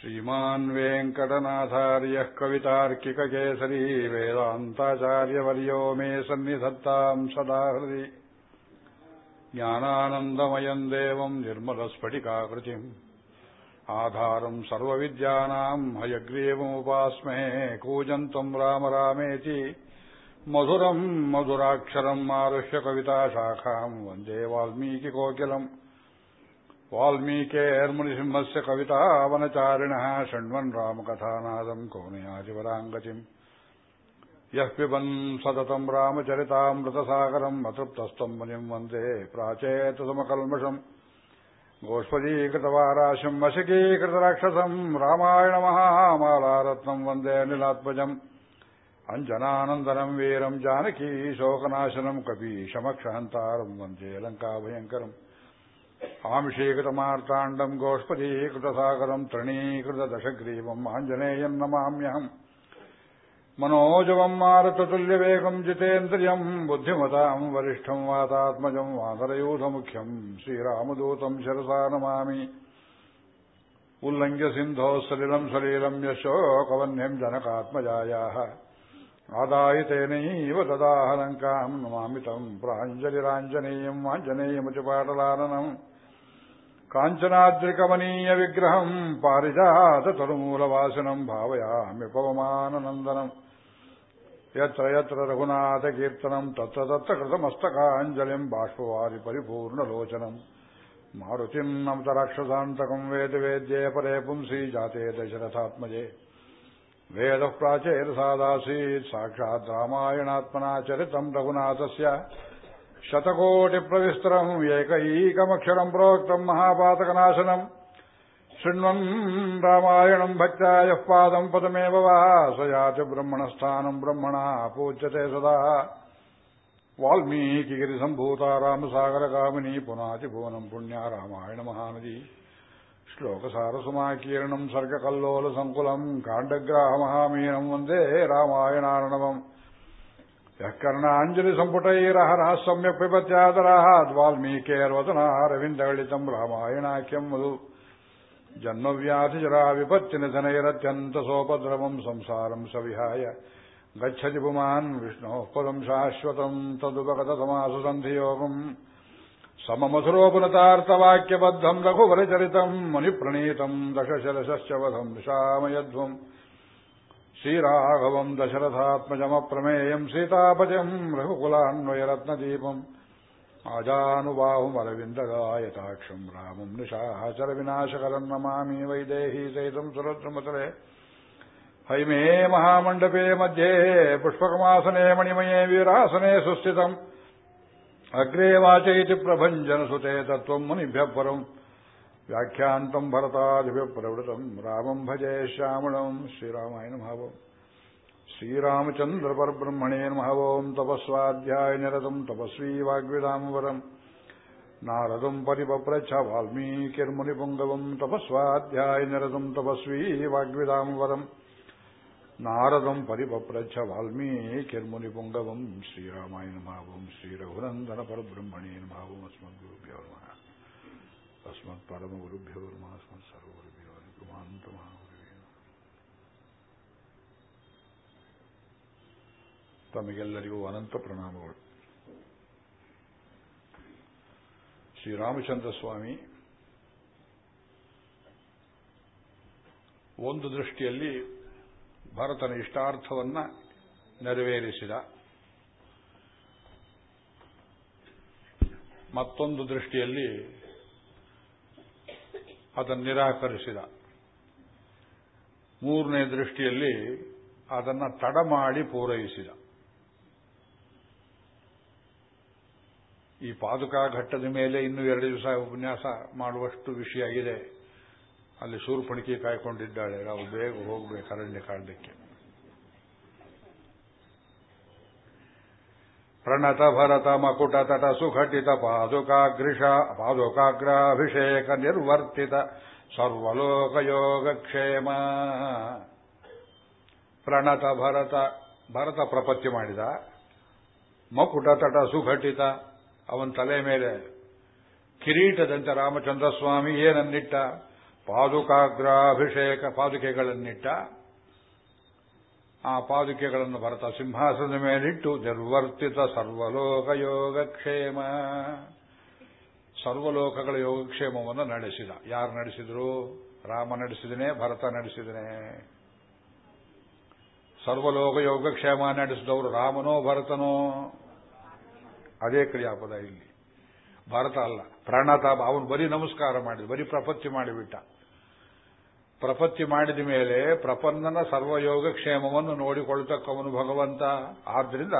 श्रीमान् वेङ्कटनाथार्यः कवितार्किककेसरी वेदान्ताचार्यवर्यो मे सन्निधत्ताम् सदा हृदि ज्ञानानन्दमयम् देवम् निर्मलस्फटिकाकृतिम् आधारम् सर्वविद्यानाम् हयग्रीवमुपास्महे कूजन्तम् राम रामेति मधुरम् मधुराक्षरम् आरुह्य कविताशाखाम् वन्दे वाल्मीकिकोकिलम् वाल्मीकेर्मुनिसिंहस्य कवितावनचारिणः शृण्वन् रामकथानादम् कोनयाजिवराङ्गतिम् यः पिबन् सततम् रामचरितामृतसागरम् अतृप्तस्तम् मुनिम् वन्दे प्राचेतसमकल्मषम् गोष्पदीकृतवाराशिम् वशकीकृतराक्षसम् रामायणमहामालारत्नम् वन्दे अनिलात्मजम् अञ्जनानन्दनम् वीरम् जानकी शोकनाशनम् कपीशमक्षहन्तारम् वन्दे लङ्काभयङ्करम् आमिषीकृतमार्ताण्डम् गोष्पदीकृतसागरम् तृणीकृतदशग्रीवम् आञ्जनेयम् नमाम्यहम् मनोजवम् मारुततुल्यवेगम् जितेन्द्रियम् बुद्धिमताम् वरिष्ठम् वातात्मजम् वानरयूथमुख्यम् श्रीरामदूतम् शिरसा नमामि उल्लङ्घ्य सिन्धोः सलिलम् सलीलम् यशोकवह्न्यम् जनकात्मजायाः आदाय तेनैव ददाह लङ्काम् नमामि तम् प्राञ्जलिराञ्जनेयम् కాంచనాద్రికమనీయ విగ్రహం పారిజాత తరుమూలవాసినం భావయామి పవమాననందనం ఎత్ర ఎత్ర రఘునాథ కీర్తనం తత్ర తత్ర కృతమస్తకాంజలిం బాష్పవారి పరిపూర్ణలోచనం మారుతిం నమతరాక్షసాంతకం వేద వేద్యే పరే పుంసీ జాతే దశరథాత్మజే వేద ప్రాచేరసాదాసీత్ సాక్షాత్ రామాయణాత్మనా చరితం రఘునాథస్య शतकोटिप्रविस्तरम् एकैकमक्षरम् प्रोक्तम् महापातकनाशनम् शृण्वन् रामायणम् भक्त्या यः पादम् पदमेव वा स याति ब्रह्मणस्थानम् ब्रह्मणा पूज्यते सदा वाल्मीकिगिरिसम्भूता रामसागरगामिनी पुनातिभुवनम् पुण्या रामायणमहानदी श्लोकसारसमाकीर्णम् सर्गकल्लोलसङ्कुलम् काण्डग्राहमहामीनम् वन्दे रामायणार्णवम् यः कर्णाञ्जलिसम्पुटैरहरः सम्यक् पिबत्यादरात् वाल्मीकेर्वदनारविन्दगलितम् रामायणाख्यम् मधु जन्मव्याधिजरा विपत्तिनिधनैरत्यन्तसोपद्रवम् संसारम् सविहाय गच्छति पुमान् विष्णोः पदम् शाश्वतम् तदुपगततमासु सन्धियोगम् सममधुरोपुनतार्थवाक्यबद्धम् रघुवरचरितम् मुनिप्रणीतम् दशशलशश्च वधम् निशामयध्वम् श्रीराघवम् दशरथात्मजमप्रमेयम् सीतापजम् रघुकुलान्वयरत्नदीपम् अजानुबाहुमरविन्दगायताक्षम् रामम् निशाचरविनाशकरम् नमामि वैदेही सहितम् सुरत्रमतरे हैमे महामण्डपे मध्ये पुष्पकमासने मणिमये वीरासने सुस्थितम् अग्रे वाचयति प्रभञ्जनसुते तत्त्वम् मुनिभ्यः परम् व्याख्यान्तम् भरतादिभ्यः प्रवृतम् रामम् भजे श्यामणम् श्रीरामाय नमः श्रीरामचन्द्रपरब्रह्मणे नमः ओम् तपस्वाध्यायनिरतम् तपस्वी वाग्विदाम्बरम् नारदम् परिपप्रच्छ वाल्मीकिर्मुनिपुङ्गवम् तपस्वाध्यायनिरतम् तपस्वी वाग्विदाम्बरम् नारदम् परिपप्रच्छ वाल्मीकिर्मुनिपुङ्गवम् श्रीरामाय नमः ओम् श्रीरघुनन्दनपरब्रह्मणे नमः ओम् अस्मद्गुरुभ्यो नमः अस्मत्परमगुरुभ्यो नमः अस्मत्सर्वगुरुभ्यो पुमान्तमहागुरुभ्यो ತಮಗೆಲ್ಲರಿಗೂ ಅನಂತ ಪ್ರಣಾಮಗಳು ಶ್ರೀರಾಮಚಂದ್ರ ಸ್ವಾಮಿ ಒಂದು ದೃಷ್ಟಿಯಲ್ಲಿ ಭರತನ ಇಷ್ಟಾರ್ಥವನ್ನ ನೆರವೇರಿಸಿದ ಮತ್ತೊಂದು ದೃಷ್ಟಿಯಲ್ಲಿ ಅದನ್ನು ನಿರಾಕರಿಸಿದ. ಮೂರನೇ ದೃಷ್ಟಿಯಲ್ಲಿ ಅದನ್ನು ತಡ ಮಾಡಿ ಪೂರೈಸಿದ. ಈ ಪಾದುಕಾ ಘಟ್ಟದ ಮೇಲೆ ಇನ್ನೂ ಎರಡು ದಿವಸ ಉಪನ್ಯಾಸ ಮಾಡುವಷ್ಟು ವಿಷಯ ಇದೆ ಅಲ್ಲಿ ಶೂರ್ಪಣಿಕೆ ಕಾಯ್ಕೊಂಡಿದ್ದಾಳೆ. ನಾವು ಬೇಗ ಹೋಗಬೇಕು ಅರಣ್ಯ ಕಾಂಡಕ್ಕೆ ಪ್ರಣತ ಭರತ ಮಕುಟ ತಟ ಸುಘಟಿತ ಪಾದುಕಾಗ್ರಿಷ ಪಾದುಕಾಗ್ರಾಭಿಷೇಕ ನಿರ್ವರ್ತಿತ ಸರ್ವಲೋಕಯೋಗಕ್ಷೇಮ ಪ್ರಣತ ಭರತ ಭರತ ಪ್ರಪತ್ತಿ ಮಾಡಿದ, ಮಕುಟ ತಟ ಸುಘಟಿತ, ಅವನ ತಲೆ ಮೇಲೆ ಕಿರೀಟದಂತೆ ರಾಮಚಂದ್ರ ಸ್ವಾಮಿ ಏನನ್ನಿಟ್ಟ, ಪಾದುಕಾಗ್ರಾಭಿಷೇಕ ಪಾದುಕೆಗಳನ್ನಿಟ್ಟ ಆ ಪಾದುಕೆಗಳನ್ನು ಭರತ ಸಿಂಹಾಸನದ ಮೇಲಿಟ್ಟು ನಿರ್ವರ್ತಿತ ಸರ್ವಲೋಕ ಯೋಗಕ್ಷೇಮ ಸರ್ವಲೋಕಗಳ ಯೋಗಕ್ಷೇಮವನ್ನು ನಡೆಸಿದ. ಯಾರು ನಡೆಸಿದ್ರು? ರಾಮ ನಡೆಸಿದನೆ, ಭರತ ನಡೆಸಿದನೆ. ಸರ್ವಲೋಕ ಯೋಗಕ್ಷೇಮ ನಡೆಸಿದವರು ರಾಮನೋ, ಭರತನೋ? ಅದೇ ಕ್ರಿಯಾಪದ ಇಲ್ಲಿ. ಭರತ ಅಲ್ಲ, ಪ್ರಣತ, ಅವನು ಬರೀ ನಮಸ್ಕಾರ ಮಾಡಿದ, ಬರೀ ಪ್ರಪತ್ತಿ ಮಾಡಿಬಿಟ್ಟ. ಪ್ರಪತ್ತಿ ಮಾಡಿದ ಮೇಲೆ ಪ್ರಪನ್ನನ ಸರ್ವಯೋಗ ಕ್ಷೇಮವನ್ನು ನೋಡಿಕೊಳ್ಳತಕ್ಕವನು ಭಗವಂತ. ಆದ್ರಿಂದ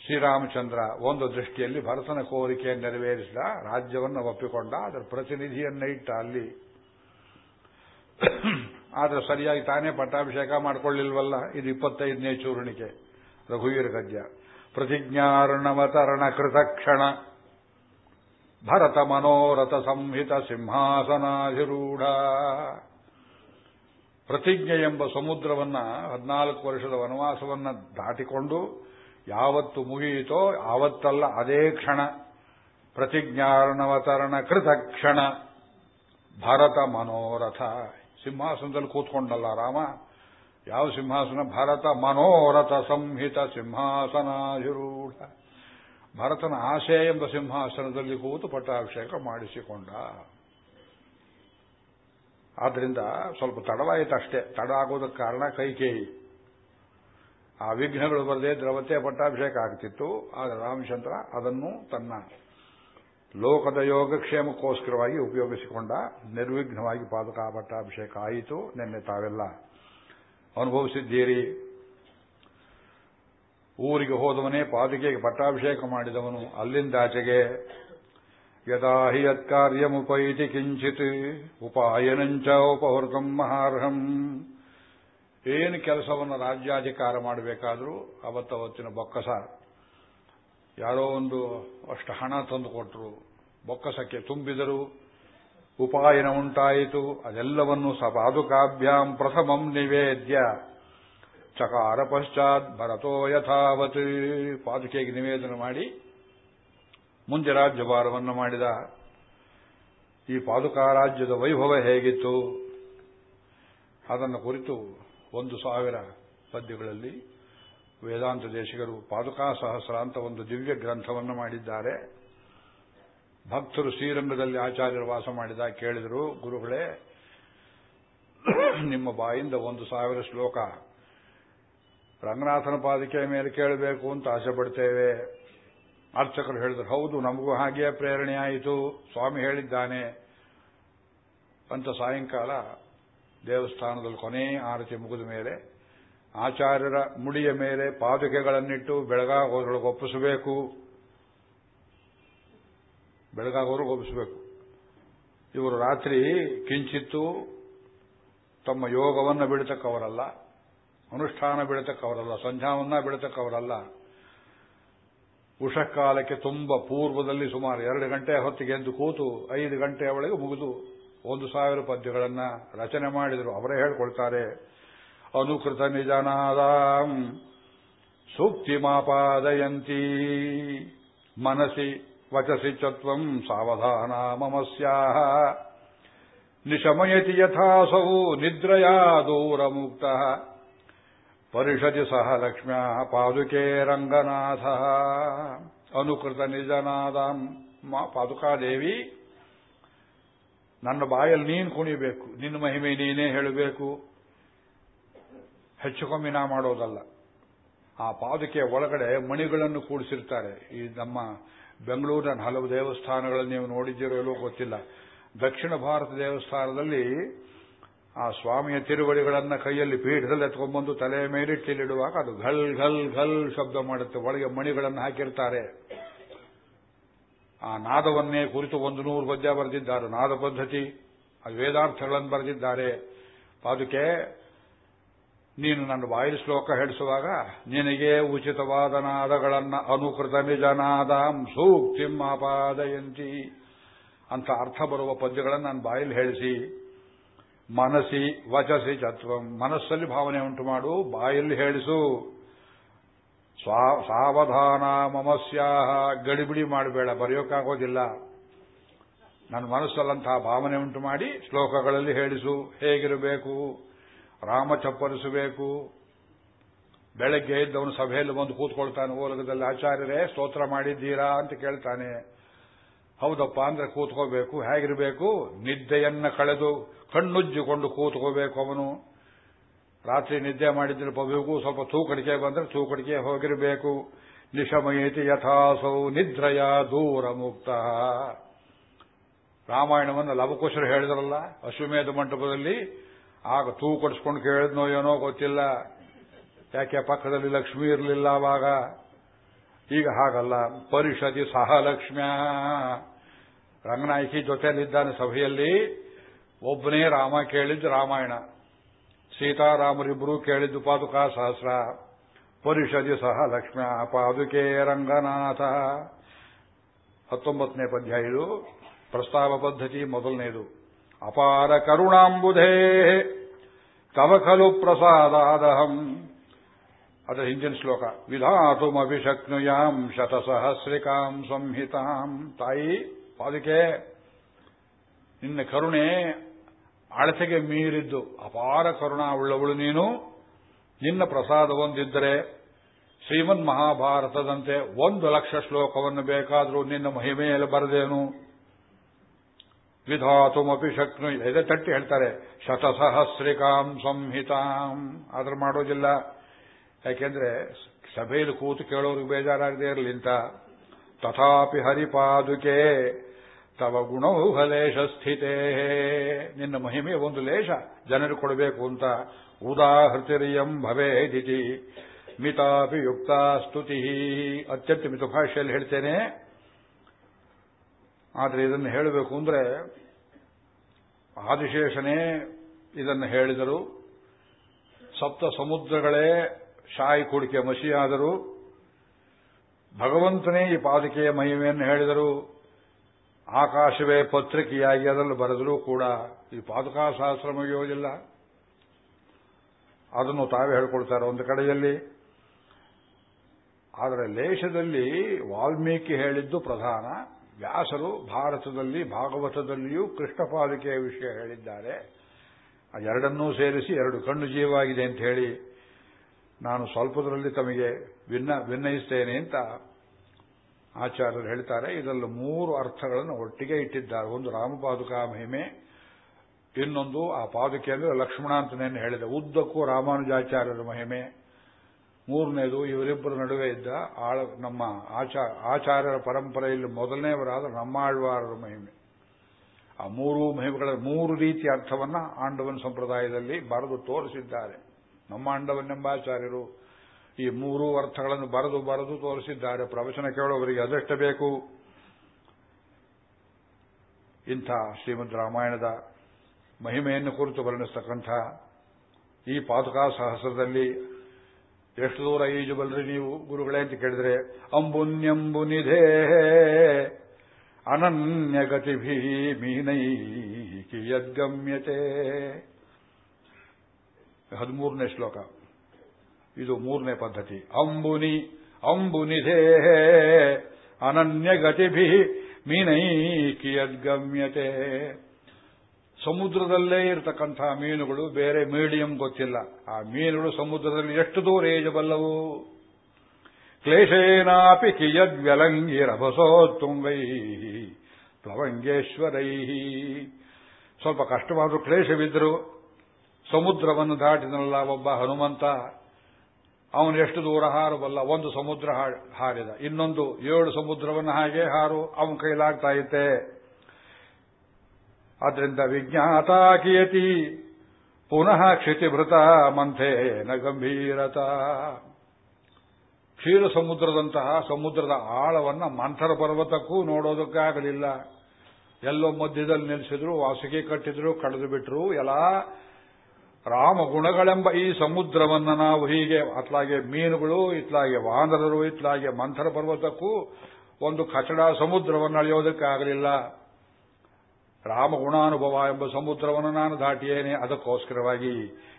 ಶ್ರೀರಾಮಚಂದ್ರ ಒಂದು ದೃಷ್ಟಿಯಲ್ಲಿ ಭರತನ ಕೋರಿಕೆಯನ್ನು ನೆರವೇರಿಸಿದ, ರಾಜ್ಯವನ್ನು ಒಪ್ಪಿಕೊಂಡ, ಅದರ ಪ್ರತಿನಿಧಿಯನ್ನ ಇಟ್ಟ ಅಲ್ಲಿ. ಆದರೆ ಸರಿಯಾಗಿ ತಾನೇ ಪಟ್ಟಾಭಿಷೇಕ ಮಾಡಿಕೊಳ್ಳಿಲ್ವಲ್ಲ? ಇದು ಇಪ್ಪತ್ತೈದನೇ ಚೂರ್ಣಿಕೆ, ರಘುವೀರ ಗದ್ಯ. ಪ್ರತಿಜ್ಞಾರ್ಣವತರಣ ಕೃತಕ್ಷಣ ಭರತ ಮನೋರಥ ಸಂಹಿತ ಸಿಂಹಾಸನಾಧಿರೂಢ. ಪ್ರತಿಜ್ಞೆ ಎಂಬ ಸಮುದ್ರವನ್ನ ಹದಿನಾಲ್ಕು ವರ್ಷದ ವನವಾಸವನ್ನ ದಾಟಿಕೊಂಡು ಯಾವತ್ತು ಮುಗಿಯಿತೋ ಆವತ್ತಲ್ಲ ಅದೇ ಕ್ಷಣ. ಪ್ರತಿಜ್ಞಾರ್ಣವತರಣ ಕೃತ ಕ್ಷಣ. ಭರತ ಮನೋರಥ. ಸಿಂಹಾಸನದಲ್ಲಿ ಕೂತ್ಕೊಂಡಲ್ಲ ರಾಮ. ಯಾವ ಸಿಂಹಾಸನ? ಭರತ ಮನೋರಥ ಸಂಹಿತ ಸಿಂಹಾಸನಾಧಿರೂಢ. ಭರತನ ಆಶೆ ಎಂಬ ಸಿಂಹಾಸನದಲ್ಲಿ ಕೂತು ಪಟ್ಟಾಭಿಷೇಕ ಮಾಡಿಸಿಕೊಂಡ. ಆದ್ರಿಂದ ಸ್ವಲ್ಪ ತಡವಾಯಿತು ಅಷ್ಟೇ. ತಡ ಆಗೋದಕ್ಕೆ ಕಾರಣ ಕೈಕೇಯಿ ಆ ವಿಘ್ನಗಳು ಬರದೆ ದ್ರವತೆ ಪಟ್ಟಾಭಿಷೇಕ ಆಗ್ತಿತ್ತು. ಆಗ ರಾಮಚಂದ್ರ ಅದನ್ನು ತನ್ನ ಲೋಕದ ಯೋಗಕ್ಷೇಮಕ್ಕೋಸ್ಕರವಾಗಿ ಉಪಯೋಗಿಸಿಕೊಂಡ ನಿರ್ವಿಘ್ನವಾಗಿ ಪಾದಕ ಪಟ್ಟಾಭಿಷೇಕ ಆಯಿತು. ನಿನ್ನೆ ತಾವೆಲ್ಲ ಅನುಭವಿಸಿದ್ದೀರಿ. ಊರಿಗೆ ಹೋದವನೇ ಪಾದುಕೆಗೆ ಪಟ್ಟಾಭಿಷೇಕ ಮಾಡಿದವನು ಅಲ್ಲಿಂದಾಚೆಗೆ ಯದಾ ಹಿ ಯತ್ಕಾರ್ಯಮುಪೈತಿ ಕಿಂಚಿತ್ ಉಪಾಯನಂಚ ಉಪಹೃತಂ ಮಹಾರ್ಹಂ ಏನು ಕೆಲಸವನ್ನು ರಾಜ್ಯಾಧಿಕಾರ ಮಾಡಬೇಕಾದರೂ ಅವತ್ತವತ್ತಿನ ಬೊಕ್ಕಸ ಯಾರೋ ಒಂದು ಅಷ್ಟು ಹಣ ತಂದು ಕೊಟ್ಟರು ಬೊಕ್ಕಸಕ್ಕೆ ತುಂಬಿದರು ಉಪಾಯನ ಉಂಟಾಯಿತು, ಅದೆಲ್ಲವನ್ನು ಸಪಾದುಕಾಭ್ಯಾಂ ಪ್ರಥಮಂ ನಿವೇದ್ಯ. ಚಕಾರ ಪಶ್ಚಾತ್ ಭರತೋ ಯಥಾವತ್. ಪಾದುಕೆಗೆ ನಿವೇದನೆ ಮಾಡಿ ಮುಂದೆ ರಾಜ್ಯಭಾರವನ್ನು ಮಾಡಿದ. ಈ ಪಾದುಕಾ ರಾಜ್ಯದ ವೈಭವ ಹೇಗಿತ್ತು? ಅದನ್ನು ಕುರಿತು ಒಂದು ಸಾವಿರ ಪದ್ಯಗಳಲ್ಲಿ ವೇದಾಂತ ದೇಶಿಗರು ಪಾದುಕಾ ಸಹಸ್ರ ಅಂತ ಒಂದು ದಿವ್ಯ ಗ್ರಂಥವನ್ನು ಮಾಡಿದ್ದಾರೆ. ಭಕ್ತರು ಶ್ರೀರಂಗದಲ್ಲಿ ಆಚಾರ್ಯರು ವಾಸ ಮಾಡಿದ ಕೇಳಿದರು, ಗುರುಗಳೇ, ನಿಮ್ಮ ಬಾಯಿಂದ ಒಂದು ಸಾವಿರ ಶ್ಲೋಕ ರಂಗನಾಥನ ಪಾದಿಕೆಯ ಮೇಲೆ ಕೇಳಬೇಕು ಅಂತ ಆಸೆ ಪಡ್ತೇವೆ ಅರ್ಚಕರು ಹೇಳಿದ್ರು, ಹೌದು, ನಮಗೂ ಹಾಗೆಯೇ ಪ್ರೇರಣೆ ಆಯಿತು, ಸ್ವಾಮಿ ಹೇಳಿದ್ದಾನೆ. ಅಂತ ಸಾಯಂಕಾಲ ದೇವಸ್ಥಾನದಲ್ಲಿ ಕೊನೆ ಆರತಿ ಮುಗಿದ ಮೇಲೆ ಆಚಾರ್ಯರ ಮುಡಿಯ ಮೇಲೆ ಪಾದುಕೆಗಳನ್ನಿಟ್ಟು ಬೆಳಗಾಗೋದ್ರೊಳಗೆ ಒಪ್ಪಿಸಬೇಕು. ಬೆಳಗಾಗೋರ್ಗೆ ಒಪ್ಪಿಸಬೇಕು. ಇವರು ರಾತ್ರಿ ಕಿಂಚಿತ್ತು ತಮ್ಮ ಯೋಗವನ್ನು ಬಿಡತಕ್ಕವರಲ್ಲ, ಅನುಷ್ಠಾನ ಬಿಡತಕ್ಕವರಲ್ಲ, ಸಂಧ್ಯಾವನ್ನ ಬಿಡತಕ್ಕವರಲ್ಲ ಉಷಕಾಲಕ್ಕೆ ತುಂಬ ಪೂರ್ವದಲ್ಲಿ ಸುಮಾರು ಎರಡು ಗಂಟೆ ಹೊತ್ತಿಗೆ ಎದ್ದು ಕೂತು ಐದು ಗಂಟೆಯ ಒಳಗೆ ಮುಗಿದು ಒಂದು ಸಾವಿರ ಪದ್ಯಗಳನ್ನು ರಚನೆ ಮಾಡಿದರು. ಅವರೇ ಹೇಳ್ಕೊಳ್ತಾರೆ, ಅನುಕೃತ ನಿಜನಾದ ಸೂಕ್ತಿ ಮಾಪಾದಯಂತಿ ಮನಸಿ ವಚಸಿ ಚತ್ವಂ ಸಾವಧಾನ ಮಮಸ್ಯಾಹ ನಿಶಮಯತಿ ಯಥಾಸೌ ನಿದ್ರಯಾ ದೂರ ಮುಕ್ತ ಪರಿಷದಿ ಸಹ ಲಕ್ಷ್ಮ್ಯಾ ಪಾದುಕೆ ರಂಗನಾಥ ಅನುಕೃತ ನಿಜನಾದ ಪಾದುಕಾದೇವಿ, ನನ್ನ ಬಾಯಲ್ಲಿ ನೀನು ಕುಣಿಬೇಕು, ನಿನ್ನ ಮಹಿಮೆ ನೀನೇ ಹೇಳಬೇಕು. ಹೆಚ್ಚು ನಾ ಮಾಡೋದಲ್ಲ. ಆ ಪಾದುಕೆಯ ಒಳಗಡೆ ಮಣಿಗಳನ್ನು ಕೂಡಿಸಿರ್ತಾರೆ. ಈ ನಮ್ಮ ಬೆಂಗಳೂರಿನ ಹಲವು ದೇವಸ್ಥಾನಗಳನ್ನು ನೀವು ನೋಡಿದ್ದೀರೋ ಎಲ್ಲೋ ಗೊತ್ತಿಲ್ಲ. ದಕ್ಷಿಣ ಭಾರತ ದೇವಸ್ಥಾನದಲ್ಲಿ ಆ ಸ್ವಾಮಿಯ ತಿರುವಳಿಗಳನ್ನ ಕೈಯಲ್ಲಿ ಪೀಠದಲ್ಲಿ ಎತ್ಕೊಂಡ್ಬಂದು ತಲೆಯ ಮೇಲಿಟ್ಟಿಲ್ಲಿಡುವಾಗ ಅದು ಘಲ್ ಘಲ್ ಘಲ್ ಶಬ್ದ ಮಾಡುತ್ತೆ. ಒಳಗೆ ಮಣಿಗಳನ್ನು ಹಾಕಿರ್ತಾರೆ. ಆ ನಾದವನ್ನೇ ಕುರಿತು ಒಂದು ನೂರು ಪದ್ಯ ಬರೆದಿದ್ದಾರೆ. ನಾದ ಪದ್ಧತಿ, ಅದು ವೇದಾರ್ಥಗಳನ್ನು ಬರೆದಿದ್ದಾರೆ. ಅದಕ್ಕೆ ನೀನು ನನ್ನ ಬಾಯಿಲ್ ಶ್ಲೋಕ ಹೇಳಿಸುವಾಗ ನಿನಗೆ ಉಚಿತವಾದ ನಾದಗಳನ್ನ ಅನುಕೃತ ನಿಜನಾದಾಂ ಸೂಕ್ತಿಂ ಆಪಾದಯಂತಿ ಅಂತ ಅರ್ಥ ಬರುವ ಪದ್ಯಗಳನ್ನು ನಾನು ಬಾಯಲ್ಲಿ ಹೇಳಿಸಿ. ಮನಸಿ ವಚಸಿ ಚತ್ವ ಮನಸ್ಸಲ್ಲಿ ಭಾವನೆ ಉಂಟು ಮಾಡು, ಬಾಯಲ್ಲಿ ಹೇಳಿಸು. ಸಾವಧಾನ ಮಮಸ್ಯಾಹ, ಗಡಿಬಿಡಿ ಮಾಡಬೇಡ ಬರೆಯೋಕ್ಕಾಗೋದಿಲ್ಲ ನನ್ನ ಮನಸ್ಸಲ್ಲಂತಹ ಭಾವನೆ ಉಂಟು ಮಾಡಿ ಶ್ಲೋಕಗಳಲ್ಲಿ ಹೇಳಿಸು. ಹೇಗಿರಬೇಕು? ರಾಮ ಚಪ್ಪರಿಸಬೇಕು ಬೆಳಗ್ಗೆ ಎದ್ದವನು ಸಭೆಯಲ್ಲಿ ಬಂದು ಕೂತ್ಕೊಳ್ತಾನೆ, ಓಲಗದಲ್ಲಿ ಆಚಾರ್ಯರೇ, ಸ್ತೋತ್ರ ಮಾಡಿದ್ದೀರಾ ಅಂತ ಕೇಳ್ತಾನೆ. ಹೌದಪ್ಪ, ಅಂದ್ರೆ ಕೂತ್ಕೋಬೇಕು, ಹೇಗಿರಬೇಕು? ನಿದ್ದೆಯನ್ನ ಕಳೆದು ಕಣ್ಣುಜ್ಜಿಕೊಂಡು ಕೂತ್ಕೋಬೇಕು ಅವನು. ರಾತ್ರಿ ನಿದ್ದೆ ಮಾಡಿದ್ರೆ ಪವಿಗೂ ಸ್ವಲ್ಪ ತೂಕಡಿಕೆ ಬಂದ್ರೆ ತೂಕಡಿಕೆ ಹೋಗಿರಬೇಕು. ನಿಶಮಯತಿ ಯಥಾಸೌ ನಿದ್ರಯ ದೂರ ಮುಕ್ತ ರಾಮಾಯಣವನ್ನು ಲವಕುಶರು ಹೇಳಿದ್ರಲ್ಲ, ಅಶ್ವಮೇಧ ಮಂಟಪದಲ್ಲಿ. ಆಗ ತೂಕಡಿಸ್ಕೊಂಡು ಕೇಳಿದ್ನೋ ಏನೋ ಗೊತ್ತಿಲ್ಲ. ಯಾಕೆ ಪಕ್ಕದಲ್ಲಿ ಲಕ್ಷ್ಮಿ ಇರಲಿಲ್ಲ ಅವಾಗ? ಈಗ ಹಾಗಲ್ಲ. ಪರಿಷದಿ ಸಹ ಲಕ್ಷ್ಮ್ಯ ರಂಗನಾಯಕಿ ಜೊತೆಯಲ್ಲಿದ್ದಾನೆ ಸಭೆಯಲ್ಲಿ. ಒಬ್ಬನೇ ರಾಮ ಕೇಳಿದ್ದು ರಾಮಾಯಣ. ಸೀತಾರಾಮರಿಬ್ಬರು ಕೇಳಿದ್ದು ಪಾದುಕಾ ಸಹಸ್ರ ಪರಿಷದಿ ಸಹ ಲಕ್ಷ್ಮ್ಯ ಪಾದುಕೆ ರಂಗನಾಥ. ಹತ್ತೊಂಬತ್ತನೇ ಪದ್ಯ ಇದು. ಪ್ರಸ್ತಾವ ಪದ್ಧತಿ ಮೊದಲನೇದು. ಅಪಾರ ಕರುಣಾಂಬುಧೇ. ಕವಕಲು ಪ್ರಸಾದಾದಹಂ. ಅದರ ಹಿಂದಿನ ಶ್ಲೋಕ. ವಿಧಾತುಮಭಿಷಕ್ನುಯಾಂ ಶತಸಹಸ್ರಿಕಾಂ ಸಂಹಿತಾಂ. ತಾಯಿ ಪಾದುಕೆ, ನಿನ್ನ ಕರುಣೆ ಅಳತೆಗೆ ಮೀರಿದ್ದು ಅಪಾರ ಕರುಣಾವುಳ್ಳವಳು ನೀನು. ನಿನ್ನ ಪ್ರಸಾದ ಒಂದಿದ್ದರೆ ಶ್ರೀಮನ್ ಮಹಾಭಾರತದಂತೆ ಒಂದು ಲಕ್ಷ ಶ್ಲೋಕವನ್ನು ಬೇಕಾದರೂ ನಿನ್ನ ಮಹಿಮೆಯಲ್ಲಿ ಬರದೇನು. ವಿಧಾತುಮಪಿ ಶಕ್ನು, ಎದೆ ತಟ್ಟಿ ಹೇಳ್ತಾರೆ, ಶತಸಹಸ್ರಿಕಾಂ ಸಂಹಿತಾಂ. ಆದ್ರೆ ಮಾಡೋದಿಲ್ಲ. ಯಾಕೆಂದ್ರೆ ಸಭೆಯಲ್ಲಿ ಕೂತು ಕೇಳೋರಿಗೆ ಬೇಜಾರಾಗದೇ ಇರಲಿ ಅಂತ. ತಥಾಪಿ ಹರಿಪಾದುಕೆ ತವ ಗುಣವು ಲೇಷ ಸ್ಥಿತೇ. ನಿನ್ನ ಮಹಿಮೆ ಒಂದು ಲೇಷ ಜನರು ಕೊಡಬೇಕು ಅಂತ ಉದಾಹೃತಿರಿಯಂ ಭವೇದಿತಿ. ಮಿತಾಪಿ ಯುಕ್ತ ಸ್ತುತಿ. ಅತ್ಯಂತ ಮಿತಭಾಷೆಯಲ್ಲಿ ಹೇಳ್ತೇನೆ. ಆದರೆ ಇದನ್ನು ಹೇಳಬೇಕು ಅಂದ್ರೆ ಆದಿಶೇಷನೇ ಇದನ್ನು ಹೇಳಿದರು. ಸಪ್ತ ಸಮುದ್ರಗಳೇ ಶಾಯಿ ಕುಡಿಕೆ ಮಸಿಯಾದರು. ಭಗವಂತನೇ ಈ ಪಾದಿಕೆಯ ಮಹಿಮೆಯನ್ನು ಹೇಳಿದರು. ಆಕಾಶವೇ ಪತ್ರಿಕೆಯಾಗಿ ಅದನ್ನು ಬರೆದರೂ ಕೂಡ ಈ ಪಾದುಕಾ ಸಹಸ್ರ ಮುಗಿಯೋದಿಲ್ಲ ಅದನ್ನು ತಾವೇ ಹೇಳ್ಕೊಳ್ತಾರೆ ಒಂದು ಕಡೆಯಲ್ಲಿ. ಆದರೆ ಲೇಷದಲ್ಲಿ ವಾಲ್ಮೀಕಿ ಹೇಳಿದ್ದು ಪ್ರಧಾನ. ವ್ಯಾಸರು ಭಾರತದಲ್ಲಿ, ಭಾಗವತದಲ್ಲಿಯೂ ಕೃಷ್ಣ ಪಾಲಿಕೆಯ ವಿಷಯ ಹೇಳಿದ್ದಾರೆ. ಎರಡನ್ನೂ ಸೇರಿಸಿ ಎರಡು ಕಣ್ಣು ಜೀವವಾಗಿದೆ ಅಂತ ಹೇಳಿ ನಾನು ಸ್ವಲ್ಪದರಲ್ಲಿ ತಮಗೆ ವಿನ್ನ ವಿನ್ನಯಿಸ್ತೇನೆ ಅಂತ ಆಚಾರ್ಯರು ಹೇಳ್ತಾರೆ, ಇದರಲ್ಲಿ ಮೂರು ಅರ್ಥಗಳನ್ನು ಒಟ್ಟಿಗೆ ಇಟ್ಟಿದ್ದಾರೆ. ಒಂದು ರಾಮಪಾದುಕಾ ಮಹಿಮೆ, ಇನ್ನೊಂದು ಆ ಪಾದುಕೆ ಅಂದರೆ ಲಕ್ಷ್ಮಣ ಅಂತನೇನು ಹೇಳಿದೆ. ಉದ್ದಕ್ಕೂ ರಾಮಾನುಜಾಚಾರ್ಯರ ಮಹಿಮೆ. ಮೂರನೇದು, ಇವರಿಬ್ಬರ ನಡುವೆ ಇದ್ದ ಆಳ, ನಮ್ಮ ಆಚಾರ್ಯರ ಪರಂಪರೆಯಲ್ಲಿ ಮೊದಲನೇವರಾದ ನಮ್ಮಾಳ್ವಾರರ ಮಹಿಮೆ. ಆ ಮೂರು ಮಹಿಮೆಗಳ ಮೂರು ರೀತಿಯ ಅರ್ಥವನ್ನ ಆಂಡವನ್ ಸಂಪ್ರದಾಯದಲ್ಲಿ ಬರೆದು ತೋರಿಸಿದ್ದಾರೆ. ನಮ್ಮ ಆಂಡವನ್ನೆಂಬಾಚಾರ್ಯರು ಈ ಮೂರು ಅರ್ಥಗಳನ್ನು ಬರೆದು ಬರೆದು ತೋರಿಸಿದ್ದಾರೆ. ಪ್ರವಚನ ಕೇಳೋವರಿಗೆ ಅದೆಷ್ಟು ಬೇಕು? ಇಂಥ ಶ್ರೀಮದ್ ರಾಮಾಯಣದ ಮಹಿಮೆಯನ್ನು ಕುರಿತು ವರ್ಣಿಸ್ತಕ್ಕಂಥ ಈ ಪಾದುಕಾ ಸಹಸ್ರದಲ್ಲಿ ಎಷ್ಟು ದೂರ ಈಜಬಲ್ರಿ ನೀವು ಗುರುಗಳೇ ಅಂತ ಕೇಳಿದ್ರೆ, ಅಂಬುನ್ಯಂಬು ನಿಧೇ ಅನನ್ಯಗತಿಭಿ ಮೀನೈ ಕಿಯದ್ಗಮ್ಯತೆ. ಹದಿಮೂರನೇ ಶ್ಲೋಕ. ಇದು ಮೂರನೇ ಪದ್ಧತಿ. ಅಂಬುನಿ ಅಂಬುನಿಧೇ ಅನನ್ಯಗತಿಭಿ ಮೀನೈ ಕಿಯದ್ಗಮ್ಯತೆ ಸಮುದ್ರದಲ್ಲೇ ಇರತಕ್ಕಂತಹ ಮೀನುಗಳು ಬೇರೆ ಮೀಡಿಯಂ ಗೊತ್ತಿಲ್ಲ. ಆ ಮೀನುಗಳು ಸಮುದ್ರದಲ್ಲಿ ಎಷ್ಟು ದೂರ ಏಜಬಲ್ಲವು? ಕ್ಲೇಶೇನಾಪಿ ಕಿಯದ್ವ್ಯಲಂಗಿರಭಸೋತ್ತುಂಗೈ ಪ್ಲವಂಗೇಶ್ವರೈ. ಸ್ವಲ್ಪ ಕಷ್ಟವಾದರೂ ಕ್ಲೇಶವಿದ್ರು ಸಮುದ್ರವನ್ನು ದಾಟಿದನಲ್ಲ ಒಬ್ಬ ಹನುಮಂತ. ಅವನು ಎಷ್ಟು ದೂರ ಹಾರಬಲ್ಲ ಒಂದು ಸಮುದ್ರ ಹಾರಿದ. ಇನ್ನೊಂದು ಏಳು ಸಮುದ್ರವನ್ನು ಹಾಗೆ ಹಾರು, ಅವನ ಕೈಲಾಗ್ತಾ ಇತ್ತೆ ಅದರಿಂದ ವಿಜ್ಞಾತ ಕಿಯತಿ, ಪುನಃ ಕ್ಷಿತಿಭೃತ ಮಂಥೇನ ಗಂಭೀರತ. ಕ್ಷೀರ ಸಮುದ್ರದಂತಹ ಸಮುದ್ರದ ಆಳವನ್ನ ಮಂಥರ ಪರ್ವತಕ್ಕೂ ನೋಡೋದಕ್ಕಾಗಲಿಲ್ಲ. ಎಲ್ಲೋ ಮಧ್ಯದಲ್ಲಿ ನಿಲ್ಲಿಸಿದ್ರು ವಾಸಿಗೆ ಕಟ್ಟಿದ್ರು ಕಳೆದು ಬಿಟ್ರು ಎಲ್ಲ ರಾಮ ಗುಣಗಳೆಂಬ ಈ ಸಮುದ್ರವನ್ನು ನಾವು ಹೀಗೆ ಅತ್ಲಾಗೆ ಮೀನುಗಳು, ಇತ್ಲಾಗೆ ವಾನರರು, ಇತ್ಲಾಗೆ ಮಂಥರ ಪರ್ವತಕ್ಕೂ ಒಂದು ಕಚಡ ಸಮುದ್ರವನ್ನು ಅಳೆಯೋದಕ್ಕಾಗಲಿಲ್ಲ ರಾಮ ಗುಣಾನುಭವ ಎಂಬ ಸಮುದ್ರವನ್ನು ನಾನು ದಾಟಿಯೇನೆ. ಅದಕ್ಕೋಸ್ಕರವಾಗಿ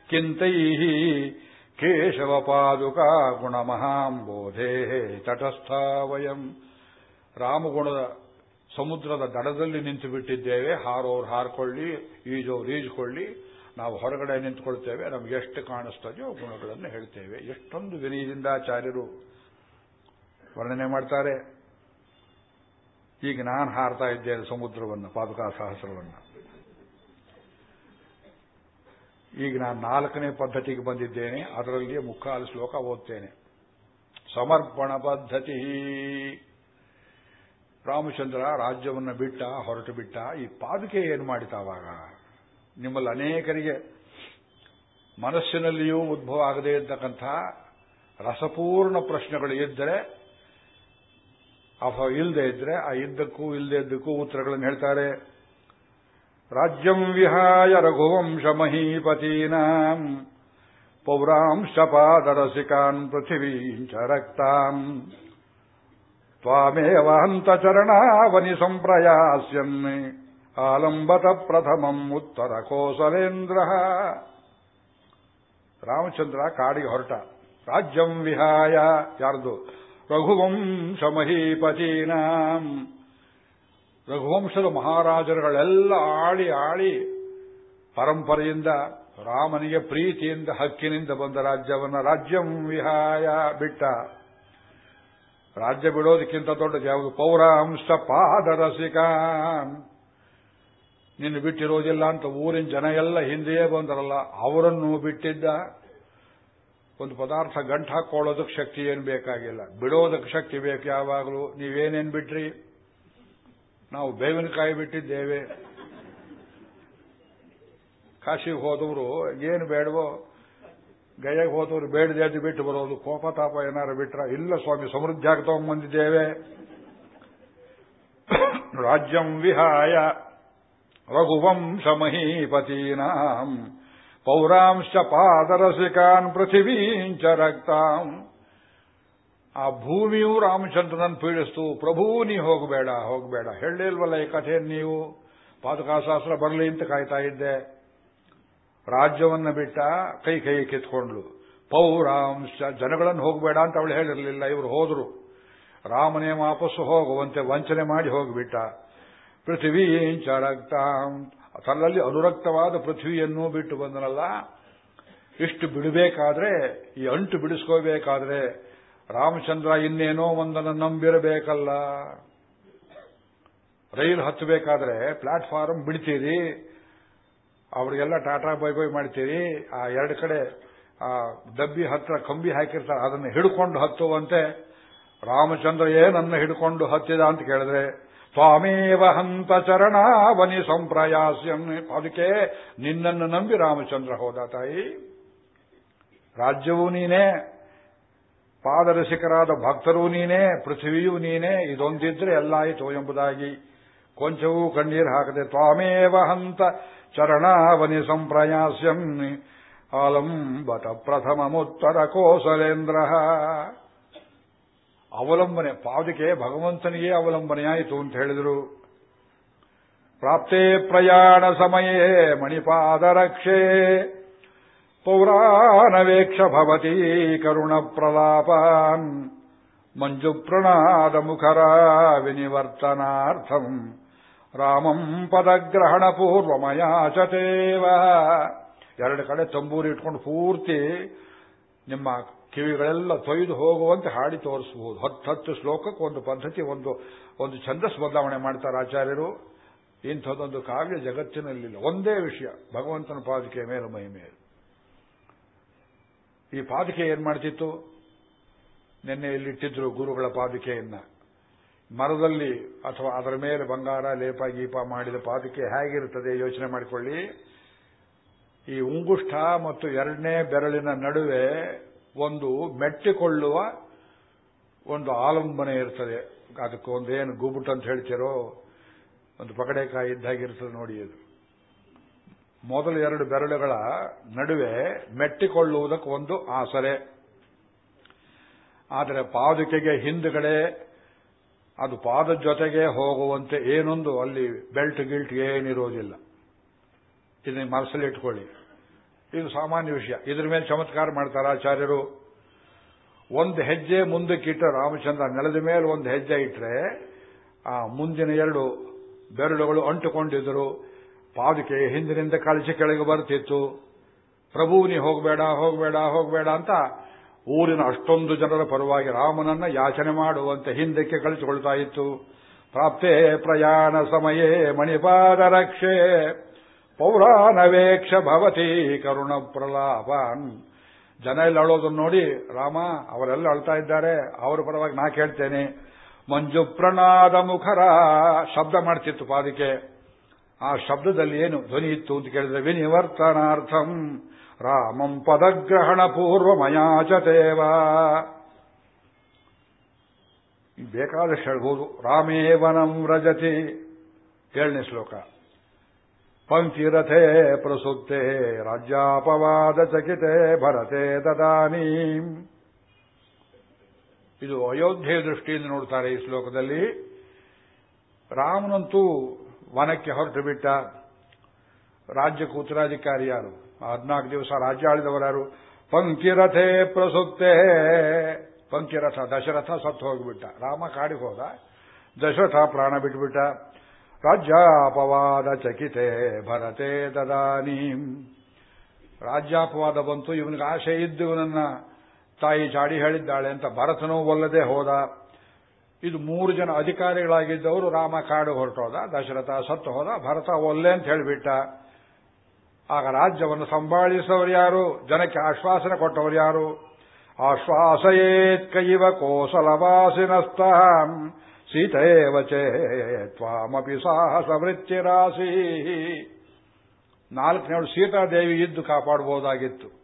ಕಿಂತೈಹಿ ಕೇಶವ ಪಾದುಕ ತಟಸ್ಥ ವಯಂ. ರಾಮಗುಣದ ಸಮುದ್ರದ ದಡದಲ್ಲಿ ನಿಂತು ಬಿಟ್ಟಿದ್ದೇವೆ ಹಾರೋರು ಹಾರ್ಕೊಳ್ಳಿ, ಈಜೋರು ಈಜ್ಕೊಳ್ಳಿ. ನಾವು ಹೊರಗಡೆ ನಿಂತ್ಕೊಳ್ತೇವೆ, ನಮ್ಗೆ ಎಷ್ಟು ಕಾಣಿಸ್ತದೆಯೋ ಗುಣಗಳನ್ನು ಹೇಳ್ತೇವೆ. ಎಷ್ಟೊಂದು ವಿನಯದಿಂದ ಆಚಾರ್ಯರು ವರ್ಣನೆ ಮಾಡ್ತಾರೆ. ಈಗ ನಾನು ಹಾರ್ತಾ ಇದ್ದೇನೆ ಸಮುದ್ರವನ್ನು, ಪಾದುಕಾ ಸಹಸ್ರವನ್ನು. ಈಗ ನಾನು ನಾಲ್ಕನೇ ಪದ್ಧತಿಗೆ ಬಂದಿದ್ದೇನೆ ಅದರಲ್ಲಿ ಮುಕ್ಕಾಲು ಶ್ಲೋಕ ಓದ್ತೇನೆ. ಸಮರ್ಪಣ ಪದ್ಧತಿ. ರಾಮಚಂದ್ರ ರಾಜ್ಯವನ್ನು ಬಿಟ್ಟ, ಹೊರಟು ಬಿಟ್ಟ, ಈ ಪಾದುಕೆ ಏನು ಮಾಡಿತಾವಾಗ? ನಿಮ್ಮಲ್ಲಿ ಅನೇಕರಿಗೆ ಮನಸ್ಸಿನಲ್ಲಿಯೂ ಉದ್ಭವ ಆಗದೇ ಇದ್ದಕ್ಕಂಥ ರಸಪೂರ್ಣ ಪ್ರಶ್ನೆಗಳು ಇದ್ದರೆ, ಅಥವಾ ಇಲ್ಲದೆ ಇದ್ರೆ ಆ ಇದ್ದಕ್ಕೂ ಇಲ್ಲದೆ ಇದ್ದಕ್ಕೂ ಉತ್ತರಗಳನ್ನು ಹೇಳ್ತಾರೆ. ರಾಜ್ಯಂ ವಿಹಾಯ ರಘುವಂಶ ಮಹೀಪತೀನಾಂ ಪೌರಾಂಶಪಾದರಸಿಕಾನ್ ಪೃಥಿವೀಂಚ ರಕ್ತಾಂ ತ್ವಾಮೇವ ಹಂತಚರಣಾವನಿ ಸಂಪ್ರಯಾಸ್ಯನ್ ಆಲಂಬತ ಪ್ರಥಮಂ ಉತ್ತರ ಕೋಸಲೇಂದ್ರ. ರಾಮಚಂದ್ರ ಕಾಡಿಗೆ ಹೊರಟ. ರಾಜ್ಯಂ ವಿಹಾಯ, ಯಾರ್ದು? ರಘುವಂಶ ಮಹೀಪತೀನಾಂ ರಘುವಂಶದ ಮಹಾರಾಜರುಗಳೆಲ್ಲ ಆಳಿ ಆಳಿ ಪರಂಪರೆಯಿಂದ, ರಾಮನಿಗೆ ಪ್ರೀತಿಯಿಂದ, ಹಕ್ಕಿನಿಂದ ಬಂದ ರಾಜ್ಯವನ್ನ ರಾಜ್ಯಂ ವಿಹಾಯ ಬಿಟ್ಟ. ರಾಜ್ಯ ಬಿಡೋದಕ್ಕಿಂತ ದೊಡ್ಡದು ಯಾವುದು? ಪೌರಾಂಶ ಪಾದರಸಿಕಾನ್ ನಿನ್ನ ಬಿಟ್ಟಿರೋದಿಲ್ಲ ಅಂತ ಊರಿನ ಜನ ಎಲ್ಲ ಹಿಂದೆಯೇ ಬಂದರಲ್ಲ, ಅವರನ್ನು ಬಿಟ್ಟಿದ್ದ ಒಂದು ಪದಾರ್ಥ ಗಂಟು ಹಾಕೊಳ್ಳೋದಕ್ಕೆ ಶಕ್ತಿ ಏನು ಬೇಕಾಗಿಲ್ಲ. ಬಿಡೋದಕ್ಕೆ ಶಕ್ತಿ ಬೇಕು ಯಾವಾಗಲೂ. ನೀವೇನೇನು ಬಿಟ್ರಿ? ನಾವು ಬೇವಿನಕಾಯಿ ಬಿಟ್ಟಿದ್ದೇವೆ. ಕಾಶಿಗೆ ಹೋದವರು, ಏನು ಬೇಡವೋ, ಗಯಗೆ ಹೋದವರು ಬೇಡದೆ ಅದು ಬಿಟ್ಟು ಬರೋದು. ಕೋಪ ತಾಪ ಏನಾರು ಬಿಟ್ರ? ಇಲ್ಲ ಸ್ವಾಮಿ, ಸಮೃದ್ಧಿಯಾಗಿ ತಗೊಂಡ್ಬಂದಿದ್ದೇವೆ ರಾಜ್ಯಂ ವಿಹಾಯ. ರಘುವಂಶ पौरांश्च ಪಾದರಸಿಕಾನ್ ಪೃಥಿವೀಂಚ ರಕ್ತಾಂ ಆ ಭೂಮಿಯು ರಾಮಚಂದ್ರನನ್ನು ಪೀಡಿಸ್ತು. ಪ್ರಭು, ನೀ ಹೋಗಬೇಡ ಹೋಗಬೇಡ. ಹೇಳಲಿಲ್ವಲ್ಲ ಈ ಕಥೆ ನೀವು? ಪಾದಕಾಶಾಸ್ತ್ರ ಬರಲಿ ಅಂತ ಕಾಯ್ತಾ ಇದ್ದೆ. ರಾಜ್ಯವನ್ನು ಬಿಟ್ಟ ಕೈ ಕೈ ಕಿತ್ಕೊಂಡ್ಲು ಪೌರಾಂಶ ಜನಗಳನ್ನು ಹೋಗಬೇಡ ಅಂತ ಅವಳು ಹೇಳಿರಲಿಲ್ಲ. ಇವರು ಹೋದರು. ರಾಮನೇ ವಾಪಸ್ಸು ಹೋಗುವಂತೆ ವಂಚನೆ ಮಾಡಿ ಹೋಗಿಬಿಟ್ಟ. ಪೃಥ್ವೀಂಚ ರಕ್ತಾಂ. ತನ್ನಲ್ಲಿ ಅನುರಕ್ತವಾದ ಪೃಥ್ವಿಯನ್ನು ಬಿಟ್ಟು ಬಂದನಲ್ಲ. ಇಷ್ಟು ಬಿಡಬೇಕಾದ್ರೆ, ಈ ಅಂಟು ಬಿಡಿಸ್ಕೋಬೇಕಾದ್ರೆ ರಾಮಚಂದ್ರ ಇನ್ನೇನೋ ಒಂದನ್ನು ನಂಬಿರಬೇಕಲ್ಲ. ರೈಲು ಹತ್ತಬೇಕಾದ್ರೆ ಪ್ಲಾಟ್ಫಾರ್ಮ್ ಬಿಡ್ತೀರಿ. ಅವರಿಗೆಲ್ಲ ಟಾಟಾ ಬೈ ಬೈ ಮಾಡ್ತೀರಿ. ಆ ಎರಡು ಕಡೆ, ಆ ಡಬ್ಬಿ ಹತ್ರ ಕಂಬಿ ಹಾಕಿರ್ತಾರೆ. ಅದನ್ನು ಹಿಡ್ಕೊಂಡು ಹತ್ತುವಂತೆ ರಾಮಚಂದ್ರ ಏನನ್ನ ಹಿಡ್ಕೊಂಡು ಹತ್ತಿದ ಅಂತ ಕೇಳಿದ್ರೆ ಸ್ವಾಮೇವ ಹಂತ ಚರಣಾವನಿ ಸಂಪ್ರಯಾಸ್ಯಂ. ಅದಕ್ಕೆ ನಿನ್ನನ್ನು ನಂಬಿ ರಾಮಚಂದ್ರ ಹೋದ ತಾಯಿ. ರಾಜ್ಯವೂ ನೀನೇ, ಪಾದರಸಿಕರಾದ ಭಕ್ತರೂ ನೀನೇ, ಪೃಥ್ವಿಯೂ ನೀನೇ, ಇದೊಂದಿದ್ರೆ ಎಲ್ಲ ಆಯಿತು ಎಂಬುದಾಗಿ ಕೊಂಚವೂ ಕಣ್ಣೀರು ಹಾಕದೆ ತ್ವಾಮೇವ ಹಂತ ಚರಣಾವನಿ ಸಂಪ್ರಯಾಸ್ಯಂ. ಆಲಂಬತ ಪ್ರಥಮ ಮುತ್ತರ ಕೋಸಲೇಂದ್ರ. ಅವಲಂಬನೆ ಪಾದಕ್ಕೆ ಭಗವಂತನಿಗೆ ಅವಲಂಬನೆಯಾಯಿತು ಅಂತ ಹೇಳಿದರು. ಪ್ರಾಪ್ತೇ ಪ್ರಯಾಣ ಸಮಯೇ ಮಣಿಪಾದರಕ್ಷೆ. ಪೌರಾಣವೇಕ್ಷ ಭವತಿ ಕರುಣ ಪ್ರಲಾಪಾನ್ ಮಂಜು ಪ್ರಣಾದ ಮುಖರ ವಿನಿವರ್ತನಾರ್ಥಂ. ರಾಮಂ ಪದಗ್ರಹಣ ಪೂರ್ವಮಯಾಚತೇವ ಎರಡು ಕಡೆ ತಂಬೂರಿ ಇಟ್ಕೊಂಡು ಪೂರ್ತಿ ನಿಮ್ಮ ಕಿವಿಗಳೆಲ್ಲ ತೊಯ್ದು ಹೋಗುವಂತೆ ಹಾಡಿ ತೋರಿಸಬಹುದು ಹತ್ತು ಹತ್ತು ಶ್ಲೋಕಕ್ಕೆ ಒಂದು ಪದ್ಧತಿ, ಒಂದು ಒಂದು ಛಂದಸ್ ಬದಲಾವಣೆ ಮಾಡ್ತಾರೆ ಆಚಾರ್ಯರು. ಇಂಥದ್ದೊಂದು ಕಾವ್ಯ ಜಗತ್ತಿನಲ್ಲಿಲ್ಲ. ಒಂದೇ ವಿಷಯ, ಭಗವಂತನ ಪಾದಿಕೆಯ ಮೇಲೆ ಮಹಿಮೆ. ಈ ಪಾದಿಕೆ ಏನ್ ಮಾಡ್ತಿತ್ತು? ನಿನ್ನೆ ಇಲ್ಲಿಟ್ಟಿದ್ರು ಗುರುಗಳ ಪಾದಿಕೆಯನ್ನ. ಮರದಲ್ಲಿ ಅಥವಾ ಅದರ ಮೇಲೆ ಬಂಗಾರ, ಲೇಪ, ಗೀಪ ಮಾಡಿದ ಪಾದಿಕೆ ಹೇಗಿರುತ್ತದೆ ಯೋಚನೆ ಮಾಡಿಕೊಳ್ಳಿ. ಈ ಉಂಗುಷ್ಠ ಮತ್ತು ಎರಡನೇ ಬೆರಳಿನ ನಡುವೆ ಒಂದು ಮೆಟ್ಟಿಕೊಳ್ಳುವ ಒಂದು ಆಲಂಬನೆ ಇರ್ತದೆ. ಅದಕ್ಕೆ ಒಂದೇನು ಗುಬುಟ್ ಅಂತ ಹೇಳ್ತಿರೋ, ಒಂದು ಪಕಡೆಕಾಯಿ ಇದ್ದಾಗಿರ್ತದೆ ನೋಡಿ ಅದು ಮೊದಲು ಎರಡು ಬೆರಳುಗಳ ನಡುವೆ ಮೆಟ್ಟಿಕೊಳ್ಳುವುದಕ್ಕೆ ಒಂದು ಆಸರೆ. ಆದರೆ ಪಾದುಕೆಗೆ ಹಿಂದುಗಡೆ ಅದು ಪಾದ ಜೊತೆಗೆ ಹೋಗುವಂತೆ ಏನೊಂದು ಅಲ್ಲಿ ಬೆಲ್ಟ್ ಗಿಲ್ಟ್ ಏನಿರೋದಿಲ್ಲ. ಇದನ್ನ ಮನಸ್ಸಲ್ಲಿ ಇಟ್ಕೊಳ್ಳಿ ಇದು ಸಾಮಾನ್ಯ ವಿಷಯ. ಇದ್ರ ಮೇಲೆ ಚಮತ್ಕಾರ ಮಾಡ್ತಾರೆ ಆಚಾರ್ಯರು. ಒಂದು ಹೆಜ್ಜೆ ಮುಂದಕ್ಕಿಟ್ಟ ರಾಮಚಂದ್ರ ನೆಲದ ಮೇಲೆ ಒಂದು ಹೆಜ್ಜೆ ಇಟ್ಟರೆ ಆ ಮುಂದಿನ ಎರಡು ಬೆರಳುಗಳು ಅಂಟುಕೊಂಡಿದ್ದರು. ಪಾದುಕೆ ಹಿಂದಿನಿಂದ ಕಳಿಸಿ ಕೆಳಗೆ ಬರ್ತಿತ್ತು ಪ್ರಭು, ನೀ ಹೋಗಬೇಡ ಹೋಗಬೇಡ ಹೋಗಬೇಡ ಅಂತ ಊರಿನ ಅಷ್ಟೊಂದು ಜನರ ಪರವಾಗಿ ರಾಮನನ್ನ ಯಾಚನೆ ಮಾಡುವಂತೆ ಹಿಂದಕ್ಕೆ ಕಳಿಸಿಕೊಳ್ತಾ ಇತ್ತು. ಪ್ರಾಪ್ತೇ ಪ್ರಯಾಣ ಸಮಯೇ ಮಣಿಪಾದ ರಕ್ಷೆ. ಪೌರಾಣವೇಕ್ಷ ಭವತಿ ಕರುಣ ಪ್ರಲಾಪನ್. ಜನ ಎಲ್ಲ ಅಳೋದನ್ನು ನೋಡಿ, ರಾಮ, ಅವರೆಲ್ಲ ಅಳ್ತಾ ಇದ್ದಾರೆ. ಅವರ ಪರವಾಗಿ ನಾ ಕೇಳ್ತೇನೆ. ಮಂಜು ಪ್ರಣಾದ ಮುಖರ ಶಬ್ದ ಮಾಡ್ತಿತ್ತು ಪಾದಿಕೆ ಆ ಶಬ್ದದಲ್ಲಿ ಏನು ಧ್ವನಿ ಇತ್ತು ಅಂತ ಕೇಳಿದ್ರೆ, ವಿನಿವರ್ತನಾರ್ಥಂ ರಾಮಂ ಪದಗ್ರಹಣ ಪೂರ್ವ ಮಯಾಚತೇವ ಬೇಕಾದಷ್ಟು ಹೇಳ್ಬೋದು. ರಾಮೇವನಂ ರಜತಿ ಏಳನೇ ಶ್ಲೋಕ. प्रसुप्ते ರಾಜ್ಯಾಪವಾದ ಚಕಿತೆ ಭರತೆ ದದಾನಿ. ಇದು ಅಯೋಧ್ಯೆ ದೃಷ್ಟಿಯಿಂದ ನೋಡ್ತಾರೆ ಈ ಶ್ಲೋಕದಲ್ಲಿ. ರಾಮನಂತೂ ವನಕ್ಕೆ ಹೊರಟು ಬಿಟ್ಟ ರಾಜ್ಯಕ್ಕೆ ಉತ್ತರಾಧಿಕಾರಿ ಯಾರು? ಹದಿನಾಲ್ಕು ದಿವಸ ರಾಜ್ಯ ಆಳಿದವರಾರು ಪಂಕ್ತಿರಥೆ ಪ್ರಸುಪ್ತೆ. ಪಂಕ್ತಿರಥ ದಶರಥ ಸತ್ತು ಹೋಗಿಬಿಟ್ಟ. ರಾಮ ಕಾಡಿಗೆ ಹೋದ. ದಶರಥ ಪ್ರಾಣ ಬಿಟ್ಬಿಟ್ಟ. ರಾಜ್ಯಾಪವಾದ ಚಕಿತೆ ಭರತೆ ದದಾನೀಂ. ರಾಜ್ಯಾಪವಾದ ಬಂತು ಇವನಿಗೆ ಆಶೆ ಇದ್ದು ಇವನನ್ನ ತಾಯಿ ಚಾಡಿ ಹೇಳಿದ್ದಾಳೆ ಅಂತ ಭರತನೂ ಒಲ್ಲದೆ ಹೋದ. ಇದು ಮೂರು ಜನ ಅಧಿಕಾರಿಗಳಾಗಿದ್ದವರು ರಾಮ ಕಾಡು ಹೊರಟೋದ, ದಶರಥ ಸತ್ತು ಹೋದ, ಭರತ ಒಲ್ಲೆ ಅಂತ ಹೇಳಿಬಿಟ್ಟ. ಆಗ ರಾಜ್ಯವನ್ನು ಸಂಭಾಳಿಸೋರು ಯಾರು? ಜನಕ್ಕೆ ಆಶ್ವಾಸನೆ ಕೊಟ್ಟವರು ಯಾರು? ಆಶ್ವಾಸಯೇತ್ ಕೈವ ಕೋಸಲವಾಸಿನಸ್ತಾಂ. ಸೀತೇವ ತ್ವಾಮಪಿ ಸಾಹಸ ವೃತ್ತಿರಾಸಿ ನಾಲ್ಕನೇಳು ಸೀತಾದೇವಿ ಇದ್ದು ಕಾಪಾಡಬಹುದಾಗಿತ್ತು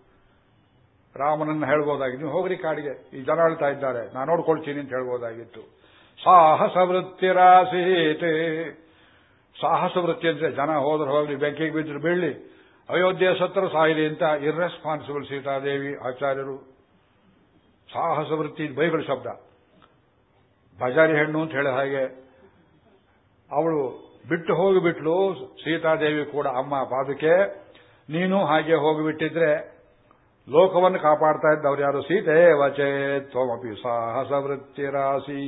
ರಾಮನನ್ನು ಹೇಳ್ಬೋದಾಗಿತ್ತು. ನೀವು ಹೋಗ್ರಿ ಕಾಡಿಗೆ. ಈ ಜನ ಹೇಳ್ತಾ ಇದ್ದಾರೆ. ನಾನು ನೋಡ್ಕೊಳ್ತೀನಿ ಅಂತ ಹೇಳ್ಬೋದಾಗಿತ್ತು. ಸಾಹಸ ವೃತ್ತಿರಾಸೀತೆ ಸಾಹಸ ವೃತ್ತಿ ಅಂದ್ರೆ ಜನ ಹೋದ್ರೆ ಹೋಗ್ಲಿ ಬೆಂಕಿಗೆ ಬಿದ್ದರು ಬೀಳ್ಲಿ. ಅಯೋಧ್ಯೆ ಸತ್ರ ಸಾಯಿಲಿ ಅಂತ ಇರ್ರೆಸ್ಪಾನ್ಸಿಬಲ್ ಸೀತಾದೇವಿ ಆಚಾರ್ಯರು. ಸಾಹಸ ವೃತ್ತಿ ಬೈಗಳು ಶಬ್ದ. ಬಜಾರಿ ಹೆಣ್ಣು ಅಂತ ಹೇಳ ಹಾಗೆ, ಅವಳು ಬಿಟ್ಟು ಹೋಗಿಬಿಟ್ಲು, ಸೀತಾದೇವಿ ಕೂಡ ಅಮ್ಮ ಪಾದಕ್ಕೆ ನೀನು ಹಾಗೆ ಹೋಗಿಬಿಟ್ಟಿದ್ರೆ ಲೋಕವನ್ನು ಕಾಪಾಡ್ತಾ ಇದ್ದವ್ರು ಯಾರು? ಸೀತೆ ವಚೇ ತ್ವಮಪಿ ಸಾಹಸ ವೃತ್ತಿರಾಸೀ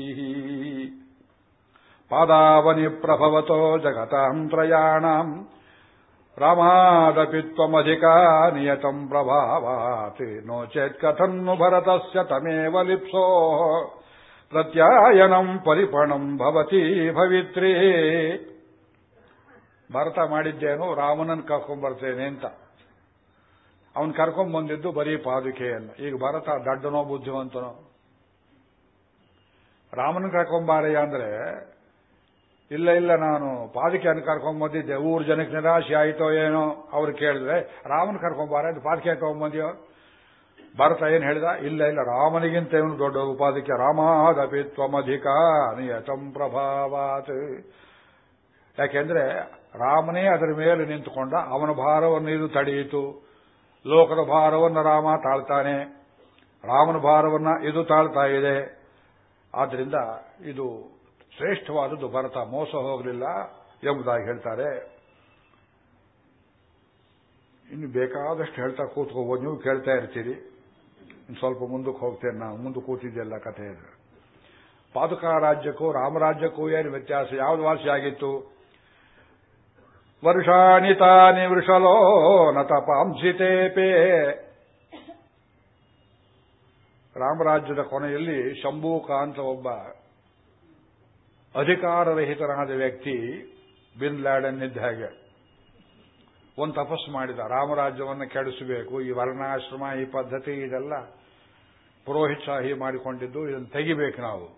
ಪಾದಾವನಿ ಪ್ರಭವತೋ ಜಗತಾಂ ತ್ರಯಾಣಂ ರಾಮಾದಪಿ ತ್ವಮಧಿಕ ನಿಯತಂ ಪ್ರಭಾವಾತಿ. ನೋ ಚೇತ್ ಕಥನ್ನು ಭರತಸ್ಯ ತಮೇವ ಲಿಪ್ಸೋ. ಪ್ರತ್ಯಾಯನಂ ಪರಿಪಣಂ ಭವತಿ ಭವಿತ್ರಿ. ಭರತ ಮಾಡಿದ್ದೇನು, ರಾಮನನ್ನು ಕರ್ಕೊಂಡ್ಬರ್ತೇನೆ ಅಂತ. ಅವನು ಕರ್ಕೊಂಡ್ ಬಂದಿದ್ದು ಬರೀ ಪಾದುಕೆಯನ್ನು ಈಗ ಭರತ ದಡ್ಡನೋ ಬುದ್ಧಿವಂತನೋ? ರಾಮನ ಕರ್ಕೊಂಬಾರಯ್ಯ ಅಂದ್ರೆ, ಇಲ್ಲ ಇಲ್ಲ, ನಾನು ಪಾದಕೆಯನ್ನು ಕರ್ಕೊಂಡ್ ಬಂದಿದ್ದೆ. ಊರ್ ಜನಕ್ಕೆ ನಿರಾಶೆ ಆಯಿತೋ ಏನೋ ಅವ್ರು ಕೇಳಿದ್ರೆ ರಾಮನ ಕರ್ಕೊಂಬಾರ ಪಾದಕೆ ತಗೊಂಡ್ಬಂದ್ಯೋ ಭರತ ಏನ್ ಹೇಳಿದ? ಇಲ್ಲ ಇಲ್ಲ, ರಾಮನಿಗಿಂತ ಇವನು ದೊಡ್ಡ ಉಪಾಧಿಕ ರಾಮಾದಪಿ ತ್ವಮಧಿಕ ನಿಯತಂ ಪ್ರಭಾವಾತ್. ಯಾಕೆಂದ್ರೆ ರಾಮನೇ ಅದರ ಮೇಲೆ ನಿಂತುಕೊಂಡ. ಅವನ ಭಾರವನ್ನು ಇದು ತಡೆಯಿತು. ಲೋಕದ ಭಾರವನ್ನು ರಾಮ ತಾಳ್ತಾನೆ. ರಾಮನ ಭಾರವನ್ನ ಇದು ತಾಳ್ತಾ ಇದೆ. ಆದ್ರಿಂದ ಇದು ಶ್ರೇಷ್ಠವಾದದ್ದು. ಭರತ ಮೋಸ ಹೋಗಲಿಲ್ಲ ಎಂಬುದಾಗಿ ಹೇಳ್ತಾರೆ. ಇನ್ನು ಬೇಕಾದಷ್ಟು ಹೇಳ್ತಾ ಕೂತ್ಕೋಬಹುದು ನೀವು ಕೇಳ್ತಾ ಇರ್ತೀರಿ. ಸ್ವಲ್ಪ ಮುಂದಕ್ಕೆ ಹೋಗ್ತೇನೆ ನಾವು ಮುಂದೆ ಕೂತಿದ್ದೆಲ್ಲ ಕಥೆ ಇದೆ ಪಾದುಕಾ ರಾಜ್ಯಕ್ಕೂ ರಾಮರಾಜ್ಯಕ್ಕೂ ಏನು ವ್ಯತ್ಯಾಸ? ಯಾವ್ದು ವಾಸಿಯಾಗಿತ್ತು ವರ್ಷಾಣಿ ತಾನಿ ವೃಷಲೋ ತಪಾಂಸಿತೇಪೇ ರಾಮರಾಜ್ಯದ ಕೊನೆಯಲ್ಲಿ ಶಂಭೂಕ ಅಂತ ಒಬ್ಬ ಅಧಿಕಾರರಹಿತನಾದ ವ್ಯಕ್ತಿ ಬಿನ್ ಲ್ಯಾಡನ್ ಇದ್ದ ಹಾಗೆ. ಒಂದು ತಪಸ್ಸು ಮಾಡಿದ. ರಾಮರಾಜ್ಯವನ್ನು ಕೆಡಿಸಬೇಕು. ಈ ವರ್ಣಾಶ್ರಮ, ಈ ಪದ್ಧತಿ ಇದೆಲ್ಲ ಪುರೋಹಿತ್ಸಾಹಿ ಮಾಡಿಕೊಂಡಿದ್ದು, ಇದನ್ನು ತೆಗಿಬೇಕು ನಾವು.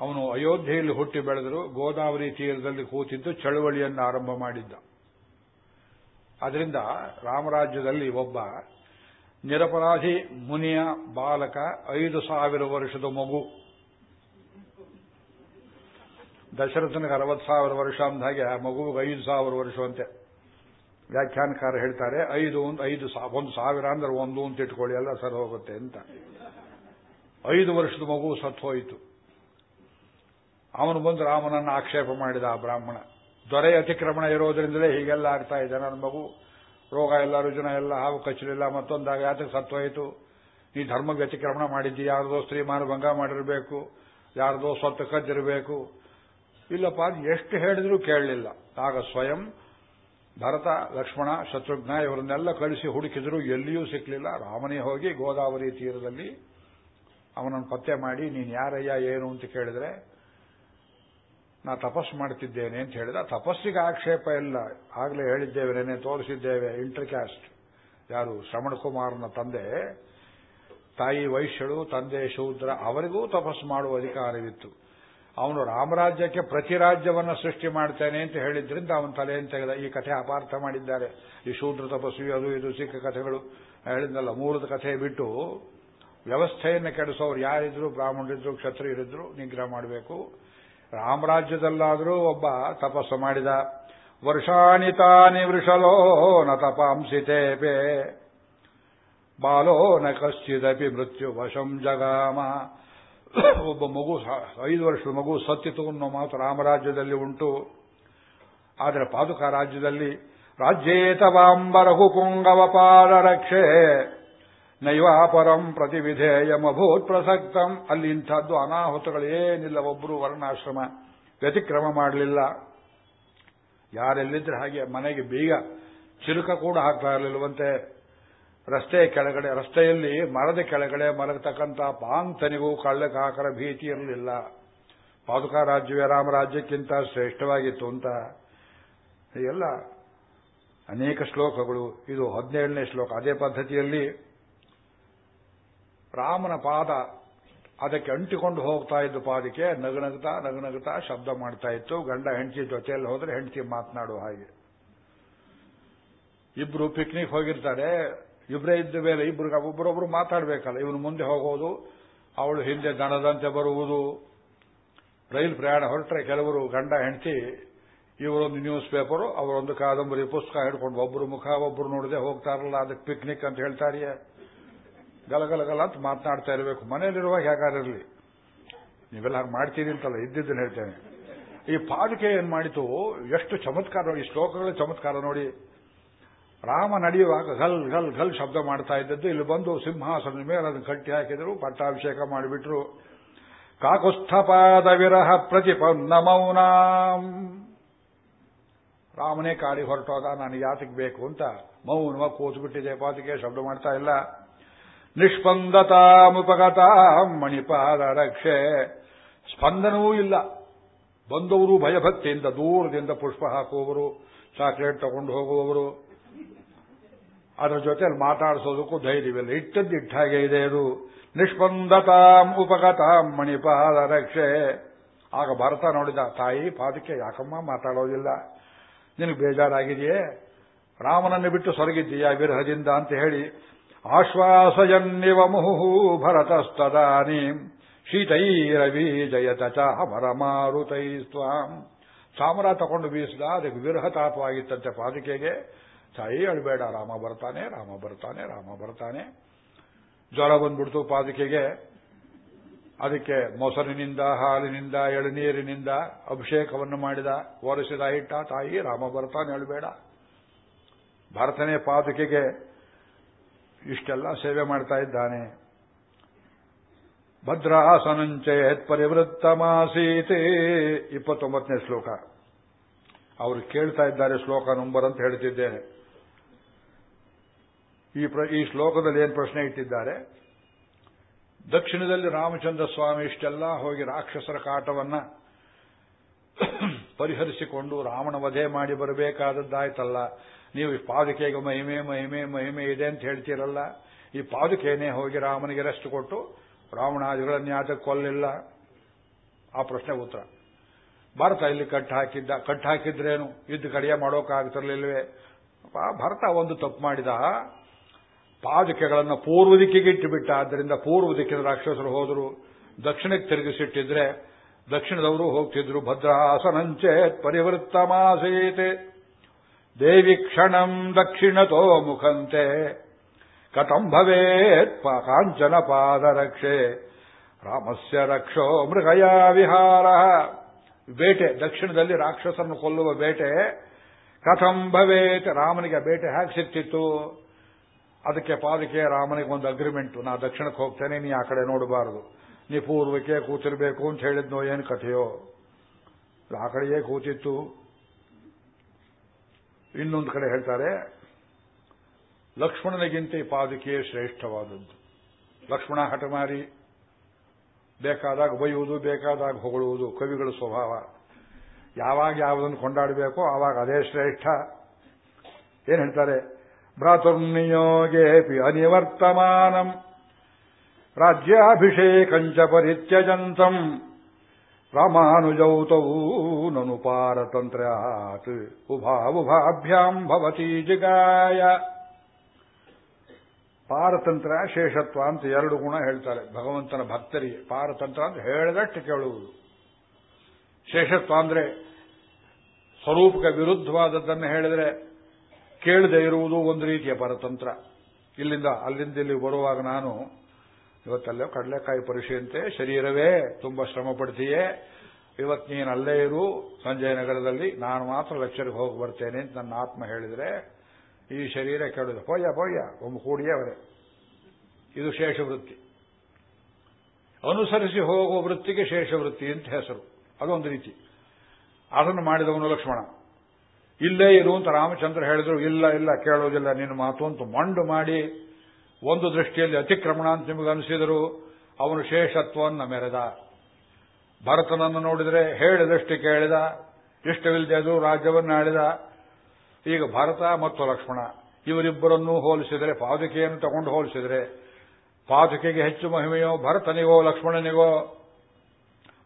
ಅವನು ಅಯೋಧ್ಯೆಯಲ್ಲಿ ಹುಟ್ಟಿ ಬೆಳೆದರು, ಗೋದಾವರಿ ತೀರದಲ್ಲಿ ಕೂತಿದ್ದು, ಚಳುವಳಿಯನ್ನು ಆರಂಭ ಮಾಡಿದ್ದ. ಅದರಿಂದ ರಾಮರಾಜ್ಯದಲ್ಲಿ ಒಬ್ಬ ನಿರಪರಾಧಿ ಮುನಿಯ ಬಾಲಕ, ಐದು ಸಾವಿರ ವರ್ಷದ ಮಗು. ದಶರಥನಿಗೆ ಅರವತ್ತು ಸಾವಿರ ವರ್ಷ ಅಂದ ಹಾಗೆ ಆ ಮಗುವಿಗೆ ಐದು ಸಾವಿರ ವರ್ಷವಂತೆ. ವ್ಯಾಖ್ಯಾನಕಾರ ಹೇಳ್ತಾರೆ, ಐದು ಒಂದು ಐದು ಒಂದು ಸಾವಿರ ಅಂದ್ರೆ ಒಂದು ಅಂತ ಇಟ್ಕೊಳ್ಳಿ, ಎಲ್ಲ ಸರಿ ಹೋಗುತ್ತೆ ಅಂತ. ಐದು ವರ್ಷದ ಮಗು ಸತ್ತು ಹೋಯಿತು. ಅವನು ಬಂದು ರಾಮನನ್ನು ಆಕ್ಷೇಪ ಮಾಡಿದ ಆ ಬ್ರಾಹ್ಮಣ. ದೊರೆ ಅತಿಕ್ರಮಣ ಇರೋದ್ರಿಂದಲೇ ಹೀಗೆಲ್ಲ ಆಗ್ತಾ ಇದೆ. ನನ್ನ ಮಗು, ರೋಗ ಎಲ್ಲ, ರುಜುನ ಎಲ್ಲ, ಹಾವು ಕಚ್ಚಲಿಲ್ಲ ಮತ್ತೊಂದಾಗ ಯಾತಕ್ಕೆ ಸತ್ತೋಯಿತು ನೀ ಧರ್ಮಕ್ಕೆ ಅತಿಕ್ರಮಣ ಮಾಡಿದ್ದಿ ಯಾರ್ದೋ ಸ್ತ್ರೀಮಾನ ಭಂಗ ಮಾಡಿರಬೇಕು, ಯಾರ್ದೋ ಸ್ವತ್ತು ಕದ್ದಿರಬೇಕು. ಇಲ್ಲಪ್ಪ ಎಷ್ಟು ಹೇಳಿದ್ರೂ ಕೇಳಲಿಲ್ಲ. ಆಗ ಸ್ವಯಂ ಭರತ, ಲಕ್ಷ್ಮಣ, ಶತ್ರುಘ್ನ ಇವರನ್ನೆಲ್ಲ ಕಳಿಸಿ ಹುಡುಕಿದ್ರು, ಎಲ್ಲಿಯೂ ಸಿಕ್ಕಲಿಲ್ಲ ರಾಮನೇ ಹೋಗಿ ಗೋದಾವರಿ ತೀರದಲ್ಲಿ ಅವನನ್ನು ಪತ್ತೆ ಮಾಡಿ, ನೀನು ಯಾರಯ್ಯ, ಏನು? ಅಂತ ಕೇಳಿದ್ರೆ, ನಾ ತಪಸ್ಸು ಮಾಡ್ತಿದ್ದೇನೆ ಅಂತ ಹೇಳಿದ. ತಪಸ್ಸಿಗೆ ಆಕ್ಷೇಪ ಇಲ್ಲ. ಆಗಲೇ ಹೇಳಿದ್ದೇವೆ ನೆನೆ ತೋರಿಸಿದ್ದೇವೆ. ಇಂಟರ್ಕ್ಯಾಸ್ಟ್ ಯಾರು? ಶ್ರವಣ ಕುಮಾರನ ತಂದೆ. ತಾಯಿ ವೈಶ್ಯಳು, ತಂದೆ ಶೂದ್ರ, ಅವರಿಗೂ ತಪಸ್ಸು ಮಾಡುವ ಅಧಿಕಾರವಿತ್ತು. ಅವನು ರಾಮರಾಜ್ಯಕ್ಕೆ ಪ್ರತಿ ರಾಜ್ಯವನ್ನು ಸೃಷ್ಟಿ ಮಾಡ್ತಾನೆ ಅಂತ ಹೇಳಿದ್ರಿಂದ ಅವನ ತಲೆಯನ್ನು ತೆಗೆದ. ಈ ಕಥೆ ಅಪಾರ್ಥ ಮಾಡಿದ್ದಾರೆ. ಈ ಶೂದ್ರ ತಪಸ್ವಿ ಅದು ಇದು ಸಿಕ್ಕ ಕಥೆಗಳು. ಹೇಳಿದ್ನಲ್ಲ ಮೂಲದ ಕಥೆ ಬಿಟ್ಟು ವ್ಯವಸ್ಥೆಯನ್ನು ಕೆಡಿಸೋರು ಯಾರಿದ್ರು, ಬ್ರಾಹ್ಮಣರಿದ್ರು, ಕ್ಷತ್ರಿಯರಿದ್ರು ನಿಗ್ರಹ ಮಾಡಬೇಕು. ರಾಮರಾಜ್ಯದಲ್ಲಾದರೂ ಒಬ್ಬ ತಪಸ್ಸು ಮಾಡಿದ. ವರ್ಷಾಣಿ ತಾನಿ ವೃಷಲೋ ನ ತಪಾಂಸಿತೇಪೆ ಬಾಲೋ ನ ಕಶ್ಚಿದಪಿ ಮೃತ್ಯು ವಶಂ ಜಗಾಮ. ಒಬ್ಬ ಮಗು ಐದು ವರ್ಷದ ಮಗು ಸತ್ತಿತು ಅನ್ನೋ ಮಾತು ರಾಮರಾಜ್ಯದಲ್ಲಿ ಉಂಟು. ಆದರೆ ಪಾದುಕ ರಾಜ್ಯದಲ್ಲಿ ರಾಜ್ಯೇತವಾಂಬರಹು ಪುಂಗವಪಾಲ ರಕ್ಷೆ ನೈವಾಪರಂ ಪ್ರತಿವಿಧೇಯಮಭೂತ್ ಪ್ರಸಕ್ತಂ. ಅಲ್ಲಿ ಇಂಥದ್ದು ಅನಾಹುತಗಳೇನಿಲ್ಲ ಒಬ್ಬರು ವರ್ಣಾಶ್ರಮ ವ್ಯತಿಕ್ರಮ ಮಾಡಲಿಲ್ಲ. ಯಾರೆಲ್ಲಿದ್ರೆ ಹಾಗೆ ಮನೆಗೆ ಬೀಗ ಚಿರುಕ ಕೂಡ ಹಾಕ್ತಾ ಇರಲಿಲ್ಲವಂತೆ ರಸ್ತೆ ಕೆಳಗಡೆ, ರಸ್ತೆಯಲ್ಲಿ ಮರದ ಕೆಳಗಡೆ ಮಲಗತಕ್ಕಂಥ ಪಾಂತನಿಗೂ ಕಳ್ಳಕಾಕರ ಭೀತಿ ಇರಲಿಲ್ಲ. ಪಾದುಕ ರಾಜ್ಯವೇ ರಾಮರಾಜ್ಯಕ್ಕಿಂತ ಶ್ರೇಷ್ಠವಾಗಿತ್ತು ಅಂತ. ಎಲ್ಲ ಅನೇಕ ಶ್ಲೋಕಗಳು, ಇದು ಹದಿನೇಳನೇ ಶ್ಲೋಕ. ಅದೇ ಪದ್ಧತಿಯಲ್ಲಿ ರಾಮನ ಪಾದ ಅದಕ್ಕೆ ಅಂಟಿಕೊಂಡು ಹೋಗ್ತಾ ಇದ್ದ ಪಾದಕ್ಕೆ ನಗನಗ್ತಾ ನಗನಗ್ತಾ ಶಬ್ದ ಮಾಡ್ತಾ ಇತ್ತು. ಗಂಡ ಹೆಂಡತಿ ಜೊತೆಯಲ್ಲಿ ಹೋದ್ರೆ ಹೆಂಡತಿ ಮಾತನಾಡುವ ಹಾಗೆ. ಇಬ್ರು ಪಿಕ್ನಿಕ್ ಹೋಗಿರ್ತಾರೆ. ಇಬ್ಬರೇ ಇದ್ದ ಮೇಲೆ ಇಬ್ಬರಿಗೆ ಒಬ್ಬರೊಬ್ಬರು ಮಾತಾಡಬೇಕಲ್ಲ. ಇವನು ಮುಂದೆ ಹೋಗೋದು, ಅವಳು ಹಿಂದೆ ದಣದಂತೆ ಬರುವುದು. ರೈಲು ಪ್ರಯಾಣ ಹೊರಟ್ರೆ ಕೆಲವರು ಗಂಡ, ಹೆಂಡತಿ, ಇವರೊಂದು ನ್ಯೂಸ್ ಪೇಪರು ಅವರೊಂದು ಕಾದಂಬರಿ, ಪುಸ್ತಕ ಹಿಡ್ಕೊಂಡು ಒಬ್ಬರು ಮುಖ ಒಬ್ಬರು ನೋಡದೆ ಹೋಗ್ತಾರಲ್ಲ, ಅದಕ್ಕೆ ಪಿಕ್ನಿಕ್ ಅಂತ ಹೇಳ್ತಾರಿಯೇ? ಗಲಗಲಗಲ ಅಂತ ಮಾತನಾಡ್ತಾ ಇರಬೇಕು. ಮನೆಯಲ್ಲಿರುವಾಗ ಹೇಗಾರಿರಲಿ ನೀವೆಲ್ಲ ಹಾಗೆ ಮಾಡ್ತೀರಿ ಅಂತಲ್ಲ, ಇದ್ದಿದ್ದನ್ನು ಹೇಳ್ತೇನೆ. ಈ ಪಾದಕೆ ಏನ್ ಮಾಡಿತು? ಎಷ್ಟು ಚಮತ್ಕಾರ ಈ ಶ್ಲೋಕಗಳ ಚಮತ್ಕಾರ ನೋಡಿ. ರಾಮ ನಡೆಯುವಾಗ ಘಲ್ ಘಲ್ ಘಲ್ ಶಬ್ದ ಮಾಡ್ತಾ ಇದ್ದದ್ದು. ಇಲ್ಲಿ ಬಂದು ಸಿಂಹಾಸನದ ಮೇಲೆ ಅದನ್ನು ಕಟ್ಟಿ ಹಾಕಿದ್ರು, ಪಟ್ಟಾಭಿಷೇಕ ಮಾಡಿಬಿಟ್ರು. ಕಾಕುಸ್ಥಪಾದ ವಿರಹ ಪ್ರತಿಪನ್ನ ಮೌನಾಂ. ರಾಮನೇ ಕಾಡಿ ಹೊರಟೋದ, ನಾನು ಯಾತಕ್ಕೆ ಬೇಕು ಅಂತ ಮೌನವಾಗಿ ಕೂತ್ಬಿಟ್ಟಿದೆ, ಪಾತಿಗೆ ಶಬ್ದ ಮಾಡ್ತಾ ಇಲ್ಲ. ನಿಷ್ಪಂದತಾಮುಪಗತಾ ಮಣಿಪಾದ ರಕ್ಷೆ. ಸ್ಪಂದನವೂ ಇಲ್ಲ. ಬಂದವರು ಭಯಭಕ್ತಿಯಿಂದ ದೂರದಿಂದ ಪುಷ್ಪ ಹಾಕುವವರು, ಚಾಕ್ಲೇಟ್ ತಗೊಂಡು ಹೋಗುವವರು. ಅದರ ಜೊತೆಯಲ್ಲಿ ಮಾತಾಡಿಸೋದಕ್ಕೂ ಧೈರ್ಯವಿಲ್ಲ ಇಟ್ಟದ್ದು ಇದೆ ಅದು. ನಿಷ್ಪಂದತಾಂ ಉಪಗತಾಂ ಮಣಿಪಾದ ರಕ್ಷೆ. ಆಗ ಭರತ ನೋಡಿದ, ತಾಯಿ ಪಾದಕ್ಕೆ ಯಾಕಮ್ಮ ಮಾತಾಡೋದಿಲ್ಲ? ನಿನಗೆ ಬೇಜಾರಾಗಿದೆಯೇ? ರಾಮನನ್ನು ಬಿಟ್ಟು ಸೊರಗಿದ್ದೀಯಾ ವಿರಹದಿಂದ ಅಂತ ಹೇಳಿ, ಆಶ್ವಾಸಯನ್ನಿವ ಮುಹು ಭರತಸ್ತದಾನಿ. ಶೀತೈರವಿ ಜಯತ ಚಾಮರ ಮಾರುತೈ ಸ್ವಾಂ. ಚಾಮರ ತಗೊಂಡು ಬೀಸಿದ, ಅದಕ್ಕೆ ವಿರಹ ತಾಪವಾಗಿತ್ತಂತೆ ಪಾದಿಕೆಗೆ. ತಾಯಿ ಹೇಳ್ಬೇಡ ರಾಮ ಬರ್ತಾನೆ ರಾಮ ಬರ್ತಾನೆ ರಾಮ ಬರ್ತಾನೆ. ಜ್ವರ ಬಂದ್ಬಿಡ್ತು ಪಾದಕೆಗೆ. ಅದಕ್ಕೆ ಮೊಸರಿನಿಂದ, ಹಾಲಿನಿಂದ, ಎಳನೀರಿನಿಂದ ಅಭಿಷೇಕವನ್ನು ಮಾಡಿದ. ಒರೆಸಿದ ಇಟ್ಟ ತಾಯಿ, ರಾಮ ಬರ್ತಾನೆ ಹೇಳ್ಬೇಡ ಭರತನೇ ಪಾದಕೆಗೆ ಇಷ್ಟೆಲ್ಲ ಸೇವೆ ಮಾಡ್ತಾ ಇದ್ದಾನೆ. ಭದ್ರಾಸನಂಚೇತ್ ಪರಿವೃತ್ತಮಾಸೀತೆ. ಇಪ್ಪತ್ತೊಂಬತ್ತನೇ ಶ್ಲೋಕ. ಅವರು ಕೇಳ್ತಾ ಇದ್ದಾರೆ ಶ್ಲೋಕ ನಂಬರ್ ಅಂತ ಹೇಳ್ತಿದ್ದೇನೆ. ಈ ಈ ಶ್ಲೋಕದಲ್ಲಿ ಏನು ಪ್ರಶ್ನೆ ಇಟ್ಟಿದ್ದಾರೆ? ದಕ್ಷಿಣದಲ್ಲಿ ರಾಮಚಂದ್ರ ಸ್ವಾಮಿ ಇಷ್ಟೆಲ್ಲ ಹೋಗಿ ರಾಕ್ಷಸರ ಕಾಟವನ್ನ ಪರಿಹರಿಸಿಕೊಂಡು ರಾವಣ ವಧೆ ಮಾಡಿ ಬರಬೇಕಾದದ್ದಾಯ್ತಲ್ಲ. ನೀವು ಈ ಪಾದುಕೆಗೆ ಮಹಿಮೆ ಮಹಿಮೆ ಮಹಿಮೆ ಇದೆ ಅಂತ ಹೇಳ್ತೀರಲ್ಲ. ಈ ಪಾದುಕೆನೇ ಹೋಗಿ ರಾಮನಿಗೆ ರೆಸ್ಟ್ ಕೊಟ್ಟು ರಾವಣಾದಿಗಳನ್ನು ಯಾತಕ್ಕೆ ಕೊಲ್ಲಿಲ್ಲ. ಆ ಪ್ರಶ್ನೆ ಉತ್ತರ. ಭಾರತ ಇಲ್ಲಿ ಕಟ್ಟು ಹಾಕಿದ್ದ ಕಟ್ಟು ಹಾಕಿದ್ರೇನು? ಇದ್ದು ಕಡೆಯ ಮಾಡೋಕ್ಕಾಗ್ತಿರ್ಲಿಲ್ವೇ? ಭರತ ಒಂದು ತಪ್ಪು ಮಾಡಿದ. ಪಾದುಕೆಗಳನ್ನು ಪೂರ್ವ ದಿಕ್ಕಿಗೆ ಇಟ್ಟುಬಿಟ್ಟ. ಆದ್ದರಿಂದ ಪೂರ್ವ ದಿಕ್ಕಿನ ರಾಕ್ಷಸರು ಹೋದರು. ದಕ್ಷಿಣಕ್ಕೆ ತಿರುಗಿಸಿಟ್ಟಿದ್ರೆ ದಕ್ಷಿಣದವರು ಹೋಗ್ತಿದ್ರು. ಭದ್ರಾಸನಂಚೇತ್ ಪರಿವೃತ್ತಮಾಸೀತೆ. ದೇವಿ ಕ್ಷಣಂ ದಕ್ಷಿಣತೋ ಮುಖಂತೆ. ಕಥಂ ಭವೇತ್ ಕಾಂಚನ ಪಾದರಕ್ಷೆ. ರಾಮಸ್ಯ ರಕ್ಷೋ ಮೃಗಯ ವಿಹಾರ. ಬೇಟೆ, ದಕ್ಷಿಣದಲ್ಲಿ ರಾಕ್ಷಸರನ್ನು ಕೊಲ್ಲುವ ಬೇಟೆ. ಕಥಂ ಭವೇತ್ ರಾಮನಿಗೆ ಬೇಟೆ ಹೇಗೆ ಸಿಕ್ತಿತ್ತು. ಅದಕ್ಕೆ ಪಾದಕೆ ರಾಮನಿಗೆ ಒಂದು ಅಗ್ರಿಮೆಂಟ್ ನಾ ದಕ್ಷಿಣಕ್ಕೆ ಹೋಗ್ತೇನೆ, ನೀ ಆ ಕಡೆ ನೋಡಬಾರದು. ನೀ ಪೂರ್ವಕ್ಕೆ ಕೂತಿರ್ಬೇಕು ಅಂತ ಹೇಳಿದ್ನೋ ಏನು ಕಥೆಯೋ? ಆ ಕಡೆಯೇ ಕೂತಿತ್ತು? ಇನ್ನೊಂದು ಕಡೆ ಹೇಳ್ತಾರೆ ಲಕ್ಷ್ಮಣನಿಗಿಂತ ಈ ಪಾದುಕೆಯೇ ಶ್ರೇಷ್ಠವಾದದ್ದು. ಲಕ್ಷ್ಮಣ ಹಠಮಾರಿ ಬೇಕಾದಾಗ ಬೈಯುವುದು, ಬೇಕಾದಾಗ ಹೊಗಳುವುದು, ಕವಿಗಳ ಸ್ವಭಾವ. ಯಾವಾಗ ಯಾವುದನ್ನು ಕೊಂಡಾಡಬೇಕೋ ಆವಾಗ ಅದೇ ಶ್ರೇಷ್ಠ. ಏನ್ ಹೇಳ್ತಾರೆ? ಭ್ರಾತುರ್ನಿಯೋಗೇಪಿ ಅನಿವರ್ತಮಾನಂ ರಾಜ್ಯಾಭಿಷೇಕಂಚ ಪರಿತ್ಯಜಂತಂ ರಾಮಾನುಜೌತವೂ ನನು ಪಾರತಂತ್ರ್ಯಾತ್ ಉಭಾ उभावुभाभ्याम् ಭವತಿ जिगाय। ಪಾರತಂತ್ರ ಶೇಷತ್ವ ಅಂತ ಎರಡು ಗುಣ ಹೇಳ್ತಾರೆ। ಭಗವಂತನ ಭಕ್ತರಿಗೆ ಪಾರತಂತ್ರ ಅಂತ ಹೇಳಿದಷ್ಟು ಕೇಳುವುದು। ಶೇಷತ್ವ ಅಂದ್ರೆ ಸ್ವರೂಪಕ್ಕೆ ವಿರುದ್ಧವಾದದ್ದನ್ನು ಹೇಳಿದರೆ ಕೇಳದೆ ಇರುವುದು ಒಂದು ರೀತಿಯ ಪರತಂತ್ರ. ಇಲ್ಲಿಂದ ಅಲ್ಲಿಂದ ಇಲ್ಲಿ ಬರುವಾಗ ನಾನು ಇವತ್ತಲ್ಲೇ ಕಡಲೆಕಾಯಿ ಪರಿಶೀಲಂತೆ ಶರೀರವೇ ತುಂಬಾ ಶ್ರಮ ಪಡ್ತೀಯೇ ಇವತ್ತು ನೀನು ಅಲ್ಲೇ ಇರು ಸಂಜಯ ನಗರದಲ್ಲಿ ನಾನು ಮಾತ್ರ ಲೆಕ್ಚರ್ಗೆ ಹೋಗಿ ಬರ್ತೇನೆ ಅಂತ ನನ್ನ ಆತ್ಮ ಹೇಳಿದರೆ, ಈ ಶರೀರ ಕೇಳಿದ್ರೆ ಹೋಯ್ಯ ಹೋಯ್ಯ ಒಮ್ಮೆ ಕೂಡಿಯೇ ಅವರೇ. ಇದು ಶೇಷವೃತ್ತಿ ಅನುಸರಿಸಿ ಹೋಗುವ ವೃತ್ತಿಗೆ ಶೇಷವೃತ್ತಿ ಅಂತ ಹೆಸರು. ಅದೊಂದು ರೀತಿ. ಅದನ್ನು ಮಾಡಿದವನು ಲಕ್ಷ್ಮಣ. ಇಲ್ಲೇ ಇರು ಅಂತ ರಾಮಚಂದ್ರ ಹೇಳಿದ್ರು, ಇಲ್ಲ ಇಲ್ಲ, ಕೇಳೋದಿಲ್ಲ, ನಿನ್ನ ಮಾತು ಅಂತ ಮಂಡು ಮಾಡಿ ಒಂದು ದೃಷ್ಟಿಯಲ್ಲಿ ಅತಿಕ್ರಮಣ ಅಂತ ನಿಮಗೆ ಅನಿಸಿದರು, ಅವನು ಶೇಷತ್ವವನ್ನು ಮೆರೆದ. ಭರತನನ್ನು ನೋಡಿದರೆ ಹೇಳಿದಷ್ಟು ಕೇಳಿದ, ಇಷ್ಟವಿಲ್ಲದೆ ಅದು ರಾಜ್ಯವನ್ನು ಆಳಿದ. ಈಗ ಭರತ ಮತ್ತು ಲಕ್ಷ್ಮಣ, ಇವರಿಬ್ಬರನ್ನೂ ಹೋಲಿಸಿದರೆ ಪಾದುಕೆಯನ್ನು ತಗೊಂಡು ಹೋಲಿಸಿದರೆ, ಪಾದುಕೆಗೆ ಹೆಚ್ಚು ಮಹಿಮೆಯೋ ಭರತನಿಗೋ ಲಕ್ಷ್ಮಣನಿಗೋ?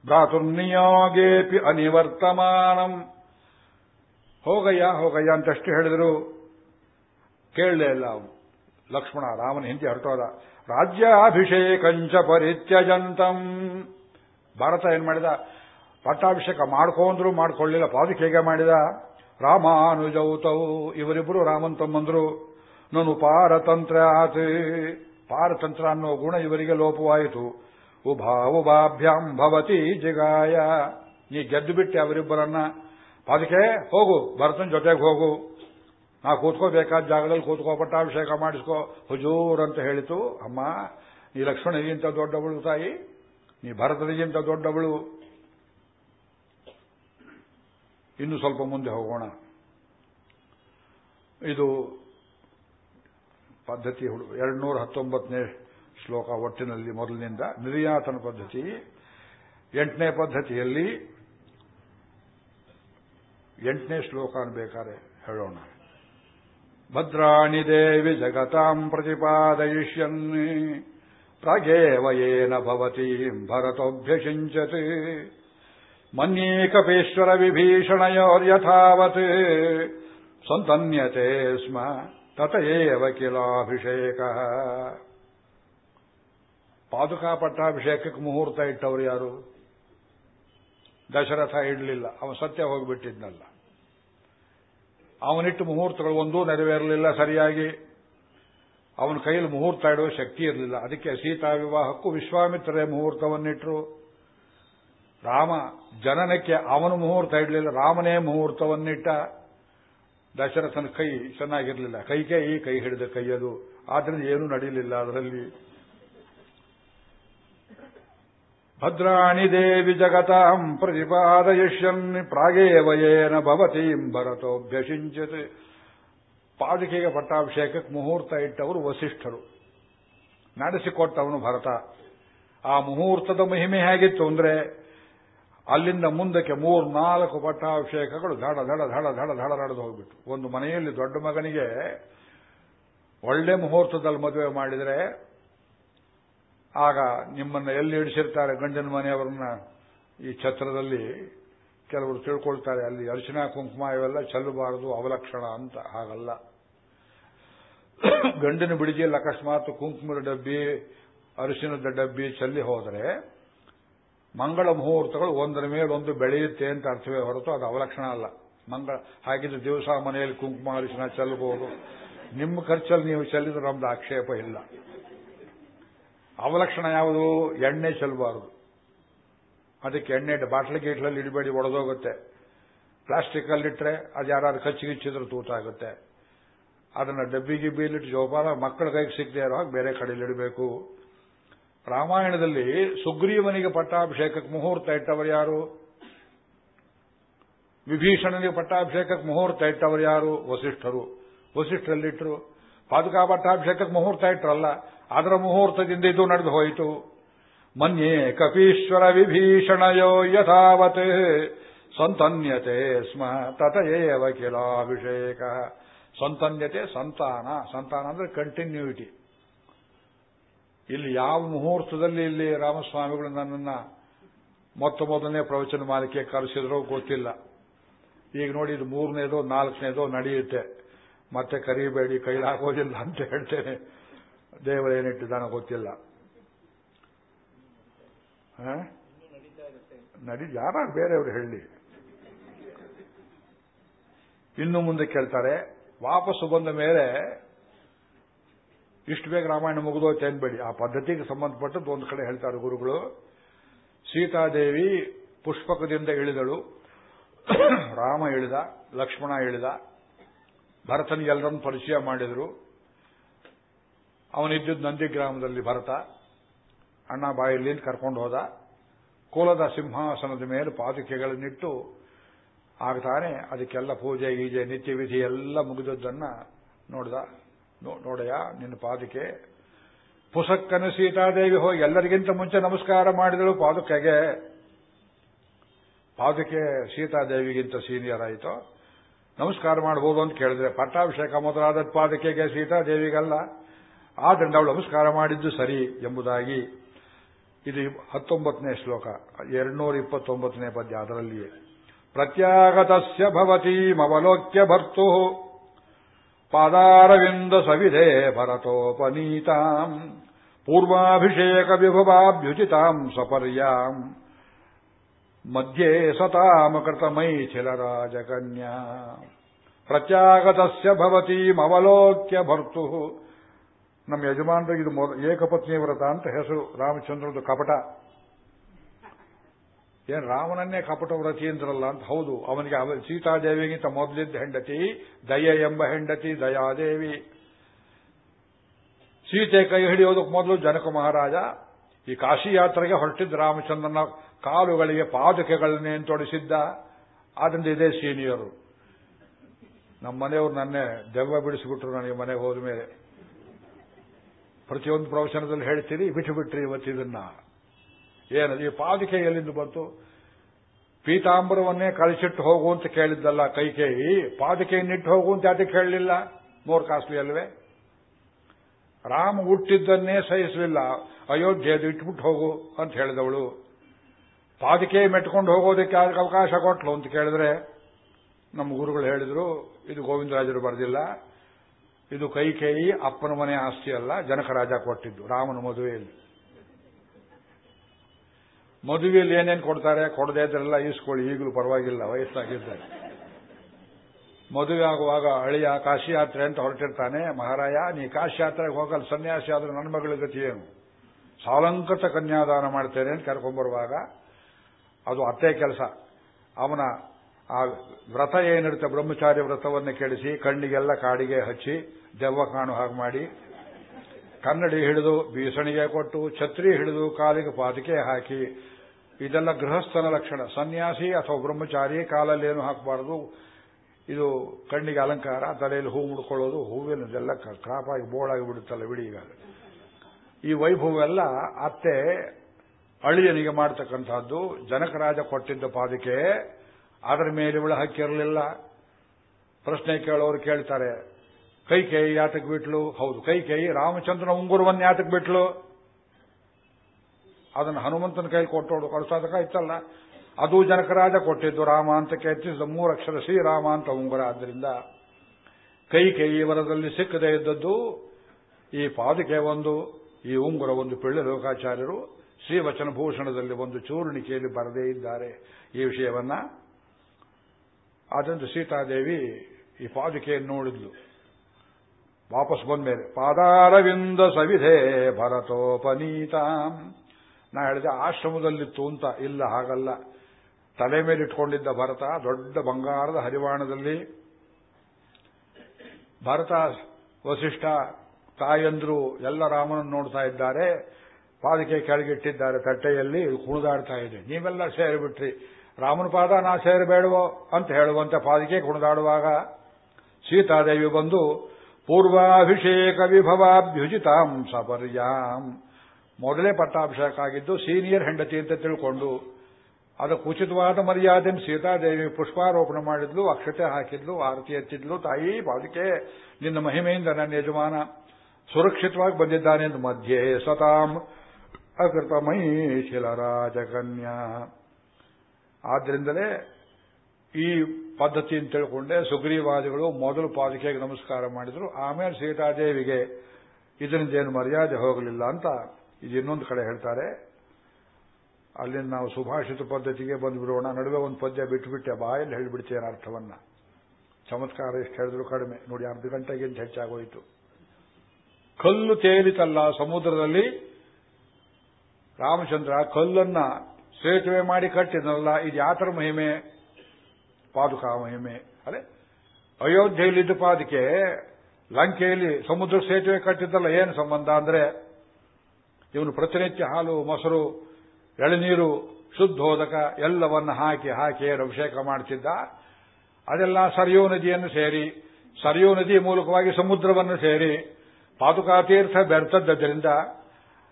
ಭ್ರಾತುರ್ನಿಯೋಗೇಪಿ ಅನಿವರ್ತಮಾನಂ. ಹೋಗಯ್ಯ ಹೋಗಯ್ಯ ಅಂತಷ್ಟು ಹೇಳಿದರು ಕೇಳಲೇ ಇಲ್ಲ ಅವನು. ಲಕ್ಷ್ಮಣ ರಾಮನ ಹಿಂದೆ ಹೊರಟೋದ, ರಾಜ್ಯಾಭಿಷೇಕಂಚ ಪರಿತ್ಯಜಂತಂ. ಭಾರತ ಏನ್ ಮಾಡಿದ? ಪಟ್ಟಾಭಿಷೇಕ ಮಾಡ್ಕೊಂಡ್ರು ಮಾಡ್ಕೊಳ್ಳಿಲ್ಲ ಹೇಗೆ ಮಾಡಿದ? ರಾಮಾನುಜೌತವು ಇವರಿಬ್ಬರು ರಾಮನ್ ತಮ್ಮಂದ್ರು, ನಾನು ಪಾರತಂತ್ರ ಆತ. ಪಾರತಂತ್ರ ಅನ್ನೋ ಗುಣ ಇವರಿಗೆ ಲೋಪವಾಯಿತು. ಉಭಾ ಉಭಾಭ್ಯಾಂ ಭವತಿ ಜಿಗಾಯ. ನೀ ಗೆದ್ದು ಬಿಟ್ಟೆ ಅವರಿಬ್ಬರನ್ನ. ಅದಕ್ಕೆ ಹೋಗು ಭರತನ ಜೊತೆಗೆ ಹೋಗು. ನಾ ಕೂತ್ಕೋಬೇಕಾದ ಜಾಗದಲ್ಲಿ ಕೂತ್ಕೋ, ಪಟ್ಟಾಭಿಷೇಕ ಮಾಡಿಸ್ಕೋ. ಹುಜೂರ್ ಅಂತ ಹೇಳಿತು, ಅಮ್ಮ, ನೀ ಲಕ್ಷ್ಮಣನಿಗಿಂತ ದೊಡ್ಡವಳು ತಾಯಿ, ನೀ ಭರತನಿಗಿಂತ ದೊಡ್ಡವಳು. ಇನ್ನು ಸ್ವಲ್ಪ ಮುಂದೆ ಹೋಗೋಣ. ಇದು ಪದ್ಧತಿ ಎರಡ್ನೂರ ಹತ್ತೊಂಬತ್ತನೇ ಶ್ಲೋಕ ಒಟ್ಟಿನಲ್ಲಿ ಮೊದಲಿನಿಂದ, ನಿರ್ಯಾತನ ಪದ್ಧತಿ. ಎಂಟನೇ ಪದ್ಧತಿಯಲ್ಲಿ ಎಂಟನೇ ಶ್ಲೋಕ ಬೇಕಾರೆ ಹೇಳೋಣ. ಭದ್ರಾಣಿ ದೇವಿ ಜಗತಾಂ ಪ್ರತಿಪಾದಯಿಷ್ಯನ್ ಪ್ರಾಗೇವಯೇನ ಭವತಿ ಭರತೋಭ್ಯಸಿಂಚತ್. ಮನ್ಯೇಕಪೇಶ್ವರ ವಿಭೀಷಣಯೋರ್ಯಥಾವತ್. ಸಂತನ್ಯತೆ ಸ್ಮ ತತಯೇವ ಕಿಲಾಭಿಷೇಕ. ಪಾದುಕಾ ಪಟ್ಟಾಭಿಷೇಕಕ್ಕೆ ಮುಹೂರ್ತ ಇಟ್ಟವರು ಯಾರು? ದಶರಥ ಇಡಲಿಲ್ಲ. ಅವನು ಸತ್ಯ ಹೋಗಿಬಿಟ್ಟಿದ್ನಲ್ಲ. ಅವನಿಟ್ಟು ಮುಹೂರ್ತಗಳು ಒಂದೂ ನೆರವೇರಲಿಲ್ಲ ಸರಿಯಾಗಿ. ಅವನ ಕೈಯಲ್ಲಿ ಮುಹೂರ್ತ ಇಡುವ ಶಕ್ತಿ ಇರಲಿಲ್ಲ. ಅದಕ್ಕೆ ಸೀತಾ ವಿವಾಹಕ್ಕೂ ವಿಶ್ವಾಮಿತ್ರರೇ ಮುಹೂರ್ತವನ್ನಿಟ್ಟರು ರಾಮ ಜನನಕ್ಕೆ ಅವನು ಮುಹೂರ್ತ ಇಡಲಿಲ್ಲ, ರಾಮನೇ ಮುಹೂರ್ತವನ್ನಿಟ್ಟ. ದಶರಥನ ಕೈ ಚೆನ್ನಾಗಿರಲಿಲ್ಲ. ಕೈಗೆ ಈ ಕೈ ಹಿಡಿದ ಕೈಯದು. ಆದ್ರಿಂದ ಏನೂ ನಡೀಲಿಲ್ಲ ಅದರಲ್ಲಿ. ಭದ್ರಾಣಿ ದೇವಿ ಜಗತಾಂ ಪ್ರತಿಪಾದಯಿಷ್ಯನ್ ಪ್ರಾಗೇವಯೇನ ಭವತೀಂ ಭರತೋಭ್ಯಸಿಂಚತ್ ಪಾದುಕೆಗೆ ಪಟ್ಟಾಭಿಷೇಕಕ್ಕೆ ಮುಹೂರ್ತ ಇಟ್ಟವರು ವಸಿಷ್ಠರು. ನಡೆಸಿಕೊಟ್ಟವನು ಭರತ. ಆ ಮುಹೂರ್ತದ ಮಹಿಮೆ ಹೇಗಿತ್ತು ಅಂದ್ರೆ ಅಲ್ಲಿಂದ ಮುಂದಕ್ಕೆ ಮೂರ್ನಾಲ್ಕು ಪಟ್ಟಾಭಿಷೇಕಗಳು ಧಡ ಧಡ ಧಡ ಧಡ ಧಡ ನಡೆದು ಹೋಗ್ಬಿಟ್ಟು ಒಂದು ಮನೆಯಲ್ಲಿ ದೊಡ್ಡ ಮಗನಿಗೆ ಒಳ್ಳೆ ಮುಹೂರ್ತದಲ್ಲಿ ಮದುವೆ ಮಾಡಿದರೆ ಆಗ ನಿಮ್ಮನ್ನು ಎಲ್ಲಿ ಇಡಿಸಿರ್ತಾರೆ ಗಂಡನ ಮನೆಯವರನ್ನ ಈ ಛತ್ರದಲ್ಲಿ ಕೆಲವರು ತಿಳ್ಕೊಳ್ತಾರೆ, ಅಲ್ಲಿ ಅರ್ಚನಾ ಕುಂಕುಮ ಇವೆಲ್ಲ ಚೆಲ್ಲಬಾರದು, ಅವಲಕ್ಷಣ ಅಂತ ಹಾಗಲ್ಲ. ಗಂಡನ ಬಿಡಿಗೆಯಲ್ಲಿ ಅಕಸ್ಮಾತ್ ಕುಂಕುಮದ ಡಬ್ಬಿ ಅರಿಶಿನದ ಡಬ್ಬಿ ಚೆಲ್ಲಿ ಹೋದರೆ ಮಂಗಳ ಮುಹೂರ್ತಗಳು ಒಂದರ ಮೇಲೆ ಒಂದು ಬೆಳೆಯುತ್ತೆ ಅಂತ ಅರ್ಥವೇ ಹೊರತು ಅದು ಅವಲಕ್ಷಣ ಅಲ್ಲ. ಮಂಗಳ ಹಾಗಿದ್ದ ದಿವಸ ಮನೆಯಲ್ಲಿ ಕುಂಕುಮ ಅರಿಶಿನ ಚೆಲ್ಲಬಹುದು. ನಿಮ್ಮ ಖರ್ಚಲ್ಲಿ ನೀವು ಚೆಲ್ಲಿದ್ರೆ ನಮ್ದು ಆಕ್ಷೇಪ ಇಲ್ಲ. ಅವಲಕ್ಷಣ ಯಾವುದು? ಎಣ್ಣೆ ಚೆಲ್ಲಬಾರದು ಅದಕ್ಕೆ ಎಣ್ಣೆ ಬಾಟ್ಲಿ ಗೇಟ್ಲಲ್ಲಿ ಇಡಬೇಡಿ, ಒಡೆದೋಗುತ್ತೆ. ಪ್ಲಾಸ್ಟಿಕ್ ಅಲ್ಲಿಟ್ಟರೆ ಅದು ಯಾರು ಕಚ್ಚಿಗಿಚ್ಚಿದ್ರೆ ತೂತಾಗುತ್ತೆ. ಅದನ್ನ ಡಬ್ಬಿ ಗಿಬ್ಬಿಲಿಟ್ಟು ಜೋಪಾನ ಮಕ್ಕಳ ಕೈಗೆ ಸಿಗದೆ ಇರೋ ಬೇರೆ ಕಡೆಯಲ್ಲಿ ಇಡಬೇಕು. ರಾಮಾಯಣದಲ್ಲಿ ಸುಗ್ರೀವನಿಗೆ ಪಟ್ಟಾಭಿಷೇಕಕ್ಕೆ ಮುಹೂರ್ತ ಇಟ್ಟವರು ಯಾರು? ವಿಭೀಷಣನಿಗೆ ಪಟ್ಟಾಭಿಷೇಕಕ್ಕೆ ಮುಹೂರ್ತ ಇಟ್ಟವರು ಯಾರು? ವಸಿಷ್ಠರು. ವಸಿಷ್ಠರಲ್ಲಿಟ್ಟರು. ಪಾದುಕಾ ಪಟ್ಟಾಭಿಷೇಕಕ್ಕೆ ಮುಹೂರ್ತ ಇಟ್ಟರಲ್ಲ ಅದರ ಮುಹೂರ್ತದಿಂದ ಇದು ನಡೆದು ಹೋಯಿತು. ಮನ್ಯೆ ಕಪೀಶ್ವರ ವಿಭೀಷಣಯೋ ಯಥಾವತ್. ಸಂತನ್ಯತೆ ಸ್ಮ ತತಯೇವ ಕಿಲಾಭಿಷೇಕ ಸಂತನ್ಯತೆ ಸಂತಾನ ಸಂತಾನ ಅಂದ್ರೆ ಕಂಟಿನ್ಯೂಟಿ ಇಲ್ಲಿ ಯಾವ ಮುಹೂರ್ತದಲ್ಲಿ ಇಲ್ಲಿ ರಾಮಸ್ವಾಮಿಗಳು ನನ್ನನ್ನ ಮೊತ್ತ ಮೊದಲನೇ ಪ್ರವಚನ ಮಾಲಿಕೆ ಕರೆಸಿದ್ರೋ ಗೊತ್ತಿಲ್ಲ. ಈಗ ನೋಡಿ ಇದು ಮೂರನೇದೋ ನಾಲ್ಕನೇದೋ ನಡೆಯುತ್ತೆ. ಮತ್ತೆ ಕರೀಬೇಡಿ, ಕೈಲಾಗೋದಿಲ್ಲ ಅಂತ ಹೇಳ್ತೇನೆ. ದೇವರೇನಿಟ್ಟಿದ್ದಾನೋ ಗೊತ್ತಿಲ್ಲ. ನಡಿ ಯಾರ ಬೇರೆಯವರು ಹೇಳಿ. ಇನ್ನು ಮುಂದೆ ಕೇಳ್ತಾರೆ, ವಾಪಸ್ಸು ಬಂದ ಮೇಲೆ ಇಷ್ಟು ಬೇಗ ರಾಮಾಯಣ ಮುಗಿದೋಯ್ತು ಅನ್ಬೇಡಿ. ಆ ಪದ್ಧತಿಗೆ ಸಂಬಂಧಪಟ್ಟದ್ದು ಒಂದು ಕಡೆ ಹೇಳ್ತಾರೆ ಗುರುಗಳು. ಸೀತಾದೇವಿ ಪುಷ್ಪಕದಿಂದ ಇಳಿದಳು. ರಾಮ ಇಳಿದ, ಲಕ್ಷ್ಮಣ ಇಳಿದ. ಭರತನಿಗೆಲ್ಲರನ್ನು ಪರಿಚಯ ಮಾಡಿದರು. ಅವನಿದ್ದ ನಂದಿಗ್ರಾಮದಲ್ಲಿ ಭರತ, ಅಣ್ಣ ಬಾಯಲ್ಲಿ ಕರ್ಕೊಂಡು ಹೋದ. ಕೋಲದ ಸಿಂಹಾಸನದ ಮೇಲೆ ಪಾದುಕೆಗಳನ್ನಿಟ್ಟು ಆಗ್ತಾನೆ ಅದಕ್ಕೆಲ್ಲ ಪೂಜೆ, ಗೀಜೆ, ನಿತ್ಯ ವಿಧಿ ಎಲ್ಲ ಮುಗಿದದ್ದನ್ನ ನೋಡ್ದ. ನೋಡಯ್ಯ, ನಿನ್ನ ಪಾದುಕೆ. ಪುಸಕ್ಕನ ಸೀತಾದೇವಿ ಹೋಗಿ ಎಲ್ಲರಿಗಿಂತ ಮುಂಚೆ ನಮಸ್ಕಾರ ಮಾಡಿದಳು ಪಾದುಕೆಗೆ. ಪಾದುಕೆ ಸೀತಾದೇವಿಗಿಂತ ಸೀನಿಯರ್ ಆಯಿತು. ನಮಸ್ಕಾರ ಮಾಡಬಹುದು ಅಂತ ಕೇಳಿದ್ರೆ ಪಟ್ಟಾಭಿಷೇಕ ಮೊದಲಾದ ಪಾದಕೆಗೆ ಸೀತಾದೇವಿಗಲ್ಲ. ಆದ್ರಿಂದ ಅವಳು ನಮಸ್ಕಾರ ಮಾಡಿದ್ದು ಸರಿ ಎಂಬುದಾಗಿ ಇದು ಹತ್ತೊಂಬತ್ತನೇ ಶ್ಲೋಕ ಎರಡ್ನೂರ ಇಪ್ಪತ್ತೊಂಬತ್ತನೇ ಪದ್ಯ ಅದರಲ್ಲಿಯೇ. ಪ್ರತ್ಯಾಗತಸ್ಯ ಭವತೀಮವಲೋಕ್ಯ ಭರ್ತು. ಪಾದಾರವಿಂದ ಸವಿಧೆ ಭರತೋಪನೀತಾಂ. ಪೂರ್ವಾಭಿಷೇಕ ವಿಭವಾಭ್ಯುಚಿತಾಂ ಸಪರ್ಯಾಂ. ಮಧ್ಯೆ ಸತಾಮಕೃತಮೈಥಿಲರಾಜಕನ್ಯಾ ಪ್ರತ್ಯಾಗತಸ್ಯ ಭವತೀಮವಲೋಕ್ಯ ಭರ್ತು. ನಮ್ಮ ಯಜಮಾನರಿಗೆ ಇದು ಏಕಪತ್ನಿ ವ್ರತ ಅಂತ ಹೆಸರು ರಾಮಚಂದ್ರದು ಕಪಟ. ಏನ್ ರಾಮನನ್ನೇ ಕಪಟ ವ್ರತಿ ಅಂದ್ರಲ್ಲ ಅಂತ ಹೌದು. ಅವನಿಗೆ ಸೀತಾದೇವಿಗಿಂತ ಮೊದಲಿದ್ದ ಹೆಂಡತಿ, ದಯ ಎಂಬ ಹೆಂಡತಿ, ದಯಾದೇವಿ. ಸೀತೆ ಕೈ ಹಿಡಿಯೋದಕ್ಕೆ ಮೊದಲು ಜನಕ ಮಹಾರಾಜ. ಈ ಕಾಶಿ ಯಾತ್ರೆಗೆ ಹೊರಟಿದ್ದ ರಾಮಚಂದ್ರನ ಕಾಲುಗಳಿಗೆ ಪಾದುಕೆಗಳನ್ನೇ ತೊಡಿಸಿದ್ದ. ಆದ್ರಿಂದ ಇದೇ ಸೀನಿಯರು. ನಮ್ಮ ಮನೆಯವರು ನನ್ನೇ ದೆವ್ವ ಬಿಡಿಸಿಬಿಟ್ರು ನನಗೆ ಮನೆಗೆ ಹೋದ ಮೇಲೆ ಪ್ರತಿಯೊಂದು ಪ್ರವಚನದಲ್ಲಿ ಹೇಳ್ತೀರಿ, ಬಿಟ್ಟು ಬಿಟ್ರಿ ಇವತ್ತಿದನ್ನ ಏನದು ಈ ಪಾದಿಕೆ ಎಲ್ಲಿಂದ ಬಂತು? ಪೀತಾಂಬರವನ್ನೇ ಕಳಿಸಿಟ್ಟು ಹೋಗು ಅಂತ ಕೇಳಿದ್ದಲ್ಲ ಕೈಕೇಯಿ. ಪಾದಿಕೆಯನ್ನಿಟ್ಟು ಹೋಗು ಅಂತ ಯಾಕೆ ಹೇಳಲಿಲ್ಲ ಮೋರ್ ಕಾಸ್ಟ್ಲಿ ಅಲ್ವೇ? ರಾಮ ಹುಟ್ಟಿದ್ದನ್ನೇ ಸಹಿಸಲಿಲ್ಲ. ಅಯೋಧ್ಯೆ ಇಟ್ಬಿಟ್ಟು ಹೋಗು ಅಂತ ಹೇಳಿದವಳು. ಪಾದಿಕೆ ಮೆಟ್ಕೊಂಡು ಹೋಗೋದಕ್ಕೆ ಅವಕಾಶ ಕೊಟ್ಲು ಅಂತ ಕೇಳಿದ್ರೆ ನಮ್ಮ ಗುರುಗಳು ಹೇಳಿದ್ರು, ಇದು ಗೋವಿಂದರಾಜರು ಬರೆದಿಲ್ಲ. ಇದು ಕೈಕೇಯಿ ಅಪ್ಪನ ಮನೆ ಆಸ್ತಿ ಅಲ್ಲ, ಜನಕ ರಾಜ ಕೊಟ್ಟಿದ್ದು, ರಾಮನ ಮದುವೆಯಲ್ಲಿ. ಮದುವೆಯಲ್ಲಿ ಏನೇನು ಕೊಡ್ತಾರೆ, ಕೊಡದೇ ಇದ್ರೆಲ್ಲ ಈಸ್ಕೊಳ್ಳಿ, ಈಗಲೂ ಪರವಾಗಿಲ್ಲ, ವಯಸ್ಸಾಗಿದ್ದಾರೆ. ಮದುವೆ ಆಗುವಾಗ ಅಳಿಯ ಕಾಶಿ ಯಾತ್ರೆ ಅಂತ ಹೊರಟಿರ್ತಾನೆ, ಮಹಾರಾಯ, ನೀ ಕಾಶಿ ಯಾತ್ರೆಗೆ ಹೋಗಲ್ಲ, ಸನ್ಯಾಸಿ ಆದ್ರೆ ನನ್ನ ಮಗಳ ಗತಿ ಏನು? ಸಾಲಂಕೃತ ಕನ್ಯಾದಾನ ಮಾಡ್ತೇನೆ ಅಂತ ಕರ್ಕೊಂಡ್ಬರುವಾಗ ಅದು ಅತ್ತೆ ಕೆಲಸ. ಅವನ ಆ ವ್ರತ ಏನಿರುತ್ತೆ, ಬ್ರಹ್ಮಚಾರಿ ವ್ರತವನ್ನು ಕೆಡಿಸಿ ಕಣ್ಣಿಗೆಲ್ಲ ಕಾಡಿಗೆ ಹಚ್ಚಿ ದೆವ್ವ ಕಾಣು ಹಾಗೆ ಮಾಡಿ, ಕನ್ನಡಿ ಹಿಡಿದು, ಬೀಸಣಿಗೆ ಕೊಟ್ಟು, ಛತ್ರಿ ಹಿಡಿದು, ಕಾಲಿಗೆ ಪಾತಿಕೆ ಹಾಕಿ, ಇದೆಲ್ಲ ಗೃಹಸ್ಥನ ಲಕ್ಷಣ. ಸನ್ಯಾಸಿ ಅಥವಾ ಬ್ರಹ್ಮಚಾರಿ ಕಾಲಲ್ಲೇನು ಹಾಕಬಾರದು, ಇದು ಕಣ್ಣಿಗೆ ಅಲಂಕಾರ, ತಲೆಯಲ್ಲಿ ಹೂ ಮುಡ್ಕೊಳ್ಳೋದು ಹೂವಿನದೆಲ್ಲ ಕ್ರಾಪಾಗಿ ಬೋಳಾಗಿ ಬಿಡುತ್ತಲ್ಲ ಬಿಡಿ ಈಗ. ಈ ವೈಭವ ಎಲ್ಲ ಅತ್ತೆ ಅಳಿಯನಿಗೆ ಮಾಡತಕ್ಕಂಥದ್ದು ಜನಕರಾಜ ಕೊಟ್ಟಿದ್ದ ಪಾದಿಕೆ ಅದರ ಮೇಲೆ ಇವಳು ಹಕ್ಕಿರಲಿಲ್ಲ ಪ್ರಶ್ನೆ ಕೇಳೋರು ಕೇಳ್ತಾರೆ ಕೈಕೇಯಿ ಯಾತಕ್ಕೆ ಬಿಟ್ಲು? ಹೌದು ಕೈಕೇಯಿ ರಾಮಚಂದ್ರನ ಉಂಗುರವನ್ನು ಯಾತಕ್ಕೆ ಬಿಟ್ಲು? ಅದನ್ನು ಹನುಮಂತನ ಕೈ ಕೊಟ್ಟೋಡು ಕಳಿಸೋದಕ್ಕಾಯ್ತಲ್ಲ ಅದು ಜನಕರಾಜ ಕೊಟ್ಟಿದ್ದು ರಾಮ ಅಂತ ಕೆತ್ತಿಸಿದ ಮೂರಕ್ಷರ ಶ್ರೀರಾಮ ಅಂತ ಉಂಗುರ. ಆದ್ದರಿಂದ ಕೈಕೇಯಿ ವರದಲ್ಲಿ ಸಿಕ್ಕದೇ ಇದ್ದದ್ದು, ಈ ಪಾದಕೆ ಒಂದು, ಈ ಉಂಗುರ ಒಂದು ಪಿಳ್ಳೆ ಲೋಕಾಚಾರ್ಯರು ಶ್ರೀವಚನ ಭೂಷಣದಲ್ಲಿ ಒಂದು ಚೂರ್ಣಿಕೆಯಲ್ಲಿ ಬರದೇ ಇದ್ದಾರೆ. ಈ ವಿಷಯವನ್ನ ಆದ್ದರಿಂದ ಸೀತಾದೇವಿ ಈ ಪಾದುಕೆಯನ್ನು ನೋಡಿದ್ಲು. ವಾಪಸ್ ಬಂದ್ಮೇಲೆ, ಪಾದಾರವಿಂದ ಸವಿಧೆ ಭರತೋಪನೀತ. ನಾ ಹೇಳಿದೆ, ಆಶ್ರಮದಲ್ಲಿತ್ತು ಅಂತ. ಇಲ್ಲ, ಹಾಗಲ್ಲ. ತಲೆ ಮೇಲೆ ಇಟ್ಕೊಂಡಿದ್ದ ಭರತ, ದೊಡ್ಡ ಬಂಗಾರದ ಹರಿವಾಣದಲ್ಲಿ ಭರತ ವಸಿಷ್ಠ ತಾಯಂದ್ರು ಎಲ್ಲ ರಾಮನನ್ನು ನೋಡ್ತಾ ಇದ್ದಾರೆ. ಪಾದಕೆ ಕೆಳಗಿಟ್ಟಿದ್ದಾರೆ, ತಟ್ಟೆಯಲ್ಲಿ ಕುಣಿದಾಡ್ತಾ ಇದೆ. ನೀವೆಲ್ಲ ಸೇರಿಬಿಟ್ರಿ. ರಾಮನ ಪಾದ ನಾ ಸೇರಬೇಡವೋ ಅಂತ ಹೇಳುವಂತೆ ಪಾದಿಕೆ ಕುಣಿದಾಡುವಾಗ ಸೀತಾದೇವಿ ಬಂದು, ಪೂರ್ವಾಭಿಷೇಕ ವಿಭವಾಭ್ಯುಜಿತಾಂ ಸಪರ್ಯಾಂ. ಮೊದಲೇ ಪಟ್ಟಾಭಿಷೇಕ ಆಗಿದ್ದು ಸೀನಿಯರ್ ಹೆಂಡತಿ ಅಂತ ತಿಳ್ಕೊಂಡು ಅದಕ್ಕೆ ಉಚಿತವಾದ ಮರ್ಯಾದೆ ಸೀತಾದೇವಿ ಪುಷ್ಪಾರೋಪಣೆ ಮಾಡಿದ್ಲು, ಅಕ್ಷತೆ ಹಾಕಿದ್ಲು, ಆರತಿ ಎತ್ತಿದ್ಲು, ತಾಯಿ ಪಾದಿಕೆ, ನಿನ್ನ ಮಹಿಮೆಯಿಂದ ನನ್ನ ಯಜಮಾನ ಸುರಕ್ಷಿತವಾಗಿ ಬಂದಿದ್ದಾನೆ ಎಂದು ಮಧ್ಯೆ ಸತಾಂ ಅಕೃತಮೈ ಶಿಲರಾಜಕನ್ಯಾ. ಆದ್ರಿಂದಲೇ ಈ ಪದ್ಧತಿ ಅಂತ ತಿಳ್ಕೊಂಡೆ. ಸುಗ್ರೀವಾದಿಗಳು ಮೊದಲು ಪಾದುಕೆಗೆ ನಮಸ್ಕಾರ ಮಾಡಿದ್ರು. ಆಮೇಲೆ ಸೀತಾದೇವಿಗೆ ಇದರಿಂದ ಏನು ಮರ್ಯಾದೆ ಹೋಗಲಿಲ್ಲ ಅಂತ ಇದು ಇನ್ನೊಂದು ಕಡೆ ಹೇಳ್ತಾರೆ. ಅಲ್ಲಿಂದ ನಾವು ಸುಭಾಷಿತ ಪದ್ಧತಿಗೆ ಬಂದುಬಿಡೋಣ. ನಡುವೆ ಒಂದು ಪದ್ಯ ಬಿಟ್ಟುಬಿಟ್ಟೆ ಬಾಯಲ್ಲಿ ಹೇಳಿಬಿಡ್ತೇನೆ ಅರ್ಥವನ್ನ. ಚಮತ್ಕಾರ ಎಷ್ಟು ಹೇಳಿದ್ರು ಕಡಿಮೆ. ನೋಡಿ, ಅರ್ಧ ಗಂಟೆಗಿಂತ ಹೆಚ್ಚಾಗೋಯಿತು. ಕಲ್ಲು ತೇಲಿತಲ್ಲ ಸಮುದ್ರದಲ್ಲಿ. ರಾಮಚಂದ್ರ ಕಲ್ಲನ್ನ ಸೇತುವೆ ಮಾಡಿ ಕಟ್ಟಿದ್ನಲ್ಲ, ಇದು ಯಾತರ ಮಹಿಮೆ? ಪಾದುಕಾ ಮಹಿಮೆ. ಅದೇ, ಅಯೋಧ್ಯೆಯಲ್ಲಿದ್ದ ಪಾದಕ್ಕೆ ಲಂಕೆಯಲ್ಲಿ ಸಮುದ್ರ ಸೇತುವೆ ಕಟ್ಟಿದ್ದಲ್ಲ, ಏನು ಸಂಬಂಧ ಅಂದ್ರೆ, ಇವನು ಪ್ರತಿನಿತ್ಯ ಹಾಲು, ಮೊಸರು, ಎಳನೀರು ಶುದ್ಧೋದಕ ಎಲ್ಲವನ್ನು ಹಾಕಿ ಹಾಕಿ ಅಭಿಷೇಕ ಮಾಡ್ತಿದ್ದ. ಅದೆಲ್ಲ ಸರಿಯೋ ನದಿಯನ್ನು ಸೇರಿ, ಸರಿಯೋ ನದಿ ಮೂಲಕವಾಗಿ ಸಮುದ್ರವನ್ನು ಸೇರಿ ಪಾದುಕಾತೀರ್ಥ ಬೆರ್ತದ್ದರಿಂದ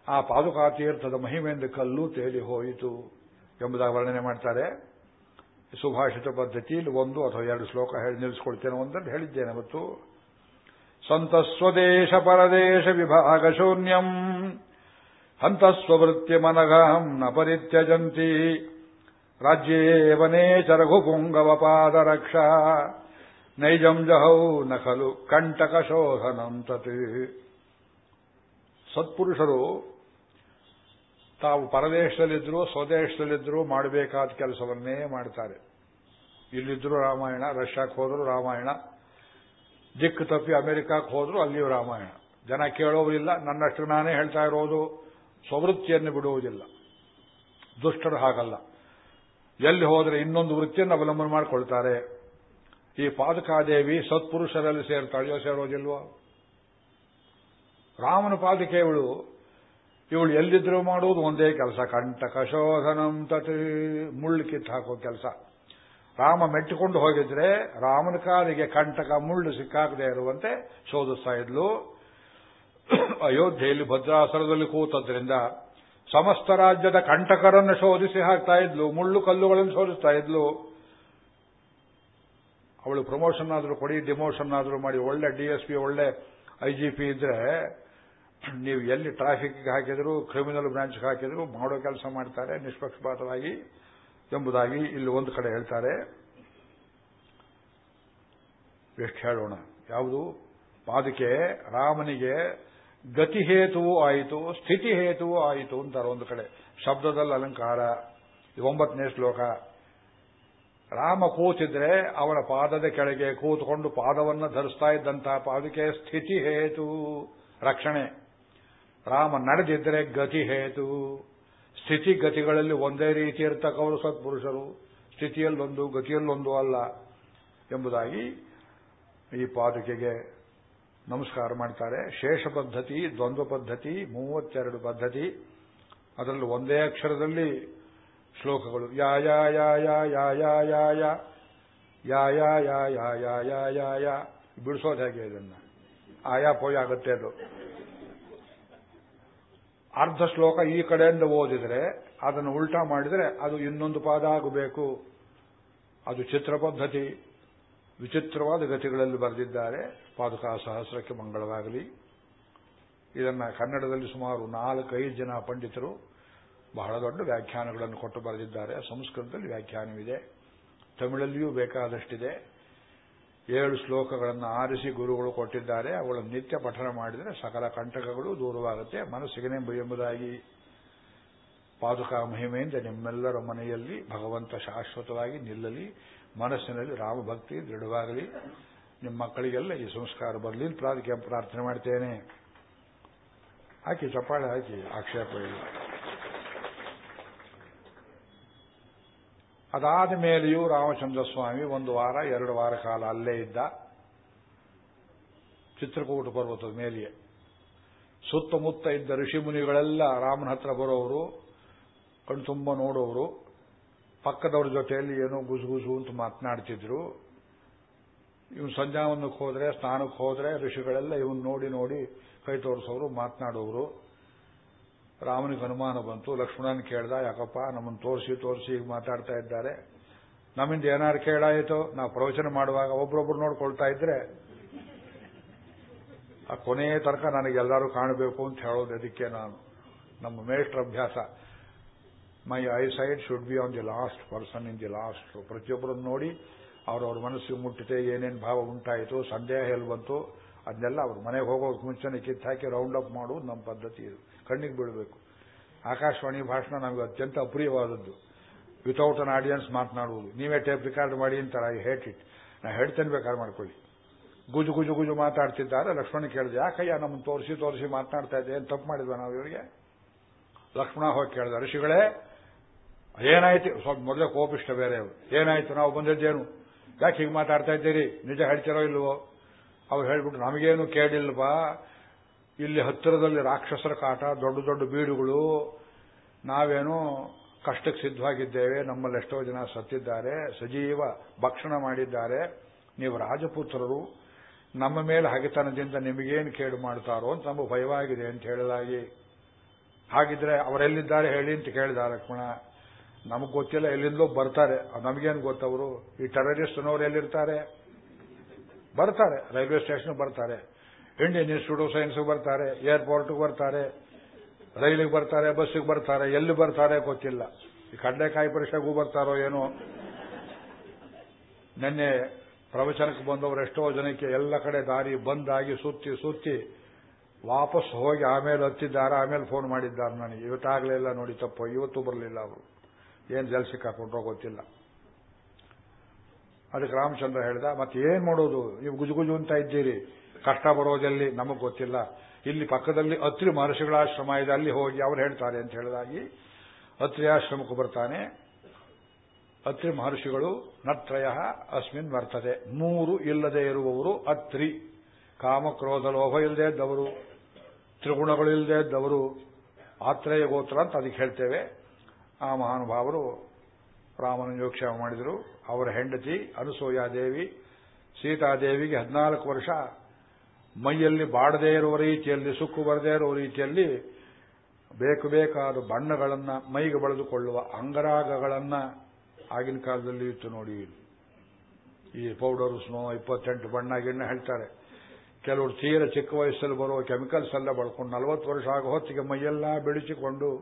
ಆ ಪಾದುಕಾತೀರ್ಥದ ಮಹಿಮೆಯಿಂದ ಕಲ್ಲು ತೇಲಿ ಹೋಯಿತು. ಎಂಬುದಾಗಿ ವರ್ಣನೆ ಮಾಡ್ತಾರೆ. ಸುಭಾಷಿತ ಪದ್ಧತಿಯಲ್ಲಿ ಒಂದು ಅಥವಾ ಎರಡು ಶ್ಲೋಕ ಹೇಳಿ ನಿಲ್ಲಿಸ್ಕೊಳ್ತೇನೆ ಒಂದಂತ ಹೇಳಿದ್ದೇನೆ ಮತ್ತು ಸಂತ ಸ್ವದೇಶ ಪರದೇಶ ವಿಭಾಗ ಶೂನ್ಯಂ, ಹಂತಸ್ವವೃತ್ತಿ ಮನಗಹಂ ನ ಪರಿತ್ಯಜಂತಿ ರಾಜ್ಯೇವನೇ ಚರಘುಪುಂಗವ ಪಾದರಕ್ಷ, ನೈಜಂ ಜಹೌ ನ ಖಲು ಕಂಟಕ ಶೋಧನಂತತಿ. ಸತ್ಪುರುಷರು ತಾವು ಪರದೇಶದಲ್ಲಿದ್ದರೂ ಸ್ವದೇಶದಲ್ಲಿದ್ದರೂ ಮಾಡಬೇಕಾದ ಕೆಲಸವನ್ನೇ ಮಾಡ್ತಾರೆ. ಇಲ್ಲಿದ್ದರೂ ರಾಮಾಯಣ ರಷ್ಯಾಕ್ಕೆ ಹೋದರೂ ರಾಮಾಯಣ, ದಿಕ್ಕು ತಪ್ಪಿ ಅಮೆರಿಕಕ್ಕೆ ಹೋದರೂ ಅಲ್ಲಿಯೂ ರಾಮಾಯಣ. ಜನ ಕೇಳೋರಿಲ್ಲ ನನ್ನಷ್ಟು ನಾನೇ ಹೇಳ್ತಾ ಇರೋದು, ಸ್ವವೃತ್ತಿಯನ್ನು ಬಿಡುವುದಿಲ್ಲ. ದುಷ್ಟರು ಹಾಗಲ್ಲ. ಎಲ್ಲಿ ಹೋದರೆ ಇನ್ನೊಂದು ವೃತ್ತಿಯನ್ನು ಅವಲಂಬನೆ ಮಾಡಿಕೊಳ್ತಾರೆ. ಈ ಪಾದಕಾದೇವಿ ಸತ್ಪುರುಷರಲ್ಲಿ ಸೇರ್ತಾಳೆಯೋ ಸೇರೋದಿಲ್ವೋ? ರಾಮನ ಪಾದಕೆ ಇವಳು ಎಲ್ಲಿದ್ರು ಮಾಡುವುದು ಒಂದೇ ಕೆಲಸ. ಕಂಟಕ ಶೋಧನಂ ತತ್ ಮುಳ್ಳು ಕಿತ್ತು ಹಾಕೋ ಕೆಲಸ. ರಾಮ ಮೆಟ್ಟಿಕೊಂಡು ಹೋಗಿದ್ರೆ ರಾಮನ ಕಾಲಿಗೆ ಕಂಟಕ ಮುಳ್ಳು ಸಿಕ್ಕಾಕದೇ ಇರುವಂತೆ ಶೋಧಿಸ್ತಾ ಇದ್ಲು. ಅಯೋಧ್ಯೆಯಲ್ಲಿ ಭದ್ರಾಸನದಲ್ಲಿ ಕೂತದ್ರಿಂದ ಸಮಸ್ತ ರಾಜ್ಯದ ಕಂಟಕರನ್ನು ಶೋಧಿಸಿ ಹಾಕ್ತಾ ಇದ್ಲು, ಮುಳ್ಳು ಕಲ್ಲುಗಳನ್ನು ಶೋಧಿಸ್ತಾ ಇದ್ಲು. ಅವಳು ಪ್ರಮೋಷನ್ ಆದರೂ ಕೊಡಿ, ಡಿಮೋಷನ್ ಆದರೂ ಮಾಡಿ, ಒಳ್ಳೆ ಡಿಎಸ್ಪಿ ಒಳ್ಳೆ ಐಜಿಪಿ ಇದ್ರೆ ನೀವು ಎಲ್ಲಿ ಟ್ರಾಫಿಕ್ಗೆ ಹಾಕಿದ್ರು ಕ್ರಿಮಿನಲ್ ಬ್ರಾಂಚ್ಗೆ ಹಾಕಿದ್ರು, ಮಾಡೋ ಕೆಲಸ ಮಾಡ್ತಾರೆ, ನಿಷ್ಪಕ್ಷಪಾತವಾಗಿ ಎಂಬುದಾಗಿ ಇಲ್ಲಿ ಒಂದು ಕಡೆ ಹೇಳ್ತಾರೆ. ಎಷ್ಟು ಹೇಳೋಣ? ಯಾವುದು? ಪಾದಕೆ ರಾಮನಿಗೆ ಗತಿಹೇತುವು ಆಯಿತು, ಸ್ಥಿತಿ ಹೇತುವು ಆಯಿತು ಅಂತಾರೆ ಒಂದು ಕಡೆ. ಶಬ್ದದಲ್ಲಿ ಅಲಂಕಾರ ಒಂಬತ್ತನೇ ಶ್ಲೋಕ. ರಾಮ ಕೂತಿದ್ರೆ ಅವರ ಪಾದದ ಕೆಳಗೆ ಕೂತುಕೊಂಡು ಪಾದವನ್ನು ಧರಿಸ್ತಾ ಇದ್ದಂತಹ ಪಾದಕೆ ಸ್ಥಿತಿ ಹೇತು, ರಕ್ಷಣೆ. ರಾಮ ನಡೆದಿದ್ದರೆ ಗತಿ ಹೇತು ಸ್ಥಿತಿ ಗತಿಗಳಲ್ಲಿ ಒಂದೇ ರೀತಿ ಇರ್ತಕ್ಕವರು ಸತ್ಪುರುಷರು ಸ್ಥಿತಿಯಲ್ಲೊಂದು ಗತಿಯಲ್ಲೊಂದು ಅಲ್ಲ ಎಂಬುದಾಗಿ ಈ ಪಾದುಕೆಗೆ ನಮಸ್ಕಾರ ಮಾಡ್ತಾರೆ ಶೇಷ ಪದ್ಧತಿ ದ್ವಂದ್ವ ಪದ್ಧತಿ ಮೂವತ್ತೆರಡು ಪದ್ಧತಿ ಅದರಲ್ಲಿ ಒಂದೇ ಅಕ್ಷರದಲ್ಲಿ ಶ್ಲೋಕಗಳು ಯಾ ಯಾ ಯಾ ಯಾ ಯಾ ಯಾ ಯಾ ಯಾ ಯಾ ಯಾ ಯಾ ಯಾ ಯಾ ಯಾ ಯಾ ಯಾ ಬಿಡಿಸೋದು ಹೇಗೆ ಇದನ್ನ ಆಯಾ ಪೋಯ ಆಗುತ್ತೆ ಅದು ಅರ್ಧ ಶ್ಲೋಕ ಈ ಕಡೆಯಿಂದ ಓದಿದರೆ, ಅದನ್ನು ಉಲ್ಟಾ ಮಾಡಿದರೆ ಅದು ಇನ್ನೊಂದು ಪಾದ ಆಗಬೇಕು. ಅದು ಚಿತ್ರ ಪದ್ಧತಿ. ವಿಚಿತ್ರವಾದ ಗತಿಗಳಲ್ಲಿ ಬರೆದಿದ್ದಾರೆ. ಪಾದುಕ ಸಹಸ್ರಕ್ಕೆ ಮಂಗಳವಾಗಲಿ. ಇದನ್ನ ಕನ್ನಡದಲ್ಲಿ ಸುಮಾರು ನಾಲ್ಕೈದು ಜನ ಪಂಡಿತರು ಬಹಳ ದೊಡ್ಡ ವ್ಯಾಖ್ಯಾನಗಳನ್ನು ಕೊಟ್ಟು ಬರೆದಿದ್ದಾರೆ. ಸಂಸ್ಕೃತದಲ್ಲಿ ವ್ಯಾಖ್ಯಾನವಿದೆ. ತಮಿಳಲ್ಲಿಯೂ ಬೇಕಾದಷ್ಟಿದೆ. ಏಳು ಶ್ಲೋಕಗಳನ್ನು ಆರಿಸಿ ಗುರುಗಳು ಕೊಟ್ಟಿದ್ದಾರೆ. ಅವುಗಳನ್ನು ನಿತ್ಯ ಪಠನ ಮಾಡಿದರೆ ಸಕಲ ಕಂಟಕಗಳು ದೂರವಾಗುತ್ತೆ. ಮನಸ್ಸಿಗೆ ಎಂಬುದಾಗಿ ಪಾದುಕಾ ಮಹಿಮೆಯಿಂದ ನಿಮ್ಮೆಲ್ಲರ ಮನೆಯಲ್ಲಿ ಭಗವಂತ ಶಾಶ್ವತವಾಗಿ ನಿಲ್ಲಲಿ. ಮನಸ್ಸಿನಲ್ಲಿ ರಾಮಭಕ್ತಿ ದೃಢವಾಗಲಿ. ನಿಮ್ಮ ಮಕ್ಕಳಿಗೆಲ್ಲ ಈ ಸಂಸ್ಕಾರ ಬರಲಿ. ಪ್ರಾರ್ಥನೆ ಮಾಡ್ತೇನೆ. ಹಾಕಿ ಚಪ್ಪಾಳೆ ಹಾಕಿ, ಆಕ್ಷೇಪ ಅದಾದ ಮೇಲೆಯೂ ರಾಮಚಂದ್ರ ಸ್ವಾಮಿ ಒಂದು ವಾರ, ಎರಡು ವಾರ ಕಾಲ ಅಲ್ಲೇ ಇದ್ದ. ಚಿತ್ರಕೂಟ ಪರ್ವತದ ಮೇಲೆಯೇ. ಸುತ್ತಮುತ್ತ ಇದ್ದ ಋಷಿಮುನಿಗಳೆಲ್ಲ ರಾಮನ ಹತ್ರ ಬರೋರು ಕಣ್ತುಂಬ ನೋಡೋರು ಪಕ್ಕದವ್ರ ಜೊತೆಯಲ್ಲಿ ಏನೋ ಗುಸುಗುಸು ಅಂತ ಮಾತನಾಡ್ತಿದ್ರು. ಇವನು ಸಂಜಾವನ್ನಕ್ಕೆ ಹೋದ್ರೆ, ಸ್ನಾನಕ್ಕೆ ಹೋದ್ರೆ ಋಷಿಗಳೆಲ್ಲ ಇವನ್ ನೋಡಿ ನೋಡಿ ಕೈ ತೋರಿಸೋರು ಮಾತನಾಡೋರು ರಾಮನಿಗೆ ಅನುಮಾನ ಬಂತು, ಲಕ್ಷ್ಮಣನ್ ಕೇಳ್ದ, ಯಾಕಪ್ಪ, ನಮ್ಮನ್ನು ತೋರಿಸಿ ತೋರಿಸಿ ಈಗ ಮಾತಾಡ್ತಾ ಇದ್ದಾರೆ. ನಮ್ಮಿಂದ ಏನಾರು ಕೇಳಾಯಿತು, ನಾವು ಪ್ರವಚನ ಮಾಡುವಾಗ ಒಬ್ರೊಬ್ರು ನೋಡ್ಕೊಳ್ತಾ ಇದ್ರೆ, ಆ ಕೊನೆಯ ತನಕ ನನಗೆಲ್ಲರೂ ಕಾಣಬೇಕು ಅಂತ ಹೇಳೋದು ಅದಕ್ಕೆ ನಾನು. ನಮ್ಮ ಮೇಷ್ಟ್ರ ಅಭ್ಯಾಸ, my eyesight should be on the last person in the last. ಪ್ರತಿಯೊಬ್ಬರನ್ನು ನೋಡಿ, ಅವ್ರವ್ರ ಮನಸ್ಸಿಗೆ ಮುಟ್ಟಿದೆ ಏನೇನು ಭಾವ ಉಂಟಾಯಿತು, ಸಂದೇಹ ಎಲ್ಲಿ ಬಂತು, ಅದನ್ನೆಲ್ಲ ಅವ್ರ ಮನೆಗೆ ಹೋಗೋಕೆ ಮುಂಚೆನೆ ಕಿತ್ತಾಕಿ ರೌಂಡ್ ಅಪ್ ಮಾಡುವುದು ನಮ್ಮ ಪದ್ಧತಿ ಇದು. ಕಣ್ಣಿಗೆ ಬೀಳಬೇಕು. ಆಕಾಶವಾಣಿ ಭಾಷಣ ನಮಗೆ ಅತ್ಯಂತ ಅಪ್ರಿಯವಾದದ್ದು. ವಿತೌಟ್ ಅನ್ ಆಡಿಯನ್ಸ್ ಮಾತನಾಡುವುದು. ನೀವೇ ಟೇಪ್ ರಿಕಾರ್ಡ್ ಮಾಡಿ ಅಂತಾರೆ ಐ ಹೇಟ್ ಇಟ್ ನಾ ಹೇಳ್ತೇನೆ ಬೇಕಾದ್ರೆ ಮಾಡ್ಕೊಳ್ಳಿ. ಗುಜು ಗುಜು ಗುಜು ಮಾತಾಡ್ತಿದ್ದಾರೆ. ಲಕ್ಷ್ಮಣ ಕೇಳಿದೆ, ಯಾಕಯ್ಯ ನಮ್ಮನ್ನು ತೋರಿಸಿ ತೋರಿಸಿ ಮಾತನಾಡ್ತಾ ಇದ್ದೆ ಏನು ತಪ್ಪು ಮಾಡಿದ್ವ ನಾವು ಇವರಿಗೆ? ಲಕ್ಷ್ಮಣ ಹೋಗಿ ಕೇಳಿದ ಋಷಿಗಳೇ, ಏನಾಯ್ತು? ಸ್ವಲ್ಪ ಮೊದಲೇ ಕೋಪಿಷ್ಟ ಬೇರೆ ಅವರು. ಏನಾಯ್ತು? ನಾವು ಬಂದಿದ್ದೇನು? ಯಾಕೆ ಹೀಗೆ ಮಾತಾಡ್ತಾ ಇದ್ದೀರಿ? ನಿಜ ಹೇಳ್ತಿರೋ ಇಲ್ವೋ? ಅವ್ರು ಹೇಳ್ಬಿಟ್ಟು, ನಮಗೇನು ಕೇಳಿಲ್ವಾ? ಇಲ್ಲಿ ಹತ್ತಿರದಲ್ಲಿ ರಾಕ್ಷಸರ ಕಾಟ, ದೊಡ್ಡ ದೊಡ್ಡ ಬೀಡುಗಳು, ನಾವೇನು ಕಷ್ಟಕ್ಕೆ ಸಿದ್ಧವಾಗಿದ್ದೇವೆ, ನಮ್ಮಲ್ಲಿ ಎಷ್ಟೋ ಜನ ಸತ್ತಿದ್ದಾರೆ, ಸಜೀವ ಭಕ್ಷಣ ಮಾಡಿದ್ದಾರೆ. ನೀವು ರಾಜಪುತ್ರರು, ನಮ್ಮ ಮೇಲೆ ಹಗೆತನದಿಂದ ನಿಮಗೇನು ಕೇಡು ಮಾಡ್ತಾರೋ ಅಂತ ನಮಗೆ ಭಯವಾಗಿದೆ ಅಂತ ಹೇಳಲಾಗಿ. ಹಾಗಿದ್ರೆ ಅವರೆಲ್ಲಿದ್ದಾರೆ ಹೇಳಿ ಅಂತ ಕೇಳಿದ ಲಕ್ಷ್ಮಣ. ನಮಗೆ ಗೊತ್ತಿಲ್ಲ, ಎಲ್ಲಿಂದಲೋ ಬರ್ತಾರೆ. ನಮಗೇನು ಗೊತ್ತವರು ಈ ಟೆರರಿಸ್ಟ್ನವರು ಎಲ್ಲಿರ್ತಾರೆ? ಬರ್ತಾರೆ, ರೈಲ್ವೆ ಸ್ಟೇಷನ್ ಬರ್ತಾರೆ. ಇಂಡಿಯನ್ ಇನ್ಸ್ಟಿಟ್ಯೂಟ್ ಆಫ್ ಸೈನ್ಸ್ ಬರ್ತಾರೆ ಏರ್ಪೋರ್ಟ್ಗೆ ಬರ್ತಾರೆ, ರೈಲಿಗೆ ಬರ್ತಾರೆ ಬಸ್ಸಿಗೆ ಬರ್ತಾರೆ, ಎಲ್ಲಿ ಬರ್ತಾರೆ ಗೊತ್ತಿಲ್ಲ. ಈ ಕಡಲೆಕಾಯಿ ಪರೀಕ್ಷೆಗೂ ಬರ್ತಾರೋ ಏನೋ. ನಿನ್ನೆ ಪ್ರವಚನಕ್ಕೆ ಬಂದವರು ಎಷ್ಟೋ ಜನಕ್ಕೆ ಎಲ್ಲ ಕಡೆ ದಾರಿ ಬಂದಾಗಿ ಸುತ್ತಿ ಸುತ್ತಿ ವಾಪಸ್ ಹೋಗಿ ಆಮೇಲೆ ಹತ್ತಿದ್ದಾರೆ, ಆಮೇಲೆ ಫೋನ್ ಮಾಡಿದ್ದಾರೆ ನನಗೆ. ಇವತ್ತಾಗಲಿಲ್ಲ ನೋಡಿ ತಪ್ಪು, ಇವತ್ತು ಬರಲಿಲ್ಲ ಅವರು. ಏನು ಜಲ್ ಸಿಕ್ಕಾಕೊಂಡ್ರೋ ಗೊತ್ತಿಲ್ಲ. ಅದಕ್ಕೆ ರಾಮಚಂದ್ರ ಹೇಳ್ದ ಮತ್ತೆ ಏನ್ ಮಾಡೋದು? ನೀವು ಗುಜುಗುಜು ಅಂತ ಇದ್ದೀರಿ. ಕಷ್ಟ ಬರೋದಲ್ಲಿ ನಮಗೆ ಗೊತ್ತಿಲ್ಲ. ಇಲ್ಲಿ ಪಕ್ಕದಲ್ಲಿ ಅತ್ರಿ ಮಹರ್ಷಿಗಳ ಆಶ್ರಮ ಇದೆ, ಅಲ್ಲಿ ಹೋಗಿ ಅವ್ರು ಹೇಳ್ತಾರೆ ಅಂತ ಹೇಳಿದಾಗಿ ಅತ್ರಿ ಆಶ್ರಮಕ್ಕೆ ಬರ್ತಾನೆ. ಅತ್ರಿ ಮಹರ್ಷಿಗಳು, ನತ್ರಯ ಅಸ್ಮಿನ್ ಬರ್ತದೆ ಮೂರು ಇಲ್ಲದೆ ಇರುವವರು ಅತ್ರಿ. ಕಾಮಕ್ರೋಧ ಲೋಭ ಇಲ್ಲದೆ ಇದ್ದವರು ತ್ರಿಗುಣಗಳು ಇಲ್ಲದೆ ಇದ್ದವರು, ಆತ್ರೇಯ ಗೋತ್ರ ಅಂತ ಅದಕ್ಕೆ ಹೇಳ್ತೇವೆ. ಆ ಮಹಾನುಭಾವರು ರಾಮನ ಯೋಕ್ಷೇಮ ಮಾಡಿದರು. ಅವರ ಹೆಂಡತಿ ಅನುಸೂಯಾದೇವಿ, ಸೀತಾದೇವಿಗೆ ಹದಿನಾಲ್ಕು ವರ್ಷ ಮೈಯಲ್ಲಿ ಬಾಡದೇ ಇರುವ ರೀತಿಯಲ್ಲಿ ಸುಕ್ಕು ಬರದೇ ಇರುವ ರೀತಿಯಲ್ಲಿ ಬೇಕು ಬೇಕಾದ ಬಣ್ಣಗಳನ್ನ ಮೈಗೆ ಬಳಿದುಕೊಳ್ಳುವ ಅಂಗರಾಗಗಳನ್ನ ಆಗಿನ ಕಾಲದಲ್ಲಿ ಇತ್ತು ನೋಡಿ. ಈ ಪೌಡರ್, ಸ್ನೋ, ಇಪ್ಪತ್ತೆಂಟು ಬಣ್ಣ ಗಿಣ್ಣ ಹೇಳ್ತಾರೆ. ಕೆಲವರು ತೀರ ಚಿಕ್ಕ ವಯಸ್ಸಲ್ಲಿ ಬರುವ ಕೆಮಿಕಲ್ಸ್ ಎಲ್ಲ ಬಳಕೊಂಡು ನಲವತ್ತು ವರ್ಷ ಆಗೋ ಹೊತ್ತಿಗೆ ಮೈಯೆಲ್ಲ ಬೆಳೆಸಿಕೊಂಡು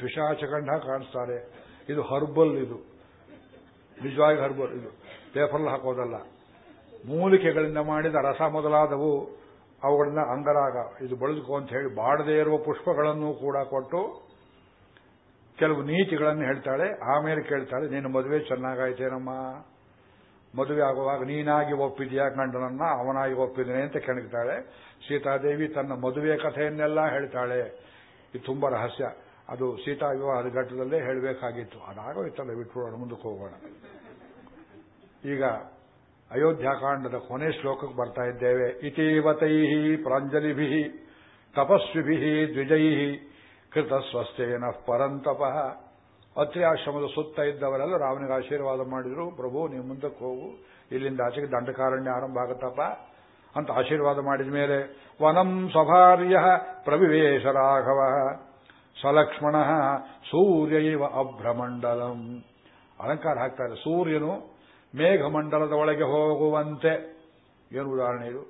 ಪಿಶಾಚಗಂಡ ಕಾಣಿಸ್ತಾರೆ. ಇದು ಹರ್ಬಲ್ ಇದು. ನಿಜವಾಗಿ ಹರ್ಬಲ್ ಇದು. ಪೇಪರ್ಲ್ ಹಾಕೋದಲ್ಲ. ಮೂಲಿಕೆಗಳಿಂದ ಮಾಡಿದ ರಸ ಮೊದಲಾದವು ಅವುಗಳನ್ನ ಅಂಗರಾಗ. ಇದು ಬಳದುಕೋ ಅಂತ ಹೇಳಿ ಬಾಡದೇ ಇರುವ ಪುಷ್ಪಗಳನ್ನು ಕೂಡ ಕೊಟ್ಟು ಕೆಲವು ನೀತಿಗಳನ್ನು ಹೇಳ್ತಾಳೆ. ಆಮೇಲೆ ಕೇಳ್ತಾಳೆ, ನೀನು ಮದುವೆ ಚೆನ್ನಾಗಾಯ್ತೇನಮ್ಮ? ಮದುವೆ ಆಗುವಾಗ ನೀನಾಗಿ ಒಪ್ಪಿದೆಯಾ ಗಂಡನನ್ನ? ಅವನಾಗಿ ಒಪ್ಪಿದ್ದೇನೆ ಅಂತ ಕೆಣಗ್ತಾಳೆ. ಸೀತಾದೇವಿ ತನ್ನ ಮದುವೆ ಕಥೆಯನ್ನೆಲ್ಲ ಹೇಳ್ತಾಳೆ. ಇದು ತುಂಬಾ ರಹಸ್ಯ. ಅದು ಸೀತಾ ವಿವಾಹದ ಘಟ್ಟದಲ್ಲೇ ಹೇಳಬೇಕಾಗಿತ್ತು. ಅದಾಗೋಯ್ತಲ್ಲ ಬಿಟ್ಬಿಡೋಣ, ಮುಂದಕ್ಕೆ ಹೋಗೋಣ. ಈಗ ಅಯೋಧ್ಯಾಕಾಂಡದ ಕೊನೆ ಶ್ಲೋಕಕ್ಕೆ ಬರ್ತಾ ಇದ್ದೇವೆ. ಇತೀವತೈ ಪ್ರಾಂಜಲಿಭಿ ತಪಸ್ವಿಭಿ ದ್ವಿಜೈ ಕೃತ ಸ್ವಸ್ಥೇನ ಪರಂತಪ. ಅತ್ರಿ ಆಶ್ರಮದ ಸುತ್ತ ಇದ್ದವರೆಲ್ಲ ರಾಮನಿಗೆ ಆಶೀರ್ವಾದ ಮಾಡಿದ್ರು. ಪ್ರಭು ನೀವು ಮುಂದಕ್ಕೆ ಹೋಗು. ಇಲ್ಲಿಂದ ಆಚೆಗೆ ದಂಡಕಾರಣ್ಯ ಆರಂಭ ಆಗುತ್ತಪ್ಪ ಅಂತ ಆಶೀರ್ವಾದ ಮಾಡಿದ ಮೇಲೆ, ವನಂ ಸ್ವಭಾರ್ಯ ಪ್ರವಿವೇಶ ರಾಘವ. ಸಲಕ್ಷ್ಮಣ ಸೂರ್ಯ ಇವ ಅಭ್ರಮಂಡಲಂ. ಅಲಂಕಾರ ಹಾಕ್ತಾರೆ ಸೂರ್ಯನು ಮೇಘಮಂಡಲದ ಒಳಗೆ ಹೋಗುವಂತೆ. ಏನು ಉದಾಹರಣೆ ಇದು?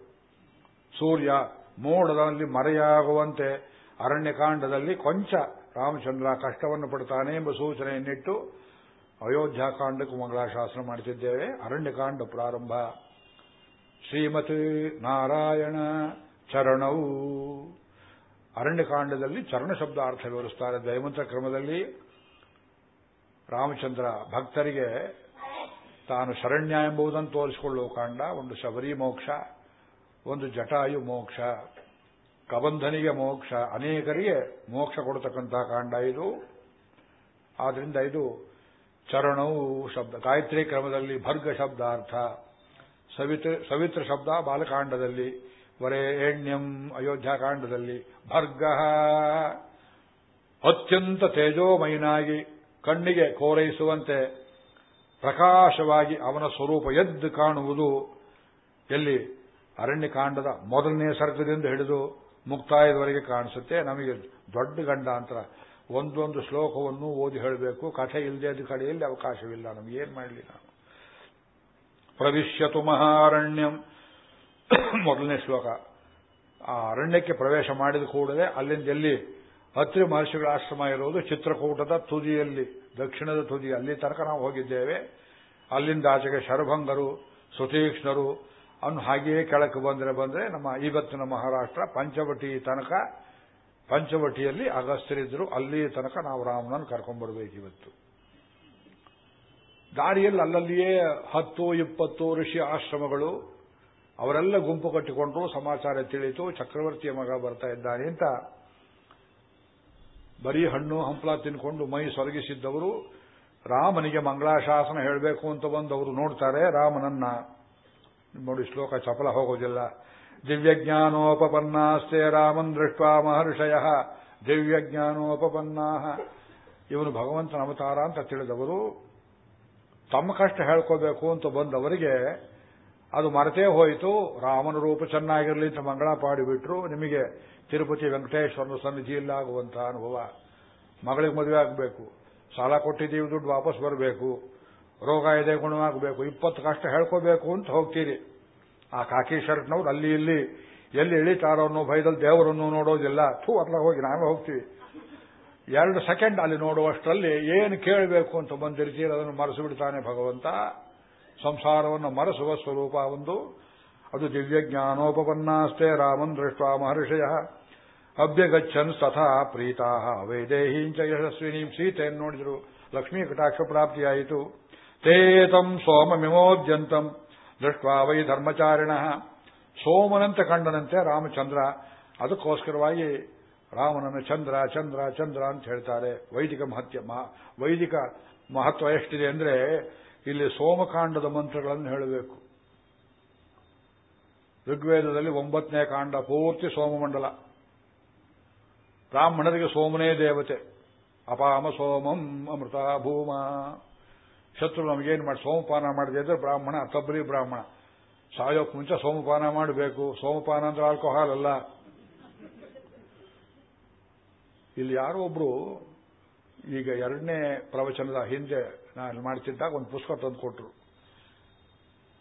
ಸೂರ್ಯ ಮೋಡದಲ್ಲಿ ಮರೆಯಾಗುವಂತೆ, ಅರಣ್ಯಕಾಂಡದಲ್ಲಿ ಕೊಂಚ ರಾಮಚಂದ್ರ ಕಷ್ಟವನ್ನು ಪಡ್ತಾನೆ ಎಂಬ ಸೂಚನೆಯನ್ನಿಟ್ಟು ಅಯೋಧ್ಯಾಕಾಂಡಕ್ಕೂ ಮಂಗಳಾಶಾಸನ ಮಾಡುತ್ತಿದ್ದೇವೆ ಅರಣ್ಯಕಾಂಡ ಪ್ರಾರಂಭ. ಶ್ರೀಮತಿ ನಾರಾಯಣ ಚರಣವು ಅರಣ್ಯಕಾಂಡದಲ್ಲಿ ಚರಣ ಶಬ್ದ ಅರ್ಥ ವಿವರಿಸ್ತಾರೆ ದೈವಂತ ಕ್ರಮದಲ್ಲಿ ರಾಮಚಂದ್ರ ಭಕ್ತರಿಗೆ ತಾನು ಶರಣ್ಯ ಎಂಬುದನ್ನು ತೋರಿಸಿಕೊಳ್ಳುವ ಕಾಂಡ, ಒಂದು ಶಬರಿ ಮೋಕ್ಷ, ಒಂದು ಜಟಾಯು ಮೋಕ್ಷ, ಕಬಂಧನಿಗೆ ಮೋಕ್ಷ, ಅನೇಕರಿಗೆ ಮೋಕ್ಷ ಕೊಡತಕ್ಕಂತಹ ಕಾಂಡ ಇದು. ಆದ್ರಿಂದ ಇದು ಚರಣವು ಶಬ್ದ, ಗಾಯತ್ರಿ ಕ್ರಮದಲ್ಲಿ ಭರ್ಗ ಶಬ್ದಾರ್ಥ. ಸವಿತ್ರ ಸವಿತ್ರ ಶಬ್ದ ಬಾಲಕಾಂಡದಲ್ಲಿ, ವರೇಣ್ಯಂ ಅಯೋಧ್ಯಾಕಾಂಡದಲ್ಲಿ ಭರ್ಗ. ಅತ್ಯಂತ ತೇಜೋಮಯನಾಗಿ ಕಣ್ಣಿಗೆ ಕೋರೈಸುವಂತೆ ಪ್ರಕಾಶವಾಗಿ ಅವನ ಸ್ವರೂಪ ಎದ್ದು ಕಾಣುವುದು ಎಲ್ಲಿ? ಅರಣ್ಯಕಾಂಡದ ಮೊದಲನೇ ಸರ್ಗದಿಂದ ಹಿಡಿದು ಮುಕ್ತಾಯದವರೆಗೆ ಕಾಣಿಸುತ್ತೆ. ನಮಗೆ ದೊಡ್ಡ ಗಂಡಾಂತರ. ಒಂದೊಂದು ಶ್ಲೋಕವನ್ನು ಓದಿ ಹೇಳಬೇಕು. ಕಥೆ ಇಲ್ಲದೆ ಅದು ಕಡೆಯಲ್ಲಿ ಅವಕಾಶವಿಲ್ಲ. ನಮ್ಗೆ ಏನ್ ಮಾಡಲಿ ನಾವು ಪ್ರವಿಶ್ಯತು ಮಹಾರಣ್ಯಂ. ಮೊದಲನೇ ಶ್ಲೋಕ. ಆ ಅರಣ್ಯಕ್ಕೆ ಪ್ರವೇಶ ಮಾಡಿದ ಕೂಡಲೇ ಅಲ್ಲಿಂದ ಎಲ್ಲಿ? ಹತ್ತಿರ ಮಹರ್ಷಿಗಳ ಆಶ್ರಮ ಇರುವುದು ಚಿತ್ರಕೂಟದ ತುದಿಯಲ್ಲಿ. ದಕ್ಷಿಣದ ತುದಿ ಅಲ್ಲಿ ತನಕ ನಾವು ಹೋಗಿದ್ದೇವೆ. ಅಲ್ಲಿಂದ ಆಚೆಗೆ ಶರಭಂಗರು, ಸುತೀಕ್ಷ್ಣರು, ಅನ್ನು ಹಾಗೆಯೇ ಕೆಳಕ್ಕೆ ಬಂದರೆ ಬಂದರೆ ನಮ್ಮ ಇವತ್ತಿನ ಮಹಾರಾಷ್ಟ್ರ, ಪಂಚವಟಿ ತನಕ, ಪಂಚವಟಿಯಲ್ಲಿ ಅಗಸ್ತ್ಯರಿದ್ದರು. ಅಲ್ಲಿ ತನಕ ನಾವು ರಾಮನನ್ನು ಕರ್ಕೊಂಡ್ಬರ್ಬೇಕು ಇವತ್ತು. ದಾರಿಯಲ್ಲಿ ಅಲ್ಲಲ್ಲಿಯೇ ಹತ್ತು, ಇಪ್ಪತ್ತು ಋಷಿ ಆಶ್ರಮಗಳು, ಅವರೆಲ್ಲ ಗುಂಪು ಕಟ್ಟಿಕೊಂಡ್ರು, ಸಮಾಚಾರ ತಿಳಿತು, ಚಕ್ರವರ್ತಿಯ ಮಗ ಬರ್ತಾ ಇದ್ದಾನೆ ಅಂತ ಬರೀ ಹಣ್ಣು ಹಂಪಲ ತಿನ್ಕೊಂಡು ಮೈ ಸೊರಗಿಸಿದ್ದವರು ರಾಮನಿಗೆ ಮಂಗಳಾಶಾಸನ ಹೇಳಬೇಕು ಅಂತ ಬಂದವರು ನೋಡ್ತಾರೆ, ರಾಮನನ್ನ. ನೋಡಿ, ಶ್ಲೋಕ ಚಪಲ ಹೋಗೋದಿಲ್ಲ. ದಿವ್ಯಜ್ಞಾನೋಪಪನ್ನಾಸ್ತೆ ರಾಮನ್ ದೃಷ್ಟ ಮಹರ್ಷಯ. ದಿವ್ಯಜ್ಞಾನೋಪಪನ್ನಾ. ಇವನು ಭಗವಂತನ ಅವತಾರ ಅಂತ ತಿಳಿದವರು. ತಮ್ಮ ಕಷ್ಟ ಹೇಳ್ಕೋಬೇಕು ಅಂತ ಬಂದವರಿಗೆ ಅದು ಮರೆತೇ ಹೋಯಿತು. ರಾಮನ ರೂಪ ಚೆನ್ನಾಗಿರಲಿ ಅಂತ ಮಂಗಳ ಪಾಡಿಬಿಟ್ರು ನಿಮಗೆ ತಿರುಪತಿ ವೆಂಕಟೇಶ್ವರನ ಸನ್ನಿಧಿಯಲ್ಲಾಗುವಂತಹ ಅನುಭವ. ಮಗಳಿಗೆ ಮದುವೆ ಆಗಬೇಕು. ಸಾಲ ಕೊಟ್ಟಿದ್ದೀವಿ, ದುಡ್ಡು ವಾಪಸ್ ಬರಬೇಕು. ರೋಗ ಇದೆ, ಗುಣವಾಗಬೇಕು. ಇಪ್ಪತ್ತು ಕಷ್ಟ ಹೇಳ್ಕೋಬೇಕು ಅಂತ ಹೋಗ್ತೀರಿ. ಆ ಕಾಕಿ ಶರ್ಟ್ನವ್ರು ಅಲ್ಲಿ ಇಲ್ಲಿ, ಎಲ್ಲಿ ಇಳಿತಾರೋ ಅನ್ನೋ ಭಯದಲ್ಲಿ ದೇವರನ್ನು ನೋಡೋದಿಲ್ಲ. ಥೂ ಅಲ್ಲ ಹೋಗಿ ನಾವೇ ಹೋಗ್ತೀವಿ. ಎರಡು ಸೆಕೆಂಡ್ ಅಲ್ಲಿ ನೋಡುವಷ್ಟರಲ್ಲಿ ಏನು ಕೇಳಬೇಕು ಅಂತ ಬಂದಿರ್ತೀರಿ, ಅದನ್ನು ಮರೆಸಿಬಿಡ್ತಾನೆ ಭಗವಂತ. ಸಂಸಾರವನ್ನು ಮರೆಸುವ ಸ್ವರೂಪ ಒಂದು. ಅದು ದಿವ್ಯ ಜ್ಞಾನೋಪನ್ನಾಸ್ತೆ ರಾಮನ್ ದೃಷ್ಟ ಮಹರ್ಷಯ. ಅಭ್ಯಗಚ್ಚನ್ ತಥಾ ಪ್ರೀತಾ. ವೈದೇಹೀಂಚ ಯಶಸ್ವಿನಿ ಸೀತೆಯನ್ನು ನೋಡಿದರು. ಲಕ್ಷ್ಮೀ ಕಟಾಕ್ಷ ಪ್ರಾಪ್ತಿಯಾಯಿತು. ತೇತಂ ಸೋಮಮಿಮೋದ್ಯಂತಂ ದೃಷ್ಟ ವೈ ಧರ್ಮಚಾರಿಣ. ಸೋಮನಂತೆ ಕಂಡನಂತೆ ರಾಮಚಂದ್ರ. ಅದಕ್ಕೋಸ್ಕರವಾಗಿ ರಾಮನನ್ನು ಚಂದ್ರ ಚಂದ್ರ ಚಂದ್ರ ಅಂತ ಹೇಳ್ತಾರೆ. ವೈದಿಕ ಮಹತ್ಯ ವೈದಿಕ ಮಹತ್ವ ಎಷ್ಟಿದೆ ಅಂದ್ರೆ ಇಲ್ಲಿ ಸೋಮಕಾಂಡದ ಮಂತ್ರಗಳನ್ನು ಹೇಳಬೇಕು. ಋಗ್ವೇದದಲ್ಲಿ ಒಂಬತ್ತನೇ ಕಾಂಡ, ಪೂರ್ತಿ ಸೋಮಮಂಡಲ. ಬ್ರಾಹ್ಮಣರಿಗೆ ಸೋಮನೇ ದೇವತೆ. ಅಪಾಮ ಸೋಮಂ ಅಮೃತ ಭೂಮ. ಶತ್ರು ನಮಗೇನು ಮಾಡಿ, ಸೋಮಪಾನ ಮಾಡಿದೆ ಅಂದ್ರೆ ಬ್ರಾಹ್ಮಣ ತಬ್ಬರಿ ಬ್ರಾಹ್ಮಣ. ಸಾಯೋಕ್ ಮುಂಚೆ ಸೋಮಪಾನ ಮಾಡಬೇಕು. ಸೋಮಪಾನ ಅಂದ್ರೆ ಆಲ್ಕೋಹಾಲ್ ಅಲ್ಲ. ಇಲ್ಲಿ ಯಾರೋ ಒಬ್ರು ಈಗ ಎರಡನೇ ಪ್ರವಚನದ ಹಿಂದೆ ನಾನು ಮಾಡ್ತಿದ್ದಾಗ ಒಂದು ಪುಸ್ತಕ ತಂದು ಕೊಟ್ಟರು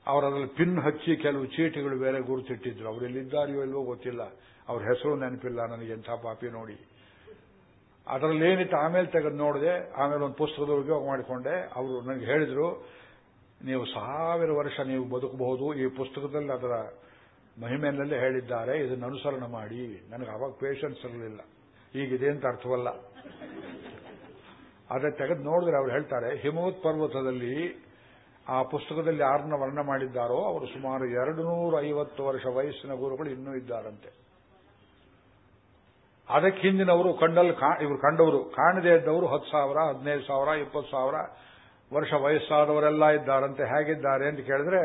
ಅವರದ್ರಲ್ಲಿ ಪಿನ್ ಹಚ್ಚಿ ಕೆಲವು ಚೀಟಿಗಳು ಬೇರೆ ಗುರುತಿಟ್ಟಿದ್ರು. ಅವ್ರು ಎಲ್ಲಿದ್ದಾರೆಯೋ ಇಲ್ವೋ ಗೊತ್ತಿಲ್ಲ. ಅವ್ರ ಹೆಸರು ನೆನಪಿಲ್ಲ ನನಗೆ ಎಂಥ ಪಾಪಿ ನೋಡಿ. ಅದರಲ್ಲಿ ಏನಿತ್ತು ಆಮೇಲೆ ತೆಗೆದು ನೋಡಿದೆ. ಆಮೇಲೆ ಒಂದು ಪುಸ್ತಕದ ಉಪಯೋಗ ಮಾಡಿಕೊಂಡೆ. ಅವರು ನನಗೆ ಹೇಳಿದ್ರು, ನೀವು ಸಾವಿರ ವರ್ಷ ನೀವು ಬದುಕಬಹುದು. ಈ ಪುಸ್ತಕದಲ್ಲಿ ಅದರ ಮಹಿಮೆಯಲ್ಲೇ ಹೇಳಿದ್ದಾರೆ. ಇದನ್ನು ಅನುಸರಣೆ ಮಾಡಿ. ನನಗೆ ಅವಾಗ ಪೇಷನ್ಸ್ ಇರಲಿಲ್ಲ. ಈಗಿದೆ ಅಂತ ಅರ್ಥವಲ್ಲ. ಅದೇ ತೆಗೆದು ನೋಡಿದ್ರೆ ಅವ್ರು ಹೇಳ್ತಾರೆ, ಹಿಮವತ್ ಪರ್ವತದಲ್ಲಿ ಆ ಪುಸ್ತಕದಲ್ಲಿ ಯಾರನ್ನ ವರ್ಣ ಮಾಡಿದ್ದಾರೋ ಅವರು ಸುಮಾರು ಎರಡು ನೂರ ಐವತ್ತು ವರ್ಷ ವಯಸ್ಸಿನ ಗುರುಗಳು ಇನ್ನೂ ಇದ್ದಾರಂತೆ. ಅದಕ್ಕೆ ಹಿಂದಿನವರು ಕಂಡಲ್ಲಿ ಇವರು ಕಂಡವರು, ಕಾಣದೇ ಇದ್ದವರು ಹತ್ತು ಸಾವಿರ, ಹದಿನೈದು ಸಾವಿರ, ಇಪ್ಪತ್ತು ಸಾವಿರ ವರ್ಷ ವಯಸ್ಸಾದವರೆಲ್ಲ ಇದ್ದಾರಂತೆ, ಹೇಗಿದ್ದಾರೆ ಅಂತ ಕೇಳಿದ್ರೆ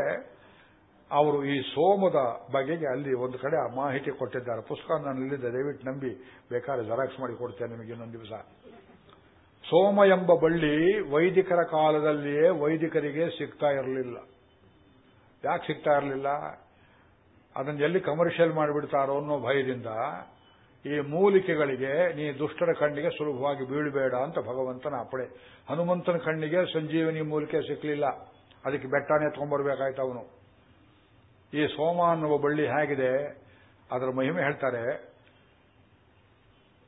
ಅವರು ಈ ಸೋಮದ ಬಗೆಗೆ ಅಲ್ಲಿ ಒಂದು ಕಡೆ ಆ ಮಾಹಿತಿ ಕೊಟ್ಟಿದ್ದಾರೆ. ಪುಸ್ತಕ ನಾನು ಇಲ್ಲಿದ್ದೆ ದಯವಿಟ್ಟು ನಂಬಿ, ಬೇಕಾದ್ರೆ ಜೆರಾಕ್ಸ್ ಮಾಡಿ ಕೊಡ್ತೇನೆ ನಿಮಗೆ ಇನ್ನೊಂದು ದಿವಸ. ಸೋಮ ಎಂಬ ಬಳ್ಳಿ ವೈದಿಕರ ಕಾಲದಲ್ಲಿಯೇ ವೈದಿಕರಿಗೆ ಸಿಗ್ತಾ ಇರಲಿಲ್ಲ. ಯಾಕೆ ಸಿಗ್ತಾ ಇರಲಿಲ್ಲ? ಅದನ್ನು ಎಲ್ಲಿ ಕಮರ್ಷಿಯಲ್ ಮಾಡಿಬಿಡ್ತಾರೋ ಅನ್ನೋ ಭಯದಿಂದ ಈ ಮೂಲಿಕೆಗಳಿಗೆ ನೀ ದುಷ್ಟರ ಕಣ್ಣಿಗೆ ಸುಲಭವಾಗಿ ಬೀಳಬೇಡ ಅಂತ ಭಗವಂತನ ಅಪ್ಪಳೆ ಹನುಮಂತನ ಕಣ್ಣಿಗೆ ಸಂಜೀವಿನಿ ಮೂಲಿಕೆ ಸಿಕ್ಕಲಿಲ್ಲ ಅದಕ್ಕೆ ಬೆಟ್ಟನೇ ತಗೊಂಡ್ಬರ್ಬೇಕಾಯ್ತು ಅವನು. ಈ ಸೋಮ ಅನ್ನುವ ಬಳ್ಳಿ ಹೇಗಿದೆ? ಅದರ ಮಹಿಮೆ ಹೇಳ್ತಾರೆ.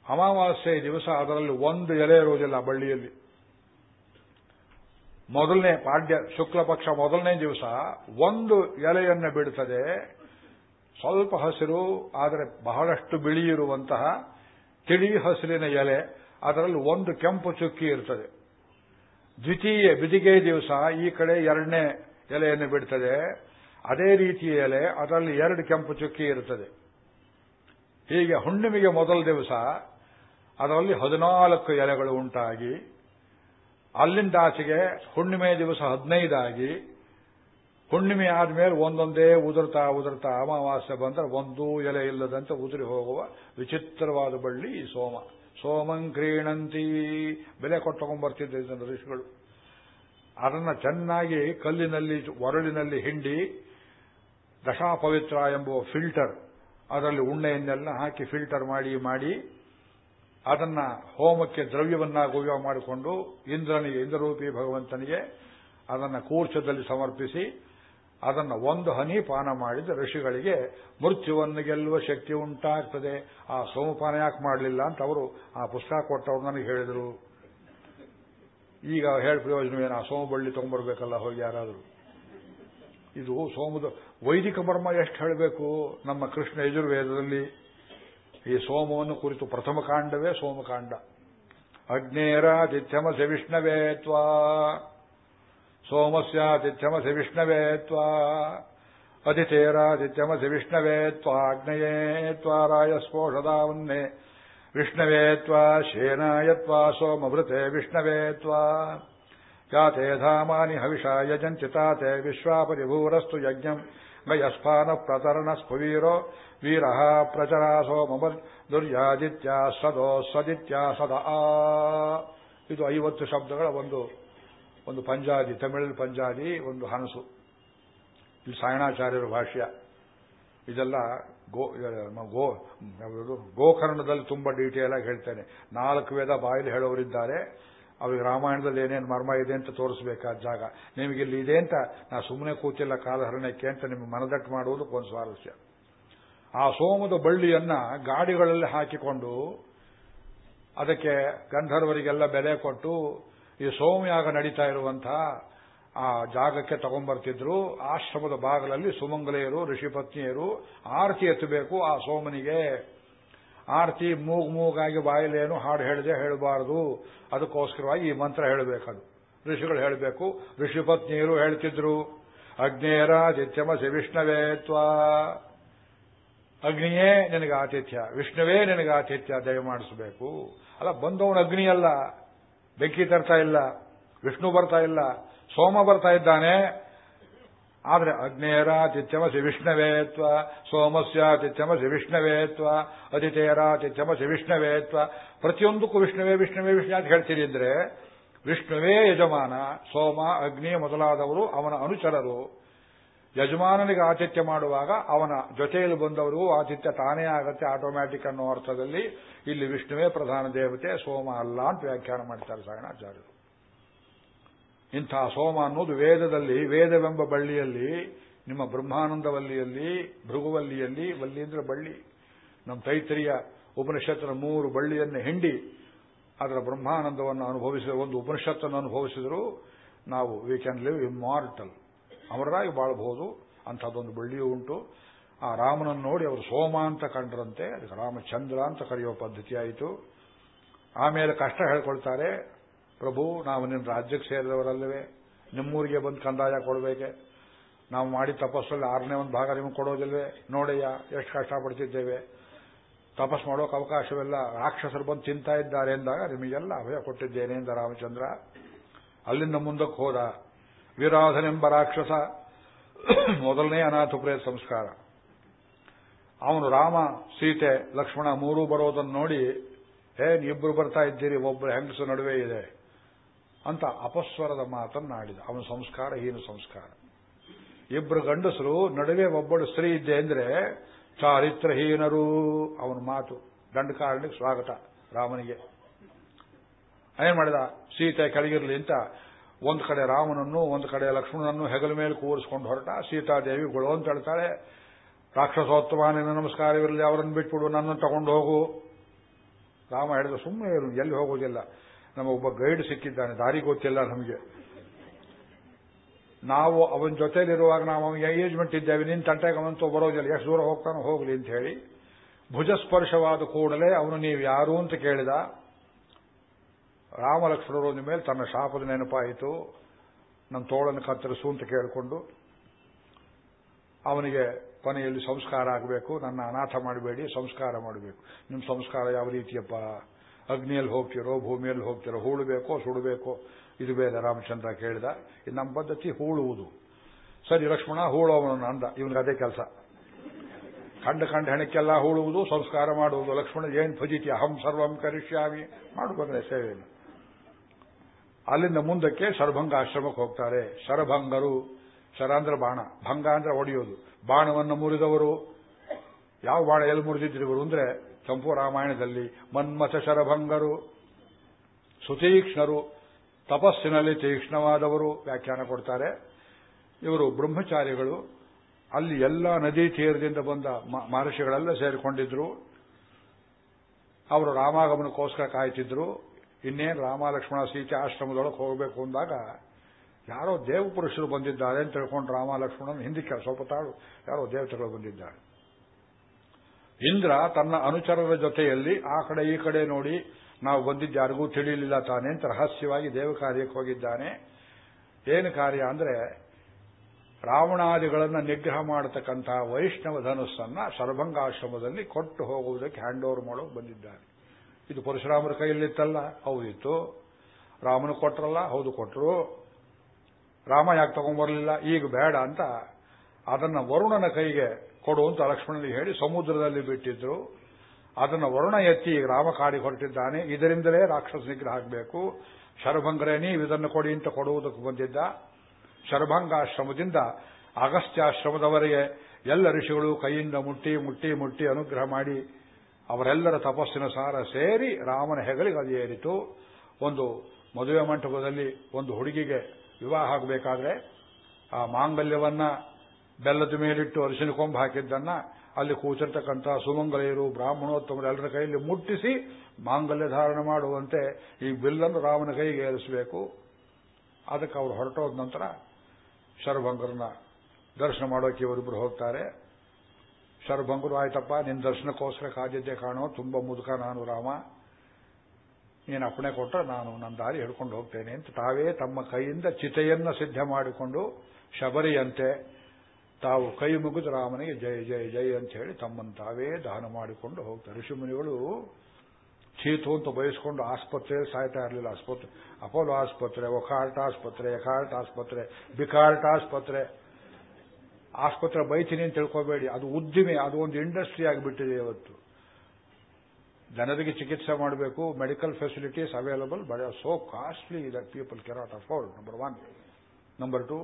ಅಮಾವಾಸ್ಯೆ ದಿವಸ ಅದರಲ್ಲಿ ಒಂದು ಎಲೆ ಇರುವುದಿಲ್ಲ ಬಳ್ಳಿಯಲ್ಲಿ. ಮೊದಲನೇ ಪಾಡ್ಯ ಶುಕ್ಲ ಪಕ್ಷ ಮೊದಲನೇ ದಿವಸ ಒಂದು ಎಲೆಯನ್ನು ಬಿಡುತ್ತದೆ ಸ್ವಲ್ಪ ಹಸಿರು, ಆದರೆ ಬಹಳಷ್ಟು ಬಿಳಿ ಇರುವಂತಹ ತಿಳಿ ಹಸಿರಿನ ಎಲೆ, ಅದರಲ್ಲಿ ಒಂದು ಕೆಂಪು ಚುಕ್ಕಿ ಇರ್ತದೆ. ದ್ವಿತೀಯ ಬಿದಿಗೆ ದಿವಸ ಈ ಕಡೆ ಎರಡನೇ ಎಲೆಯನ್ನು ಬಿಡ್ತದೆ. ಅದೇ ರೀತಿಯ ಎಲೆ, ಅದರಲ್ಲಿ ಎರಡು ಕೆಂಪು ಚುಕ್ಕಿ ಇರುತ್ತದೆ ಹೀಗೆ ಹುಣ್ಣಿಮೆಗೆ ಮೊದಲ ದಿವಸ ಅದರಲ್ಲಿ ಹದಿನಾಲ್ಕು ಎಲೆಗಳು ಉಂಟಾಗಿ, ಅಲ್ಲಿಂದ ಆಚೆಗೆ ಹುಣ್ಣಿಮೆ ದಿವಸ ಹದಿನೈದಾಗಿ, ಹುಣ್ಣಿಮೆ ಆದಮೇಲೆ ಒಂದೊಂದೇ ಉದುರ್ತಾ ಉದುರ್ತಾ ಅಮಾವಾಸ್ಯೆ ಬಂದರೆ ಒಂದೂ ಎಲೆ ಇಲ್ಲದಂತೆ ಉದುರಿ ಹೋಗುವ ವಿಚಿತ್ರವಾದ ಬಳ್ಳಿ ಈ ಸೋಮ. ಸೋಮಂ ಕ್ರೀಣಂತಿ. ಬೆಲೆ ಕೊಟ್ಟುಕೊಂಡ್ಬರ್ತಿದ್ದ ಇದನ್ನು ಋಷಿಗಳು. ಅದನ್ನ ಚೆನ್ನಾಗಿ ಕಲ್ಲಿನಲ್ಲಿ, ಒರಳಿನಲ್ಲಿ ಹಿಂಡಿ, ದಶಾಪವಿತ್ರ ಎಂಬುವ ಫಿಲ್ಟರ್, ಅದರಲ್ಲಿ ಉಣ್ಣೆಯನ್ನೆಲ್ಲ ಹಾಕಿ ಫಿಲ್ಟರ್ ಮಾಡಿ ಮಾಡಿ ಅದನ್ನ ಹೋಮಕ್ಕೆ ದ್ರವ್ಯವನ್ನಾಗಿ ಉಪಯೋಗ ಮಾಡಿಕೊಂಡು ಇಂದ್ರನಿಗೆ, ಇಂದ್ರರೂಪಿ ಭಗವಂತನಿಗೆ ಅದನ್ನು ಕೂರ್ಚದಲ್ಲಿ ಸಮರ್ಪಿಸಿ, ಅದನ್ನು ಒಂದು ಹನಿ ಪಾನ ಮಾಡಿದ ಋಷಿಗಳಿಗೆ ಮೃತ್ಯುವನ್ನು ಗೆಲ್ಲುವ ಶಕ್ತಿ ಉಂಟಾಗ್ತದೆ. ಆ ಸೋಮಪಾನ ಯಾಕೆ ಮಾಡಲಿಲ್ಲ ಅಂತ ಅವರು ಆ ಪುಸ್ತಕ ಕೊಟ್ಟವರು ನನಗೆ ಹೇಳಿದರು. ಈಗ ಹೇಳ ಪ್ರಯೋಜನವೇನು ಆ ಸೋಮ ಬಳ್ಳಿ ತಗೊಂಡ್ಬರ್ಬೇಕಲ್ಲ ಹೋಗಿ ಯಾರಾದರೂ. ಇದು ಸೋಮದ ವೈದಿಕ ಮರ್ಮ ಎಷ್ಟು ಹೇಳಬೇಕು ನಮ್ಮ ಕೃಷ್ಣ ಯಜುರ್ವೇದದಲ್ಲಿ? ಈ ಸೋಮವನ್ನು ಕುರಿತು ಪ್ರಥಮ ಕಾಂಡವೇ ಸೋಮಕಾಂಡ. ಅಗ್ನೇರಾತಿಥ್ಯಮಸಿ ವಿಷ್ಣವೇ ತ್ವಾ. ಸೋಮಸ್ಯಾತಿಥ್ಯಮಸಿ ವಿಷ್ಣವೇ ತ್ವಾ. ಅತಿಥೇರಾತಿಥ್ಯಮಸಿ ವಿಷ್ಣವೇ ತ್ವಾಗ್ನಯೇ ತ್ವಾರಾಯ ಸ್ಫೋಷದಾವನ್ನೇ ವಿಷ್ಣವೇ ತ್ವಾ. ಶೇನಾಯ ತ್ವಾ. ಸೋಮಭೃತೆ ವಿಷ್ಣವೇ ತ್ವಾ. ಯಾತೆ ಧಾಮಾನಿ ಹವಿಷಾ ಯಜಂತಿ ತಾತೆ ವಿಶ್ವಾಪರಿಭೂರಸ್ತು ಯಜ್ಞಂ. ಗಯಸ್ಫಾನ ಪ್ರತರಣ ಸ್ಫುವೀರೋ ವೀರ ಪ್ರಚರಾಸೋ ಮಮ ದುರ್ಯಾದಿತ್ಯ ಸದೋ ಸದಿತ್ಯ ಸದ ಇದು ಐವತ್ತು ಶಬ್ದಗಳ ಒಂದು ಒಂದು ಪಂಜಾದಿ, ತಮಿಳ್ ಪಂಜಾದಿ ಒಂದು ಹನಸು. ಇದು ಸಾಯಣಾಚಾರ್ಯರ ಭಾಷ್ಯ. ಇದೆಲ್ಲ ಗೋ ಗೋ ಗೋಕರ್ಣದಲ್ಲಿ ತುಂಬಾ ಡೀಟೇಲ್ ಆಗಿ ಹೇಳ್ತೇನೆ. ನಾಲ್ಕು ವೇದ ಬಾಯಲ್ಲಿ ಹೇಳೋರಿದ್ದಾರೆ. ಅವ್ರಿಗೆ ರಾಮಾಯಣದಲ್ಲಿ ಏನೇನು ಮರ್ಮ ಇದೆ ಅಂತ ತೋರಿಸಬೇಕಾದ ಜಾಗ. ನಿಮಗಿಲ್ಲಿ ಇದೆ ಅಂತ ನಾ ಸುಮ್ಮನೆ ಕೂತಿಲ್ಲ ಕಾಲಹರಣಕ್ಕೆ ಅಂತ ನಿಮಗೆ ಮನದಟ್ಟು ಮಾಡುವುದಕ್ಕೆ ಒಂದು ಸ್ವಾರಸ್ಯ. ಆ ಸೋಮದ ಬಳ್ಳಿಯನ್ನ ಗಾಡಿಗಳಲ್ಲಿ ಹಾಕಿಕೊಂಡು ಅದಕ್ಕೆ ಗಂಧರ್ವರಿಗೆಲ್ಲ ಬೆಲೆ ಕೊಟ್ಟು ಈ ಸೋಮಯಾಗ ನಡೀತಾ ಇರುವಂತಹ ಆ ಜಾಗಕ್ಕೆ ತಗೊಂಡ್ಬರ್ತಿದ್ರು ಆಶ್ರಮದ ಭಾಗದಲ್ಲಿ ಸುಮಂಗಲೆಯರು ಋಷಿಪತ್ನಿಯರು ಆರತಿ ಎತ್ತಬೇಕು ಆ ಸೋಮನಿಗೆ. ಆರತಿ ಮೂಗ್ ಮೂಗಾಗಿ ಬಾಯಿಲೇನು ಹಾಡು ಹೇಳದೆ ಹೇಳಬಾರದು. ಅದಕ್ಕೋಸ್ಕರವಾಗಿ ಈ ಮಂತ್ರ ಹೇಳಬೇಕದು. ಋಷಿಗಳು ಹೇಳಬೇಕು, ಋಷಿಪತ್ನಿಯರು ಹೇಳ್ತಿದ್ರು ಅಗ್ನೇರಾದಿತ್ಯಮಸಿ ವಿಷ್ಣವೇ ತ್ವಾ. ಅಗ್ನಿಯೇ ನಿನಗೆ ಆತಿಥ್ಯ, ವಿಷ್ಣುವೇ ನಿನಗೆ ಆತಿಥ್ಯ ದಯಮಾಡಿಸಬೇಕು ಅಲ್ಲ, ಬಂದವನು ಅಗ್ನಿ ಅಲ್ಲ, ಬೆಂಕಿ ತರ್ತಾ ಇಲ್ಲ, ವಿಷ್ಣು ಬರ್ತಾ ಇಲ್ಲ, ಸೋಮ ಬರ್ತಾ ಇದ್ದಾನೆ ಆದರೆ ಅಗ್ನೇರಾತಿಥ್ಯಮಸಿ ವಿಷ್ಣವೇತ್ವ ಸೋಮಸ್ಯಾತಿಥ್ಯಮಸಿ ವಿಷ್ಣವೇತ್ವ ಅತಿಥೇರಾತಿಥ್ಯಮಸಿ ವಿಷ್ಣವೇತ್ವ ಪ್ರತಿಯೊಂದಕ್ಕೂ ವಿಷ್ಣುವೇ ವಿಷ್ಣುವೇ ವಿಷ್ಣು ಅಂತ ಹೇಳ್ತೀರಿ ಅಂದ್ರೆ ವಿಷ್ಣುವೇ ಯಜಮಾನ, ಸೋಮ, ಅಗ್ನಿ ಮೊದಲಾದವರು ಅವನ ಅನುಚರರು. ಯಜಮಾನನಿಗೆ ಆತಿಥ್ಯ ಮಾಡುವಾಗ ಅವನ ಜೊತೆಯಲ್ಲಿ ಬಂದವರು ಆತಿಥ್ಯ ತಾನೇ ಆಗತ್ತೆ ಆಟೋಮ್ಯಾಟಿಕ್ ಅನ್ನೋ ಅರ್ಥದಲ್ಲಿ ಇಲ್ಲಿ ವಿಷ್ಣುವೇ ಪ್ರಧಾನ ದೇವತೆ, ಸೋಮ ಅಲ್ಲ ಅಂತ ವ್ಯಾಖ್ಯಾನ ಮಾಡ್ತಾರೆ ಸಾಗಣಾಚಾರ್ಯರು. ಇಂಥ ಸೋಮ ಅನ್ನೋದು ವೇದದಲ್ಲಿ, ವೇದವೆಂಬ ಬಳ್ಳಿಯಲ್ಲಿ, ನಿಮ್ಮ ಬ್ರಹ್ಮಾನಂದವಲ್ಲಿಯಲ್ಲಿ, ಭೃಗುವಲ್ಲಿಯಲ್ಲಿ ವಲ್ಲಿ ಅಂದ್ರೆ ಬಳ್ಳಿ, ನಮ್ಮ ತೈತರಿಯ ಉಪನಿಷತ್ತಿನ ಮೂರು ಬಳ್ಳಿಯನ್ನು ಹಿಂಡಿ, ಅದರ ಬ್ರಹ್ಮಾನಂದವನ್ನು ಅನುಭವಿಸಿದ ಒಂದು ಉಪನಿಷತ್ತನ್ನು ಅನುಭವಿಸಿದ್ರು, ನಾವು ವಿ ಕ್ಯಾನ್ ಲಿವ್ ಇಮ್ಮಾರ್ಟಲ್ ಅವರಾಗಿ ಬಾಳಬಹುದು, ಅಂಥದ್ದೊಂದು ಬಳ್ಳಿಯೂ ಉಂಟು. ಆ ರಾಮನನ್ನು ನೋಡಿ ಅವರು ಸೋಮ ಅಂತ ಕಂಡ್ರಂತೆ, ಅದಕ್ಕೆ ರಾಮಚಂದ್ರ ಅಂತ ಕರೆಯುವ ಪದ್ಧತಿ ಆಯಿತು ಆಮೇಲೆ ಕಷ್ಟ ಹೇಳ್ಕೊಳ್ತಾರೆ ಪ್ರಭು, ನಾವು ನಿನ್ನ ರಾಜ್ಯಕ್ಕೆ ಸೇರಿದವರಲ್ಲವೇ ನಿಮ್ಮೂರಿಗೆ ಬಂದು ಕಂದಾಯ ಕೊಡಬೇಕೆ. ನಾವು ಮಾಡಿ ತಪಸ್ಸಲ್ಲಿ ಆರನೇ ಒಂದು ಭಾಗ ನಿಮಗೆ ಕೊಡೋದಿಲ್ವೇ. ನೋಡಯ್ಯ, ಎಷ್ಟು ಕಷ್ಟಪಡ್ತಿದ್ದೇವೆ. ತಪಸ್ ಮಾಡೋಕೆ ಅವಕಾಶವೆಲ್ಲ. ರಾಕ್ಷಸರು ಬಂದು ತಿಂತಾ ಇದ್ದಾರೆ ಎಂದಾಗ ನಿಮಗೆಲ್ಲ ಅಭಯ ಕೊಟ್ಟಿದ್ದೇನೆ ಎಂದ ರಾಮಚಂದ್ರ. ಅಲ್ಲಿಂದ ಮುಂದಕ್ಕೆ ಹೋದ. ವಿರಾಧನೆಂಬ ರಾಕ್ಷಸ. ಮೊದಲನೇ ಅನಾಥ ಪ್ರೇತ ಸಂಸ್ಕಾರ. ಅವನು ರಾಮ, ಸೀತೆ, ಲಕ್ಷ್ಮಣ ಮೂರೂ ಬರೋದನ್ನು ನೋಡಿ, ಏನ್ ಇಬ್ರು ಬರ್ತಾ ಇದ್ದೀರಿ ಒಬ್ಬರು ಹೆಂಗಸು ನಡುವೆ ಇದೆ. ಅಂತ ಅಪಸ್ವರದ ಮಾತನ್ನಾಡಿದ. ಅವನ ಸಂಸ್ಕಾರ ಹೀನ ಸಂಸ್ಕಾರ? ಇಬ್ಬರು ಗಂಡಸರು ನಡುವೆ ಒಬ್ಬಳು ಸ್ತ್ರೀ ಇದ್ದೆ ಅಂದ್ರೆ ಚಾರಿತ್ರಹೀನರು. ಅವನ ಮಾತು ದಂಡಕಾರಣಿಗೆ ಸ್ವಾಗತ ರಾಮನಿಗೆ. ಏನ್ ಮಾಡಿದ? ಸೀತೆ ಕೆಳಗಿರ್ಲಿ ಅಂತ ಒಂದು ಕಡೆ ರಾಮನನ್ನು, ಒಂದ್ ಕಡೆ ಲಕ್ಷ್ಮಣನನ್ನು ಹೆಗಲ ಮೇಲೆ ಕೂರಿಸ್ಕೊಂಡು ಹೊರಟ. ಸೀತಾದೇವಿ ಗುಳು ಅಂತ ಹೇಳ್ತಾಳೆ ರಾಕ್ಷಸೋತ್ತಮ ನಿನ್ನ ನಮಸ್ಕಾರವಿರಲಿ ಅವರನ್ನು ಬಿಟ್ಬಿಡು, ನನ್ನನ್ನು ತಗೊಂಡು ಹೋಗು. ರಾಮ ಹೇಳಿದ ಸುಮ್ಮನೆ ಎಲ್ಲಿ ಹೋಗೋದಿಲ್ಲ. ನಮಗೊಬ್ಬ ಗೈಡ್ ಸಿಕ್ಕಿದ್ದಾನೆ, ದಾರಿ ಗೊತ್ತಿಲ್ಲ ನಮಗೆ. ನಾವು ಅವನ ಜೊತೆಯಲ್ಲಿರುವಾಗ ನಾವು ಅವನಿಗೆ ಎಂಗೇಜ್ಮೆಂಟ್ ಇದ್ದೇವೆ ನಿನ್ನ ತಂಟೆಗೆ ಅವಂತೂ ಬರೋದಿಲ್ಲ. ಎಷ್ಟು ದೂರ ಹೋಗ್ತಾನೋ ಹೋಗಲಿ ಅಂತ ಹೇಳಿ. ಭುಜಸ್ಪರ್ಶವಾದ ಕೂಡಲೇ ಅವನು ನೀವು ಯಾರು ಅಂತ ಕೇಳಿದ. ರಾಮಲಕ್ಷ್ಮಣರು ಮೇಲೆ ತನ್ನ ಶಾಪದ ನೆನಪಾಯಿತು. ನನ್ನ ತೋಳನ್ನು ಕತ್ತರಿಸು ಅಂತ ಕೇಳಿಕೊಂಡು ಅವನಿಗೆ ಕೊನೆಯಲ್ಲಿ ಸಂಸ್ಕಾರ ಆಗಬೇಕು. ನನ್ನ ಅನಾಥ ಮಾಡಬೇಡಿ, ಸಂಸ್ಕಾರ ಮಾಡಬೇಕು. ನಿಮ್ಮ ಸಂಸ್ಕಾರ ಯಾವ ರೀತಿಯಪ್ಪ? ಅಗ್ನಿಯಲ್ಲಿ ಹೋಗ್ತಿರೋ, ಭೂಮಿಯಲ್ಲಿ ಹೋಗ್ತಿರೋ, ಹೂಳಬೇಕೋ, ಸುಡಬೇಕೋ, ಇದು ಬೇರೆ ರಾಮಚಂದ್ರ ಕೇಳಿದ. ಇದು ನಮ್ಮ ಪದ್ಧತಿ ಹೂಳುವುದು. ಸರಿ, ಲಕ್ಷ್ಮಣ ಹೂಳೋವನು ಅಂದ. ಇವನಿಗೆ ಅದೇ ಕೆಲಸ. ಕಂಡ ಕಂಡ ಹೆಣಕ್ಕೆಲ್ಲ ಹೂಳುವುದು, ಸಂಸ್ಕಾರ ಮಾಡುವುದು. ಲಕ್ಷ್ಮಣ, ಏನ್ ಫಜಿತಿ ಅಹಂ ಸರ್ವಂ ಕರಿಷ್ಯಾಮಿ. ಮಾಡು ಬಂದ್ರೆ ಸೇವೆಯನ್ನು ಅಲ್ಲಿಂದ ಮುಂದಕ್ಕೆ ಶರಭಂಗ ಆಶ್ರಮಕ್ಕೆ ಹೋಗ್ತಾರೆ. ಶರಭಂಗರು ಶರ ಅಂದ್ರೆ ಬಾಣ. ಭಂಗ ಅಂದ್ರೆ ಒಡೆಯೋದು ಬಾಣವನ್ನು ಮುರಿದವರು. ಯಾವ ಬಾಣ ಎಲ್ಲಿ ಮುರಿದಿದ್ರು ಅಂದ್ರೆ ಚಂಪು ರಾಮಾಯಣದಲ್ಲಿ ಮನ್ಮಥ ಶರಭಂಗರು, ಸುತೀಕ್ಷ್ಣರು, ತಪಸ್ಸಿನಲ್ಲಿ ತೀಕ್ಷ್ಣವಾದವರು ವ್ಯಾಖ್ಯಾನ ಕೊಡ್ತಾರೆ. ಇವರು ಬ್ರಹ್ಮಚಾರಿಗಳು. ಅಲ್ಲಿ ಎಲ್ಲ ನದಿ ತೀರದಿಂದ ಬಂದ ಮಹರ್ಷಿಗಳೆಲ್ಲ ಸೇರಿಕೊಂಡಿದ್ರು. ಅವರು ರಾಮಾಗಮನಕ್ಕೋಸ್ಕರ ಕಾಯ್ತಿದ್ರು. ಇನ್ನೇನು ರಾಮ ಲಕ್ಷ್ಮಣ ಸೀತೆ ಆಶ್ರಮದೊಳಗೆ ಹೋಗಬೇಕು ಅಂದಾಗ ಯಾರೋ ದೇವಪುರುಷರು ಬಂದಿದ್ದಾರೆ ಅಂತ ತಿಳ್ಕೊಂಡು ರಾಮ ಲಕ್ಷ್ಮಣನ ಹಿಂದಕ್ಕೆ ಸ್ವಲ್ಪ ತಾಳು ಯಾರೋ ದೇವತೆಗಳು ಬಂದಿದ್ದಾರೆ. ಇಂದ್ರ ತನ್ನ ಅನುಚರರ ಜೊತೆಯಲ್ಲಿ ಆ ಕಡೆ ಈ ಕಡೆ ನೋಡಿ ನಾವು ಬಂದಿದ್ದು ಯಾರಿಗೂ ತಿಳಿಯಲಿಲ್ಲ ತಾನೆ ಅಂತ ರಹಸ್ಯವಾಗಿ ದೇವ ಕಾರ್ಯಕ್ಕೆ ಹೋಗಿದ್ದಾನೆ. ಏನು ಕಾರ್ಯ ಅಂದ್ರೆ ರಾವಣಾದಿಗಳನ್ನು ನಿಗ್ರಹ ಮಾಡತಕ್ಕಂಥ ವೈಷ್ಣವ ಧನುಸ್ಸನ್ನ ಸರ್ಭಂಗಾಶ್ರಮದಲ್ಲಿ ಕೊಟ್ಟು ಹೋಗುವುದಕ್ಕೆ ಹ್ಯಾಂಡ್ ಓವರ್ ಮಾಡೋಕೆ ಬಂದಿದ್ದಾನೆ ಇದು ಪರಶುರಾಮರ ಕೈಯಲ್ಲಿತ್ತಲ್ಲ ಹೌದಿತ್ತು ರಾಮನು ಕೊಟ್ರಲ್ಲ, ಹೌದು ಕೊಟ್ಟರು ರಾಮ ಯಾಕೆ ತಗೊಂಡ್ಬರಲಿಲ್ಲ ಈಗ ಬೇಡ ಅಂತ ಅದನ್ನ ವರುಣನ ಕೈಗೆ ಕೊಡು ಅಂತ ಲಕ್ಷ್ಮಣನಿಗೆ ಹೇಳಿ ಸಮುದ್ರದಲ್ಲಿ ಬಿಟ್ಟಿದ್ರು. ಅದನ್ನು ವರುಣ ಎತ್ತಿ ರಾಮ ಕಾಡಿ ಹೊರಟಿದ್ದಾನೆ. ಇದರಿಂದಲೇ ರಾಕ್ಷಸ ನಿಗ್ರಹ ಆಗಬೇಕು. ಶರಭಂಗರೇ, ನೀವು ಇದನ್ನು ಕೊಡಿ ಅಂತ ಕೊಡುವುದಕ್ಕೆ ಬಂದಿದ್ದ. ಶರಭಂಗಾಶ್ರಮದಿಂದ ಅಗಸ್ತ್ಯಾಶ್ರಮದವರೆಗೆ ಎಲ್ಲ ಋಷಿಗಳು ಕೈಯಿಂದ ಮುಟ್ಟಿ ಮುಟ್ಟಿ ಮುಟ್ಟಿ ಅನುಗ್ರಹ ಮಾಡಿ ಅವರೆಲ್ಲರ ತಪಸ್ಸಿನ ಸಾರ ಸೇರಿ ರಾಮನ ಹೆಗಲಿಗೆ ಅದು ಏರಿತು. ಒಂದು ಮದುವೆ ಮಂಟಪದಲ್ಲಿ ಒಂದು ಹುಡುಗಿಗೆ ವಿವಾಹ ಆಗಬೇಕಾದ್ರೆ ಆ ಮಾಂಗಲ್ಯವನ್ನ ಬೆಲ್ಲದ ಮೇಲಿಟ್ಟು ಅರಿಶಿನ ಕೊಂಬು ಹಾಕಿದ್ದನ್ನ ಅಲ್ಲಿ ಕೂತಿರ್ತಕ್ಕಂಥ ಸುಮಂಗಲೆಯರು, ಬ್ರಾಹ್ಮಣೋತ್ತಮರು ಎಲ್ಲರ ಕೈಯಲ್ಲಿ ಮುಟ್ಟಿಸಿ ಮಾಂಗಲ್ಯ ಧಾರಣೆ ಮಾಡುವಂತೆ ಈ ಬಿಲ್ಲನ್ನು ರಾಮನ ಕೈಗೆ ಏರಿಸಬೇಕು. ಅದಕ್ಕೆ ಅವರು ಹೊರಟೋದ ನಂತರ ಶರಭಂಗರನ್ನ ದರ್ಶನ ಮಾಡೋಕೆ ಇವರಿಬ್ಬರು ಹೋಗ್ತಾರೆ. ಶರಭಂಗರು, ಆಯ್ತಪ್ಪ ನಿನ್ನ ದರ್ಶನಕ್ಕೋಸ್ಕರ ಕಾದಿದ್ದೆ ಕಾಣೋ, ತುಂಬಾ ಮುದುಕ ನಾನು, ರಾಮ. ನೀನು ಅಪ್ಪಣೆ ಕೊಟ್ಟರೆ ನಾನು ನನ್ನ ದಾರಿ ಹಿಡ್ಕೊಂಡು ಹೋಗ್ತೇನೆ ಅಂತ ತಾವೇ ತಮ್ಮ ಕೈಯಿಂದ ಚಿತೆಯನ್ನ ಸಿದ್ಧ ಮಾಡಿಕೊಂಡು ಶಬರಿಯಂತೆ ತಾವು ಕೈ ಮುಗಿದು ರಾಮನಿಗೆ ಜಯ ಜಯ ಜಯ ಅಂತ ಹೇಳಿ ತಮ್ಮನ್ನು ತಾವೇ ದಾನ ಮಾಡಿಕೊಂಡು ಹೋಗ್ತಾರೆ. ಋಷಿಮುನಿಗಳು ಚೀತು ಅಂತ ಬಯಸ್ಕೊಂಡು ಆಸ್ಪತ್ರೆಯಲ್ಲಿ ಸಾಯ್ತಾ ಇರಲಿಲ್ಲ. ಆಸ್ಪತ್ರೆ, ಅಪೋಲೋ ಆಸ್ಪತ್ರೆ, ಒಕಾರ್ಟ್ ಆಸ್ಪತ್ರೆ, ಎಕಾರ್ಟ್ ಆಸ್ಪತ್ರೆ, ಬಿಕಾರ್ಟ್ ಆಸ್ಪತ್ರೆ. ಆಸ್ಪತ್ರೆ ಬೈತೀನಿ ಅಂತ ತಿಳ್ಕೋಬೇಡಿ. ಅದು ಉದ್ದಿಮೆ, ಅದು ಒಂದು ಇಂಡಸ್ಟ್ರಿ ಆಗಿಬಿಟ್ಟಿದೆ ಇವತ್ತು. ಜನರಿಗೆ ಚಿಕಿತ್ಸೆ ಮಾಡಬೇಕು, medical facilities available but so costly that people cannot afford number one number two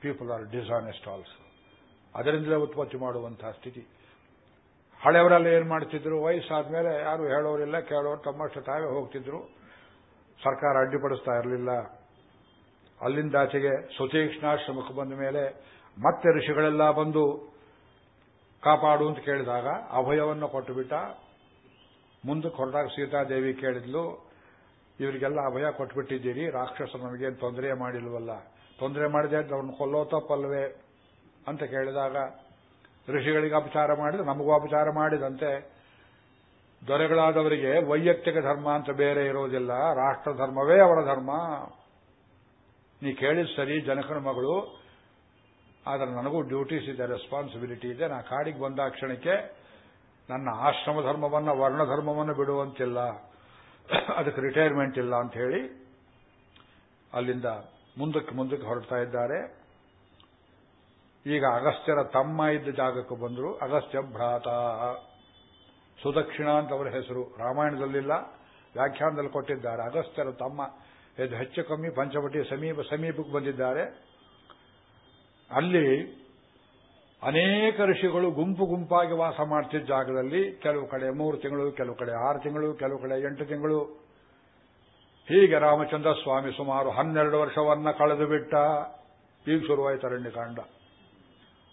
people are dishonest also ಅದರಿಂದಲೇ ಉತ್ಪತ್ತಿ ಮಾಡುವಂತಹ ಸ್ಥಿತಿ. ಹಳೆಯವರೆಲ್ಲ ಏನ್ ಮಾಡ್ತಿದ್ರು? ವಯಸ್ಸಾದ್ಮೇಲೆ ಯಾರು ಹೇಳೋರಿಲ್ಲ, ಕೇಳೋರು ತಮ್ಮಷ್ಟು ತಾವೇ ಹೋಗ್ತಿದ್ರು. ಸರ್ಕಾರ ಅಡ್ಡಿಪಡಿಸ್ತಾ ಇರಲಿಲ್ಲ. ಅಲ್ಲಿಂದಾಚೆಗೆ ಸುತೀಕ್ಷ್ಣಾಶ್ರಮಕ್ಕೆ ಬಂದ ಮೇಲೆ ಮತ್ತೆ ಋಷಿಗಳೆಲ್ಲ ಬಂದು ಕಾಪಾಡು ಅಂತ ಕೇಳಿದಾಗ ಅಭಯವನ್ನು ಕೊಟ್ಟುಬಿಟ್ಟ. ಮುಂದಕ್ಕೆ ಹೊರಟಾಗ ಸೀತಾದೇವಿ ಕೇಳಿದ್ಲು, ಇವರಿಗೆಲ್ಲ ಅಭಯ ಕೊಟ್ಬಿಟ್ಟಿದ್ದೀರಿ ರಾಕ್ಷಸ ನಮಗೇನು ತೊಂದರೆ ಮಾಡಿಲ್ವಲ್ಲ? ತೊಂದರೆ ಮಾಡಿದೆ, ಅವ್ರನ್ನ ಕೊಲ್ಲೋ ತಪ್ಪಲ್ವೇ? ಅಂತ ಕೇಳಿದಾಗ ಋಷಿಗಳಿಗೆ ಅಪಚಾರ ಮಾಡಿದ ನಮಗೂ ಅಪಚಾರ ಮಾಡಿದಂತೆ. ದೊರೆಗಳಾದವರಿಗೆ ವೈಯಕ್ತಿಕ ಧರ್ಮ ಅಂತ ಬೇರೆ ಇರೋದಿಲ್ಲ, ರಾಷ್ಟ್ರ ಧರ್ಮವೇ ಅವರ ಧರ್ಮ. ನೀ ಕೇಳಿದ ಸರಿ, ಜನಕನ ಮಗಳು, ಆದರೆ ನನಗೂ ಡ್ಯೂಟೀಸ್ ಇದೆ, ರೆಸ್ಪಾನ್ಸಿಬಿಲಿಟಿ ಇದೆ. ನಾ ಕಾಡಿಗೆ ಬಂದ ಕ್ಷಣಕ್ಕೆ ನನ್ನ ಆಶ್ರಮ ಧರ್ಮವನ್ನ, ವರ್ಣ ಧರ್ಮವನ್ನು ಬಿಡುವಂತಿಲ್ಲ. ಅದಕ್ಕೆ ರಿಟೈರ್ಮೆಂಟ್ ಇಲ್ಲ ಅಂತ ಹೇಳಿ ಅಲ್ಲಿಂದ ಮುಂದಕ್ಕೆ ಮುಂದಕ್ಕೆ ಹೊರಡ್ತಾ ಇದ್ದಾರೆ. ಈಗ ಅಗಸ್ತ್ಯರ ತಮ್ಮ ಇದ್ದ ಜಾಗಕ್ಕೆ ಬಂದರು, ಅಗಸ್ತ್ಯ ಭ್ರಾತ. ಸುದಕ್ಷಿಣ ಅಂತ ಅವರ ಹೆಸರು. ರಾಮಾಯಣದಲ್ಲಿಲ್ಲ, ವ್ಯಾಖ್ಯಾನದಲ್ಲಿ ಕೊಟ್ಟಿದ್ದಾರೆ. ಅಗಸ್ತ್ಯರ ತಮ್ಮ ಇದು ಹೆಚ್ಚು ಕಮ್ಮಿ ಪಂಚವಟಿ ಸಮೀಪ, ಸಮೀಪಕ್ಕೆ ಬಂದಿದ್ದಾರೆ. ಅಲ್ಲಿ ಅನೇಕ ಋಷಿಗಳು ಗುಂಪು ಗುಂಪಾಗಿ ವಾಸ ಮಾಡ್ತಿದ್ದ ಜಾಗದಲ್ಲಿ, ಕೆಲವು ಕಡೆ ಮೂರು ತಿಂಗಳು, ಕೆಲವು ಕಡೆ ಆರು ತಿಂಗಳು, ಕೆಲವು ಕಡೆ ಎಂಟು ತಿಂಗಳು. ಹೀಗೆ ರಾಮಚಂದ್ರ ಸ್ವಾಮಿ ಸುಮಾರು ಹನ್ನೆರಡು ವರ್ಷವನ್ನ ಕಳೆದು ಬಿಟ್ಟ ಈಗ ಶುರುವಾಯಿತು ಅರಣ್ಯಕಾಂಡ.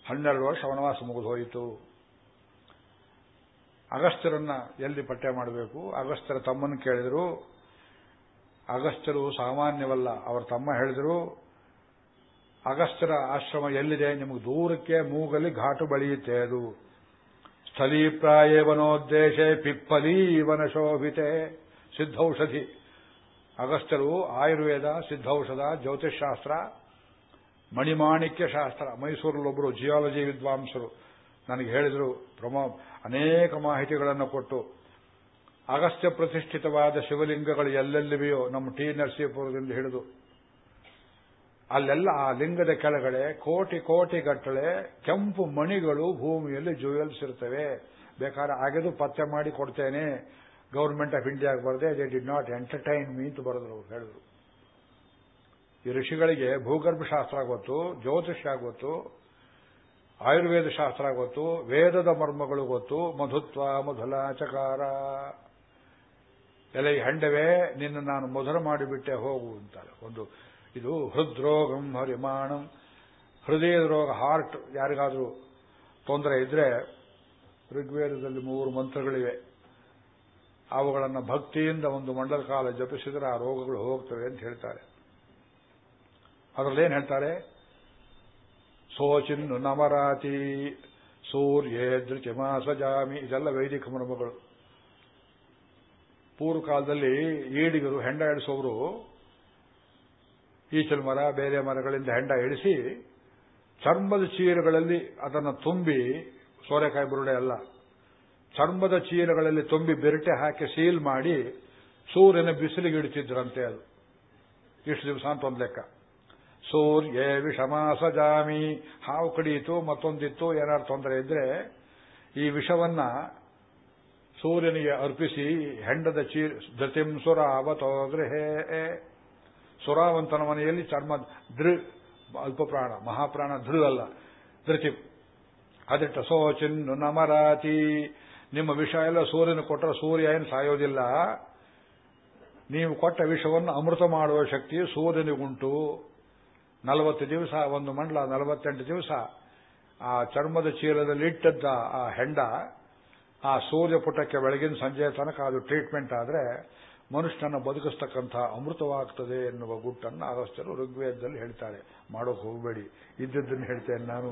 ಹನ್ನೆರಡು ವರ್ಷ ವನವಾಸ ಮುಗಿದು ಹೋಯಿತು. ಅಗಸ್ತ್ಯರನ್ನ ಎಲ್ಲಿ ಪಠ್ಯ ಮಾಡಬೇಕು? ಅಗಸ್ತ್ಯರ ತಮ್ಮನ್ನು ಕೇಳಿದರು. ಅಗಸ್ತ್ಯರು ಸಾಮಾನ್ಯವಲ್ಲ, ಅವರ ತಮ್ಮ ಹೇಳಿದರು, ಅಗಸ್ತ್ಯರ ಆಶ್ರಮ ಎಲ್ಲಿದೆ? ನಿಮಗೆ ದೂರಕ್ಕೆ ಮೂಗಲಿ ಘಾಟು ಬಳಿಯುತ್ತೆ ಅದು. ಸ್ಥಳೀಪ್ರಾಯ ವನೋದ್ದೇಶ ಪಿಪ್ಪಲಿ ವನಶೋಭಿತೆ ಸಿದ್ಧೌಷಧಿ. ಅಗಸ್ತ್ಯರು ಆಯುರ್ವೇದ, ಸಿದ್ಧೌಷಧ, ಜ್ಯೋತಿಷ್ಶಾಸ್ತ್ರ ಮಣಿಮಾಣಿಕ್ಯ ಶಾಸ್ತ್ರ. ಮೈಸೂರಲ್ಲೊಬ್ಬರು ಜಿಯಾಲಜಿ ವಿದ್ವಾಂಸರು ನನಗೆ ಹೇಳಿದರು, ಪ್ರಮೋ, ಅನೇಕ ಮಾಹಿತಿಗಳನ್ನು ಕೊಟ್ಟು ಅಗಸ್ತ್ಯ ಪ್ರತಿಷ್ಠಿತವಾದ ಶಿವಲಿಂಗಗಳು ಎಲ್ಲೆಲ್ಲಿವೆಯೋ ನಮ್ಮ ಟಿ. ನರಸೀಪುರದಿಂದ ಹಿಡಿದು ಅಲ್ಲೆಲ್ಲ ಆ ಲಿಂಗದ ಕೆಳಗಡೆ ಕೋಟಿ ಕೋಟಿ ಗಟ್ಟಲೆ ಕೆಂಪು ಮಣಿಗಳು ಭೂಮಿಯಲ್ಲಿ ಜುವೆಲ್ಸ್ ಇರ್ತವೆ. ಬೇಕಾದ್ರೆ ಆಗದು ಪತ್ತೆ ಮಾಡಿ ಕೊಡ್ತೇನೆ. ಗೌರ್ಮೆಂಟ್ ಆಫ್ ಇಂಡಿಯಾಗೆ ಬರದೆ they did not entertain me ಅಂತ ಬರೆದ್ರು ಹೇಳಿದ್ರು. ಈ ಋಷಿಗಳಿಗೆ ಭೂಗರ್ಭ ಶಾಸ್ತ್ರ ಗೊತ್ತು ಜ್ಯೋತಿಷ್ಯ ಗೊತ್ತು ಆಯುರ್ವೇದ ಶಾಸ್ತ್ರ ಗೊತ್ತು ವೇದದ ಮರ್ಮಗಳು ಗೊತ್ತು, ಮಧುತ್ವ ಮಧುಲ ಚಕಾರ ಎಲೆ ಹಂಡವೇ, ನಿನ್ನ ನಾನು ಮಧುರ ಮಾಡಿಬಿಟ್ಟೆ ಹೋಗು ಅಂತಾರೆ. ಒಂದು ಇದು ಹೃದ್ರೋಗಂ ಹರಿಮಾಣಂ. ಹೃದಯದ ರೋಗ ಹಾರ್ಟ್ ಯಾರಿಗಾದರೂ ತೊಂದರೆ ಇದ್ರೆ ಋಗ್ವೇದದಲ್ಲಿ ಮೂರು ಮಂತ್ರಗಳಿವೆ. ಅವುಗಳನ್ನು ಭಕ್ತಿಯಿಂದ ಒಂದು ಮಂಡಲ ಕಾಲ ಜಪಿಸಿದರೆ ಆ ರೋಗಗಳು ಹೋಗ್ತವೆ ಅಂತ ಹೇಳ್ತಾರೆ. ಅದರಲ್ಲೇನು ಹೇಳ್ತಾರೆ? ಸೋಚಿನ್ನು ನಮರಾತಿ, ಸೂರ್ಯೇ ಧೃತಿಮಾ ಸಜಾಮಿ, ಇದೆಲ್ಲ ವೈದಿಕ ಮರ್ಮಗಳು. ಪೂರ್ವ ಕಾಲದಲ್ಲಿ ಈಡಿಗರು ಹೆಂಡ ಎಡಿಸೋರು ಈಚಲ ಮರ, ಬೇರೆ ಮರಗಳಿಂದ ಹೆಂಡ ಇಳಿಸಿ ಚರ್ಮದ ಚೀಲಗಳಲ್ಲಿ ಅದನ್ನು ತುಂಬಿ, ಸೋರೆಕಾಯಿ ಬುರುಡೆ ಅಲ್ಲ, ಚರ್ಮದ ಚೀಲಗಳಲ್ಲಿ ತುಂಬಿ ಬೆರಟೆ ಹಾಕಿ ಸೀಲ್ ಮಾಡಿ ಸೂರ್ಯನ ಬಿಸಿಲಿಗೆ ಇಡ್ತಿದ್ರಂತೆ ಅದು. ಇಷ್ಟು ದಿವಸ ಅಂತ ಒಂದು ಲೆಕ್ಕ. ಸೂರ್ಯ ವಿಷಮಾಸ ಜಾಮಿ ಹಾವು ಕಡಿಯಿತು, ಮತ್ತೊಂದಿತ್ತು, ಏನಾದ್ರು ತೊಂದರೆ ಇದ್ರೆ ಈ ವಿಷವನ್ನ ಸೂರ್ಯನಿಗೆ ಅರ್ಪಿಸಿ, ಹೆಂಡದ ಚೀರ್ ಧೃತಿಂ ಸುರ ಅವತೋದ್ರೆ ಹೇ ಸುರಾವಂತನ ಮನೆಯಲ್ಲಿ ಚರ್ಮ ದೃ ಅಲ್ಪ ಪ್ರಾಣ ಮಹಾಪ್ರಾಣ ಧೃ ಅಲ್ಲ, ಧೃತಿ. ಅದಿಟ್ಟ ಸೋಚಿನ್ನು ನಮರಾತಿ. ನಿಮ್ಮ ವಿಷ ಎಲ್ಲ ಸೂರ್ಯನ ಕೊಟ್ಟರೆ ಸೂರ್ಯ ಏನು ಸಾಯೋದಿಲ್ಲ. ನೀವು ಕೊಟ್ಟ ವಿಷವನ್ನು ಅಮೃತ ಮಾಡುವ ಶಕ್ತಿ ಸೂರ್ಯನಿಗುಂಟು. ನಲವತ್ತು ದಿವಸ, ಒಂದು ಮಂಡಲ ನಲವತ್ತೆಂಟು ದಿವಸ, ಆ ಚರ್ಮದ ಚೀಲದಲ್ಲಿ ಇಟ್ಟದ್ದ ಆ ಹೆಂಡ, ಆ ಸೂರ್ಯಪುಟಕ್ಕೆ ಬೆಳಗಿನ ಸಂಜೆ ತನಕ ಅದು ಟ್ರೀಟ್ಮೆಂಟ್ ಆದರೆ ಮನುಷ್ಯನ ಬದುಕಿಸ್ತಕ್ಕಂಥ ಅಮೃತವಾಗ್ತದೆ ಎನ್ನುವ ಗುಟ್ಟನ್ನು ಅಗಸ್ತ್ಯರು ಋಗ್ವೇದದಲ್ಲಿ ಹೇಳ್ತಾರೆ. ಮಾಡೋಕೆ ಹೋಗಬೇಡಿ. ಇದ್ದದ್ದನ್ನು ಹೇಳ್ತೇನೆ ನಾನು.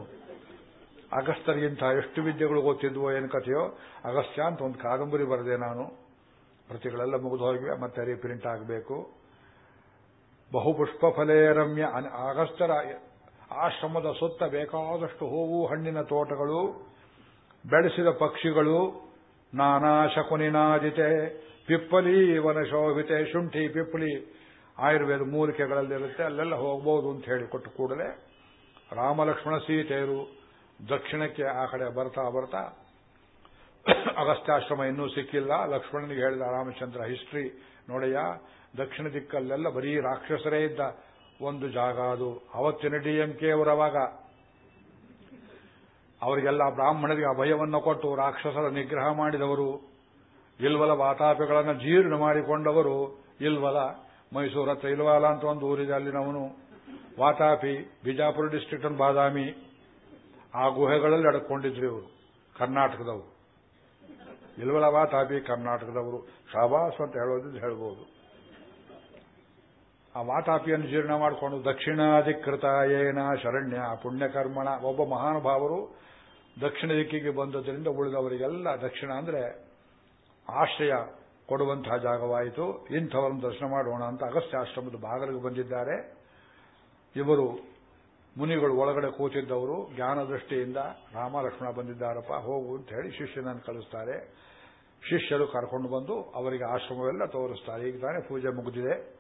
ಅಗಸ್ತ್ಯರಿಗಿಂತ ಎಷ್ಟು ವಿದ್ಯೆಗಳು ಗೊತ್ತಿದ್ವೋ ಏನು ಕಥೆಯೋ, ಅಗಸ್ತ್ಯ ಅಂತ ಒಂದು ಕಾದಂಬರಿ ಬರೆದೆ ನಾನು. ಪ್ರತಿಗಳೆಲ್ಲ ಮುಗಿದು ಹೋಗಿವೆ, ಮತ್ತೆ ರೀಪ್ರಿಂಟ್ ಆಗಬೇಕು. ಬಹುಪುಷ್ಪ ಫಲೇ ರಮ್ಯ ಅಗಸ್ತ್ಯರ ಆಶ್ರಮದ ಸುತ್ತ ಬೇಕಾದಷ್ಟು ಹೂವು, ಹಣ್ಣಿನ ತೋಟಗಳು, ಬೆಳೆಸಿದ ಪಕ್ಷಿಗಳು, ನಾನಾ ಶಕುನಿನಾದಿತೆ ಪಿಪ್ಪಲಿ ವನಶೋಭಿತೆ ಶುಂಠಿ, ಪಿಪ್ಪಲಿ, ಆಯುರ್ವೇದ ಮೂಲಿಕೆಗಳಲ್ಲಿರುತ್ತೆ, ಅಲ್ಲೆಲ್ಲ ಹೋಗಬಹುದು ಅಂತ ಹೇಳಿ ಕೊಟ್ಟು ಕೂಡಲೇ ರಾಮಲಕ್ಷ್ಮಣ ಸೀತೆಯರು ದಕ್ಷಿಣಕ್ಕೆ ಆ ಕಡೆ ಬರ್ತಾ ಬರ್ತಾ ಅಗಸ್ತ್ಯಾಶ್ರಮ ಇನ್ನೂ ಸಿಕ್ಕಿಲ್ಲ. ಲಕ್ಷ್ಮಣನಿಗೆ ಹೇಳಿದ ರಾಮಚಂದ್ರ, ಹಿಸ್ಟ್ರಿ ನೋಡಯ್ಯ ದಕ್ಷಿಣ ದಿಕ್ಕಲ್ಲೆಲ್ಲ ಬರೀ ರಾಕ್ಷಸರೇ ಇದ್ದ ಒಂದು ಜಾಗ ಅದು. ಅವತ್ತಿನ ಡಿ ಎಂ ಕೆ ಅವರವಾಗ ಅವರಿಗೆಲ್ಲ ಬ್ರಾಹ್ಮಣರಿಗೆ ಅಭಯವನ್ನು ಕೊಟ್ಟು ರಾಕ್ಷಸರ ನಿಗ್ರಹ ಮಾಡಿದವರು. ಇಲ್ವಲ ವಾತಾಪಿಗಳನ್ನು ಜೀರ್ಣ ಮಾಡಿಕೊಂಡವರು. ಇಲ್ವಲ ಮೈಸೂರ ಹತ್ರ ಇಲ್ವಾಲ ಅಂತ ಒಂದು ಊರಿದೆ ಅಲ್ಲಿನವನು. ವಾತಾಪಿ, ಬಿಜಾಪುರ ಡಿಸ್ಟ್ರಿಕ್ಟ್ ಬಾದಾಮಿ. ಆ ಗುಹೆಗಳಲ್ಲಿ ಅಡಕೊಂಡಿದ್ರು ಇವರು, ಕರ್ನಾಟಕದವರು. ಇಲ್ವಲ ವಾತಾಪಿ, ಕರ್ನಾಟಕದವರು. ಶಾಬಾಸ್ ಅಂತ ಹೇಳೋದಿದ್ದು ಹೇಳ್ಬೋದು. ಆ ಮಾತಾಪಿಯನ್ನು ಜೀರ್ಣ ಮಾಡಿಕೊಂಡು ದಕ್ಷಿಣಾಧಿಕೃತ ಏನ ಶರಣ್ಯ, ಪುಣ್ಯಕರ್ಮಣ, ಒಬ್ಬ ಮಹಾನುಭಾವರು ದಕ್ಷಿಣ ದಿಕ್ಕಿಗೆ ಬಂದದ್ರಿಂದ ಉಳಿದವರಿಗೆಲ್ಲ ದಕ್ಷಿಣ ಅಂದ್ರೆ ಆಶ್ರಯ ಕೊಡುವಂತಹ ಜಾಗವಾಯಿತು. ಇಂಥವರನ್ನು ದರ್ಶನ ಮಾಡೋಣ ಅಂತ ಅಗಸ್ತ್ಯ ಆಶ್ರಮದ ಭಾಗಲಿಗೆ ಬಂದಿದ್ದಾರೆ. ಇವರು ಮುನಿಗಳು ಒಳಗಡೆ ಕೂತಿದ್ದವರು. ಜ್ಞಾನ ದೃಷ್ಟಿಯಿಂದ ರಾಮ, ಲಕ್ಷ್ಮಣ ಬಂದಿದ್ದಾರಪ್ಪ, ಹೋಗು ಅಂತ ಹೇಳಿ ಶಿಷ್ಯನನ್ನು ಕಳಿಸ್ತಾರೆ. ಶಿಷ್ಯರು ಕರ್ಕೊಂಡು ಬಂದು ಅವರಿಗೆ ಆಶ್ರಮವೆಲ್ಲ ತೋರಿಸ್ತಾರೆ. ಈಗ ತಾನೇ ಪೂಜೆ ಮುಗಿದಿದೆ.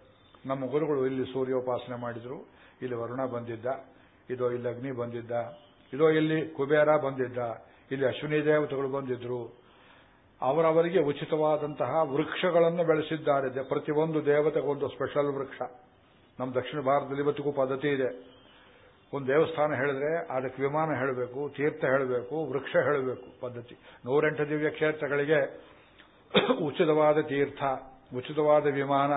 ನಮ್ಮ ಗುರುಗಳು ಇಲ್ಲಿ ಸೂರ್ಯೋಪಾಸನೆ ಮಾಡಿದ್ರು. ಇಲ್ಲಿ ವರುಣ ಬಂದಿದ್ದ, ಇದೋ ಇಲ್ಲಿ ಅಗ್ನಿ ಬಂದಿದ್ದ, ಇದೋ ಇಲ್ಲಿ ಕುಬೇರ ಬಂದಿದ್ದ, ಇಲ್ಲಿ ಅಶ್ವಿನಿ ದೇವತೆಗಳು ಬಂದಿದ್ರು. ಅವರವರಿಗೆ ಉಚಿತವಾದಂತಹ ವೃಕ್ಷಗಳನ್ನು ಬೆಳೆಸಿದ್ದಾರೆ. ಪ್ರತಿಯೊಂದು ದೇವತೆಗೊಂದು ಸ್ಪೆಷಲ್ ವೃಕ್ಷ. ನಮ್ಮ ದಕ್ಷಿಣ ಭಾರತದಲ್ಲಿ ಇವತ್ತಿಗೂ ಪದ್ಧತಿ ಇದೆ. ಒಂದು ದೇವಸ್ಥಾನ ಹೇಳಿದ್ರೆ ಅದಕ್ಕೆ ವಿಮಾನ ಹೇಳಬೇಕು, ತೀರ್ಥ ಹೇಳಬೇಕು, ವೃಕ್ಷ ಹೇಳಬೇಕು ಪದ್ಧತಿ. ನೂರೆಂಟು ದಿವ್ಯ ಕ್ಷೇತ್ರಗಳಿಗೆ ಉಚಿತವಾದ ತೀರ್ಥ, ಉಚಿತವಾದ ವಿಮಾನ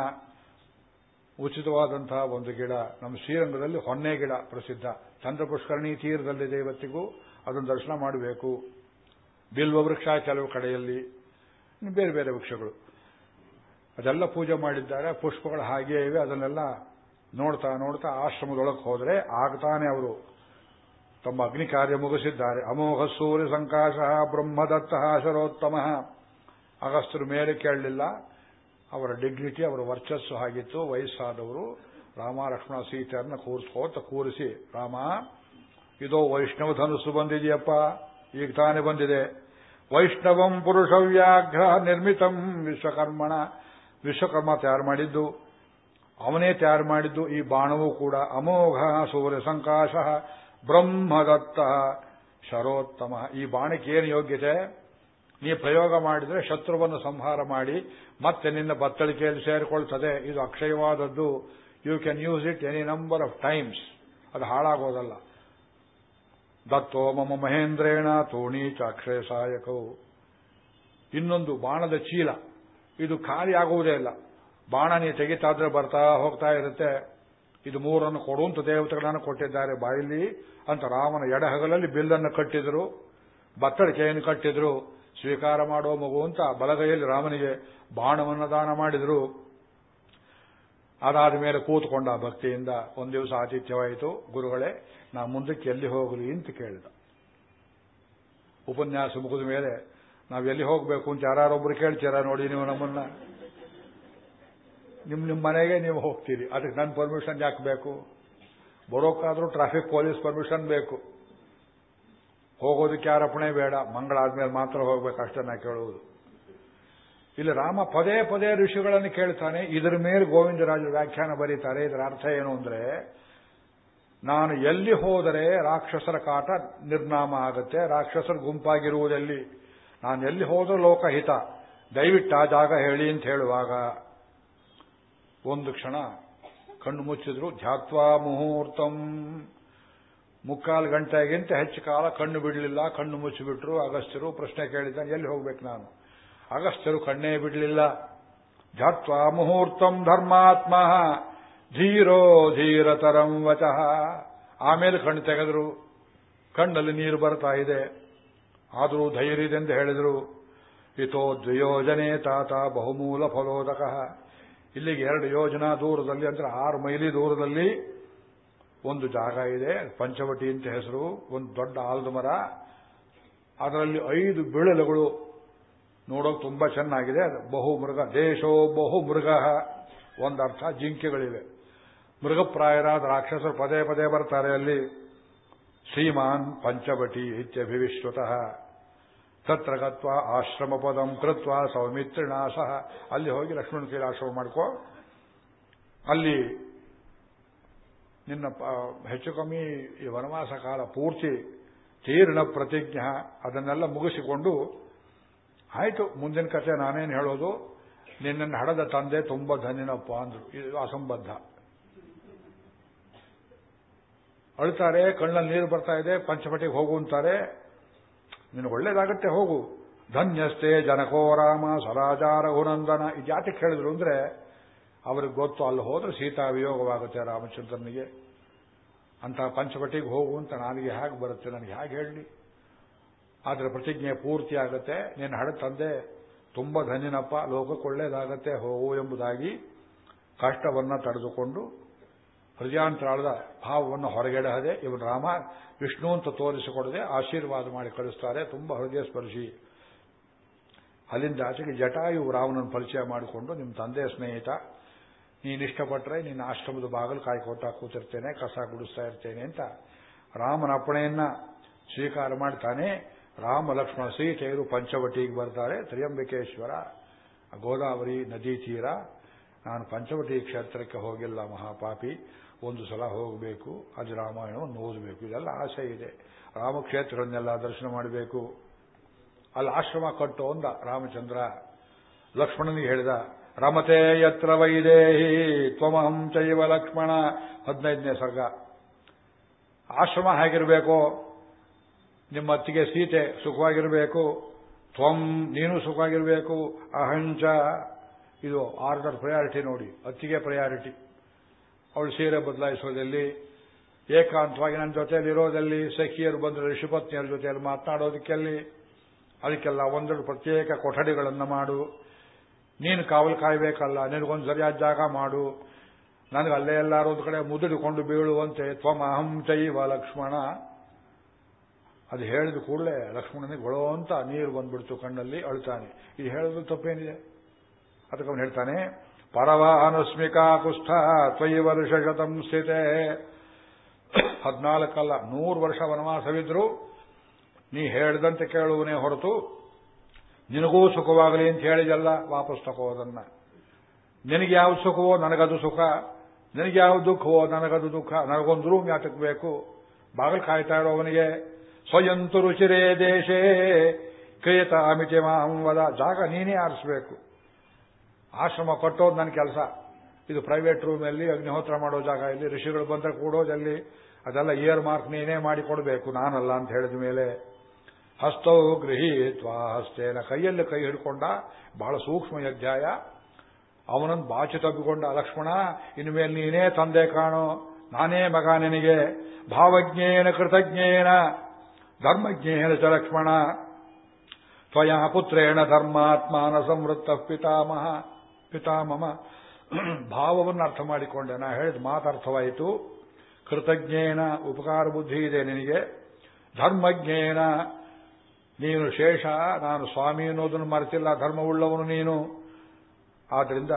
ಉಚಿತವಾದಂತಹ ಒಂದು ಗಿಡ. ನಮ್ಮ ಶ್ರೀರಂಗದಲ್ಲಿ ಹೊನ್ನೆ ಗಿಡ ಪ್ರಸಿದ್ಧ. ಚಂದ್ರಪುಷ್ಕರಣಿ ತೀರದಲ್ಲಿದೆ ಇವತ್ತಿಗೂ. ಅದನ್ನು ದರ್ಶನ ಮಾಡಬೇಕು. ಬಿಲ್ವ ವೃಕ್ಷ ಕೆಲವು ಕಡೆಯಲ್ಲಿ, ಬೇರೆ ಬೇರೆ ವೃಕ್ಷಗಳು. ಅದೆಲ್ಲ ಪೂಜೆ ಮಾಡಿದ್ದಾರೆ. ಪುಷ್ಪಗಳು ಹಾಗೇ ಇವೆ. ಅದನ್ನೆಲ್ಲ ನೋಡ್ತಾ ನೋಡ್ತಾ ಆಶ್ರಮದೊಳಗೆ ಹೋದರೆ ಆಗ್ತಾನೆ ಅವರು. ತಮ್ಮ ಅಗ್ನಿ ಕಾರ್ಯ ಮುಗಿಸಿದ್ದಾರೆ. ಅಮೋಘ ಸೂರ್ಯ ಸಂಕಾಶ ಬ್ರಹ್ಮದತ್ತ ಶರೋತ್ತಮ. ಅಗಸ್ತರು ಮೇಲೆ ಕೇಳಲಿಲ್ಲ. ಅವರ ಡಿಗ್ನಿಟಿ ಅವರ ವರ್ಚಸ್ಸು ಆಗಿತ್ತು ವಯಸ್ಸಾದವರು ರಾಮ ಲಕ್ಷ್ಮಣ ಸೀತೆಯನ್ನ ಕೂರಿಸ್ಕೋತ ಕೂರಿಸಿ, ರಾಮ, ಇದೋ ವೈಷ್ಣವ ಧನುಸ್ಸು ಬಂದಿದೆಯಪ್ಪ, ಈಗ ತಾನೇ ಬಂದಿದೆ. ವೈಷ್ಣವಂ ಪುರುಷ ವ್ಯಾಘ್ರ ನಿರ್ಮಿತಂ ವಿಶ್ವಕರ್ಮಣ. ವಿಶ್ವಕರ್ಮ ತಯಾರು ಮಾಡಿದ್ದು, ಅವನೇ ತಯಾರು ಮಾಡಿದ್ದು, ಈ ಬಾಣವೂ ಕೂಡ ಅಮೋಘ ಸೂರ್ಯ ಸಂಕಾಶ ಬ್ರಹ್ಮದತ್ತ ಶರೋತ್ತಮ. ಈ ಬಾಣಕ್ಕೆ ಏನು ಯೋಗ್ಯತೆ? ನೀ ಪ್ರಯೋಗ ಮಾಡಿದರೆ ಶತ್ರುವನ್ನು ಸಂಹಾರ ಮಾಡಿ ಮತ್ತೆ ನಿನ್ನ ಬತ್ತಳಿಕೆಯಲ್ಲಿ ಸೇರಿಕೊಳ್ತದೆ. ಇದು ಅಕ್ಷಯವಾದದ್ದು. You can use it any number of times ಅದು ಹಾಳಾಗೋದಲ್ಲ. ದತ್ತೋ ಮಮ ಮಹೇಂದ್ರೇಣ ತೋಣೀಚ ಅಕ್ಷಯ ಸಹಾಯಕವು ಇನ್ನೊಂದು ಬಾಣದ ಚೀಲ. ಇದು ಖಾಲಿ ಆಗುವುದೇ ಇಲ್ಲ. ಬಾಣ ನೀ ತೆಗಿತಾದ್ರೆ ಬರ್ತಾ ಹೋಗ್ತಾ ಇರುತ್ತೆ. ಇದು ಮೂರನ್ನು ಕೊಡುವಂತ ದೇವತೆಗಳನ್ನು ಕೊಟ್ಟಿದ್ದಾರೆ. ಬಾಯಲ್ಲಿ ಅಂತ ರಾಮನ ಎಡಹಗಲಲ್ಲಿ ಬಿಲ್ಲನ್ನು ಕಟ್ಟಿದ್ರು. ಬತ್ತಳಿಕೆಯನ್ನು ಕಟ್ಟಿದ್ರು. ಸ್ವೀಕಾರ ಮಾಡೋ ಮಗು ಅಂತ ಬಲಗೈಯಲ್ಲಿ ರಾಮನಿಗೆ ಬಾಣವನ್ನು ದಾನ ಮಾಡಿದರು. ಅದಾದ ಮೇಲೆ ಕೂತ್ಕೊಂಡ ಭಕ್ತಿಯಿಂದ ಒಂದು ದಿವಸ ಆತಿಥ್ಯವಾಯಿತು. ಗುರುಗಳೇ, ನಾ ಮುಂದಕ್ಕೆ ಎಲ್ಲಿ ಹೋಗಲಿ ಅಂತ ಕೇಳಿದ. ಉಪನ್ಯಾಸ ಮುಗಿದ ಮೇಲೆ, ನಾವು ಎಲ್ಲಿ ಹೋಗಬೇಕು ಅಂತ ಯಾರೊಬ್ರು ಕೇಳ್ತೀರಾ ನೋಡಿ ನೀವು ನಮ್ಮನ್ನ? ನಿಮ್ಮ ನಿಮ್ಮ ಮನೆಗೆ ನೀವು ಹೋಗ್ತೀರಿ. ಅದಕ್ಕೆ ನನ್ನ ಪರ್ಮಿಷನ್ ಯಾಕೆ ಬೇಕು? ಬರೋಕ್ಕಾದ್ರೂ ಟ್ರಾಫಿಕ್ ಪೊಲೀಸ್ ಪರ್ಮಿಷನ್ ಬೇಕು. ಹೋಗೋದಕ್ಕೆ ಯಾರಪ್ಪಣೆ ಬೇಡ. ಮಂಗಳಾದ್ಮೇಲೆ ಮಾತ್ರ ಹೋಗ್ಬೇಕಷ್ಟೇ ನಾ ಕೇಳುವುದು. ಇಲ್ಲಿ ರಾಮ ಪದೇ ಪದೇ ಋಷಿಗಳನ್ನು ಕೇಳ್ತಾನೆ. ಇದರ ಮೇಲೆ ಗೋವಿಂದರಾಜು ವ್ಯಾಖ್ಯಾನ ಬರೀತಾರೆ. ಇದರ ಅರ್ಥ ಏನು ಅಂದ್ರೆ, ನಾನು ಎಲ್ಲಿ ಹೋದರೆ ರಾಕ್ಷಸರ ಕಾಟ ನಿರ್ನಾಮ ಆಗುತ್ತೆ. ರಾಕ್ಷಸರ ಗುಂಪಾಗಿರುವುದಲ್ಲಿ? ನಾನು ಎಲ್ಲಿ ಹೋದರೂ ಲೋಕಹಿತ. ದಯವಿಟ್ಟು ಆ ಜಾಗ ಹೇಳಿ ಅಂತ ಹೇಳುವಾಗ ಒಂದು ಕ್ಷಣ ಕಣ್ಣು ಮುಚ್ಚಿದ್ರು, ಧ್ಯಾತ್ವಾ ಮುಹೂರ್ತಂ. ಮುಕ್ಕಾಲು ಗಂಟೆಗಿಂತ ಹೆಚ್ಚು ಕಾಲ ಕಣ್ಣು ಬಿಡಲಿಲ್ಲ, ಕಣ್ಣು ಮುಚ್ಚಿಬಿಟ್ರು. ಅಗಸ್ತ್ಯರು ಪ್ರಶ್ನೆ ಕೇಳಿದ್ದಾನೆ, ಎಲ್ಲಿ ಹೋಗ್ಬೇಕು ನಾನು? ಅಗಸ್ತ್ಯರು ಕಣ್ಣೇ ಬಿಡಲಿಲ್ಲ. ಧತ್ವ ಮುಹೂರ್ತಂ ಧರ್ಮಾತ್ಮ, ಧೀರೋ ಧೀರತರಂ ವಚಃ. ಆಮೇಲೆ ಕಣ್ಣು ತೆಗೆದ್ರು. ಕಣ್ಣಲ್ಲಿ ನೀರು ಬರ್ತಾ ಇದೆ. ಆದರೂ ಧೈರ್ಯದೆಂದು ಹೇಳಿದರು. ಇತೋ ದ್ವಿಯೋಜನೆ ತಾತ ಬಹುಮೂಲ ಫಲೋದಕ. ಇಲ್ಲಿಗೆ ಎರಡು ಯೋಜನಾ ದೂರದಲ್ಲಿ, ಅಂದ್ರೆ ಆರು ಮೈಲಿ ದೂರದಲ್ಲಿ ಒಂದು ಜಾಗ ಇದೆ, ಪಂಚವಟಿ ಅಂತ ಹೆಸರು, ಒಂದು ದೊಡ್ಡ ಆಲದ ಮರ. ಅದರಲ್ಲಿ ಐದು ಬಿಳಲುಗಳು ನೋಡೋಕೆ ತುಂಬಾ ಚೆನ್ನಾಗಿದೆ. ಅದು ಮೃಗ ದೇಶೋ ಬಹುಮೃಗ. ಒಂದರ್ಥ, ಜಿಂಕೆಗಳಿವೆ. ಮೃಗಪ್ರಾಯರಾದ ರಾಕ್ಷಸರು ಪದೇ ಪದೇ ಬರ್ತಾರೆ ಅಲ್ಲಿ. ಶ್ರೀಮಾನ್ ಪಂಚವಟಿ ಇತ್ಯಭಿವಿಶ್ವತಃ ತತ್ರ ಗತ್ವ ಆಶ್ರಮ ಪದಂ ಕೃತ್ವ ಸೌಮಿತ್ರಿಣ ಸಹ ಅಲ್ಲಿ ಹೋಗಿ ಲಕ್ಷ್ಮಣ ಕೈಲಿ ಆಶ್ರಮ ಮಾಡ್ಕೋ. ಅಲ್ಲಿ ನಿನ್ನ ಹೆಚ್ಚು ಕಮ್ಮಿ ಈ ವನವಾಸ ಕಾಲ ಪೂರ್ತಿ ತೀರ್ಣ ಪ್ರತಿಜ್ಞ, ಅದನ್ನೆಲ್ಲ ಮುಗಿಸಿಕೊಂಡು, ಆಯ್ತು, ಮುಂದಿನ ಕಥೆ ನಾನೇನು ಹೇಳೋದು? ನಿನ್ನನ್ನು ಹಡದ ತಂದೆ ತುಂಬ ಧನ್ಯನಪ್ಪ ಅಂದ್ರು. ಇದು ಅಸಂಬದ್ಧ. ಅಳ್ತಾರೆ, ಕಣ್ಣಲ್ಲಿ ನೀರು ಬರ್ತಾ ಇದೆ, ಪಂಚಪಟಿಗೆ ಹೋಗು ಅಂತಾರೆ. ನಿನಗೆ ಒಳ್ಳೇದಾಗತ್ತೆ, ಹೋಗು. ಧನ್ಯಸ್ಥೆ, ಜನಕೋ ರಾಮ ಸ್ವರಾಜಾರ ರಘುನಂದನ ಇದು ಯಾತಕ್ಕೆ ಹೇಳಿದ್ರು ಅಂದ್ರೆ ಅವ್ರಿಗೆ ಗೊತ್ತು, ಅಲ್ಲಿ ಹೋದ್ರೆ ಸೀತಾ ವಿಯೋಗವಾಗುತ್ತೆ ರಾಮಚಂದ್ರನಿಗೆ. ಅಂತ ಪಂಚಪಟಿಗೆ ಹೋಗು ಅಂತ ನನಗೆ ಹೇಗೆ ಬರುತ್ತೆ, ನನಗೆ ಹೇಗೆ ಹೇಳಲಿ ಅದರ ಪ್ರತಿಜ್ಞೆ ಪೂರ್ತಿ ಆಗುತ್ತೆ. ನೀನು ಹಳೆ ತಂದೆ, ತುಂಬ ಧನ್ಯನಪ್ಪ ಲೋಕಕ್ಕೆ ಒಳ್ಳೇದಾಗತ್ತೆ ಹೋಗು ಎಂಬುದಾಗಿ ಕಷ್ಟವನ್ನ ತಡೆದುಕೊಂಡು ಹೃದಯಾಂತರಾಳದ ಭಾವವನ್ನು ಹೊರಗೆಡಹದೆ ಇವನು ರಾಮ, ವಿಷ್ಣು ಅಂತ ತೋರಿಸಿಕೊಡದೆ ಆಶೀರ್ವಾದ ಮಾಡಿ ಕಳಿಸ್ತಾರೆ. ತುಂಬಾ ಹೃದಯ ಸ್ಪರ್ಶಿ. ಅಲ್ಲಿಂದ ಆಚೆಗೆ ಜಟಾಯು ರಾಮನನ್ನು ಪರಿಚಯ ಮಾಡಿಕೊಂಡು ನಿಮ್ಮ ತಂದೆಯ ಸ್ನೇಹಿತ ನೀನು ಇಷ್ಟಪಟ್ಟರೆ ನಿನ್ನ ಆಶ್ರಮದ ಬಾಗಿಲು ಕಾಯ್ಕೋತಾ ಕೂತಿರ್ತೇನೆ, ಕಸ ಗುಡಿಸ್ತಾ ಇರ್ತೇನೆ ಅಂತ ರಾಮನ ಅಪ್ಪಣೆಯನ್ನ ಸ್ವೀಕಾರ ಮಾಡ್ತಾನೆ. ರಾಮ ಲಕ್ಷ್ಮಣ ಸೀತೆಯರು ಪಂಚವಟಿಗೆ ಬರ್ತಾರೆ. ತ್ರಿಯಂಬಿಕೇಶ್ವರ, ಗೋದಾವರಿ ನದಿ ತೀರ. ನಾನು ಪಂಚವಟಿ ಕ್ಷೇತ್ರಕ್ಕೆ ಹೋಗಿಲ್ಲ ಮಹಾಪಾಪಿ. ಒಂದು ಸಲ ಹೋಗಬೇಕು. ಅದು ರಾಮಾಯಣವನ್ನು ಓದಬೇಕು. ಇದೆಲ್ಲ ಆಸೆ ಇದೆ. ರಾಮಕ್ಷೇತ್ರಗಳನ್ನೆಲ್ಲ ದರ್ಶನ ಮಾಡಬೇಕು. ಅಲ್ಲಿ ಆಶ್ರಮ ಕಟ್ಟು ಅಂದ ರಾಮಚಂದ್ರ. ಲಕ್ಷ್ಮಣನಿಗೆ ಹೇಳಿದ ರಮತೆ ಯತ್ರ ವೈದೇಹಿ, ತ್ವಮಹಂ ಚೈವ ಲಕ್ಷ್ಮಣ, ಹದಿನೈದನೇ ಸರ್ಗ. ಆಶ್ರಮ ಹೇಗಿರಬೇಕು ನಿಮ್ಮ ಅತ್ತಿಗೆ ಸೀತೆ ಸುಖವಾಗಿರಬೇಕು, ತ್ವಂ ನೀನು ಸುಖವಾಗಿರಬೇಕು ಅಹಂಚ ಇದು ಆರ್ಡರ್ ಪ್ರಯಾರಿಟಿ ನೋಡಿ, ಅತ್ತಿಗೆ ಪ್ರಯಾರಿಟಿ ಅವಳು ಸೀರೆ ಬದಲಾಯಿಸೋದಲ್ಲಿ, ಏಕಾಂತವಾಗಿ ನನ್ನ ಜೊತೆಯಲ್ಲಿ ಇರೋದಲ್ಲಿ ಸಖಿಯರು ಬಂದರೆ ಋಷಿಪತ್ನಿಯರ ಜೊತೆಯಲ್ಲಿ ಮಾತನಾಡೋದಕ್ಕೆಲ್ಲಿ ಅದಕ್ಕೆಲ್ಲ ಒಂದೆರಡು ಪ್ರತ್ಯೇಕ ಕೊಠಡಿಗಳನ್ನು ಮಾಡು. ನೀನು ಕಾವಲು ಕಾಯಬೇಕಲ್ಲ, ನಿನಗೊಂದು ಸರಿಯಾದ ಜಾಗ ಮಾಡು. ನನಗೆ ಅಲ್ಲೇ ಎಲ್ಲಾರು ಒಂದು ಕಡೆ ಮುದುಡಿಕೊಂಡು ಬೀಳುವಂತೆ ತ್ವಮ ಅಹಂ ಚೈವ ಲಕ್ಷ್ಮಣ. ಅದು ಹೇಳಿದ ಕೂಡಲೇ ಲಕ್ಷ್ಮಣನಿಗೆ ಗೊಳೋ ಅಂತ ನೀರು ಬಂದ್ಬಿಡ್ತು ಕಣ್ಣಲ್ಲಿ ಅಳ್ತಾನೆ ಇದು ಹೇಳೋದು ತಪ್ಪೇನಿದೆ? ಅದಕ್ಕೆ ಅವನು ಹೇಳ್ತಾನೆ, ಪರವಾನುಸ್ಮಿಕಾ ಕುಷ್ಠ ತ್ವಯಿ ವರ್ಷ ಶತಂ ಸ್ಥಿತೆ. ಹದಿನಾಲ್ಕಲ್ಲ, ನೂರು ವರ್ಷ ವನವಾಸವಿದ್ರು ನೀ ಹೇಳಿದಂತೆ ಕೇಳುವನೇ ಹೊರತು ನಿನಗೂ ಸುಖವಾಗಲಿ ಅಂತ ಹೇಳಿದಲ್ಲ, ವಾಪಸ್ ತಗೋದನ್ನ ನಿನಗೆ ಯಾವ ಸುಖವೋ ನನಗದು ಸುಖ. ನಿನಗೆ ಯಾವ ದುಃಖವೋ ನನಗದು ದುಃಖ. ನನಗೊಂದು ರೂಮ್ ಯಾತಕ್ಕೆ ಬೇಕು. ಬಾಗಿಲು ಕಾಯ್ತಾ ಇರೋವನಿಗೆ ಸ್ವಯಂತು ರುಚಿರೇ ದೇಶೇ, ಕ್ರಿಯತ ಅಮಿತಿ ಮಾಂವದ ಜಾಗ ನೀನೇ ಆರಿಸಬೇಕು. ಆಶ್ರಮ ಕೊಟ್ಟೋದು ನನ್ನ ಕೆಲಸ. ಇದು ಪ್ರೈವೇಟ್ ರೂಮಲ್ಲಿ ಅಗ್ನಿಹೋತ್ರ ಮಾಡೋ ಜಾಗ ಇಲ್ಲಿ, ಋಷಿಗಳು ಬಂದ್ರೆ ಕೂಡೋದಲ್ಲಿ ಅದೆಲ್ಲ ಇಯರ್ ಮಾರ್ಕ್ ನೀನೇ ಮಾಡಿಕೊಡಬೇಕು ನಾನಲ್ಲ ಅಂತ ಹೇಳಿದ ಮೇಲೆ. ಹಸ್ತವು ಗೃಹೀತ್ವಾ ಹಸ್ತೇನ ಕೈಯಲ್ಲಿ ಕೈ ಹಿಡ್ಕೊಂಡ ಬಹಳ ಸೂಕ್ಷ್ಮ ಅಧ್ಯಾಯ ಅವನನ್ನು ಬಾಚಿ ತಬ್ಬಿಕೊಂಡ ಲಕ್ಷ್ಮಣ ಇನ್ಮೇಲೆ ನೀನೇ ತಂದೆ ಕಾಣೋ, ನಾನೇ ಮಗ ನಿನಗೆ. ಭಾವಜ್ಞೇನ ಕೃತಜ್ಞೇನ, ಧರ್ಮಜ್ಞೇನ ಚ ಲಕ್ಷ್ಮಣ. ತ್ವಯಾ ಪುತ್ರೇಣ ಧರ್ಮಾತ್ಮಾನ ಸಂವೃತ್ತ ಪಿತಾಮಹ ಪಿತಾಮಮ ಭಾವವನ್ನು ಅರ್ಥ ಮಾಡಿಕೊಂಡೆ. ನಾ ಹೇಳಿದ ಮಾತರ್ಥವಾಯಿತು ಕೃತಜ್ಞೇನ ಉಪಕಾರ ಬುದ್ಧಿ ಇದೆ ನಿನಗೆ. ಧರ್ಮಜ್ಞೇನ ನೀನು ಶೇಷ, ನಾನು ಸ್ವಾಮಿ ಅನ್ನೋದನ್ನು ಮರೆತಿಲ್ಲ, ಧರ್ಮವುಳ್ಳವನು ನೀನು. ಆದ್ರಿಂದ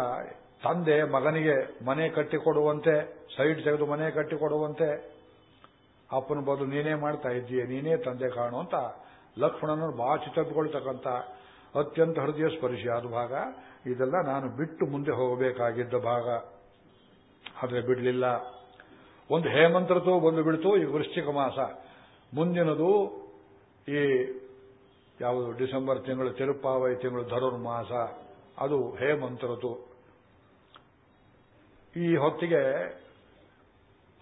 ತಂದೆ ಮಗನಿಗೆ ಮನೆ ಕಟ್ಟಿಕೊಡುವಂತೆ, ಸೈಡ್ ತೆಗೆದು ಮನೆ ಕಟ್ಟಿಕೊಡುವಂತೆ, ಅಪ್ಪನ ಬದಲು ನೀನೇ ಮಾಡ್ತಾ ಇದ್ದೀಯ, ನೀನೇ ತಂದೆ ಕಾಣು ಅಂತ ಲಕ್ಷ್ಮಣನನ್ನು ಬಾಚಿ ತಪ್ಪಿಕೊಳ್ತಕ್ಕಂಥ ಅತ್ಯಂತ ಹೃದಯ ಸ್ಪರ್ಶಿಯಾದ ಭಾಗ. ಇದೆಲ್ಲ ನಾನು ಬಿಟ್ಟು ಮುಂದೆ ಹೋಗಬೇಕಾಗಿದ್ದ ಭಾಗ. ಆದರೆ ಬಿಡಲಿಲ್ಲ. ಒಂದು ಹೇಮಂತ್ರತು ಬಂದು ಬಿಡ್ತು ಈ ವೃಶ್ಚಿಕ ಮಾಸ. ಮುಂದಿನದು ಈ ಯಾವುದು ಡಿಸೆಂಬರ್ ತಿಂಗಳು ತಿರುಪಾವೈ ತಿಂಗಳು ಧನುರ್ಮಾಸ ಅದು ಹೇಮಂತ್ರತು ಈ ಹೊತ್ತಿಗೆ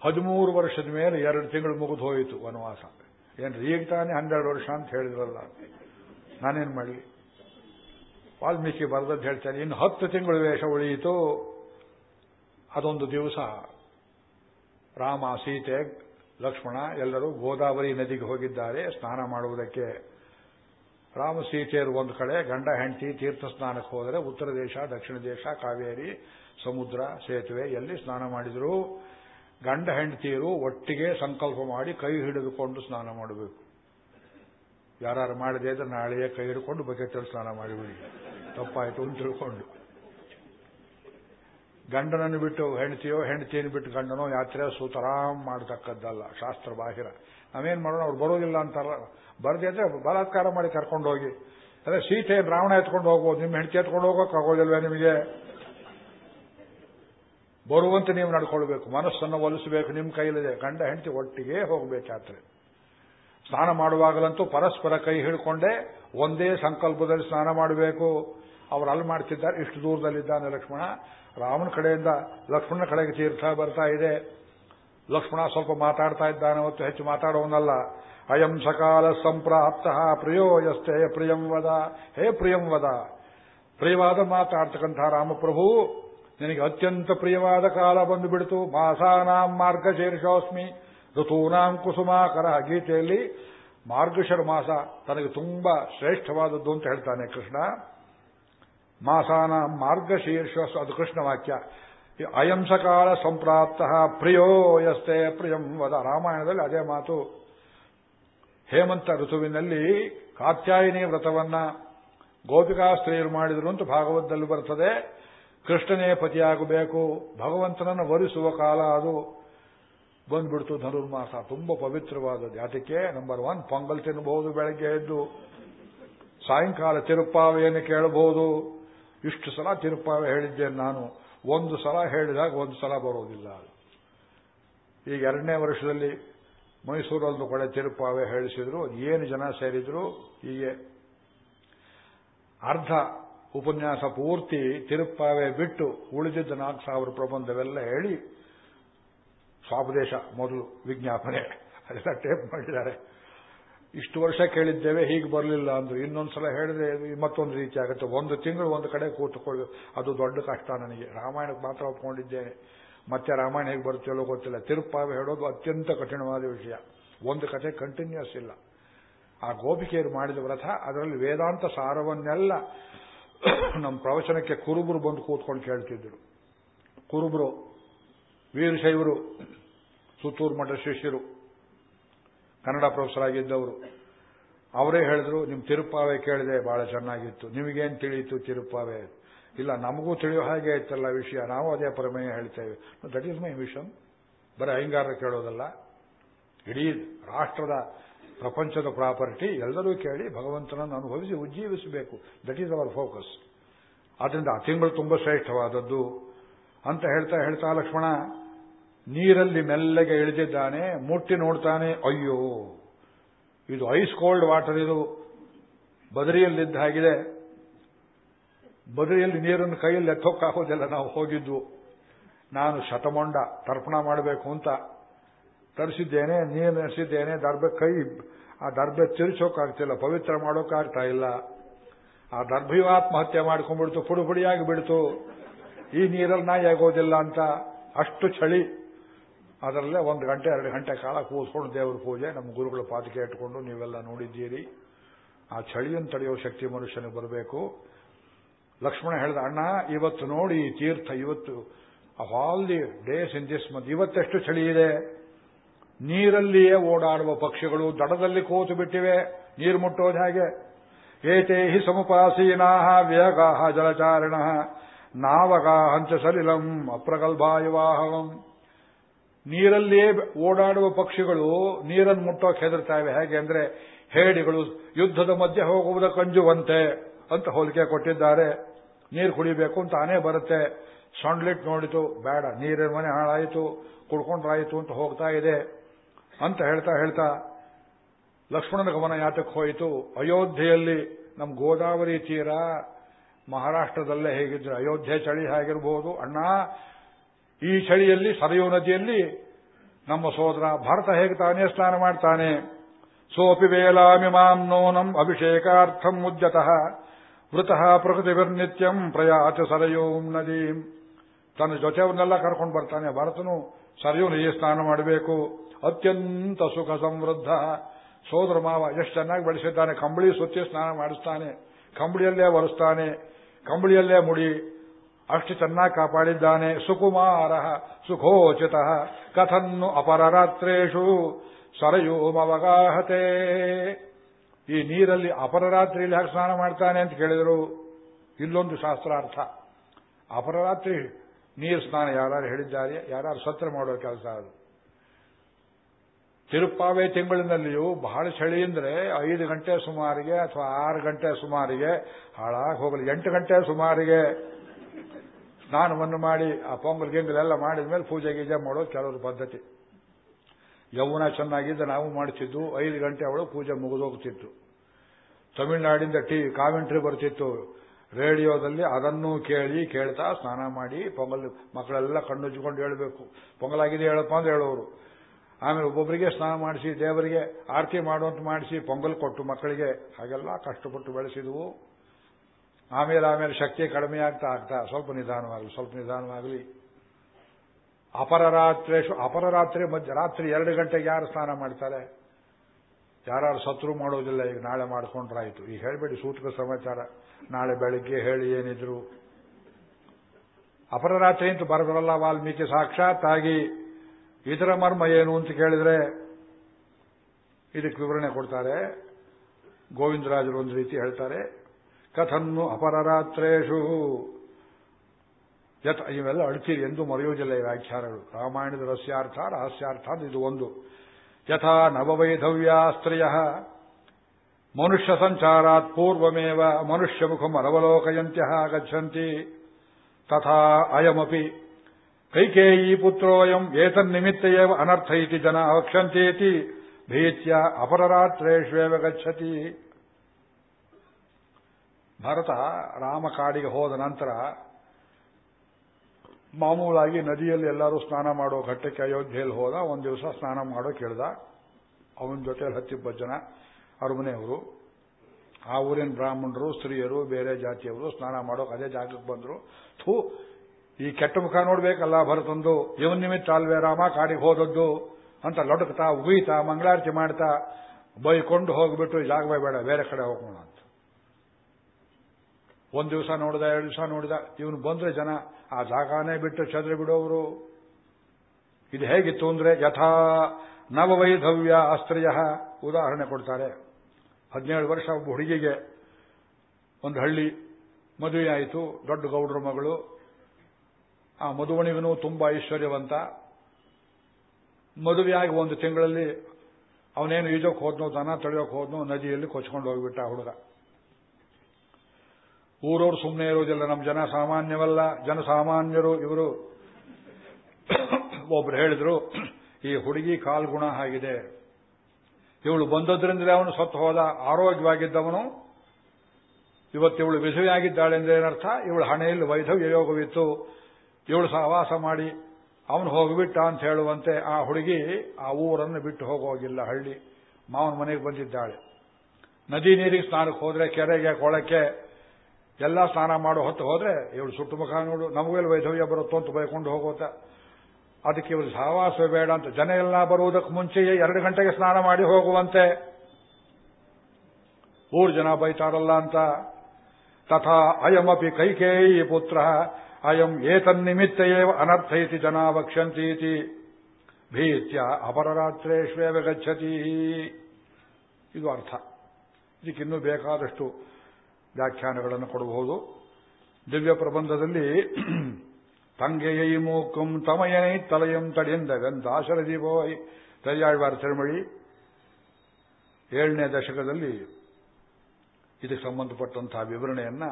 ಹದಿಮೂರು ವರ್ಷದ ಮೇಲೆ ಎರಡು ತಿಂಗಳು ಮುಗಿದು ಹೋಯಿತು ವನವಾಸ. ಏನ್ರಿ, ಈಗ ತಾನೇ ಹನ್ನೆರಡು ವರ್ಷ ಅಂತ ಹೇಳಿದ್ರಲ್ಲ. ನಾನೇನು ಮಾಡಲಿ? ವಾಲ್ಮೀಕಿ ಬರೆದದ್ದು ಹೇಳ್ತಾರೆ ಇನ್ನು ಹತ್ತು ತಿಂಗಳು ವೇಷ ಉಳಿಯಿತು. ಅದೊಂದು ದಿವಸ ರಾಮ, ಸೀತೆ, ಲಕ್ಷ್ಮಣ ಎಲ್ಲರೂ ಗೋದಾವರಿ ನದಿಗೆ ಹೋಗಿದ್ದಾರೆ, ಸ್ನಾನ ಮಾಡುವುದಕ್ಕೆ. ರಾಮ ಸೀತೆಯರು ಒಂದು ಕಡೆ, ಗಂಡ, ಹೆಂಡತಿ ತೀರ್ಥ ಸ್ನಾನಕ್ಕೆ ಹೋದರೆ ಉತ್ತರ ದೇಶ, ದಕ್ಷಿಣ ದೇಶ, ಕಾವೇರಿ, ಸಮುದ್ರ ಸೇತುವೆ, ಎಲ್ಲಿ ಸ್ನಾನ ಮಾಡಿದ್ರು? ಗಂಡ, ಹೆಂಡತಿಯರು ಒಟ್ಟಿಗೆ ಸಂಕಲ್ಪ ಮಾಡಿ ಕೈ ಹಿಡಿದುಕೊಂಡು ಸ್ನಾನ ಮಾಡಬೇಕು. ಯಾರು ಮಾಡದೇ ಇದ್ರೆ ನಾಳೆಯೇ ಕೈ ಹಿಡ್ಕೊಂಡು ಬಕೆಟಲ್ಲಿ ಸ್ನಾನ ಮಾಡಿಬಿಡಿ ತಪ್ಪಾಯಿತು ಅಂತ ತಿಳ್ಕೊಂಡು. ಗಂಡನನ್ನು ಬಿಟ್ಟು ಹೆಂಡತಿಯೋ, ಹೆಂಡತಿಯನ್ನು ಬಿಟ್ಟು ಗಂಡನೋ ಯಾತ್ರೆ ಸೂತರಾಮ್ ಮಾಡತಕ್ಕದ್ದಲ್ಲ, ಶಾಸ್ತ್ರ ಬಾಹಿರ. ನಾವೇನ್ ಮಾಡೋಣ, ಅವ್ರು ಬರೋದಿಲ್ಲ ಅಂತಾರ ಬರದೇ ಅಂದ್ರೆ ಬಲಾತ್ಕಾರ ಮಾಡಿ ಕರ್ಕೊಂಡು ಹೋಗಿ. ಅದೇ ಸೀತೆ ರಾವಣ ಎತ್ಕೊಂಡು ಹೋಗ್ಬೋದು, ನಿಮ್ಮ ಹೆಂಡತಿ ಎತ್ಕೊಂಡು ಹೋಗೋಕೆ ಆಗೋದಿಲ್ವೇ ನಿಮಗೆ? ಬರುವಂತೆ ನೀವು ನಡ್ಕೊಳ್ಬೇಕು, ಮನಸ್ಸನ್ನು ಒಲಿಸಬೇಕು, ನಿಮ್ಮ ಕೈಲಿದೆ ಗಂಡ ಹೆಂಡತಿ ಒಟ್ಟಿಗೆ ಹೋಗಬೇಕು ಯಾತ್ರೆ. ಸ್ನಾನ ಮಾಡುವಾಗಲಂತೂ ಪರಸ್ಪರ ಕೈ ಹಿಡ್ಕೊಂಡೇ ಒಂದೇ ಸಂಕಲ್ಪದಲ್ಲಿ ಸ್ನಾನ ಮಾಡಬೇಕು. ಅವರು ಅಲ್ಲಿ ಮಾಡ್ತಿದ್ದಾರೆ, ಇಷ್ಟು ದೂರದಲ್ಲಿದ್ದಾನೆ ಲಕ್ಷ್ಮಣ. ರಾಮನ ಕಡೆಯಿಂದ ಲಕ್ಷ್ಮಣನ ಕಡೆಗೆ ತೀರ್ಥ ಬರ್ತಾ ಇದೆ. ಲಕ್ಷ್ಮಣ ಸ್ವಲ್ಪ ಮಾತಾಡ್ತಾ ಇದ್ದಾನೆ, ಅವತ್ತು ಹೆಚ್ಚು ಮಾತಾಡೋನಲ್ಲ ಅಯಂ ಸಕಾಲ ಸಂಪ್ರಾಪ್ತ ಪ್ರಿಯೋಯಸ್ತೆ ಪ್ರಿಯಂವದ ಪ್ರಿಯಂ ವದ. ಹೇ ಪ್ರಿಯಂ ವದ. ಪ್ರಿಯವಾದ ಮಾತಾಡ್ತಕ್ಕಂಥ ರಾಮಪ್ರಭು, ನಿನಗೆ ಅತ್ಯಂತ ಪ್ರಿಯವಾದ ಕಾಲ ಬಂದು ಬಿಡಿತು ಮಾಸಾನಾಂ ಮಾರ್ಗಶೀರ್ಷೋಸ್ಮಿ ಋತೂನಾಂ ಕುಸುಮಾಕರ ಗೀತೆಯಲ್ಲಿ ಮಾರ್ಗಶರ ಮಾಸ ತನಗೆ ತುಂಬಾ ಶ್ರೇಷ್ಠವಾದದ್ದು ಅಂತ ಹೇಳ್ತಾನೆ ಕೃಷ್ಣ. ಮಾಸಾನ ಮಾರ್ಗಶೀರ್ಷ ಅದು ಕೃಷ್ಣ ವಾಕ್ಯ. ಅಯಂಸಕಾಲ ಸಂಪ್ರಾಪ್ತ ಪ್ರಿಯೋ ಯಸ್ತೆ ಪ್ರಿಯಂ ವದ. ರಾಮಾಯಣದಲ್ಲಿ ಅದೇ ಮಾತು. ಹೇಮಂತ ಋತುವಿನಲ್ಲಿ ಕಾತ್ಯಾಯಿನಿ ವ್ರತವನ್ನ ಗೋಪಿಕಾ ಸ್ತ್ರೀಯರು ಮಾಡಿದ್ರು ಅಂತ ಭಾಗವತದಲ್ಲಿ ಬರ್ತದೆ. ಕೃಷ್ಣನೇ ಪತಿಯಾಗಬೇಕು. ಭಗವಂತನನ್ನು ವರಿಸುವ ಕಾಲ ಅದು. ಬಂದ್ಬಿಡ್ತು ಧನುರ್ಮಾಸ. ತುಂಬಾ ಪವಿತ್ರವಾದದ್ದು. ಅದಕ್ಕೆ ನಂಬರ್ ಒನ್ ಪೊಂಗಲ್ ತಿನ್ನಬಹುದು ಬೆಳಗ್ಗೆ ಎದ್ದು. ಸಾಯಂಕಾಲ ತಿರುಪ್ಪಾವೆಯನ್ನು ಕೇಳಬಹುದು. ಇಷ್ಟು ಸಲ ತಿರುಪಾವೆ ಹೇಳಿದ್ದೇನೆ ನಾನು. ಒಂದು ಸಲ ಹೇಳಿದಾಗ ಒಂದು ಸಲ ಬರೋದಿಲ್ಲ ಈಗ ಎರಡನೇ ವರ್ಷದಲ್ಲಿ ಮೈಸೂರಲ್ಲೂ ಕಡೆ ತಿರುಪಾವೆ ಹೇಳಿಸಿದ್ರು. ಏನು ಜನ ಸೇರಿದ್ರು? ಹೀಗೆ ಅರ್ಧ ಉಪನ್ಯಾಸ ಪೂರ್ತಿ ತಿರುಪಾವೆ ಬಿಟ್ಟು ಉಳಿದಿದ್ದ ನಾಲ್ಕು ಸಾವಿರ ಪ್ರಬಂಧವೆಲ್ಲ ಹೇಳಿ ಸ್ವಾಪದೇಶ ಮೊದಲು ವಿಜ್ಞಾಪನೆ. ಅದೆಲ್ಲ ಟೇಪ್ ಮಾಡಿದ್ದಾರೆ. ಇಷ್ಟು ವರ್ಷ ಕೇಳಿದ್ದೇವೆ, ಹೀಗೆ ಬರಲಿಲ್ಲ ಅಂದ್ರು. ಇನ್ನೊಂದ್ಸಲ ಹೇಳಿದ್ರೆ ಮತ್ತೊಂದು ರೀತಿ ಆಗುತ್ತೆ. ಒಂದು ತಿಂಗಳು ಒಂದು ಕಡೆ ಕೂತ್ಕೊಳ್ಬೇಕು ಅದು ದೊಡ್ಡ ಕಷ್ಟ ನನಗೆ. ರಾಮಾಯಣಕ್ಕೆ ಮಾತ್ರ ಒಪ್ಕೊಂಡಿದ್ದೇನೆ. ಮತ್ತೆ ರಾಮಾಯಣ ಹೇಗೆ ಬರುತ್ತೆಲ್ಲೋ ಗೊತ್ತಿಲ್ಲ. ತಿರುಪಾವೆ ಹೇಳೋದು ಅತ್ಯಂತ ಕಠಿಣವಾದ ವಿಷಯ. ಒಂದು ಕಥೆ ಕಂಟಿನ್ಯೂಸ್ ಇಲ್ಲ. ಆ ಗೋಪಿಕೆಯರು ಮಾಡಿದ ವ್ರತ, ಅದರಲ್ಲಿ ವೇದಾಂತ ಸಾರವನ್ನೆಲ್ಲ ನಮ್ಮ ಪ್ರವಚನಕ್ಕೆ ಕುರುಬರು ಬಂದು ಕೂತ್ಕೊಂಡು ಕೇಳ್ತಿದ್ರು. ಕುರುಬರು, ವೀರಶೈವರು, ಸುತ್ತೂರು ಮಠ ಶಿಷ್ಯರು ಕನ್ನಡ ಪ್ರೊಫೆಸರ್ ಆಗಿದ್ದವರು ಅವರೇ ಹೇಳಿದ್ರು ನಿಮ್ಮ ತಿರುಪಾವೆ ಕೇಳಿದೆ ಬಹಳ ಚೆನ್ನಾಗಿತ್ತು. ನಿಮಗೇನು ತಿಳಿಯಿತು ತಿರುಪಾವೆ ಇಲ್ಲ, ನಮಗೂ ತಿಳಿಯೋ ಹಾಗೆ ಇತ್ತಲ್ಲ ವಿಷಯ. ನಾವು ಅದೇ ಪ್ರಮೇಯ ಹೇಳ್ತೇವೆ ದಟ್ ಈಸ್ ಮೈ ಮಿಷನ್ ಬರೀ ಅಹಿಂಗಾರ ಕೇಳೋದಲ್ಲ. ಇಡೀ ರಾಷ್ಟ್ರದ, ಪ್ರಪಂಚದ ಪ್ರಾಪರ್ಟಿ ಎಲ್ಲರೂ ಕೇಳಿ ಭಗವಂತನನ್ನು ಅನುಭವಿಸಿ ಉಜ್ಜೀವಿಸಬೇಕು. ದಟ್ ಈಸ್ ಅವರ್ ಫೋಕಸ್ ಅದರಿಂದ ಆ ತಿಂಗಳು ತುಂಬಾ ಶ್ರೇಷ್ಠವಾದದ್ದು. ಅಂತ ಹೇಳ್ತಾ ಹೇಳ್ತಾ ಲಕ್ಷ್ಮಣ ನೀರಲ್ಲಿ ಮೆಲ್ಲಗೆ ಇಳಿದಿದ್ದಾನೆ, ಮುಟ್ಟಿ ನೋಡ್ತಾನೆ, ಅಯ್ಯೋ, ಇದು ಐಸ್ ಕೋಲ್ಡ್ ವಾಟರ್, ಇದು ಬದರಿಯಲ್ಲಿದ್ದ ಹಾಗಿದೆ. ಬದರಿಯಲ್ಲಿ ನೀರನ್ನು ಕೈಯಲ್ಲಿ ಎತ್ತೋಕ್ಕಾಗೋದಿಲ್ಲ, ನಾವು ಹೋಗಿದ್ದು. ನಾನು ಶತಮೊಂಡ ತರ್ಪಣ ಮಾಡಬೇಕು ಅಂತ ತರಿಸಿದ್ದೇನೆ, ನೀರು ನೆನೆಸಿದ್ದೇನೆ, ದರ್ಬೆ ಕೈ, ಆ ದರ್ಬೆ ತಿರುಚೋಕ್ಕಾಗ್ತಿಲ್ಲ, ಪವಿತ್ರ ಮಾಡೋಕ್ಕಾಗ್ತಾ ಇಲ್ಲ. ಆ ದರ್ಭೆಯು ಆತ್ಮಹತ್ಯೆ ಮಾಡ್ಕೊಂಡ್ಬಿಡ್ತು ಪುಡಿ ಪುಡಿಯಾಗಿ ಬಿಡ್ತು ಈ ನೀರಲ್ಲಿ ನಾಯಿ ಆಗೋದಿಲ್ಲ ಅಂತ ಅಷ್ಟು ಚಳಿ. ಅದರಲ್ಲೇ ಒಂದು ಗಂಟೆ, ಎರಡು ಗಂಟೆ ಕಾಲ ಕೂತ್ಕೊಂಡು ದೇವರ ಪೂಜೆ, ನಮ್ಮ ಗುರುಗಳ ಪಾತಿಕೆ ಇಟ್ಕೊಂಡು ನೀವೆಲ್ಲ ನೋಡಿದ್ದೀರಿ. ಆ ಚಳಿಯನ್ನು ತಡೆಯೋ ಶಕ್ತಿ ಮನುಷ್ಯನಿಗೆ ಬರಬೇಕು. ಲಕ್ಷ್ಮಣ ಹೇಳಿದ, ಅಣ್ಣ, ಇವತ್ತು ನೋಡಿ ತೀರ್ಥ, ಇವತ್ತು all the days in this month ಇವತ್ತೆಷ್ಟು ಚಳಿ ಇದೆ. ನೀರಲ್ಲಿಯೇ ಓಡಾಡುವ ಪಕ್ಷಿಗಳು ದಡದಲ್ಲಿ ಕೂತು ಬಿಟ್ಟಿವೆ. ನೀರು ಮುಟ್ಟೋದು ಹೇಗೆ? ಏತೇ ಹಿ ವ್ಯಗಾಹ ಜಲಚಾರಿಣ ನಾವಗಾಹಂಚ ಸಲಿಲಂ ಅಪ್ರಗಲ್ಭಾಯುವಾಹವಂ. ನೀರಲ್ಲಿಯೇ ಓಡಾಡುವ ಪಕ್ಷಿಗಳು ನೀರನ್ನು ಮುಟ್ಟೋಕೆ ಹೆದರ್ತಾವೆ. ಹೇಗೆ ಅಂದ್ರೆ ಹೇಡಿಗಳು ಯುದ್ಧದ ಮಧ್ಯೆ ಹೋಗುವುದ ಕಂಜುವಂತೆ ಅಂತ ಹೋಲಿಕೆ ಕೊಟ್ಟಿದ್ದಾರೆ. ನೀರು ಕುಡಿಬೇಕು ಅಂತ ಆನೆ ಬರುತ್ತೆ. ಸೊಂಡ್ಲಿಟ್ ನೋಡಿತು, ಬೇಡ, ನೀರಿನ ಮನೆ ಹಾಳಾಯಿತು, ಕುಡ್ಕೊಂಡ್ರಾಯಿತು ಅಂತ ಹೋಗ್ತಾ ಇದೆ. ಅಂತ ಹೇಳ್ತಾ ಹೇಳ್ತಾ ಲಕ್ಷ್ಮಣನ ಗಮನ ಯಾತಕ್ಕೆ ಹೋಯಿತು. ಅಯೋಧ್ಯೆಯಲ್ಲಿ ನಮ್ಮ ಗೋದಾವರಿ ತೀರ ಮಹಾರಾಷ್ಟ್ರದಲ್ಲೇ ಹೇಗಿದ್ರೆ, ಅಯೋಧ್ಯೆ ಚಳಿ ಹೇಗಿರಬಹುದು ಅಣ್ಣ ಈ ಚಳಿಯಲ್ಲಿ ಸರಯೋ ನದಿಯಲ್ಲಿ ನಮ್ಮ ಸೋದರ ಭಾರತ ಹೇಗೆ ತಾನೇ ಸ್ನಾನ ಮಾಡ್ತಾನೆ? ಸೋಪಿ ವೇಲಾಮಿಮಾಂ ನೋನಂ ಅಭಿಷೇಕಾರ್ಥಂ ಮುಜ್ಜತಃ ವೃತಃ ಪ್ರಕೃತಿವಿರ್ನಿತ್ಯಂ ಪ್ರಯಾಚ ಸರಯೋಂ ನದೀಂ. ತನ್ನ ಜೊತೆಯವನ್ನೆಲ್ಲ ಕರ್ಕೊಂಡು ಬರ್ತಾನೆ ಭರತನು ಸರಿಯೂ ನದಿ ಸ್ನಾನ ಮಾಡಬೇಕು. ಅತ್ಯಂತ ಸುಖ ಸಮೃದ್ಧ. ಸೋದರ ಮಾವ ಎಷ್ಟು ಚೆನ್ನಾಗಿ ಬೆಳೆಸಿದ್ದಾನೆ. ಕಂಬಳಿ ಸುತ್ತಿ ಸ್ನಾನ ಮಾಡಿಸ್ತಾನೆ. ಕಂಬಳಿಯಲ್ಲೇ ಒರೆಸ್ತಾನೆ. ಕಂಬಳಿಯಲ್ಲೇ ಮುಡಿ. ಅಷ್ಟು ಚೆನ್ನಾಗಿ ಕಾಪಾಡಿದ್ದಾನೆ. ಸುಕುಮಾರ, ಸುಖೋಚಿತ. ಕಥನ್ನು ಅಪರರಾತ್ರೇಷು ಸರಯೋಮವಗಾಹತೆ. ಈ ನೀರಲ್ಲಿ ಅಪರರಾತ್ರಿಯಲ್ಲಿ ಯಾಕೆ ಸ್ನಾನ ಮಾಡ್ತಾನೆ ಅಂತ ಕೇಳಿದರು. ಇಲ್ಲೊಂದು ಶಾಸ್ತ್ರಾರ್ಥ. ಅಪರರಾತ್ರಿ ನೀರು ಸ್ನಾನ ಯಾರು ಹೇಳಿದ್ದಾರೆ ಯಾರು ಸತ್ರ ಮಾಡೋ ಕೆಲಸ ಅದು. ತಿರುಪಾವೆ ತಿಂಗಳಿನಲ್ಲಿಯೂ ಬಹಳ ಚಳಿ ಅಂದ್ರೆ ಐದು ಗಂಟೆ ಸುಮಾರಿಗೆ ಅಥವಾ ಆರು ಗಂಟೆ ಸುಮಾರಿಗೆ ಹಾಳಾಗಿ ಹೋಗಲಿ ಎಂಟು ಗಂಟೆ ಸುಮಾರಿಗೆ. ಸ್ನಾನವನ್ನು ಮಾಡಿ, ಆ ಪೊಂಗಲ್ ಗಿಂಗಲೆಲ್ಲ ಮಾಡಿದ ಮೇಲೆ ಪೂಜೆ ಗೀಜೆ ಮಾಡೋದು ಕೆಲವರು ಪದ್ಧತಿ. ಯೌವನ ಚೆನ್ನಾಗಿದ್ದ ನಾವು ಮಾಡ್ತಿದ್ದು, ಐದು ಗಂಟೆ ಅವಳು ಪೂಜೆ ಮುಗಿದೋಗ್ತಿತ್ತು. ತಮಿಳುನಾಡಿಂದ ಟಿ ಕಾಮೆಂಟ್ರಿ ಬರ್ತಿತ್ತು ರೇಡಿಯೋದಲ್ಲಿ, ಅದನ್ನು ಕೇಳಿ ಕೇಳ್ತಾ ಸ್ನಾನ ಮಾಡಿ ಪೊಂಗಲ್ ಮಕ್ಕಳೆಲ್ಲ ಕಣ್ಣುಜ್ಜಿಕೊಂಡು ಹೇಳಬೇಕು. ಪೊಂಗಲಾಗಿದೆ ಹೇಳಪ್ಪ ಅಂತ ಹೇಳೋರು. ಆಮೇಲೆ ಒಬ್ಬೊಬ್ಬರಿಗೆ ಸ್ನಾನ ಮಾಡಿಸಿ, ದೇವರಿಗೆ ಆರತಿ ಮಾಡುವಂತ ಮಾಡಿಸಿ, ಪೊಂಗಲ್ ಕೊಟ್ಟು ಮಕ್ಕಳಿಗೆ, ಹಾಗೆಲ್ಲ ಕಷ್ಟಪಟ್ಟು ಬೆಳೆಸಿದವು. ಆಮೇಲೆ ಆಮೇಲೆ ಶಕ್ತಿ ಕಡಿಮೆ ಆಗ್ತಾ ಆಗ್ತಾ ಸ್ವಲ್ಪ ನಿಧಾನವಾಗಲಿ ಸ್ವಲ್ಪ ನಿಧಾನವಾಗಲಿ. ಅಪರರಾತ್ರೇಶು, ಅಪರರಾತ್ರಿ ಮಧ್ಯ, ರಾತ್ರಿ ಎರಡು ಗಂಟೆಗೆ ಯಾರು ಸ್ನಾನ ಮಾಡ್ತಾರೆ? ಯಾರು ಸತ್ರು ಮಾಡೋದಿಲ್ಲ, ಈಗ ನಾಳೆ ಮಾಡ್ಕೊಂಡ್ರಾಯ್ತು. ಈಗ ಹೇಳಬೇಡಿ ಸೂತ್ರ ಸಮಾಚಾರ. ನಾಳೆ ಬೆಳಿಗ್ಗೆ ಹೇಳಿ ಏನಿದ್ರು. ಅಪರರಾತ್ರಿ ಅಂತ ಬರಬರಲ್ಲ ವಾಲ್ಮೀಕಿ ಸಾಕ್ಷಾತ್ ಆಗಿ ಇದರ ಮರ್ಮ ಏನು ಅಂತ ಕೇಳಿದ್ರೆ, ಇದಕ್ಕೆ ವಿವರಣೆ ಕೊಡ್ತಾರೆ. ಗೋವಿಂದರಾಜರು ಒಂದು ರೀತಿ ಹೇಳ್ತಾರೆ. ಕಥನ್ನು ಅಪರರಾತ್ರೇಶು ಯತ್ ಇವೆಲ್ಲ ಅಳ್ತೀರಿ ಎಂದು ಮರೆಯುವುದಿಲ್ಲ ಈ ವ್ಯಾಖ್ಯಾನಗಳು. ರಾಮಾಯಣದ ರಸ್ಯಾರ್ಥ ರಹಸ್ಯಾರ್ಥ ಇದು ಒಂದು. ಯಥಾ ನವವೈಧವ್ಯಾಸ್ತ್ರಿಯ ಮನುಷ್ಯ ಸಂಚಾರಾತ್ ಪೂರ್ವಮೇವ, ಮನುಷ್ಯ ಮುಖಂ ಅರವಲೋಕಯಂತ್ಯ ಗಚ್ಚಂತಿ ತಥಾ ಅಯಮಪಿ. ಕೈಕೇಯಿ ಪುತ್ರೋಯಂ ಏತನ್ ನಿಮಿತ್ತ ಅನರ್ಥ ಇತಿ ಜನ ವಕ್ಷಂತೀತಿ ಭೀತ್ಯ ಅಪರರಾತ್ರೇಷ್ವೇವ ಗಚ್ಚತಿ. ಭರತ ರಾಮ ಕಾಡಿಗೆ ಹೋದ ನಂತರ ಮಾಮೂಲಾಗಿ ನದಿಯಲ್ಲಿ ಎಲ್ಲರೂ ಸ್ನಾನ ಮಾಡೋ ಘಟ್ಟಕ್ಕೆ ಅಯೋಧ್ಯೆಯಲ್ಲಿ ಹೋದ, ಒಂದು ದಿವಸ ಸ್ನಾನ ಮಾಡೋ ಕೇಳ್ದ. ಅವನ ಜೊತೆಯಲ್ಲಿ ಹತ್ತಿಬ್ಬತ್ತು ಜನ, ಅರಮನೆಯವರು, ಆ ಊರಿನ ಬ್ರಾಹ್ಮಣರು, ಸ್ತ್ರೀಯರು, ಬೇರೆ ಜಾತಿಯವರು ಸ್ನಾನ ಮಾಡೋಕೆ ಅದೇ ಜಾಗಕ್ಕೆ ಬಂದರು. ಥೂ, ಈ ಕೆಟ್ಟ ಮುಖ ನೋಡ್ಬೇಕಲ್ಲ ಭರತಂದು. ಇವನ್ ನಿಮಿತ್ತ ಅಲ್ವೇ ರಾಮ ಕಾಡಿಗೆ ಹೋದದ್ದು ಅಂತ ಲೊಡಕ್ತಾ ಉಗಿತಾ ಮಂಗಳಾರತಿ ಮಾಡ್ತಾ, ಬೈಕೊಂಡು ಹೋಗ್ಬಿಟ್ಟು ಜಾಗ ಬೇಡ, ಬೇರೆ ಕಡೆ ಹೋಗೋಣ ಒಂದ್ ದಿವಸ ನೋಡಿದ, ಎರಡು ದಿವಸ ನೋಡಿದ, ಇವನು ಬಂದ್ರೆ ಜನ, ಆ ಜಾಗನೇ ಬಿಟ್ಟು ಚದ್ರೆ ಬಿಡೋರು ಇದು ಹೇಗಿತ್ತು ಅಂದ್ರೆ, ಯಥಾ ನವವೈಧವ್ಯ ಅಸ್ತ್ರೀಯ ಉದಾಹರಣೆ ಕೊಡ್ತಾರೆ. ಹದಿನೇಳು ವರ್ಷ ಒಬ್ಬ ಹುಡುಗಿಗೆ ಒಂದು ಹಳ್ಳಿ, ಮದುವೆ ಆಯಿತು, ದೊಡ್ಡ ಗೌಡ್ರ ಮಗಳು. ಆ ಮದುವಣಿಗನು ತುಂಬಾ ಐಶ್ವರ್ಯವಂತ. ಮದುವೆಯಾಗಿ ಒಂದು ತಿಂಗಳಲ್ಲಿ ಅವನೇನು ಈಜೋಕ್ ಹೋದ್ನೋ, ದನ ತಡೆಯೋಕೆ ಹೋದ್ನೋ, ನದಿಯಲ್ಲಿ ಕೊಚ್ಕೊಂಡು ಹೋಗಿಬಿಟ್ಟ ಹುಡುಗ. ಊರವ್ರು ಸುಮ್ಮನೆ ಇರೋದಿಲ್ಲ ನಮ್ಮ ಜನ ಸಾಮಾನ್ಯವಲ್ಲ ಜನಸಾಮಾನ್ಯರು ಇವರು. ಒಬ್ರು ಹೇಳಿದ್ರು, ಈ ಹುಡುಗಿ ಕಾಲ್ಗುಣ ಆಗಿದೆ. ಇವಳು ಬಂದದ್ರಿಂದಲೇ ಅವನು ಸತ್ತು ಹೋದ, ಆರೋಗ್ಯವಾಗಿದ್ದವನು. ಇವತ್ತಿವಳು ವಿಧವೆಯಾಗಿದ್ದಾಳೆ ಅಂದ್ರೆ ಏನರ್ಥ? ಇವಳು ಹಣೆಯಲ್ಲಿ ವೈಧವ್ಯ ಯೋಗವಿತ್ತು. ಇವಳು ಸಹವಾಸ ಮಾಡಿ, ಅವನು ಹೋಗಿಬಿಟ್ಟ ಅಂತ ಹೇಳುವಂತೆ ಆ ಹುಡುಗಿ ಆ ಊರನ್ನು ಬಿಟ್ಟು ಹೋಗೋಗಿಲ್ಲ, ಹಳ್ಳಿ. ಮಾವನ ಮನೆಗೆ ಬಂದಿದ್ದಾಳೆ. ನದಿ ನೀರಿಗೆ ಸ್ನಾನಕ್ಕೆ ಹೋದ್ರೆ ಕೆರೆಗೆ, ಕೊಳಕ್ಕೆ ಎಲ್ಲ ಸ್ನಾನ ಮಾಡೋ ಹೊತ್ತು ಹೋದ್ರೆ ಇವಳು ಸುಟ್ಟು ಮುಖ ನೋಡು ನಮಗೆಲ್ಲ ವೈಧವ್ಯ ಬರುತ್ತೋ ಅಂತ ಬೈಕೊಂಡು ಹೋಗೋತ ಅದಕ್ಕೆ ಇವಳು ಸಹವಾಸ ಬೇಡ ಅಂತ. ಜನ ಎಲ್ಲ ಬರುವುದಕ್ಕೆ ಮುಂಚೆಯೇ ಎರಡು ಗಂಟೆಗೆ ಸ್ನಾನ ಮಾಡಿ ಹೋಗುವಂತೆ. ಊರು ಜನ ಬೈತಾರಲ್ಲ ಅಂತ. ತಥಾ ಅಯಮಪಿ ಕೈಕೇಯಿ ಪುತ್ರ, ಅಯಂ ಏತನ್ನಿಮಿತ್ತೇವ ಅನರ್ಥ ಇತಿ ಜನ ವಕ್ಷಂತೀತಿ ಭೀತ್ಯ ಅಪರರಾತ್ರೇಶ್ವೇವ ಗಚ್ಚತಿ. ಇದು ಅರ್ಥ. ಇದಕ್ಕಿನ್ನೂ ಬೇಕಾದಷ್ಟು ವ್ಯಾಖ್ಯಾನಗಳನ್ನು ಕೊಡಬಹುದು. ದಿವ್ಯ ಪ್ರಬಂಧದಲ್ಲಿ ತಂಗೆಯೈ ಮೂಕುಂ ತಮಯನೈ ತಲಯಂ ತಡೆಯಿಂದವೆಂದಾಶರದಿ ಬೋಯ್ ತಲೆಯಾಳ್ವಾರ ತಿರುಮಳಿ. ಏಳನೇ ದಶಕದಲ್ಲಿ ಇದಕ್ಕೆ ಸಂಬಂಧಪಟ್ಟಂತಹ ವಿವರಣೆಯನ್ನ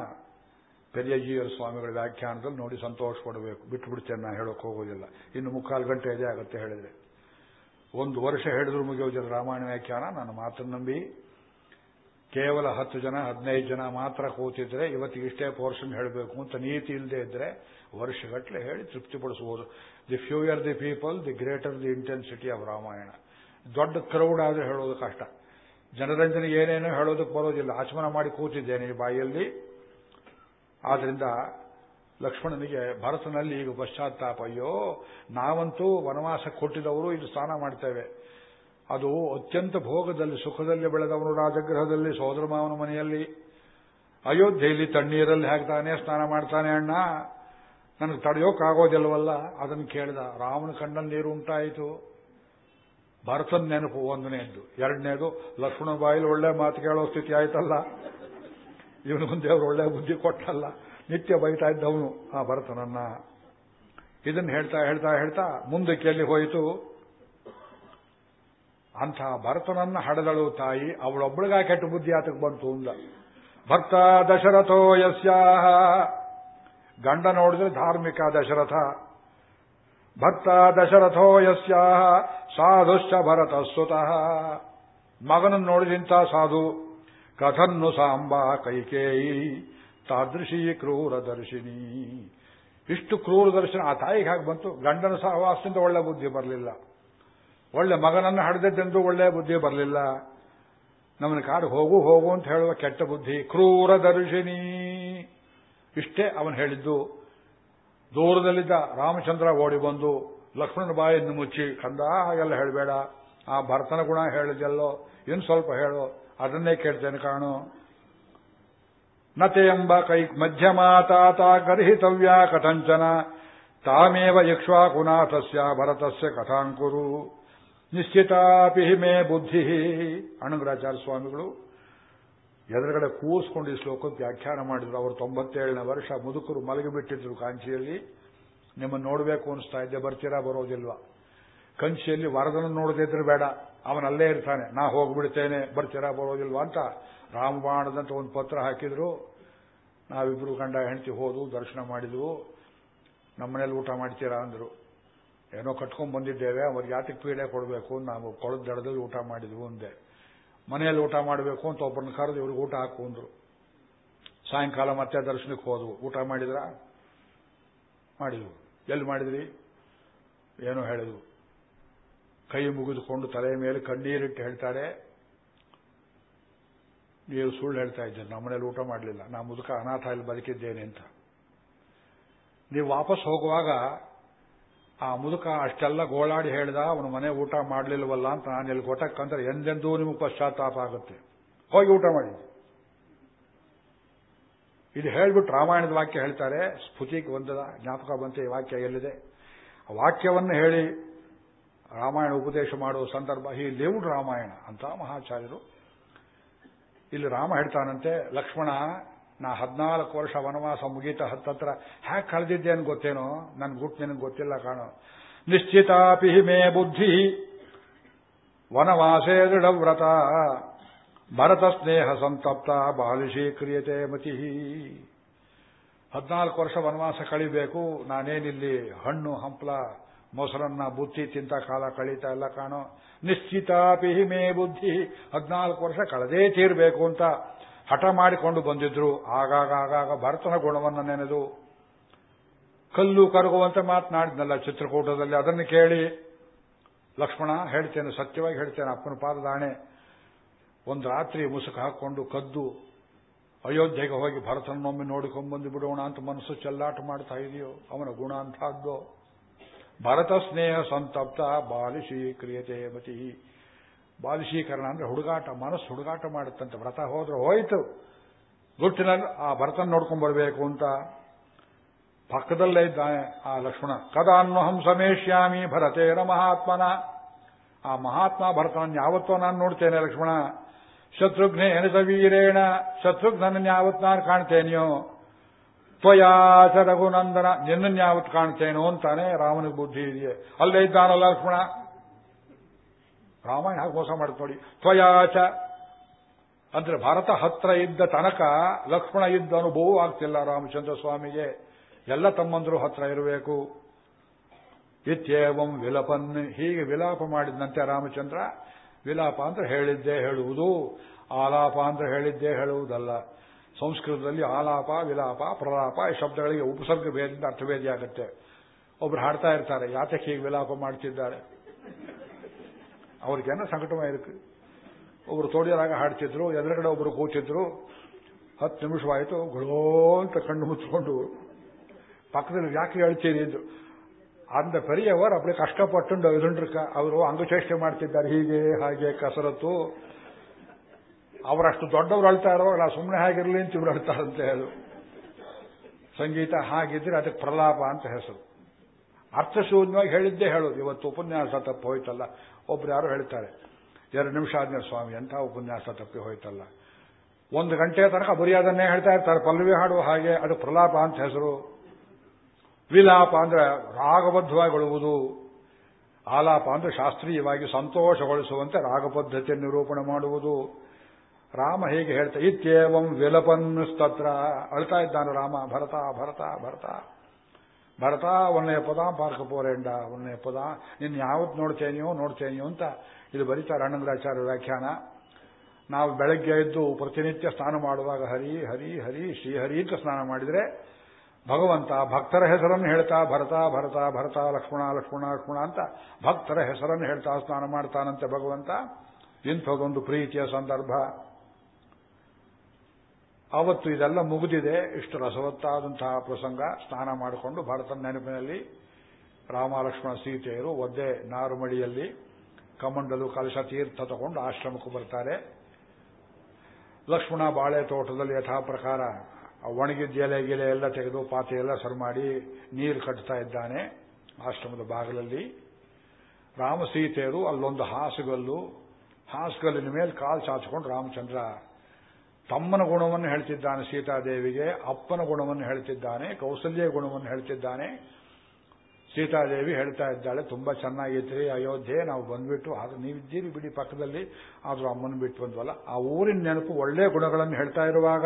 ಪೆರಿಯಜಿಯರ ಸ್ವಾಮಿಗಳ ವ್ಯಾಖ್ಯಾನದಲ್ಲಿ ನೋಡಿ ಸಂತೋಷ ಪಡಬೇಕು. ಬಿಟ್ಟು ಬಿಡ್ತೇನೆ ನಾನು ಹೇಳೋಕೆ ಹೋಗೋದಿಲ್ಲ. ಇನ್ನು ಮುಕ್ಕಾಲು ಗಂಟೆ ಇದೆ ಆಗುತ್ತೆ ಹೇಳಿದ್ರೆ. ಒಂದು ವರ್ಷ ಹೇಳಿದ್ರು ಮುಗಿಯೋದಿಲ್ಲ ರಾಮಾಯಣ ವ್ಯಾಖ್ಯಾನ. ನನ್ನ ಮಾತನ್ನು ನಂಬಿ ಕೇವಲ ಹತ್ತು ಜನ, ಹದಿನೈದು ಜನ ಮಾತ್ರ ಕೂತಿದ್ರೆ ಇವತ್ತಿಗೆ ಇಷ್ಟೇ ಪೋರ್ಷನ್ ಹೇಳಬೇಕು ಅಂತ ನೀತಿ ಇಲ್ಲದೆ ಇದ್ರೆ ವರ್ಷಗಟ್ಟಲೆ ಹೇಳಿ ತೃಪ್ತಿಪಡಿಸಬಹುದು the fewer the people the greater the intensity of Ramayana ದೊಡ್ಡ ಕ್ರೌಡ್ ಆದ್ರೆ ಹೇಳೋದು ಕಷ್ಟ. ಜನರಂಜನೆ ಏನೇನೋ ಹೇಳೋದಕ್ಕೆ ಬರೋದಿಲ್ಲ. ಆಚಮನ ಮಾಡಿ ಕೂತಿದ್ದೇನೆ ಈ ಬಾಯಿಯಲ್ಲಿ ಆದ್ರಿಂದ ಲಕ್ಷ್ಮಣನಿಗೆ ಭರತನಲ್ಲಿ ಈಗ ಪಶ್ಚಾತ್ತಾಪ. ಅಯ್ಯೋ, ನಾವಂತೂ ವನವಾಸ ಕೊಟ್ಟಿದವರು ಇದು ಸ್ನಾನ ಮಾಡ್ತೇವೆ. ಅದು ಅತ್ಯಂತ ಭೋಗದಲ್ಲಿ, ಸುಖದಲ್ಲಿ ಬೆಳೆದವನು ರಾಜಗೃಹದಲ್ಲಿ, ಸೋದರ ಮಾವನ ಮನೆಯಲ್ಲಿ, ಅಯೋಧ್ಯೆಯಲ್ಲಿ ತಣ್ಣೀರಲ್ಲಿ ಹಾಕ್ತಾನೆ, ಸ್ನಾನ ಮಾಡ್ತಾನೆ, ಅಣ್ಣ. ನನಗೆ ತಡೆಯೋಕ್ಕಾಗೋದಿಲ್ವಲ್ಲ ಅದನ್ನು ಕೇಳಿದ. ರಾಮನ ಕಣ್ಣಲ್ಲಿ ನೀರು ಉಂಟಾಯಿತು. ಭರತನ ನೆನಪು ಒಂದನೇದ್ದು ಎರಡನೇದು, ಲಕ್ಷ್ಮಣ ಬಾಯಿಲಿ ಒಳ್ಳೆ ಮಾತು ಕೇಳೋ ಸ್ಥಿತಿ ಆಯ್ತಲ್ಲ? ಇವನು ಮುಂದೆ ಅವರು ಒಳ್ಳೆ ಬುದ್ಧಿ ಕೊಟ್ಟಲ್ಲ. ನಿತ್ಯ ಬೈತಾ ಇದ್ದವನು, ಆ ಭರತನನ್ನ. ಇದನ್ನು ಹೇಳ್ತಾ ಹೇಳ್ತಾ ಹೇಳ್ತಾ ಮುಂದಕ್ಕೆ ಎಲ್ಲಿ ಹೋಯಿತು? ಅಂಥ ಭರತನನ್ನ ಹಡೆದಳು ತಾಯಿ ಅವಳೊಬ್ಬಳಿಗ ಕೆಟ್ಟ ಬುದ್ಧಿ ಆತಕ್ಕೆ ಬಂತು ಅಂದ ಭರ್ತ ದಶರಥೋ ಯಸ್ಯಾಹ. ಗಂಡ ನೋಡಿದ್ರೆ ಧಾರ್ಮಿಕ ದಶರಥ. ಭಕ್ತ ದಶರಥೋ ಯಸ್ಯಾಹ, ಸಾಧುಶ್ಚ ಭರತ ಸುತಃ ಮಗನನ್ನು ನೋಡಿದಿಂತ ಸಾಧು. ಕಥನ್ನು ಸಾಂಬಾ ಕೈಕೇಯಿ, ತಾದೃಶಿ ಕ್ರೂರ ದರ್ಶಿನಿ. ಇಷ್ಟು ಕ್ರೂರ ದರ್ಶನ ಆ ತಾಯಿಗೆ ಹಾಗೆ ಬಂತು? ಗಂಡನ ಸಹವಾಸದಿಂದ ಒಳ್ಳೆ ಬುದ್ಧಿ ಬರಲಿಲ್ಲ. ಒಳ್ಳೆ ಮಗನನ್ನು ಹಡೆದದ್ದೆಂದು ಒಳ್ಳೆ ಬುದ್ಧಿ ಬರಲಿಲ್ಲ. ನಮ್ಮನ್ನು ಕಾಡು, ಹೋಗು ಹೋಗು ಅಂತ ಹೇಳುವ ಕೆಟ್ಟ ಬುದ್ಧಿ. ಕ್ರೂರ ದರ್ಶಿನಿ. ಇಷ್ಟೇ ಅವನು ಹೇಳಿದ್ದು. ದೂರದಲ್ಲಿದ್ದ ರಾಮಚಂದ್ರ ಓಡಿ ಬಂದು ಲಕ್ಷ್ಮಣನ ಬಾಯನ್ನು ಮುಚ್ಚಿ, ಕಂದ, ಹಾಗೆಲ್ಲ ಹೇಳಬೇಡ. ಆ ಭರತನ ಗುಣ ಹೇಳಿದೆಲ್ಲೋ ಇನ್ನು ಸ್ವಲ್ಪ ಹೇಳೋ. ಅದನ್ನೇ ಕೇಳ್ತೇನೆ ಕಾಣು. ನತೆ ಎಂಬ ಕೈ ಮಧ್ಯಮಾತಾತ ಗರ್ಹಿತವ್ಯ ಕಥಂಚನ. ತಾಮೇವ ಇಕ್ಷ್ವಾಕುನಾಥಸ್ಯ ಭರತಸ್ಯ ಕಥಾಂಕುರು. ನಿಶ್ಚಿತಾಪಿ ಮೇ ಬುದ್ಧಿ. ಅಣಂಗರಾಚಾರ್ಯ ಸ್ವಾಮಿಗಳು ಎದುರುಗಡೆ ಕೂರಿಸ್ಕೊಂಡು ಈ ಶ್ಲೋಕಕ್ಕೆ ವ್ಯಾಖ್ಯಾನ ಮಾಡಿದ್ರು. ಅವರು ತೊಂಬತ್ತೇಳನೇ ವರ್ಷ ಮುದುಕರು ಮಲಗಿಬಿಟ್ಟಿದ್ರು ಕಾಂಚಿಯಲ್ಲಿ. ನಿಮ್ಮನ್ನು ನೋಡಬೇಕು ಅನಿಸ್ತಾ ಇದ್ದೆ ಬರ್ತೀರಾ, ಬರೋದಿಲ್ವಾ? ಕಂಚಿಯಲ್ಲಿ ವರದನ ನೋಡದಿದ್ರೆ ಬೇಡ. ಅವನಲ್ಲೇ ಇರ್ತಾನೆ. ನಾ ಹೋಗ್ಬಿಡ್ತೇನೆ, ಬರ್ತೀರಾ, ಬರೋದಿಲ್ವಾ ಅಂತ ರಾಮಬಾಣದಂತ ಒಂದು ಪತ್ರ ಹಾಕಿದ್ರು. ನಾವಿಬ್ರು ಗಂಡ ಹೆಂಡತಿ ಹೋದು, ದರ್ಶನ ಮಾಡಿದ್ವು. ನಮ್ಮನೇಲಿ ಊಟ ಮಾಡ್ತೀರಾ ಅಂದ್ರು. ಏನೋ ಕಟ್ಕೊಂಡ್ ಬಂದಿದ್ದೇವೆ ಅವ್ರಿಗೆ ಯಾತಕ್ಕೆ ಪೀಡೆ ಕೊಡಬೇಕು, ನಾವು ಕೊಳದ ದಡದಲ್ಲಿ ಊಟ ಮಾಡಿದ್ವು ಅಂದೆ. ಮನೆಯಲ್ಲಿ ಊಟ ಮಾಡಬೇಕು ಅಂತ ಒಬ್ಬರನ್ನ ಕರೆದು ಇವ್ರಿಗೆ ಊಟ ಹಾಕು ಅಂದ್ರು. ಸಾಯಂಕಾಲ ಮತ್ತೆ ದರ್ಶನಕ್ಕೆ ಹೋದ್ವು. ಊಟ ಮಾಡಿದ್ರ? ಮಾಡಿದ್ವು. ಎಲ್ಲಿ ಮಾಡಿದ್ರಿ? ಏನೋ ಹೇಳಿದ್ವು. ಕೈ ಮುಗಿದುಕೊಂಡು ತಲೆ ಮೇಲೆ ಕಣ್ಣೀರಿಟ್ಟು ಹೇಳ್ತಾರೆ ನೀವು ಸುಳ್ಳು ಹೇಳ್ತಾ ಇದ್ದೀರಿ ನಮ್ಮನೇಲಿ ಊಟ ಮಾಡಲಿಲ್ಲ. ನಾ ಮುದುಕ ಅನಾಥ ಇಲ್ಲಿ ಬದುಕಿದ್ದೇನೆ ಅಂತ. ನೀವು ವಾಪಸ್ ಹೋಗುವಾಗ ಆ ಮುದುಕ ಅಷ್ಟೆಲ್ಲ ಗೋಳಾಡಿ ಹೇಳಿದ, ಅವನು ಮನೆ ಊಟ ಮಾಡಲಿಲ್ವಲ್ಲ ಅಂತ ನಾನು ಇಲ್ಲಿ ಕೊಟ್ಟಕ್ಕಂದ್ರೆ ಎಂದೆಂದೂ ನಿಮಗೆ ಪಶ್ಚಾತ್ತಾಪ ಆಗುತ್ತೆ. ಹೋಗಿ ಊಟ ಮಾಡಿ. ಇದು ಹೇಳ್ಬಿಟ್ಟು ರಾಮಾಯಣದ ವಾಕ್ಯ ಹೇಳ್ತಾರೆ. ಸ್ಫುತಿಗೆ ಬಂದದ ಜ್ಞಾಪಕ ಬಂತೆ, ಈ ವಾಕ್ಯ ಎಲ್ಲಿದೆ? ವಾಕ್ಯವನ್ನು ಹೇಳಿ ರಾಮಾಯಣ ಉಪದೇಶ ಮಾಡುವ ಸಂದರ್ಭ ಈ ಲಿವ್ಡ್ ರಾಮಾಯಣ ಅಂತ ಮಹಾಚಾರ್ಯರು. ಇಲ್ಲಿ ರಾಮ ಹೇಳ್ತಾನಂತೆ, ಲಕ್ಷ್ಮಣ ನಾ ಹದಿನಾಲ್ಕು ವರ್ಷ ವನವಾಸ ಮುಗೀತ, ಹತ್ತತ್ರ ಹ್ಯಾಕ್ ಕಳೆದಿದ್ದೇನು ಗೊತ್ತೇನೋ? ನನ್ ಗುಟ್ ನಿನಗೆ ಗೊತ್ತಿಲ್ಲ ಕಾಣೋ. ನಿಶ್ಚಿತಾಪಿ ಮೇ ಬುದ್ಧಿ, ವನವಾಸೇ ದೃಢವ್ರತ, ಭರತ ಸ್ನೇಹ ಸಂತಪ್ತ, ಬಾಲಿಶೀ ಕ್ರಿಯತೆ ಮತಿ. ಹದಿನಾಲ್ಕು ವರ್ಷ ವನವಾಸ ಕಳಿಬೇಕು, ನಾನೇನಿಲ್ಲಿ ಹಣ್ಣು, ಹಂಪ್ಲ, ಮೊಸರನ್ನ, ಬುತ್ತಿ ತಿಂತ ಕಾಲ ಕಳೀತಾ ಇಲ್ಲ ಕಾಣೋ. ನಿಶ್ಚಿತಾಪಿ ಮೇ ಬುದ್ಧಿ, ಹದಿನಾಲ್ಕು ವರ್ಷ ಕಳೆದೇ ತೀರ್ಬೇಕು ಅಂತ ಹಠ ಮಾಡಿಕೊಂಡು ಬಂದಿದ್ರು. ಆಗಾಗ ಆಗಾಗ ಭರತನ ಗುಣವನ್ನು ನೆನೆದು ಕಲ್ಲು ಕರಗುವಂತೆ ಮಾತನಾಡಿದ್ನಲ್ಲ ಚಿತ್ರಕೂಟದಲ್ಲಿ. ಅದನ್ನು ಕೇಳಿ, ಲಕ್ಷ್ಮಣ, ಹೇಳ್ತೇನೆ, ಸತ್ಯವಾಗಿ ಹೇಳ್ತೇನೆ, ಅಪ್ಪನ ಪಾದದಾಣೆ ಒಂದು ರಾತ್ರಿ ಮುಸುಕು ಹಾಕೊಂಡು ಕದ್ದು, ಅಯೋಧ್ಯೆಗೆ ಹೋಗಿ ಭರತನೊಮ್ಮೆ ನೋಡಿಕೊಂಡ್ಬಂದು ಬಿಡೋಣ ಅಂತ ಮನಸ್ಸು ಚೆಲ್ಲಾಟ ಮಾಡ್ತಾ ಇದೆಯೋ, ಅವನ ಗುಣ ಅಂತಹದ್ದು ಭರತ ಸ್ನೇಹ ಸಂತಪ್ತ ಬಾಲಿಶಿ ಕ್ರಿಯತೆ ಮತಿ. ಬಾಲಿಶೀಕರಣ ಅಂದ್ರೆ ಹುಡುಗಾಟ, ಮನಸ್ಸು ಹುಡುಗಾಟ ಮಾಡುತ್ತಂತೆ. ವ್ರತ ಹೋದ್ರೆ ಹೋಯ್ತು. ಗುಟ್ಟಿನಲ್ಲಿ, ಆ ಭರತನ ನೋಡ್ಕೊಂಡು ಬರಬೇಕು ಅಂತ ಪಕ್ಕದಲ್ಲೇ ಇದ್ದಾನೆ ಆ ಲಕ್ಷ್ಮಣ. ಕದಾನ್ವಹಂ ಸಮೇಶ್ಯಾಮಿ ಭರತೇನ ಮಹಾತ್ಮನ. ಆ ಮಹಾತ್ಮ ಭರತನನ್ನು ಯಾವತ್ತೋ ನಾನು ನೋಡ್ತೇನೆ ಲಕ್ಷ್ಮಣ. ಶತ್ರುಘ್ನೆ ಎನಿತ ವೀರೇಣ. ಶತ್ರುಘ್ನನ್ನ ಯಾವತ್ತು ನಾನು ಕಾಣ್ತೇನೆಯೋ? ತ್ವಯಾಚ ರಘುನಂದನ. ನಿನ್ನನ್ನು ಯಾವತ್ತು ಕಾಣ್ತೇನೋ ಅಂತಾನೆ ರಾಮನಿಗೆ ಬುದ್ಧಿ ಇದೆಯೇ. ಅಲ್ಲೇ ಇದ್ದಾನಲ್ಲ ಲಕ್ಷ್ಮಣ. ರಾಮಾಯಣ ಹಾಗೆ ಮೋಸ ಮಾಡುತ್ತೆ ನೋಡಿ. ತ್ವಯಾಚ ಅಂದ್ರೆ ಭಾರತ ಹತ್ರ ಇದ್ದ ತನಕ ಲಕ್ಷ್ಮಣ ಇದ್ದ ಅನುಭವ ಆಗ್ತಿಲ್ಲ ರಾಮಚಂದ್ರ ಸ್ವಾಮಿಗೆ. ಎಲ್ಲ ತಮ್ಮಂದರು ಹತ್ರ ಇರಬೇಕು. ಇತ್ಯೇವಂ ವಿಲಪನ್. ಹೀಗೆ ವಿಲಾಪ ಮಾಡಿದಂತೆ ರಾಮಚಂದ್ರ. ವಿಲಾಪ ಅಂದ್ರೆ ಹೇಳಿದ್ದೇ ಹೇಳುವುದು. ಆಲಾಪ ಅಂದ್ರೆ ಹೇಳಿದ್ದೇ ಹೇಳುವುದಲ್ಲ. ಸಂಸ್ಕೃತದಲ್ಲಿ ಆಲಾಪ, ವಿಲಾಪ, ಪ್ರಲಾಪ ಈ ಶಬ್ದಗಳಿಗೆ ಉಪಸರ್ಗ ಭೇದದಿಂದ ಅರ್ಥಭೇದಿ ಆಗುತ್ತೆ ಒಬ್ರು ಹಾಡ್ತಾ ಇರ್ತಾರೆ, ಯಾತಕ್ಕೆ ಹೀಗೆ ವಿಲಾಪ ಮಾಡ್ತಿದ್ದಾರೆ? ಅವ್ರಿಗೆ என்ன சங்கட்டமா ಒಬ್ರು ಒಬ್ಬರು ತೋಡಿಯರಾಗ ಹಾಡ್ತಿದ್ರು, ಎದುರುಗಡೆ ಒಬ್ಬರು ಕೂತಿದ್ರು. ಹತ್ತು ನಿಮಿಷವಾಯಿತು, ಗುಳೋ ಅಂತ ಕಣ್ಣು ಮುಚ್ಕೊಂಡು ಪಕ್ಕದಲ್ಲಿ ಯಾಕೆ ಹೇಳ್ತೀರಿ ಇದ್ರು ಅಂದ ಪರಿಯವರು அப்படி கஷ்டப்பட்டு இருந்திருக்க ಅವರು ಅಂಗಚೇಷ್ಟೆ ಮಾಡ್ತಿದ್ದಾರೆ, ಹೀಗೆ, ಹಾಗೆ, ಕಸರತ್ತು. ಅವರಷ್ಟು ದೊಡ್ಡವರು ಅಳ್ತಾ ಇರೋವಾಗ ಸುಮ್ಮನೆ ಹಾಗಿರಲಿ ಅಂತ ಇವ್ರು ಅಳ್ತಾರಂತೆ ಅದು. ಸಂಗೀತ ಹಾಗಿದ್ರೆ ಅದಕ್ಕೆ ಪ್ರಲಾಪ ಅಂತ ಹೆಸರು. ಅರ್ಥಶೂನ್ಯವಾಗಿ ಹೇಳಿದ್ದೇ ಹೇಳು ಇವತ್ತು ಉಪನ್ಯಾಸ ತಪ್ಪು ಹೋಯ್ತಲ್ಲ. ಒಬ್ರು ಯಾರು ಹೇಳ್ತಾರೆ, ಎರಡು ನಿಮಿಷ ಆದ್ಮೇಲೆ ಸ್ವಾಮಿ ಅಂತ ಉಪನ್ಯಾಸ ತಪ್ಪಿ ಹೋಯ್ತಲ್ಲ. ಒಂದು ಗಂಟೆ ತನಕ ಬರೀ ಅದನ್ನೇ ಹೇಳ್ತಾ ಇರ್ತಾರೆ, ಪಲ್ಲವಿ ಹಾಡುವ ಹಾಗೆ, ಅದು ಪ್ರಲಾಪ ಅಂತ ಹೆಸರು. ವಿಲಾಪ ಅಂದ್ರೆ ರಾಗಬದ್ಧವಾಗಿಳುವುದು ಆಲಾಪ ಅಂದ್ರೆ ಶಾಸ್ತ್ರೀಯವಾಗಿ ಸಂತೋಷಗೊಳಿಸುವಂತೆ ರಾಗ ಪದ್ಧತಿಯ ನಿರೂಪಣೆ ಮಾಡುವುದು. ರಾಮ ಹೇಗೆ ಹೇಳ್ತಾ, ಇತ್ಯೇವಂ ವಿಲಪನ್ ಸ್ತತ್ರ ಅಳ್ತಾ ಇದ್ದಾನೆ ರಾಮ, ಭರತ ಭರತ ಭರತ. ಭರತ ಒಂದನೇ ಪದ ಪಾರ್ಕ ಪೋರೆಂಡ ಒನ್ನೆ ಪದ ನಿನ್ನ ಯಾವತ್ತು ನೋಡ್ತೇನೆಯೋ ನೋಡ್ತೇನೆಯೋ ಅಂತ ಇದು ಬರೀತಾರೆ ಅಣ್ಣಂದ್ರಾಚಾರ್ಯ ವ್ಯಾಖ್ಯಾನ. ನಾವು ಬೆಳಗ್ಗೆ ಎದ್ದು ಪ್ರತಿನಿತ್ಯ ಸ್ನಾನ ಮಾಡುವಾಗ ಹರಿ ಹರಿ ಹರಿ ಶ್ರೀಹರಿ ಅಂತ ಸ್ನಾನ ಮಾಡಿದರೆ, ಭಗವಂತ ಭಕ್ತರ ಹೆಸರನ್ನು ಹೇಳ್ತಾ, ಭರತ ಭರತ ಭರತ, ಲಕ್ಷ್ಮಣ ಲಕ್ಷ್ಮಣ ಲಕ್ಷ್ಮಣ ಅಂತ ಭಕ್ತರ ಹೆಸರನ್ನು ಹೇಳ್ತಾ ಸ್ನಾನ ಮಾಡ್ತಾನಂತೆ ಭಗವಂತ. ಇಂಥದೊಂದು ಪ್ರೀತಿಯ ಸಂದರ್ಭ. ಅವತ್ತು ಇದೆಲ್ಲ ಮುಗಿದಿದೆ. ಇಷ್ಟು ರಸವತ್ತಾದಂತಹ ಪ್ರಸಂಗ ಸ್ನಾನ ಮಾಡಿಕೊಂಡು ಭರತನ ನೆನಪಿನಲ್ಲಿ ರಾಮಲಕ್ಷ್ಮಣ ಸೀತೆಯರು ಒದ್ದೆ ನಾರುಮಡಿಯಲ್ಲಿ ಕಮಂಡಲು ಕಲಶ ತೀರ್ಥ ತಗೊಂಡು ಆಶ್ರಮಕ್ಕೆ ಬರ್ತಾರೆ. ಲಕ್ಷ್ಮಣ ಬಾಳೆ ತೋಟದಲ್ಲಿ ಯಥಾ ಪ್ರಕಾರ ಒಣಗಿದ ಎಲೆ ಗಿಲೆ ಎಲ್ಲ ತೆಗೆದು ಪಾತೆ ಎಲ್ಲ ಸರ್ ಮಾಡಿ ನೀರು ಕಟ್ತಾ ಇದ್ದಾನೆ ಆಶ್ರಮದ ಬಾಗಿಲಲ್ಲಿ. ರಾಮ ಸೀತೆಯರು ಅಲ್ಲೊಂದು ಹಾಸುಗಲ್ಲು, ಹಾಸುಗಲ್ಲಿನ ಮೇಲೆ ಕಾಲು ಚಾಚಿಕೊಂಡು ರಾಮಚಂದ್ರ ತಮ್ಮನ ಗುಣವನ್ನು ಹೇಳ್ತಿದ್ದಾನೆ ಸೀತಾದೇವಿಗೆ, ಅಪ್ಪನ ಗುಣವನ್ನು ಹೇಳ್ತಿದ್ದಾನೆ, ಕೌಸಲ್ಯ ಗುಣವನ್ನು ಹೇಳ್ತಿದ್ದಾನೆ. ಸೀತಾದೇವಿ ಹೇಳ್ತಾ ಇದ್ದಾಳೆ, ತುಂಬಾ ಚೆನ್ನಾಗಿದ್ರಿ ಅಯೋಧ್ಯೆ, ನಾವು ಬಂದ್ಬಿಟ್ಟು ಆದ್ರೆ ನೀವಿದ್ದೀರಿ ಬಿಡಿ ಪಕ್ಕದಲ್ಲಿ, ಆದ್ರೂ ಅಮ್ಮನ ಬಿಟ್ಟು ಬಂದ್ವಲ್ಲ. ಆ ಊರಿನ ನೆನಪು ಒಳ್ಳೆ ಗುಣಗಳನ್ನು ಹೇಳ್ತಾ ಇರುವಾಗ,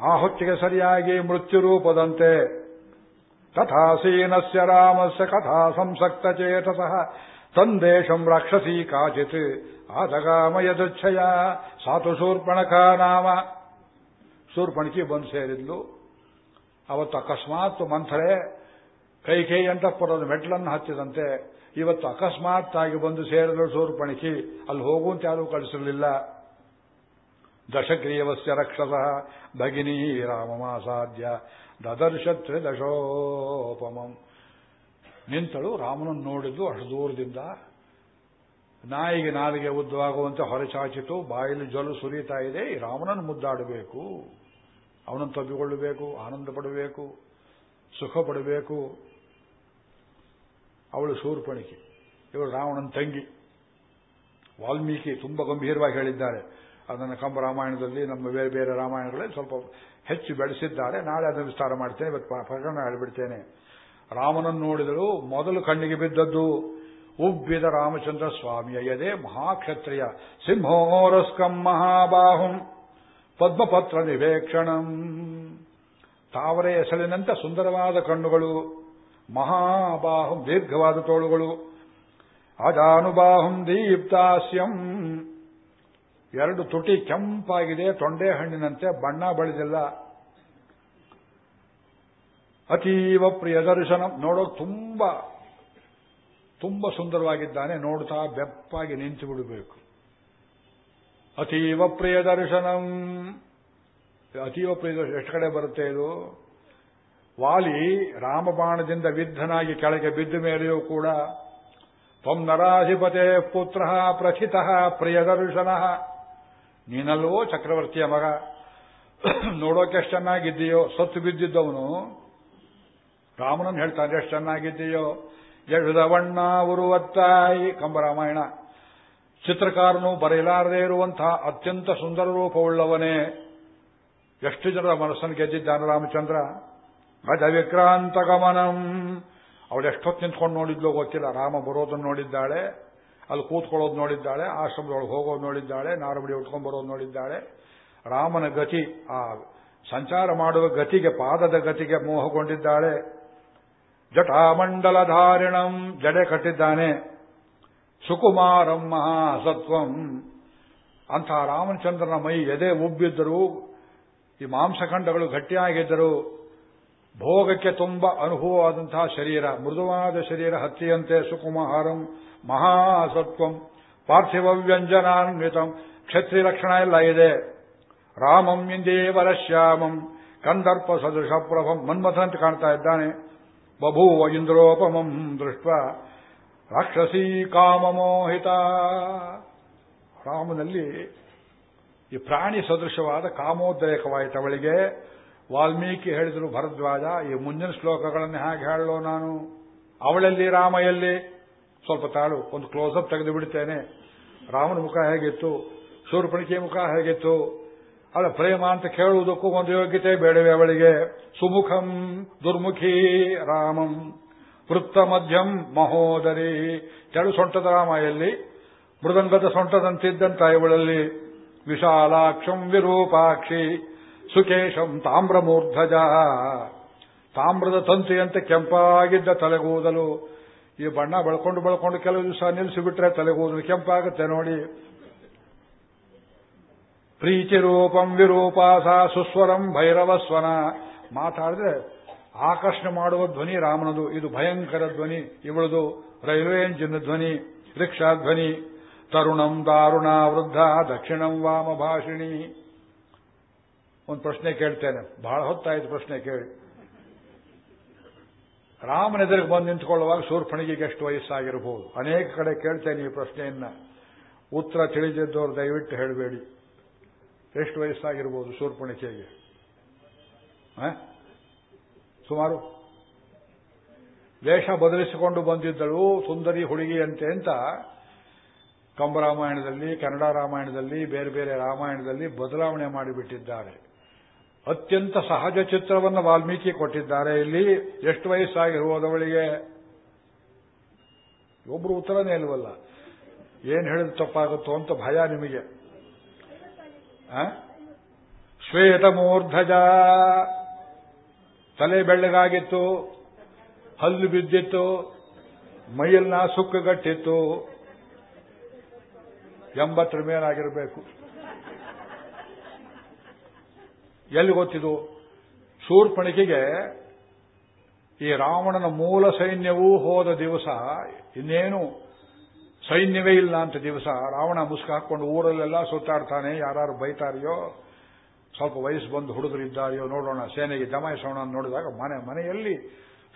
ಆ ಹೊತ್ತಿಗೆ ಸರಿಯಾಗಿ ಮೃತ್ಯು ರೂಪದಂತೆ ತಥಾಸೀನಸ್ಯ ರಾಮಸ್ಯ ಕಥಾ ಸಂಸಕ್ತ ಚೇತಸಃ, ತಂದೇಶಂ ರಾಕ್ಷಸಿ ಕಾಚಿತ್ ಆದಗಾಮಯದಚ್ಛಯ. ಸಾತು ಶೂರ್ಪಣಕ ನಾಮ. ಶೂರ್ಪಣಕಿ ಬಂದು ಸೇರಿದ್ಲು. ಅವತ್ತು ಅಕಸ್ಮಾತ್ ಮಂಥರೆ ಅಂತ ಪರೋದು ಮೆಟ್ಲನ್ನು ಹತ್ತಿದಂತೆ ಇವತ್ತು ಅಕಸ್ಮಾತ್ ಆಗಿ ಬಂದು ಸೇರಿದ್ರು ಶೂರ್ಪಣಕಿ ಅಲ್ಲಿ ಹೋಗುವಂತ ಯಾರೂ ಕಳಿಸಿರಲಿಲ್ಲ. ದಶಗ್ರೀವಸ್ಯ ರಕ್ಷಸ. ಭಗಿನಿ ರಾಮಮಾಸಾಧ್ಯ. ದದರ್ಶತ್ರ ದಶೋಪಮಂ. ನಿಂತಳು ರಾಮನನ್ನು ನೋಡಿದ್ದು ಅಷ್ಟು ದೂರದಿಂದ ನಾಯಿಗೆ ನಾಲಿಗೆ ಉದ್ದವಾಗುವಂತೆ ಹೊರಚಾಚಿತು ಬಾಯಲ್ಲಿ ಜೊಲು ಸುರಿತಾ ಇದೆ ರಾಮನನ್ನು ಮುದ್ದಾಡಬೇಕು. ಅವನನ್ನು ತಬ್ಬಿಕೊಳ್ಳಬೇಕು, ಆನಂದ ಪಡಬೇಕು, ಸುಖ ಪಡಬೇಕು. ಅವಳು ಶೂರ್ಪಣಿಕೆ, ಇವಳು ರಾವಣನ ತಂಗಿ. ವಾಲ್ಮೀಕಿ ತುಂಬಾ ಗಂಭೀರವಾಗಿ ಹೇಳಿದ್ದಾರೆ. ಅದನ್ನು ಕಂಬ ರಾಮಾಯಣದಲ್ಲಿ, ನಮ್ಮ ಬೇರೆ ಬೇರೆ ರಾಮಾಯಣಗಳಲ್ಲಿ ಸ್ವಲ್ಪ ಹೆಚ್ಚು ಬೆಳೆಸಿದ್ದಾರೆ. ನಾಳೆ ಅದನ್ನು ವಿಸ್ತಾರ ಮಾಡ್ತೇನೆ, ಇವತ್ತು ಪ್ರಕರಣ ಹೇಳಿಬಿಡ್ತೇನೆ. ರಾಮನನ್ನು ನೋಡಿದಳು, ಮೊದಲು ಕಣ್ಣಿಗೆ ಬಿದ್ದದ್ದು. ಉಬ್ಬಿದ ರಾಮಚಂದ್ರ ಸ್ವಾಮಿಯ ಎದೆ ಮಹಾಕ್ಷತ್ರಿಯ ಸಿಂಹೋರಸ್ಕಂ ಮಹಾಬಾಹುಂ. ಪದ್ಮಪತ್ರ ನಿವೇಕ್ಷಣಂ. ತಾವರೆ ಹೆಸರಿನಂತೆ ಸುಂದರವಾದ ಕಣ್ಣುಗಳು, ಮಹಾಬಾಹುಂ ದೀರ್ಘವಾದ ತೋಳುಗಳು, ಅಜಾನುಬಾಹುಂ ದೀಪ್ತಾಸ್ಯಂ. ಎರಡು ತುಟಿ ಕೆಂಪಾಗಿದೆ, ತೊಂಡೆ ಹಣ್ಣಿನಂತೆ ಬಣ್ಣ ಬಳಿದಿಲ್ಲ. ಅತೀವ ಪ್ರಿಯ ದರ್ಶನ, ನೋಡೋಕೆ ತುಂಬ ತುಂಬ ಸುಂದರವಾಗಿದ್ದಾನೆ, ನೋಡ್ತಾ ಬೆಪ್ಪಾಗಿ ನಿಂತು ಬಿಡಬೇಕು. ಅತೀವ ಪ್ರಿಯ ದರ್ಶನಂ. ಅತೀವ ಪ್ರಿಯ ಎಷ್ಟು ಕಡೆ ಬರುತ್ತೆ ಇದು? ವಾಲಿ ರಾಮಬಾಣದಿಂದ ವಿದ್ಧನಾಗಿ ಕೆಳಗೆ ಬಿದ್ದ ಮೇಲೆಯೂ ಕೂಡ, ತ್ವಂ ನರಾಧಿಪತೆ ಪುತ್ರ ಪ್ರಥಿತ ಪ್ರಿಯದರ್ಶನ ನೀನಲ್ವೋ ಚಕ್ರವರ್ತಿಯ ಮಗ. ನೋಡೋಕೆ ಎಷ್ಟು ಚೆನ್ನಾಗಿದ್ದೀಯೋ, ಸತ್ತು ಬಿದ್ದಿದ್ದವನು. ರಾಮನನ್ನು ಹೇಳ್ತಾನೆ, ಎಷ್ಟು ಚೆನ್ನಾಗಿದ್ದೀಯೋ. ಎഴുದವಣ್ಣ ಉರುವತ್ತಾಯಿ ಕಂಬರಾಮಾಯಣ. ಚಿತ್ರಕಾರನು ಬರೆಯಲಾರದೇ ಇರುವಂತಹ ಅತ್ಯಂತ ಸುಂದರ ರೂಪವುಳ್ಳವನೇ. ಎಷ್ಟು ಜನರ ಮನಸ್ಸನ್ನು ಗೆದ್ದಿದ್ದಾನೆ ರಾಮಚಂದ್ರ? ಗಜ ವಿಕ್ರಾಂತ ಗಮನಂ ಅವಳು ಎಷ್ಟೊತ್ತು ನಿಂತ್ಕೊಂಡು ನೋಡಿದ್ಲೋ ಗೊತ್ತಿಲ್ಲ. ರಾಮ ಬರೋದನ್ನು ನೋಡಿದ್ದಾಳೆ. ಅಲ್ಲಿ ಕೂತ್ಕೊಳ್ಳೋದು ನೋಡಿದ್ದಾಳೆ. ಆಶ್ರಮದೊಳಗೆ ಹೋಗೋದು ನೋಡಿದ್ದಾಳೆ. ನಾರಬಡಿ ಉಟ್ಕೊಂಡು ಬರೋದು ನೋಡಿದ್ದಾಳೆ. ರಾಮನ ಗತಿ, ಆ ಸಂಚಾರ ಮಾಡುವ ಗತಿಗೆ, ಪಾದದ ಗತಿಗೆ ಮೋಹಗೊಂಡಿದ್ದಾಳೆ. ಜಟಾಮಂಡಲಧಾರಿಣಂ ಜಡೆ ಕಟ್ಟಿದ್ದಾನೆ. ಸುಕುಮಾರಂ ಮಹಾಸತ್ವಂ. ಅಂಥ ರಾಮಚಂದ್ರನ ಮೈ ಎದೆ ಉಬ್ಬಿದ್ದರು, ಈ ಮಾಂಸಖಂಡಗಳು ಗಟ್ಟಿಯಾಗಿದ್ದರು, ಭೋಗಕ್ಕೆ ತುಂಬ ಅನುಭವವಾದಂತಹ ಶರೀರ, ಮೃದುವಾದ ಶರೀರ ಹತ್ತಿಯಂತೆ ಸುಕುಮಾರಂ ಮಹಾಸತ್ವಂ. ಪಾರ್ಥಿವ ವ್ಯಂಜನಾನ್ವಿತಂ. ಕ್ಷತ್ರಿ ಲಕ್ಷಣ ಎಲ್ಲ ಇದೆ. ರಾಮಂ ಇಂದೇವರ ಶ್ಯಾಮಂ ಕಂದರ್ಪ ಸದೃಶ ಪ್ರಭಂ. ಮನ್ಮಥನಂತೆ ಕಾಣ್ತಾ ಇದ್ದಾನೆ. ಬಭೂವ ಇಂದ್ರೋಪಮಂ ದೃಷ್ಟ ರಾಕ್ಷಸೀ ಕಾಮಮೋಹಿತ ರಾಮನಲ್ಲಿ ಈ ಪ್ರಾಣಿ ಸದೃಶವಾದ ಕಾಮೋದ್ರೇಕವಾಯಿತು ಅವಳಿಗೆ. ವಾಲ್ಮೀಕಿ ಹೇಳಿದರು, ಭರದ್ವಾಜ, ಈ ಮುಂದಿನ ಶ್ಲೋಕಗಳನ್ನು ಹೇಗೆ ಹೇಳೋ ನಾನು. ಅವಳಲ್ಲಿ, ರಾಮ ಎಲ್ಲಿ? ಸ್ವಲ್ಪ ತಾಳು, ಒಂದು ಕ್ಲೋಸಪ್ ತೆಗೆದು ಬಿಡ್ತೇನೆ ರಾಮನ ಮುಖ ಹೇಗಿತ್ತು? ಶೂರ್ಪಣಿಕೆ ಮುಖ ಹೇಗಿತ್ತು? ಅಲ್ಲ ಪ್ರೇಮ ಅಂತ ಕೇಳುವುದಕ್ಕೂ ಒಂದು ಯೋಗ್ಯತೆ ಬೇಡವೇ ಅವಳಿಗೆ. ಸುಮುಖಂ ದುರ್ಮುಖಿ ರಾಮಂ ವೃತ್ತ ಮಧ್ಯಂ ಮಹೋದರಿ. ಕೆಳು ಸೊಂಟದ ರಾಮ ಎಲ್ಲಿ? ಮೃದಂಗದ ಸೊಂಟದಂತಿದ್ದಂತ ಇವಳಲ್ಲಿ. ವಿಶಾಲಾಕ್ಷಂ ವಿರೂಪಾಕ್ಷಿ. ಸುಕೇಶಂ ತಾಮ್ರಮೂರ್ಧಜ. ತಾಮ್ರದ ತಂತಿಯಂತೆ ಕೆಂಪಾಗಿದ್ದ ತಲೆಗೂದಲು. ಈ ಬಣ್ಣ ಬಳ್ಕೊಂಡು ಬಳ್ಕೊಂಡು ಕೆಲವು ದಿವಸ ನಿಲ್ಲಿಸಿಬಿಟ್ರೆ ತಲೆಗೂದಲು ಕೆಂಪಾಗುತ್ತೆ ನೋಡಿ. ಪ್ರೀತಿ ರೂಪಂ ವಿರೂಪಾಸ ಸುಸ್ವರಂ ಭೈರವ ಸ್ವನ ಮಾತಾಡಿದ್ರೆ ಆಕರ್ಷಣೆ ಮಾಡುವ ಧ್ವನಿ ರಾಮನದು, ಇದು ಭಯಂಕರ ಧ್ವನಿ, ಇವಳದು ರೈಲ್ವೆ ಎಂಜಿನ್ ಧ್ವನಿ, ರಿಕ್ಷಾ ಧ್ವನಿ, ತರುಣಂ ದಾರುಣ ವೃದ್ಧ, ದಕ್ಷಿಣಂ ವಾಮ ಭಾಷಿಣಿ. ಒಂದು ಪ್ರಶ್ನೆ ಕೇಳ್ತೇನೆ ಬಹಳ ಹೊತ್ತಾಯಿತು ಪ್ರಶ್ನೆ ಕೇಳಿ. ರಾಮನ ಎದುರಿಗೆ ಬಂದು ನಿಂತ್ಕೊಳ್ಳುವಾಗ ಶೂರ್ಪಣಿಗೆಗೆ ಎಷ್ಟು ವಯಸ್ಸಾಗಿರಬಹುದು ಅನೇಕ ಕಡೆ ಕೇಳ್ತೇನೆ ಈ ಪ್ರಶ್ನೆಯನ್ನ. ಉತ್ತರ ತಿಳಿದಿದ್ದವರು ದಯವಿಟ್ಟು ಹೇಳಬೇಡಿ. ಎಷ್ಟು ವಯಸ್ಸಾಗಿರ್ಬೋದು ಶೂರ್ಪಣಿಕೆಗೆ? ಸುಮಾರು. ವೇಷ ಬದಲಿಸಿಕೊಂಡು ಬಂದಿದ್ದಳು ಸುಂದರಿ ಹುಡುಗಿಯಂತೆ ಅಂತ ಕಂಬರಾಮಾಯಣದಲ್ಲಿ, ಕನ್ನಡ ರಾಮಾಯಣದಲ್ಲಿ, ಬೇರೆ ಬೇರೆ ರಾಮಾಯಣದಲ್ಲಿ ಬದಲಾವಣೆ ಮಾಡಿಬಿಟ್ಟಿದ್ದಾರೆ. ಅತ್ಯಂತ ಸಹಜ ಚಿತ್ರವನ್ನು ವಾಲ್ಮೀಕಿ ಕೊಟ್ಟಿದ್ದಾರೆ. ಇಲ್ಲಿ ಎಷ್ಟು ವಯಸ್ಸಾಗಿರುವುದವಳಿಗೆ? ಒಬ್ರು ಉತ್ತರನೇ ಇಲ್ವಲ್ಲ. ಏನ್ ಹೇಳಿದ್ರೆ ತಪ್ಪಾಗುತ್ತೋ ಅಂತ ಭಯ ನಿಮಗೆ. ಶ್ವೇತ ಮೂರ್ಧಜ ತಲೆ ಬೆಳ್ಳಗಾಗಿತ್ತು, ಹಲ್ಲು ಬಿದ್ದಿತ್ತು ಮೈಯಲ್ನ ಸುಕ್ಕುಗಟ್ಟಿತ್ತು. ಎಂಬತ್ತರ ಮೇಲಾಗಿರಬೇಕು. ಎಲ್ಲಿ ಗೊತ್ತಿದು? ಶೂರ್ಪಣಿಕೆಗೆ ಈ ರಾವಣನ ಮೂಲ ಸೈನ್ಯವೂ ಹೋದ ದಿವಸ ಇನ್ನೇನು ಸೈನ್ಯವೇ ಇಲ್ಲ ಅಂತ ದಿವಸ ರಾವಣ ಮುಸ್ಕ ಹಾಕೊಂಡು ಊರಲ್ಲೆಲ್ಲ ಸುತ್ತಾಡ್ತಾನೆ ಯಾರು ಬೈತಾರೆಯೋ, ಸ್ವಲ್ಪ ವಯಸ್ಸು ಬಂದು ಹುಡುಗರಿದ್ದಾರೆಯೋ ನೋಡೋಣ, ಸೇನೆಗೆ ಜಮಾಯಿಸೋಣ ನೋಡಿದಾಗ ಮನೆ, ಮನೆಯಲ್ಲಿ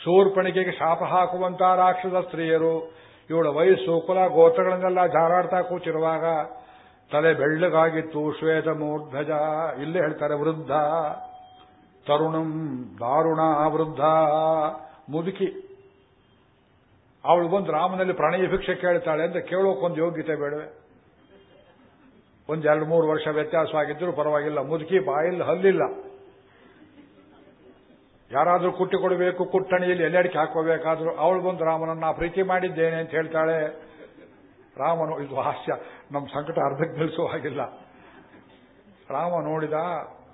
ಶೂರ್ಪಣಿಕೆಗೆ ಶಾಪ ಹಾಕುವಂತ ರಾಕ್ಷಸ ಸ್ತ್ರೀಯರು, ಇವಳ ವಯಸ್ಸು ಕುಲ ಗೋತ್ರಗಳನ್ನೆಲ್ಲ ಜಾರಾಡ್ತಾ ಕೂತಿರುವಾಗ ತಲೆ ಬೆಳ್ಳಗಾಗಿತ್ತು, ಶ್ವೇತ ಮೂರ್ಧಜ, ಇಲ್ಲೇ ಹೇಳ್ತಾರೆ ವೃದ್ಧ, ತರುಣಂ ದಾರುಣ ವೃದ್ಧ, ಮುದುಕಿ. ಅವಳು ಬಂದು ರಾಮನಲ್ಲಿ ಪ್ರಣಯ ಭಿಕ್ಷೆ ಕೇಳ್ತಾಳೆ ಅಂತ ಕೇಳೋಕೊಂದು ಯೋಗ್ಯತೆ ಬೇಡವೆ? ಒಂದೆರಡು ಮೂರು ವರ್ಷ ವ್ಯತ್ಯಾಸವಾಗಿದ್ದರೂ ಪರವಾಗಿಲ್ಲ. ಮುದುಕಿ ಬಾಯಲ್ಲಿ ಹಲ್ಲಿಲ್ಲ. ಯಾರಾದರೂ ಕುಟ್ಟಿ ಕೊಡಬೇಕು, ಕುಟ್ಟಣಿಯಲ್ಲಿ ಎಲ್ಲಡಿಕೆ ಹಾಕೋಬೇಕಾದ್ರೂ ಅವಳು ಬಂದು ರಾಮನನ್ನ ಪ್ರೀತಿ ಮಾಡಿದ್ದೇನೆ ಅಂತ ಹೇಳ್ತಾಳೆ. ರಾಮನು, ಇದು ಹಾಸ್ಯ, ನಮ್ಮ ಸಂಕಟ ಅರ್ಧಕ್ಕೆ ನಿಲ್ಲಿಸೋ ಹಾಗಿಲ್ಲ. ರಾಮ ನೋಡಿದ,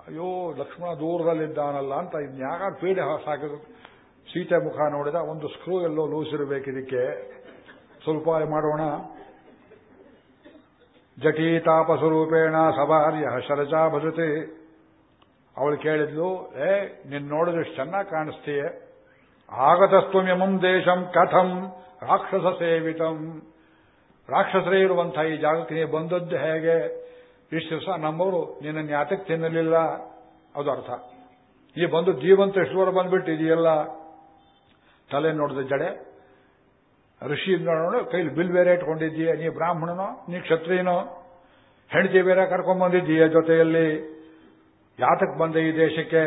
ಅಯ್ಯೋ ಲಕ್ಷ್ಮಣ ದೂರದಲ್ಲಿದ್ದಾನಲ್ಲ ಅಂತ ಇನ್ಯಾಗ ಪೀಡೆ ಸಾಕಿದ್ರು. ಸೀತೆ ಮುಖ ನೋಡಿದ ಒಂದು ಸ್ಕ್ರೂ ಎಲ್ಲೋ ಲೂಸ್ ಇರಬೇಕಿದಕ್ಕೆ ಸ್ವಲ್ಪ ಮಾಡೋಣ. ಜಟೀತಾಪ ಸ್ವರೂಪೇಣ ಸಭಾರ್ಯ ಶರಜಾ ಭಜತೆ. ಅವಳು ಕೇಳಿದ್ಲು, ಏ, ನಿನ್ ನೋಡಿದಷ್ಟು ಚೆನ್ನಾಗಿ ಕಾಣಿಸ್ತೀಯ? ಆಗತಸ್ತ್ವಮ್ಯಮಂ ದೇಶಂ ಕಥಂ ರಾಕ್ಷಸ ಸೇವಿತಂ. ರಾಕ್ಷಸರೇ ಇರುವಂತಹ ಈ ಜಾಗಕ್ಕೆ ನೀವು ಬಂದದ್ದು ಹೇಗೆ? ಇಷ್ಟು ದಿವಸ ನಮ್ಮವರು ನಿನ್ನನ್ನು ಯಾತಕ್ಕೆ ತಿನ್ನಲಿಲ್ಲ? ಅದು ಅರ್ಥ. ಈ ಬಂದು ಜೀವಂತ ಎಷ್ಟು ಬಂದ್ಬಿಟ್ಟಿದೆಯಲ್ಲ ತಲೆ ನೋಡಿದ ಜಡೆ. ಋಷಿ ನೋಡೋಣ ಕೈಲಿ ಬಿಲ್ ಬೇರೆ ಇಟ್ಕೊಂಡಿದ್ದೀಯ, ನೀ ಬ್ರಾಹ್ಮಣನೋ, ನೀ ಕ್ಷತ್ರಿಯನೋ, ಹೆಂಡತಿ ಬೇರೆ ಕರ್ಕೊಂಡ್ಬಂದಿದ್ದೀಯ ಜೊತೆಯಲ್ಲಿ. ಯಾತಕ್ಕೆ ಬಂದೆ ಈ ದೇಶಕ್ಕೆ?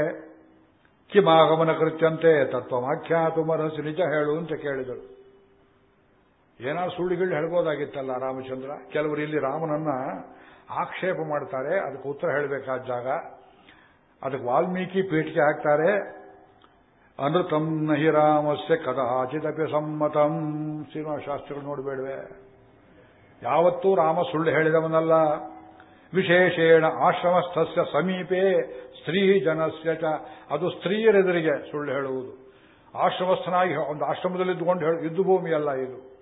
ಕಿಮಾಗಮನ ಕೃತ್ಯಂತೆ ತತ್ವಮಾಖ್ಯಾತು ಮನಸ್ಸು ನಿಜ ಹೇಳು ಅಂತ ಕೇಳಿದರು. ಏನಾದ್ರು ಸುಳ್ಳುಗಳು ಹೇಳ್ಬೋದಾಗಿತ್ತಲ್ಲ ರಾಮಚಂದ್ರ? ಕೆಲವರು ಇಲ್ಲಿ ರಾಮನನ್ನ ಆಕ್ಷೇಪ ಮಾಡ್ತಾರೆ, ಅದಕ್ಕೆ ಉತ್ತರ ಹೇಳಬೇಕಾದ ಜಾಗ. ಅದಕ್ಕೆ ವಾಲ್ಮೀಕಿ ಪೀಠಿಗೆ ಹಾಕ್ತಾರೆ. ಅನೃತಂ ನಹಿ ರಾಮಸ್ಯ ಕದಾಚಿದಪಿ ಸಮ್ಮತಂ. ಶ್ರೀನಿವಾಸ ನೋಡಬೇಡವೆ. ಯಾವತ್ತೂ ರಾಮ ಸುಳ್ಳು ಹೇಳಿದವನಲ್ಲ. ವಿಶೇಷೇಣ ಆಶ್ರಮಸ್ಥಸ್ಯ ಸಮೀಪೆ ಸ್ತ್ರೀ ಜನಸ್ಯ ಚ. ಅದು ಸ್ತ್ರೀಯರೆದುರಿಗೆ ಸುಳ್ಳು ಹೇಳುವುದು. ಆಶ್ರಮಸ್ಥನಾಗಿ ಒಂದು ಆಶ್ರಮದಲ್ಲಿ ಇದ್ದುಕೊಂಡು ಹೇಳು ಯುದ್ಧ ಭೂಮಿಯಲ್ಲ ಇದು.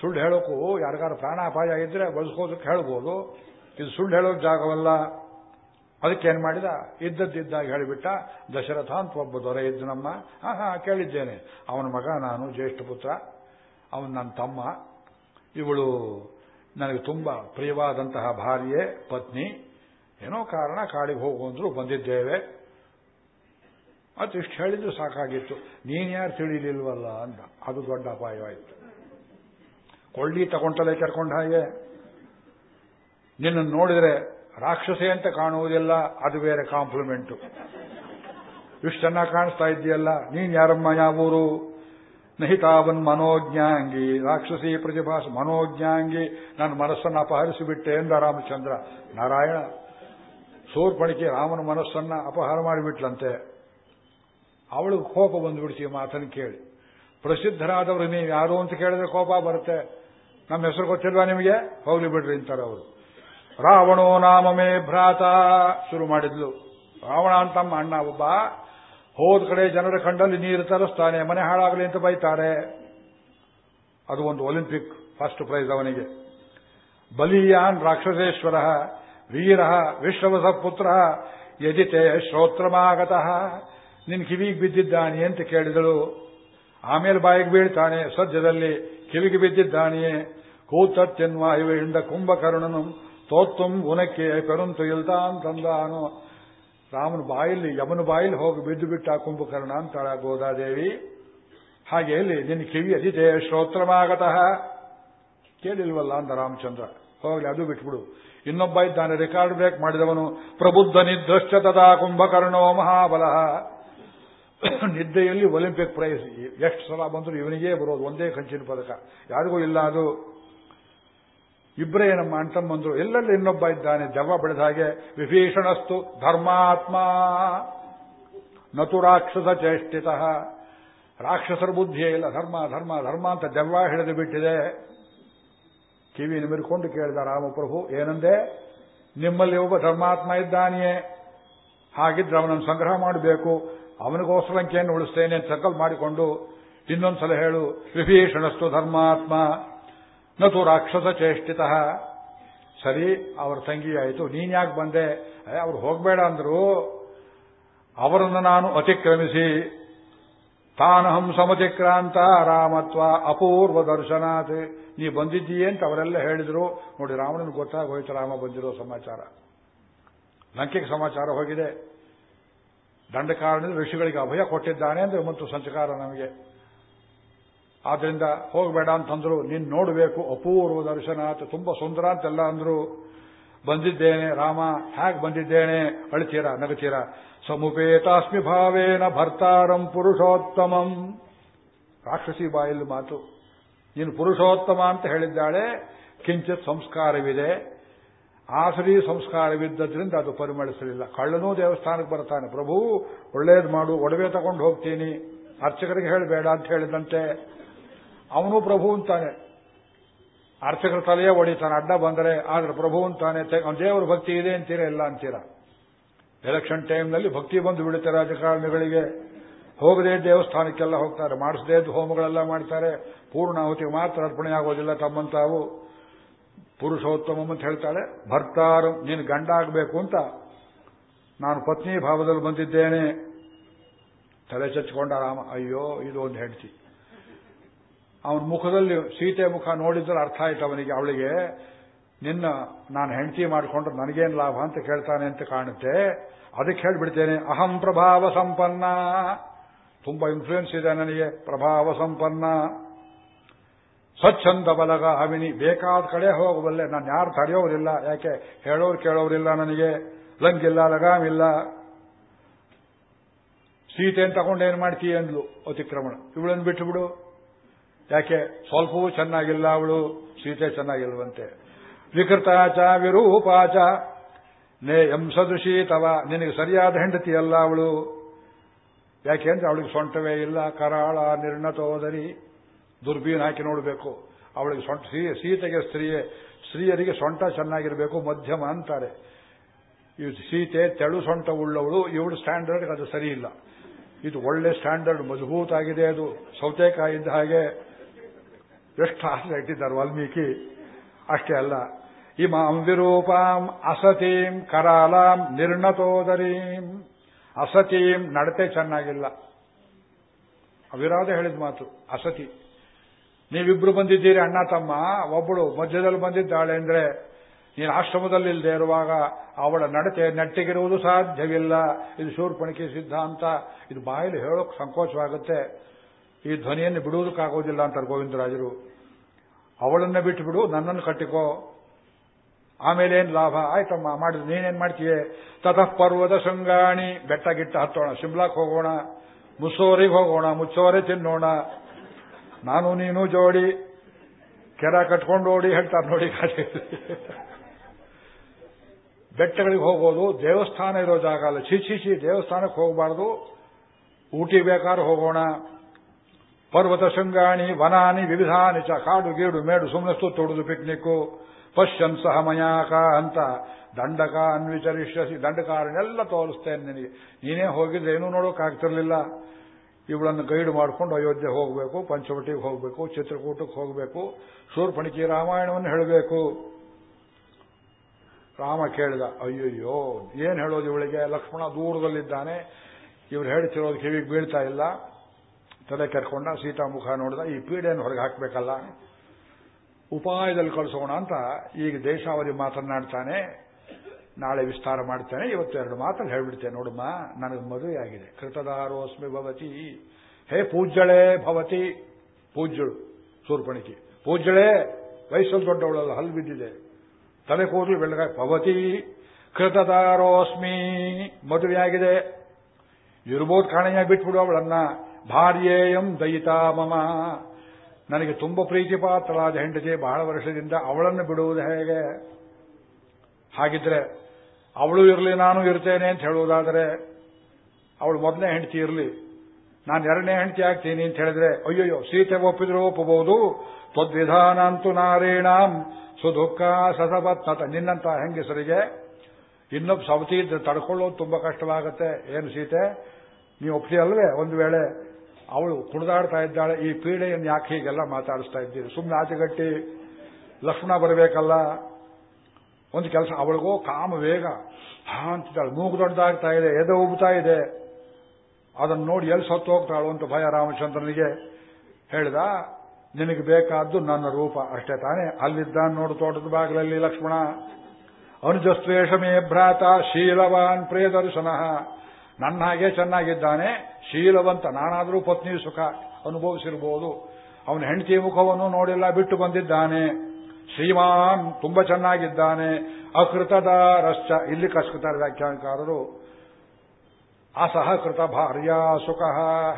ಸುಳ್ಳು ಹೇಳೋಕ್ಕೂ ಯಾರಿಗಾರು ಪ್ರಾಣಾಪಾಯ ಇದ್ರೆ ಬದುಕೋದಕ್ಕೆ ಹೇಳ್ಬೋದು. ಇದು ಸುಳ್ಳು ಹೇಳೋಕೆ ಜಾಗವಲ್ಲ. ಅದಕ್ಕೇನು ಮಾಡಿದ? ಇದ್ದದ್ದಿದ್ದಾಗ ಹೇಳಿಬಿಟ್ಟ. ದಶರಥ ಅಂತ ಒಬ್ಬ ದೊರೆ ಇದ್ದು ನಮ್ಮ ಹಾ ಹಾ ಕೇಳಿದ್ದೇನೆ. ಅವನ ಮಗ ನಾನು, ಜ್ಯೇಷ್ಠ ಪುತ್ರ. ಅವನು ನನ್ನ ತಮ್ಮ. ಇವಳು ನನಗೆ ತುಂಬಾ ಪ್ರಿಯವಾದಂತಹ ಭಾರ್ಯೆ, ಪತ್ನಿ. ಏನೋ ಕಾರಣ ಕಾಡಿಗೆ ಹೋಗುವಂದ್ರು ಬಂದಿದ್ದೇವೆ. ಮತ್ತು ಇಷ್ಟು ಹೇಳಿದ್ರು ಸಾಕಾಗಿತ್ತು. ನೀನ್ಯಾರು ತಿಳಿಲಿಲ್ವಲ್ಲ ಅಂತ ಅದು ದೊಡ್ಡ ಅಪಾಯವಾಯಿತು. ಕೊಳ್ಳಿ ತಗೊಂಡಲೇ ಕರ್ಕೊಂಡ ಹಾಗೆ. ನಿನ್ನನ್ನು ನೋಡಿದ್ರೆ ರಾಕ್ಷಸೆ ಅಂತ ಕಾಣುವುದಿಲ್ಲ, ಅದು ಬೇರೆ ಕಾಂಪ್ಲಿಮೆಂಟು ಚೆನ್ನಾಗಿ ಕಾಣಿಸ್ತಾ ಇದ್ದೀಯಲ್ಲ, ನೀನ್ ಯಾರಮ್ಮ, ಯಾವೂರು? ನಹಿತಾವನ್ ಮನೋಜ್ಞಾಂಗಿ, ರಾಕ್ಷಸಿ ಪ್ರತಿಭಾಸ ಮನೋಜ್ಞಾಂಗಿ, ನನ್ನ ಮನಸ್ಸನ್ನು ಅಪಹರಿಸಿಬಿಟ್ಟೆ ಎಂದ ರಾಮಚಂದ್ರ. ನಾರಾಯಣ, ಸೂರ್ಪಣಿಕೆ ರಾಮನ ಮನಸ್ಸನ್ನ ಅಪಹಾರ ಮಾಡಿಬಿಟ್ಲಂತೆ. ಅವಳಿಗೆ ಕೋಪ ಬಂದ್ಬಿಡ್ತೀವಿ ಮಾತನ್ನು ಕೇಳಿ. ಪ್ರಸಿದ್ಧರಾದವರು ನೀವು ಯಾರು ಅಂತ ಕೇಳಿದ್ರೆ ಕೋಪ ಬರುತ್ತೆ. ನಮ್ಮ ಹೆಸರು ಗೊತ್ತಿಲ್ವಾ ನಿಮಗೆ? ಹೋಗ್ಲಿ ಬಿಡ್ರಿ, ಅಂತಾರೆ ಅವರು. ರಾವಣೋ ನಾಮಮೇ ಭ್ರಾತ ಶುರು ಮಾಡಿದ್ಲು. ರಾವಣ ಅಂತಮ್ಮ ಅಣ್ಣ ಒಬ್ಬ. ಹೋದ ಕಡೆ ಜನರ ಕಂಡಲ್ಲಿ ನೀರು ತರಿಸ್ತಾನೆ, ಮನೆ ಹಾಳಾಗಲಿ ಅಂತ ಬೈತಾರೆ. ಅದು ಒಂದು ಒಲಿಂಪಿಕ್ ಫಸ್ಟ್ ಪ್ರೈಸ್ ಅವನಿಗೆ. ಬಲಿಯಾನ್ ರಾಕ್ಷಸೇಶ್ವರ, ವೀರ ವಿಶ್ವವಸ ಪುತ್ರ, ಯಜಿತೆ ಶ್ರೋತ್ರಮಾಗತಃ. ನಿನ್ ಕಿವಿಗೆ ಬಿದ್ದಿದ್ದಾನೆ ಅಂತ ಕೇಳಿದಳು. ಆಮೇಲೆ ಬಾಯಿಗೆ ಬೀಳ್ತಾನೆ, ಸದ್ಯದಲ್ಲಿ ಕಿವಿಗೆ ಬಿದ್ದಿದ್ದಾನೆಯೇ. ಕೂತತ್ಯನ್ವಾಯುವಿಂದ ಕುಂಭಕರ್ಣನು ತೋತ್ತುಂ ಉನಕ್ಕೆ ಪೆರುಂತು ಇಲ್ತಾನ್ ತಂದಾನು ರಾಮನ ಬಾಯಲ್ಲಿ, ಯಮನ ಬಾಯಲ್ಲಿ ಹೋಗಿ ಬಿದ್ದು ಬಿಟ್ಟ ಕುಂಭಕರ್ಣ ಅಂತಾಳ ಗೋದಾದೇವಿ. ಹಾಗೆ ಇಲ್ಲಿ ನಿನ್ನ ಕಿವಿ ಅದಿದೆ, ಶ್ರೋತ್ರಮಾಗತಃ. ಕೇಳಿಲ್ವಲ್ಲ ಅಂದ ರಾಮಚಂದ್ರ. ಹೋಗಲಿ, ಅದು ಬಿಟ್ಬಿಡು. ಇನ್ನೊಬ್ಬ ಇದ್ದಾನೆ, ರೆಕಾರ್ಡ್ ಬ್ರೇಕ್ ಮಾಡಿದವನು. ಪ್ರಬುದ್ಧ ನಿದ್ರಶ್ಚ ತದಾ ಕುಂಭಕರ್ಣೋ ಮಹಾಬಲ. ನಿದ್ದೆಯಲ್ಲಿ ಒಲಿಂಪಿಕ್ ಪ್ರೈಸ್. ಎಷ್ಟು ಸಲ ಬಂದರೂ ಇವನಿಗೇ ಬರೋದು, ಒಂದೇ ಕಂಚಿನ ಪದಕ. ಯಾರಿಗೂ ಇಲ್ಲ ಅದು. ಇಬ್ಬರೇ ನಮ್ಮ ಅಣ್ತಮ್ಮಂದ್ರು ಎಲ್ಲೆಲ್ಲಿ ಇನ್ನೊಬ್ಬ ಇದ್ದಾನೆ? ದೆವ್ವ ಬೆಳೆದ ಹಾಗೆ, ವಿಭೀಷಣಸ್ತು, ಧರ್ಮಾತ್ಮ. ನತು ರಾಕ್ಷಸ ಚೇಷ್ಟಿತ. ರಾಕ್ಷಸರ ಬುದ್ಧಿಯೇ ಇಲ್ಲ, ಧರ್ಮ ಧರ್ಮ ಧರ್ಮ ಅಂತ ದೆವ್ವ ಹಿಡಿದು ಬಿಟ್ಟಿದೆ. ಕಿವಿ ನಿಮಿರ್ಕೊಂಡು ಕೇಳಿದ ರಾಮಪ್ರಭು, ಏನಂದೆ? ನಿಮ್ಮಲ್ಲಿ ಒಬ್ಬ ಧರ್ಮಾತ್ಮ ಇದ್ದಾನೆಯೇ? ಹಾಗಿದ್ರೆ ಅವನನ್ನು ಸಂಗ್ರಹ ಮಾಡಬೇಕು. ಅವನಿಗೋಸ್ಕರ ಅಂಕೆಯನ್ನು ಉಳಿಸ್ತೇನೆ ಅಂತ ಸಂಕಲ್ಪ ಮಾಡಿಕೊಂಡು ಇನ್ನೊಂದ್ಸಲ ಹೇಳು, ವಿಭೀಷಣಸ್ತು ಧರ್ಮಾತ್ಮ. ನತು ರಾಕ್ಷಸ ಚೇಷ್ಟಿತಃ. ಸರಿ, ಅವರ ತಂಗಿ ಆಯಿತು, ನೀನ್ ಯಾಕೆ ಬಂದೆ? ಅವ್ರು ಹೋಗಬೇಡ ಅಂದ್ರು. ಅವರನ್ನು ನಾನು ಅತಿಕ್ರಮಿಸಿ. ತಾನಹಂ ಸಮತಿಕ್ರಾಂತ ರಾಮತ್ವ ಅಪೂರ್ವ ದರ್ಶನಾತ್. ನೀ ಬಂದಿದ್ದೀಯೇ ಅಂತ ಅವರೆಲ್ಲ ಹೇಳಿದ್ರು. ನೋಡಿ ರಾಮನಿಗೆ ಗೊತ್ತಾಗೋಯ್ತು, ರಾಮ ಬಂದಿರೋ ಸಮಾಚಾರ. ಲಂಕೆಗೆ ಸಮಾಚಾರ ಹೋಗಿದೆ. ದಂಡಕಾರಣ ಋಷಿಗಳಿಗೆ ಅಭಯ ಕೊಟ್ಟಿದ್ದಾನೆ ಅಂದ್ರೆ ಮತ್ತು ಸಂಚಕಾರ ನಮಗೆ. ಆದ್ರಿಂದ ಹೋಗಬೇಡ ಅಂತಂದ್ರು, ನೀನು ನೋಡಬೇಕು, ಅಪೂರ್ವ ದರ್ಶನ ಅಂತ ತುಂಬಾ ಸುಂದರ ಅಂತೆಲ್ಲ ಅಂದ್ರು. ಬಂದಿದ್ದೇನೆ, ರಾಮ ಹೇಗೆ ಬಂದಿದ್ದೇನೆ? ಅಳ್ತೀರಾ ನಗತೀರಾ ಸಮುಪೇತಾಸ್ಮಿ ಭಾವೇನ ಭರ್ತಾರಂ ಪುರುಷೋತ್ತಮಂ. ರಾಕ್ಷಸಿ ಬಾಯಲ್ಲಿ ಮಾತು. ನೀನು ಪುರುಷೋತ್ತಮ ಅಂತ ಹೇಳಿದ್ದಾಳೆ, ಕಿಂಚಿತ್ ಸಂಸ್ಕಾರವಿದೆ. ಆಸರಿ ಸಂಸ್ಕಾರವಿದ್ದದ್ರಿಂದ ಅದು ಪರಿಮಳಿಸಲಿಲ್ಲ. ಕಳ್ಳನೂ ದೇವಸ್ಥಾನಕ್ಕೆ ಬರ್ತಾನೆ. ಪ್ರಭು, ಒಳ್ಳೇದು ಮಾಡು, ಒಡವೆ ತಗೊಂಡು ಹೋಗ್ತೀನಿ. ಅರ್ಚಕರಿಗೆ ಹೇಳಬೇಡ ಅಂತ ಹೇಳಿದಂತೆ. ಅವನು ಪ್ರಭು ಅಂತಾನೆ. ಅರ್ಚಕರ ತಲೆಯೇ ಹೊಡಿತಾನೆ ಅಡ್ಡ ಬಂದರೆ ಆದ್ರೆ ಪ್ರಭು ಅಂತಾನೆ ದೇವರ ಭಕ್ತಿ ಇದೆ ಅಂತೀರಾ ಇಲ್ಲ ಅಂತೀರಾ? ಎಲೆಕ್ಷನ್ ಟೈಮ್ನಲ್ಲಿ ಭಕ್ತಿ ಬಂದು ಬಿಡುತ್ತೆ ರಾಜಕಾರಣಿಗಳಿಗೆ. ಹೋಗದೆ ದೇವಸ್ಥಾನಕ್ಕೆಲ್ಲ ಹೋಗ್ತಾರೆ, ಮಾಡಿಸದೇ ಹೋಮಗಳೆಲ್ಲ ಮಾಡ್ತಾರೆ ಪೂರ್ಣಾಹುತಿಗೆ ಮಾತ್ರ ಅರ್ಪಣೆ ಆಗೋದಿಲ್ಲ ತಮ್ಮಂತಾವು. ಪುರುಷೋತ್ತಮ ಅಂತ ಹೇಳ್ತಾಳೆ, ಭರ್ತಾರು, ನೀನು ಗಂಡ ಆಗಬೇಕು ಅಂತ ನಾನು ಪತ್ನಿ ಭಾವದಲ್ಲಿ ಬಂದಿದ್ದೇನೆ. ತಲೆ ಚಚ್ಕೊಂಡ ರಾಮ, ಅಯ್ಯೋ, ಇದು ಒಂದು ಹೆಂಡತಿ. ಅವನ ಮುಖದಲ್ಲಿ ಸೀತೆ ಮುಖ ನೋಡಿದ್ರೆ ಅರ್ಥ ಆಯ್ತು ಅವನಿಗೆ, ಅವಳಿಗೆ, ನಿನ್ನ ನಾನು ಹೆಂಡತಿ ಮಾಡಿಕೊಂಡ್ರೆ ನನಗೇನು ಲಾಭ? ಅಂತ ಕೇಳ್ತಾನೆ ಅಂತ ಕಾಣುತ್ತೆ. ಅದಕ್ಕೆ ಹೇಳ್ಬಿಡ್ತೇನೆ, ಅಹಂ ಪ್ರಭಾವ ಸಂಪನ್ನ. ತುಂಬಾ ಇನ್ಫ್ಲೂಯೆನ್ಸ್ ಇದೆ ನನಗೆ, ಪ್ರಭಾವ ಸಂಪನ್ನ. ಸ್ವಚ್ಛಂದ ಬಲಗ ಅವಿನಿ, ಬೇಕಾದ ಕಡೆ ಹೋಗಬಲ್ಲೆ, ನಾನು ಯಾರು ತಡೆಯೋರಿಲ್ಲ. ಯಾಕೆ? ಹೇಳೋರು ಕೇಳೋರಿಲ್ಲ ನನಗೆ. ಲಂಗಿಲ್ಲ, ಲಗಾಮಿಲ್ಲ. ಸೀತೆಯನ್ನು ಏನು ಮಾಡ್ತೀಯ ಅಂದ್ಲು, ಅತಿಕ್ರಮಣ. ಇವಳನ್ನು ಬಿಟ್ಟು ಬಿಡು ಯಾಕೆ? ಸ್ವಲ್ಪವೂ ಚೆನ್ನಾಗಿಲ್ಲ ಅವಳು. ಸೀತೆ ಚೆನ್ನಾಗಿಲ್ವಂತೆ. ವಿಕೃತಾಚ, ವಿರೂಪಾಚ. ನೇ ಎಂಸದೃಶಿ ತವ. ನಿನಗೆ ಸರಿಯಾದ ಹೆಂಡತಿ ಅಲ್ಲ ಅವಳು. ಯಾಕೆಂದ್ರೆ ಅವಳಿಗೆ ಸೊಂಟವೇ ಇಲ್ಲ. ಕರಾಳ ನಿರ್ಣತೋದರಿ ದುರ್ಬೀನ್ ಹಾಕಿ ನೋಡಬೇಕು. ಅವಳಿಗೆ ಸೊಂಟ ಸೀತೆಗೆ ಸ್ತ್ರೀಯೇ, ಸ್ತ್ರೀಯರಿಗೆ ಸೊಂಟ ಚೆನ್ನಾಗಿರಬೇಕು, ಮಧ್ಯಮ ಅಂತಾರೆ. ಸೀತೆ ತೆಳು ಸೊಂಟ ಉಳ್ಳವಳು. ಇವಳು ಸ್ಟ್ಯಾಂಡರ್ಡ್ ಅದು ಸರಿ ಇಲ್ಲ. ಇದು ಒಳ್ಳೆ ಸ್ಟ್ಯಾಂಡರ್ಡ್ ಮಜಬೂತ್ ಆಗಿದೆ ಅದು. ಸೌತೆಕಾಯಿದ್ದ ಹಾಗೆ ಎಷ್ಟು ಆಸೆ ಇಟ್ಟಿದ್ದಾರೆ ವಾಲ್ಮೀಕಿ, ಅಷ್ಟೇ ಅಲ್ಲ. ಇಮಾಂ ವಿರೂಪಾಂ ಅಸತೀಂ ಕರಾಲಾಂ ನಿರ್ಣತೋದರೀಂ. ಅಸತೀಂ ನಡತೆ ಚೆನ್ನಾಗಿಲ್ಲ. ಅವಿರಾದ ಹೇಳಿದ ಮಾತು, ಅಸತಿ. ನೀವಿಬ್ರು ಬಂದಿದ್ದೀರಿ ಅಣ್ಣ ತಮ್ಮ ಒಬ್ಬಳು ಮಧ್ಯದಲ್ಲಿ ಬಂದಿದ್ದಾಳೆ ಅಂದ್ರೆ ನೀನು ಆಶ್ರಮದಲ್ಲಿ ಇಲ್ಲದೆ ಇರುವಾಗ ಅವಳ ನಡತೆ ನೆಟ್ಟಿಗಿರುವುದು ಸಾಧ್ಯವಿಲ್ಲ. ಇದು ಶೂರ್ಪಣಿಕೆ ಸಿದ್ಧಾಂತ. ಇದು ಬಾಯಲ್ಲಿ ಹೇಳೋಕೆ ಸಂಕೋಚವಾಗುತ್ತೆ. ಈ ಧ್ವನಿಯನ್ನು ಬಿಡುವುದಕ್ಕಾಗೋದಿಲ್ಲ ಅಂತಾರೆ ಗೋವಿಂದರಾಜರು. ಅವಳನ್ನ ಬಿಟ್ಟು ಬಿಡು ನನ್ನನ್ನು ಕಟ್ಟಿಕೋ. ಆಮೇಲೆ ಏನ್ ಲಾಭ? ಆಯ್ತಮ್ಮ, ಮಾಡಿದ್ರೆ ನೀನೇನ್ ಮಾಡ್ತೀಯೇ? ತತಃ ಪರ್ವತ ಶೃಂಗಾಣಿ ಬೆಟ್ಟ ಗಿಟ್ಟ ಹತ್ತೋಣ, ಶಿಮ್ಲಾಕ್ ಹೋಗೋಣ, ಮುಸ್ಸೋರಿಗೆ ಹೋಗೋಣ, ಮುಚ್ಚೋರೆ ತಿನ್ನೋಣ. ನಾನು ನೀನು ಜೋಡಿ, ಕೆರ ಕಟ್ಕೊಂಡು ಓಡಿ ಹೇಳ್ತಾರೆ ನೋಡಿ ಬೆಟ್ಟಗಳಿಗೆ ಹೋಗೋದು ದೇವಸ್ಥಾನ ಇರೋ ಜಾಗ ಅಲ್ಲ. ಚೀಚಿ ದೇವಸ್ಥಾನಕ್ಕೆ ಹೋಗಬಾರ್ದು. ಊಟಿ ಬೇಕಾದ್ರೆ ಹೋಗೋಣ. ಪರ್ವತ ಶೃಂಗಾಣಿ ವನಾನಿ, ವಿವಿಧಾನಿ ಚ ಕಾಡು ಗೇಡು ಮೇಡು ಸುಮ್ಮನೆ ತೊಡುದು ಪಿಕ್ನಿಕ್ಕು ಪಶ್ಯನ್ ಸಹ ಮಯಾಕ ಅಂತ ದಂಡಕ ದಂಡ ದಂಡಕಾರನೆಲ್ಲ ತೋರಿಸ್ತೇನೆ ನಿನಗೆ. ನೀನೇ ಹೋಗಿದ್ರೆ ಏನೂ ನೋಡೋಕ್ಕಾಗ್ತಿರ್ಲಿಲ್ಲ ಇವಳನ್ನು ಗೈಡ್ ಮಾಡಿಕೊಂಡು ಅಯೋಧ್ಯೆ ಹೋಗಬೇಕು, ಪಂಚವಟಿಗೆ ಹೋಗಬೇಕು, ಚಿತ್ರಕೂಟಕ್ಕೆ ಹೋಗಬೇಕು, ಶೂರ್ಪಣಿಕಿ ರಾಮಾಯಣವನ್ನು ಹೇಳಬೇಕು. ರಾಮ ಕೇಳಿದ, ಅಯ್ಯಯ್ಯೋ, ಏನು ಹೇಳೋದು ಇವಳಿಗೆ? ಲಕ್ಷ್ಮಣ ದೂರದಲ್ಲಿದ್ದಾನೆ. ಇವ್ರು ಹೇಳ್ತಿರೋದು ಕಿವಿಗೆ ಬೀಳ್ತಾ ಇಲ್ಲ. ತಲೆ ಕೆರ್ಕೊಂಡ ಸೀತಾ ಮುಖ ನೋಡಿದ, ಈ ಪೀಡೆಯನ್ನು ಹೊರಗೆ ಹಾಕಬೇಕಲ್ಲ. ಉಪಾಯದಲ್ಲಿ ಕಳಿಸೋಣ ಅಂತ ಈಗ ದೇಶಾವಧಿ ಮಾತನಾಡ್ತಾನೆ ನಾಳೆ ವಿಸ್ತಾರ ಮಾಡ್ತೇನೆ, ಇವತ್ತು ಎರಡು ಮಾತಲ್ಲಿ ಹೇಳ್ಬಿಡ್ತೇನೆ, ನೋಡಮ್ಮ, ನನಗೆ ಮದುವೆ ಆಗಿದೆ ಕೃತದಾರೋಸ್ಮಿ ಭವತಿ. ಹೇ ಪೂಜ್ಯಳೇ ಭವತಿ. ಪೂಜ್ಯಳು, ಸೂರ್ಪಣಿಕೆ. ಪೂಜ್ಯಳೇ, ವಯಸ್ಸಲ್ಲಿ ದೊಡ್ಡವಳಲ್ಲ ಹಲ್ಲು ಬಿದ್ದಿದೆ. ತಲೆ ಕೂದಲು ಬೆಳಗ ಭವತಿ. ಕೃತದಾರೋಸ್ಮಿ, ಮದುವೆಯಾಗಿದೆ. ಇರ್ಬೋದು ಕಾಣೆಯ ಬಿಟ್ಬಿಡು ಅವಳನ್ನ. ಭಾರ್ಯೇಯಂ ದಯಿತಾ ಮಮ. ನನಗೆ ತುಂಬ ಪ್ರೀತಿ ಪಾತ್ರಳಾದ ಹೆಂಡತಿ ಬಹಳ ವರ್ಷದಿಂದ ಅವಳನ್ನು ಬಿಡುವುದು ಹೇಗೆ? ಹಾಗಿದ್ರೆ ಅವಳು ಇರಲಿ, ನಾನು ಇರ್ತೇನೆ ಅಂತ ಹೇಳುವುದಾದರೆ ಅವಳು ಮೊದಲನೇ ಹೆಂಡತಿ ಇರಲಿ, ನಾನು ಎರಡನೇ ಹೆಂಡತಿ ಆಗ್ತೀನಿ ಅಂತ ಹೇಳಿದ್ರೆ, ಅಯ್ಯಯ್ಯೋ, ಸೀತೆ ಒಪ್ಪಿದ್ರು ಒಪ್ಪಬಹುದು. ತದ್ವಿಧಾನ ಅಂತೂ ನಾರೇಣಾಂ ಸುದುಃಖ ಸಸಪತ್ನತ ನಿನ್ನಂತ ಹೆಂಗಸರಿಗೆ ಇನ್ನೊಬ್ಬ ಸವತಿ ಇದ್ರೆ ತಡ್ಕೊಳ್ಳೋದು ತುಂಬಾ ಕಷ್ಟವಾಗುತ್ತೆ. ಏನು ಸೀತೆ? ನೀವು ಅಲ್ವೇ ಒಂದು ವೇಳೆ ಅವಳು ಕುಣಿದಾಡ್ತಾ ಇದ್ದಾಳೆ, ಈ ಪೀಡೆಯನ್ನು ಯಾಕೆ ಹೀಗೆಲ್ಲ ಮಾತಾಡಿಸ್ತಾ ಇದ್ದೀರಿ? ಸುಮ್ಮನೆ ಆಚೆಗಟ್ಟಿ ಲಕ್ಷ್ಮಣ ಬರಬೇಕಲ್ಲ. ಒಂದು ಕೆಲಸ, ಅವಳಿಗೋ ಕಾಮ ವೇಗ. ಹಾ ಅಂತಿದ್ದಾಳೆ, ಮೂಗು ದೊಡ್ಡದಾಗ್ತಾ ಇದೆ, ಎದೆ ಉಬ್ತಾ ಇದೆ. ಅದನ್ನು ನೋಡಿ ಎಲ್ಲಿ ಸತ್ತು ಹೋಗ್ತಾಳು ಅಂತ ಭಯ ರಾಮಚಂದ್ರನಿಗೆ ಹೇಳಿದ, ನಿನಗೆ ಬೇಕಾದ್ದು ನನ್ನ ರೂಪ. ಅಷ್ಟೇ ತಾನೇ, ಅಲ್ಲಿದ್ದ ನೋಡು ತೋಟದ ಬಾಗಿಲಲ್ಲಿ ಲಕ್ಷ್ಮಣ. ಅನುಜಸ್ತ್ವೇಷಮೇ ಭ್ರಾತ ಶೀಲವಾನ್ ಪ್ರಿಯದರ್ಶನ. ನನ್ನ ಹಾಗೆ ಚೆನ್ನಾಗಿದ್ದಾನೆ ಶೀಲವಂತ, ನಾನಾದರೂ ಪತ್ನಿ ಸುಖ ಅನುಭವಿಸಿರಬಹುದು ಅವನ ಹೆಂಡತಿ ಮುಖವನ್ನು ನೋಡಿಲ್ಲ, ಬಿಟ್ಟು ಬಂದಿದ್ದಾನೆ. ಶ್ರೀಮಾನ್ ತುಂಬಾ ಚೆನ್ನಾಗಿದ್ದಾನೆ. ಅಕೃತದ ರಶ್ಚ ಇಲ್ಲಿ ಕಸ್ಕುತ್ತಾರೆ ವ್ಯಾಖ್ಯಾನಕಾರರು ಅಸಹಕೃತ ಭಾರ್ಯ ಸುಖ,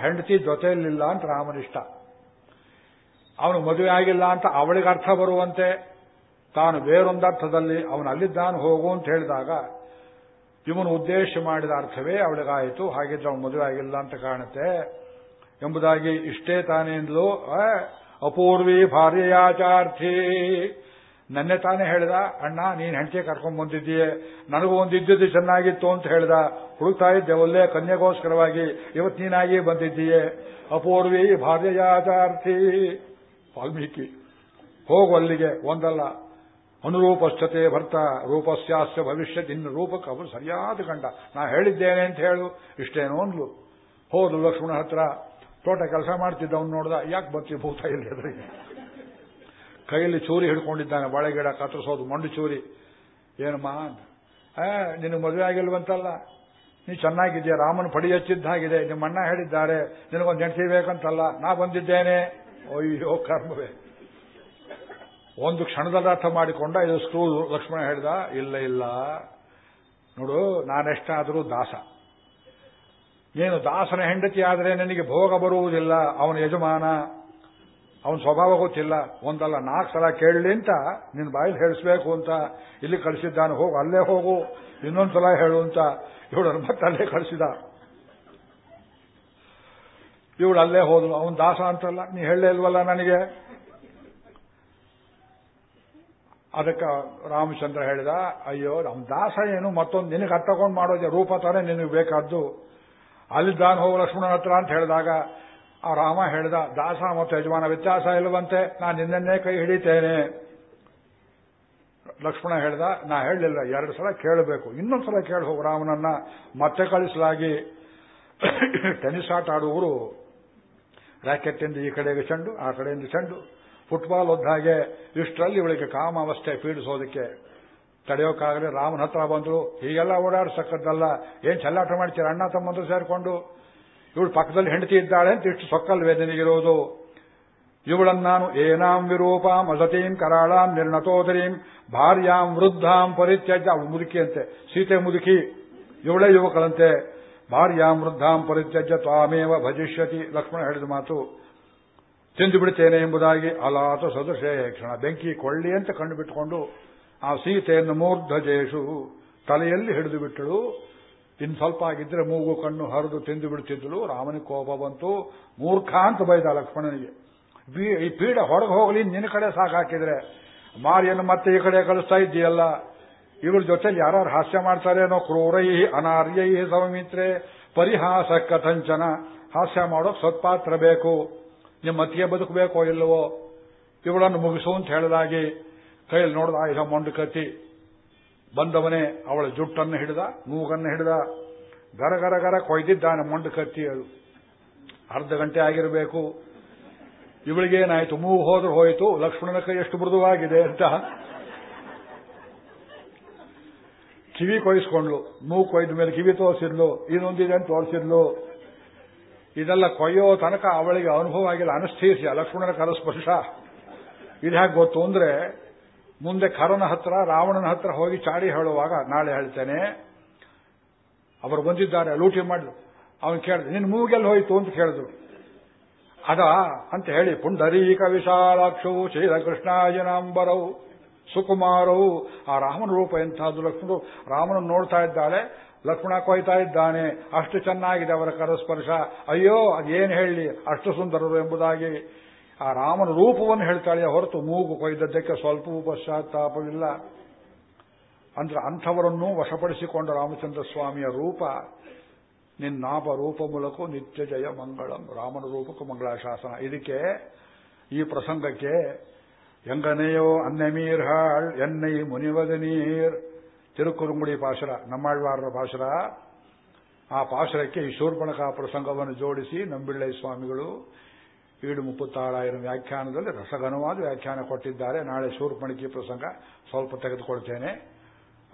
ಹೆಂಡತಿ ಜೊತೆಯಲ್ಲಿಲ್ಲ ಅಂತ ರಾಮನಿಷ್ಠ. ಅವನು ಮದುವೆ ಆಗಿಲ್ಲ ಅಂತ ಅವಳಿಗೆ ಅರ್ಥ ಬರುವಂತೆ, ತಾನು ಬೇರೊಂದರ್ಥದಲ್ಲಿ ಅವನು ಅಲ್ಲಿದ್ದಾನು ಹೋಗು ಅಂತ ಹೇಳಿದಾಗ ಇವನು ಉದ್ದೇಶ ಮಾಡಿದ ಅರ್ಥವೇ ಅವಳಿಗಾಯಿತು. ಹಾಗಿದ್ರೆ ಅವನು ಮದುವೆ ಆಗಿಲ್ಲ ಅಂತ ಕಾಣುತ್ತೆ. ಎಂಬುದಾಗಿ ಇಷ್ಟೇ ತಾನೇಂದ್ಲು. ಅಪೂರ್ವಿ ಭಾರ್ಯಯಾಚಾರ್ಥಿ ನನ್ನೆ ತಾನೇ ಹೇಳ್ದ, ಅಣ್ಣ, ನೀನ್ ಹೆಂಡತಿ ಕರ್ಕೊಂಡ್ ಬಂದಿದ್ದೀಯೆ. ನನಗೂ ಒಂದು ಇದ್ದಿದ್ದು ಚೆನ್ನಾಗಿತ್ತು ಅಂತ ಹೇಳ್ದ. ಹುಡುಕ್ತಾ ಇದ್ದೆ, ಒಳ್ಳೆ ಕನ್ಯೆಗೋಸ್ಕರವಾಗಿ. ಇವತ್ತು ನೀನಾಗಿ ಬಂದಿದ್ದೀಯೆ. ಅಪೂರ್ವಿ ಭಾರ್ಯಯಾಚಾರ್ಥಿ ವಾಲ್ಮೀಕಿ. ಹೋಗು ಅಲ್ಲಿಗೆ, ಒಂದಲ್ಲ. ಅನುರೂಪಸ್ಥತೆ ಭರ್ತ ರೂಪಸ್ಯಾಸ್ಯ ಭವಿಷ್ಯ ಇನ್ನು ರೂಪಕ್ಕೆ ಅವರು ಸರಿಯಾದ ಕಂಡ. ನಾ ಹೇಳಿದ್ದೇನೆ ಅಂತ ಹೇಳು, ಇಷ್ಟೇನೋ ಅಂದ್ಲು. ಹೋದು ಲಕ್ಷ್ಮಣ ಹತ್ರ, ತೋಟ ಕೆಲಸ ಮಾಡ್ತಿದ್ದ ಅವನು ನೋಡ್ದ, ಯಾಕೆ ಬರ್ತೀವಿ ಭೂತ ಇಲ್ಲಿ ಎದುರಿಗೆ ಕೈಯಲ್ಲಿ ಚೂರಿ ಹಿಡ್ಕೊಂಡಿದ್ದಾನೆ ಬಾಳೆಗಿಡ ಕತ್ತರಿಸೋದು, ಮಂಡು ಚೂರಿ. ಏನಮ್ಮ ನಿನಗೆ ಮದುವೆ ಆಗಿಲ್ವಂತಲ್ಲ? ನೀ ಚೆನ್ನಾಗಿದ್ದೀಯ ರಾಮನ ಪಡಿ ಹಚ್ಚಿದ್ದ ಹಾಗಿದೆ. ನಿಮ್ಮ ಅಣ್ಣ ಹೇಳಿದ್ದಾರೆ, ನಿನಗೊಂದು ಹೆಂಡತಿ ಬೇಕಂತಲ್ಲ? ನಾ ಬಂದಿದ್ದೇನೆ. ಅಯ್ಯೋ, ಕರ್ಮವೇ. ಒಂದು ಕ್ಷಣದಲ್ಲಿ ಅರ್ಥ ಮಾಡಿಕೊಂಡ, ಇದು ಸ್ಕ್ರೂ ಲಕ್ಷ್ಮಣ ಹೇಳಿದ, ಇಲ್ಲ ಇಲ್ಲ. ನೋಡು, ನಾನೆಷ್ಟಾದರೂ ದಾಸ. ನೀನು ದಾಸನ ಹೆಂಡತಿ ಆದರೆ ನಿನಗೆ ಭೋಗ ಬರುವುದಿಲ್ಲ, ಅವನ ಯಜಮಾನ, ಅವನ ಸ್ವಭಾವ ಗೊತ್ತಿಲ್ಲ. ಒಂದಲ್ಲ, ನಾಲ್ಕು ಸಲ ಕೇಳಲಿ ಅಂತ ನಿನ್ನ ಬಾಯಲ್ಲಿ ಹೇಳಿಸ್ಬೇಕು ಅಂತ. ಇಲ್ಲಿ ಕಳಿಸಿದ್ದಾನೆ, ಹೋಗು, ಅಲ್ಲೇ ಹೋಗು, ಇನ್ನೊಂದು ಸಲ ಹೇಳು ಅಂತ. ಇವಳನ್ನು ಮತ್ತೆ ಅಲ್ಲೇ ಕಳಿಸಿದ. ಇವಳು ಅಲ್ಲೇ ಹೋದಳು, ಅವನ್ ದಾಸ ಅಂತಲ್ಲ, ನೀ ಹೇಳಲೇ ಇಲ್ವಲ್ಲ ನನಗೆ? ಅದಕ್ಕೆ ರಾಮಚಂದ್ರ ಹೇಳಿದ, ಅಯ್ಯೋ, ನಮ್ಮ ದಾಸ ಏನು? ಮತ್ತೊಂದು ನಿನಗೆ ಹತ್ತಕೊಂಡು ಮಾಡೋದೇ ರೂಪ ತಾನೇ ನಿನಗೆ ಬೇಕಾದ್ದು. ಅಲ್ಲಿದ್ದಾನ ಹೋಗು ಲಕ್ಷ್ಮಣನ ಹತ್ರ ಅಂತ ಹೇಳಿದಾಗ, ಆ ರಾಮ ಹೇಳಿದ, ದಾಸ ಮತ್ತು ಯಜಮಾನ ವ್ಯತ್ಯಾಸ ಇಲ್ಲವಂತೆ, ನಾನು ನಿನ್ನನ್ನೇ ಕೈ ಹಿಡಿತೇನೆ. ಲಕ್ಷ್ಮಣ ಹೇಳ್ದ, ನಾ ಹೇಳಲಿಲ್ಲ, ಎರಡು ಸಲ ಕೇಳಬೇಕು. ಇನ್ನೊಂದು ಸಲ ಕೇಳಿ ಹೋಗು ರಾಮನನ್ನ. ಮತ್ತೆ ಕಳಿಸಲಾಗಿ. ಟೆನಿಸ್ ಆಟ ಆಡುವವರು ರ್ಯಾಕೆಟ್ಟಿಂದ ಈ ಕಡೆಗೆ ಚೆಂಡು, ಆ ಕಡೆಯಿಂದ ಚೆಂಡು. ಫುಟ್ಬಾಲ್ ಒದ್ದ ಇಷ್ಟರಲ್ಲಿ ಇವಳಿಗೆ ಕಾಮಾವಸ್ಥೆ ಪೀಡಿಸೋದಕ್ಕೆ ತಡೆಯೋಕ್ಕಾಗಲಿ ರಾಮನ ಹತ್ರ ಬಂದ್ರು. ಹೀಗೆಲ್ಲ ಓಡಾಡ್ಸಕ್ಕದ್ದಲ್ಲ. ಏನ್ ಚಲ್ಲಾಟ ಮಾಡ್ತೀರ? ಅಣ್ಣ ತಮ್ಮಂದ್ರು ಸೇರ್ಕೊಂಡು. ಇವಳು ಪಕ್ಕದಲ್ಲಿ ಹೆಂಡತಿ ಇದ್ದಾಳೆ ಅಂತ ಇಷ್ಟು ಸೊಕ್ಕಲ್ವೇ ನಿನಗಿರೋದು ಇವಳನ್ನು ನಾನು ಏನಾಂ ವಿರೂಪಾಂ ಅಸತೀಂ ಕರಾಳಾಂ ನಿರ್ಣತೋದರೀಂ ಭಾರ್ಯಾಂ ವೃದ್ಧಾಂ ಪರಿತ್ಯಜ್ಯ. ಮುದುಕಿ ಅಂತೆ ಸೀತೆ ಮುದುಕಿ. ಇವಳೇ ಯುವಕಳಂತೆ. ಭಾರ್ಯಾಂ ವೃದ್ಧಾಂ ಪರಿತ್ಯಜ್ಯ ತ್ವಾಮೇವ ಭಜಿಷ್ಯತಿ. ಲಕ್ಷ್ಮಣ ಹೇಳಿದ ಮಾತು. ತಿಂದು ಬಿಡ್ತೇನೆ ಎಂಬುದಾಗಿ ಅಲಾತ ಸದೃಶೇ ಕ್ಷಣ ಬೆಂಕಿ ಕೊಳ್ಳಿ ಅಂತ ಕಂಡು ಬಿಟ್ಟುಕೊಂಡು ಆ ಸೀತೆಯನ್ನು ಮೂರ್ಧಜೇಶು ತಲೆಯಲ್ಲಿ ಹಿಡಿದು ಬಿಟ್ಟಳು. ಇನ್ ಸ್ವಲ್ಪ ಆಗಿದ್ರೆ ಮೂಗು ಕಣ್ಣು ಹರಿದು ತಿಂದು ಬಿಡ್ತಿದ್ದಳು. ರಾಮನ ಕೋಪ ಬಂತು. ಮೂರ್ಖ ಅಂತ ಬೈದ ಲಕ್ಷ್ಮಣನಿಗೆ. ಈ ಪೀಡ ಹೊರಗೆ ಹೋಗಲಿ ನಿನ್ನ ಕಡೆ ಸಾಕಾಕಿದ್ರೆ. ಮಾರಿಯನ್ನು ಮತ್ತೆ ಈ ಕಡೆ ಕಳಿಸ್ತಾ ಇದ್ದೀಯಲ್ಲ. ಇವ್ರ ಜೊತೆಲಿ ಯಾರು ಹಾಸ್ಯ ಮಾಡ್ತಾರೇನೋ ಕ್ರೂರೈ, ಅನಾರ್ಯೈ ಸವಮಿತ್ರೆ ಪರಿಹಾಸ ಕಥಂಚನ ಹಾಸ್ಯ ಮಾಡೋಕ್ ಸತ್ಪಾತ್ರ ಬೇಕು. ನಿಮ್ಮ ಮತ್ತಿಗೆ ಬದುಕಬೇಕೋ ಇಲ್ಲವೋ? ಇವಳನ್ನು ಮುಗಿಸು ಅಂತ ಹೇಳಿದಾಗಿ ಕೈಯಲ್ಲಿ ನೋಡಿದ ಆಯುಧ ಮೊಂಡು ಕತ್ತಿ. ಬಂದವನೇ ಅವಳ ಜುಟ್ಟನ್ನು ಹಿಡಿದ, ಮೂಗನ್ನು ಹಿಡಿದ, ಗರ ಗರ ಗರ ಕೊಯ್ದಿದ್ದಾನೆ ಮೊಂಡು ಕತ್ತಿ ಅದು. ಅರ್ಧ ಗಂಟೆ ಆಗಿರಬೇಕು. ಇವಳಿಗೇನಾಯಿತು? ಮೂಗು ಹೋದ್ರೆ ಹೋಯಿತು, ಲಕ್ಷ್ಮಣನ ಕೈ ಎಷ್ಟು ಮೃದುವಾಗಿದೆ ಅಂತ. ಕಿವಿ ಕೊಯ್ಸ್ಕೊಂಡ್ಲು. ಮೂಗು ಕೊಯ್ದ ಮೇಲೆ ಕಿವಿ ತೋರಿಸಿದ್ಲು, ಇನ್ನೊಂದಿದೆ ಅಂತ ತೋರಿಸಿದ್ಲು. ಇದೆಲ್ಲ ಕೊಯ್ಯೋ ತನಕ ಅವಳಿಗೆ ಅನುಭವ ಆಗಿಲ್ಲ. ಅನಸ್ಥೀಸಿಯ ಲಕ್ಷ್ಮಣನ ಕರಸ್ಪರ್ಶ ಇದು ಹೇಗೆ ಗೊತ್ತು ಅಂದ್ರೆ, ಮುಂದೆ ಕರನ ಹತ್ರ, ರಾವಣನ ಹತ್ರ ಹೋಗಿ ಚಾಡಿ ಹೇಳುವಾಗ, ನಾಳೆ ಹೇಳ್ತೇನೆ. ಅವರು ಬಂದಿದ್ದಾರೆ, ಲೂಟಿ ಮಾಡಿದ್ರು. ಅವನು ಕೇಳಿದ್ರು ನಿನ್ನ ಮೂಗೆಲ್ಲಿ ಹೋಯಿತು ಅಂತ ಕೇಳಿದ್ರು. ಅದ ಅಂತ ಹೇಳಿ, ಪುಂಡರೀಕ ವಿಶಾಲಾಕ್ಷವು ಶ್ರೀರಕೃಷ್ಣಾಯನಾಂಬರವು ಸುಕುಮಾರವು ಆ ರಾಮನ ರೂಪ ಎಂಥದ್ದು ಲಕ್ಷ್ಮಣರು, ರಾಮನನ್ನು ನೋಡ್ತಾ ಇದ್ದಾಳೆ. ಲಕ್ಷ್ಮಣ ಕೊಯ್ತಾ ಇದ್ದಾನೆ. ಅಷ್ಟು ಚೆನ್ನಾಗಿದೆ ಅವರ ಕರಸ್ಪರ್ಶ. ಅಯ್ಯೋ, ಅದೇನು ಹೇಳಿ? ಅಷ್ಟು ಸುಂದರರು ಎಂಬುದಾಗಿ. ಆ ರಾಮನ ರೂಪವನ್ನು ಹೇಳ್ತಾಳೆ. ಹೊರತು ಮೂಗು ಕೊಯ್ದದ್ದಕ್ಕೆ ಸ್ವಲ್ಪವೂ ಪಶ್ಚಾತ್ತಾಪವಿಲ್ಲ. ಅಂದ್ರೆ ಅಂಥವರನ್ನೂ ವಶಪಡಿಸಿಕೊಂಡ ರಾಮಚಂದ್ರ ಸ್ವಾಮಿಯ ರೂಪ. ನಿನ್ನಾಪ ರೂಪ ಮೂಲಕ ನಿತ್ಯ ಜಯ ಮಂಗಳಂ. ರಾಮನ ರೂಪಕ್ಕೂ ಮಂಗಳಾಶಾಸನ. ಇದಕ್ಕೆ ಈ ಪ್ರಸಂಗಕ್ಕೆ, ಎಂಗನೆಯೋ ಅನ್ನಮೀರ್ಹಾಳ್ ಎನ್ನೈ ಮುನಿವದ ನೀರ್. ತಿರುಕುರುಂಗುಡಿ ಪಾಶರ, ನಮ್ಮಾಳ್ವಾರರ ಪಾಶರ, ಆ ಪಾಶರಕ್ಕೆ ಈ ಶೂರ್ಪಣಕ ಪ್ರಸಂಗವನ್ನು ಜೋಡಿಸಿ ನಂಬಿಳ್ಳೈ ಸ್ವಾಮಿಗಳು ಈಡು ಮುಪ್ಪತ್ತಾಳಾಯಿರ ವ್ಯಾಖ್ಯಾನದಲ್ಲಿ ರಸಘನವಾದ ವ್ಯಾಖ್ಯಾನ ಕೊಟ್ಟಿದ್ದಾರೆ. ನಾಳೆ ಶೂರ್ಪಣಿಕೆ ಪ್ರಸಂಗ ಸ್ವಲ್ಪ ತೆಗೆದುಕೊಳ್ತೇನೆ.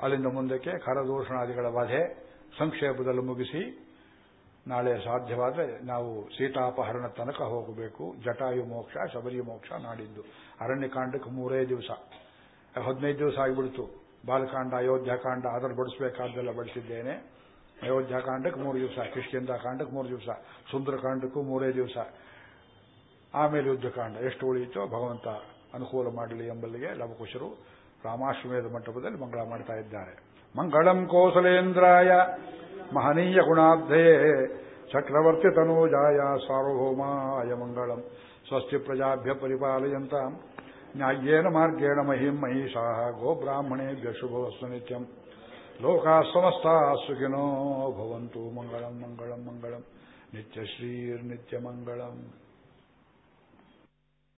ಅಲ್ಲಿಂದ ಮುಂದಕ್ಕೆ ಕರದೂಷಣಾದಿಗಳ ವಧೆ ಸಂಕ್ಷೇಪದಲ್ಲಿ ಮುಗಿಸಿ ನಾಳೆ ಸಾಧ್ಯವಾದರೆ ನಾವು ಸೀತಾಪಹರಣ ತನಕ ಹೋಗಬೇಕು. ಜಟಾಯು ಮೋಕ್ಷ ಶಬರಿ ಮೋಕ್ಷ ನಾಡಿದ್ದು. ಅರಣ್ಯಕಾಂಡಕ್ಕೆ ಮೂರೇ ದಿವಸ. ಹದಿನೈದು ದಿವಸ ಆಗಿಬಿಡ್ತು. ಬಾಲಕಾಂಡ, ಅಯೋಧ್ಯಾಕಾಂಡ ಅದನ್ನು ಬಡಿಸಬೇಕಾದ್ದೆಲ್ಲ ಬಡಿಸಿದ್ದೇನೆ. ಅಯೋಧ್ಯಾಕಾಂಡಕ್ಕೆ ಮೂರು ದಿವಸ ಕಿಷ್ಕಿಂದ ಕಾಂಡಕ್ಕೆ ಮೂರು ದಿವಸ, ಸುಂದರಕಾಂಡಕ್ಕೂ ಮೂರೇ ದಿವಸ. ಆಮೇಲೆ ಯುದ್ಧಕಾಂಡ, ಎಷ್ಟು ಉಳಿಯಿತೋ ಭಗವಂತ ಅನುಕೂಲ ಮಾಡಲಿ ಎಂಬಲ್ಲಿಗೆ ಲವಕುಶರು ರಾಮಾಶ್ವಮೇಧ ಮಂಟಪದಲ್ಲಿ ಮಂಗಳ ಮಾಡ್ತಾ ಇದ್ದಾರೆ. ಮಂಗಳಂ ಕೋಸಲೇಂದ್ರಾಯ ಮಹನೀಯ ಗುಣಾಬ್ಧಯೇ ಚಕ್ರವರ್ತಿ ತನೂಜಾಯ ಸಾರ್ವಭೌಮಾಯ ಮಂಗಳಂ. ಸ್ವಸ್ತಿ ಪ್ರಜಾಭ್ಯ ಪರಿಪಾಲಯಂತ. ನ್ಯಾಯೇನ ಮಾರ್ಗೇಣ ಮಹಿಂ ಮಹಿಷಾ ಗೋಬ್ರಾಹ್ಮಣೇಭ್ಯ ಶುಭವಸ್ತು ನಿತ್ಯಂ. ಲೋಕಾ ಸಮಸ್ತಾ ಸುಖಿನೋ ಭವಂತು ಮಂಗಳಂ ಮಂಗಳಂ ಮಂಗಳಂ. ನಿತ್ಯಶ್ರೀರ್ನಿತ್ಯಮಂಗಳಂ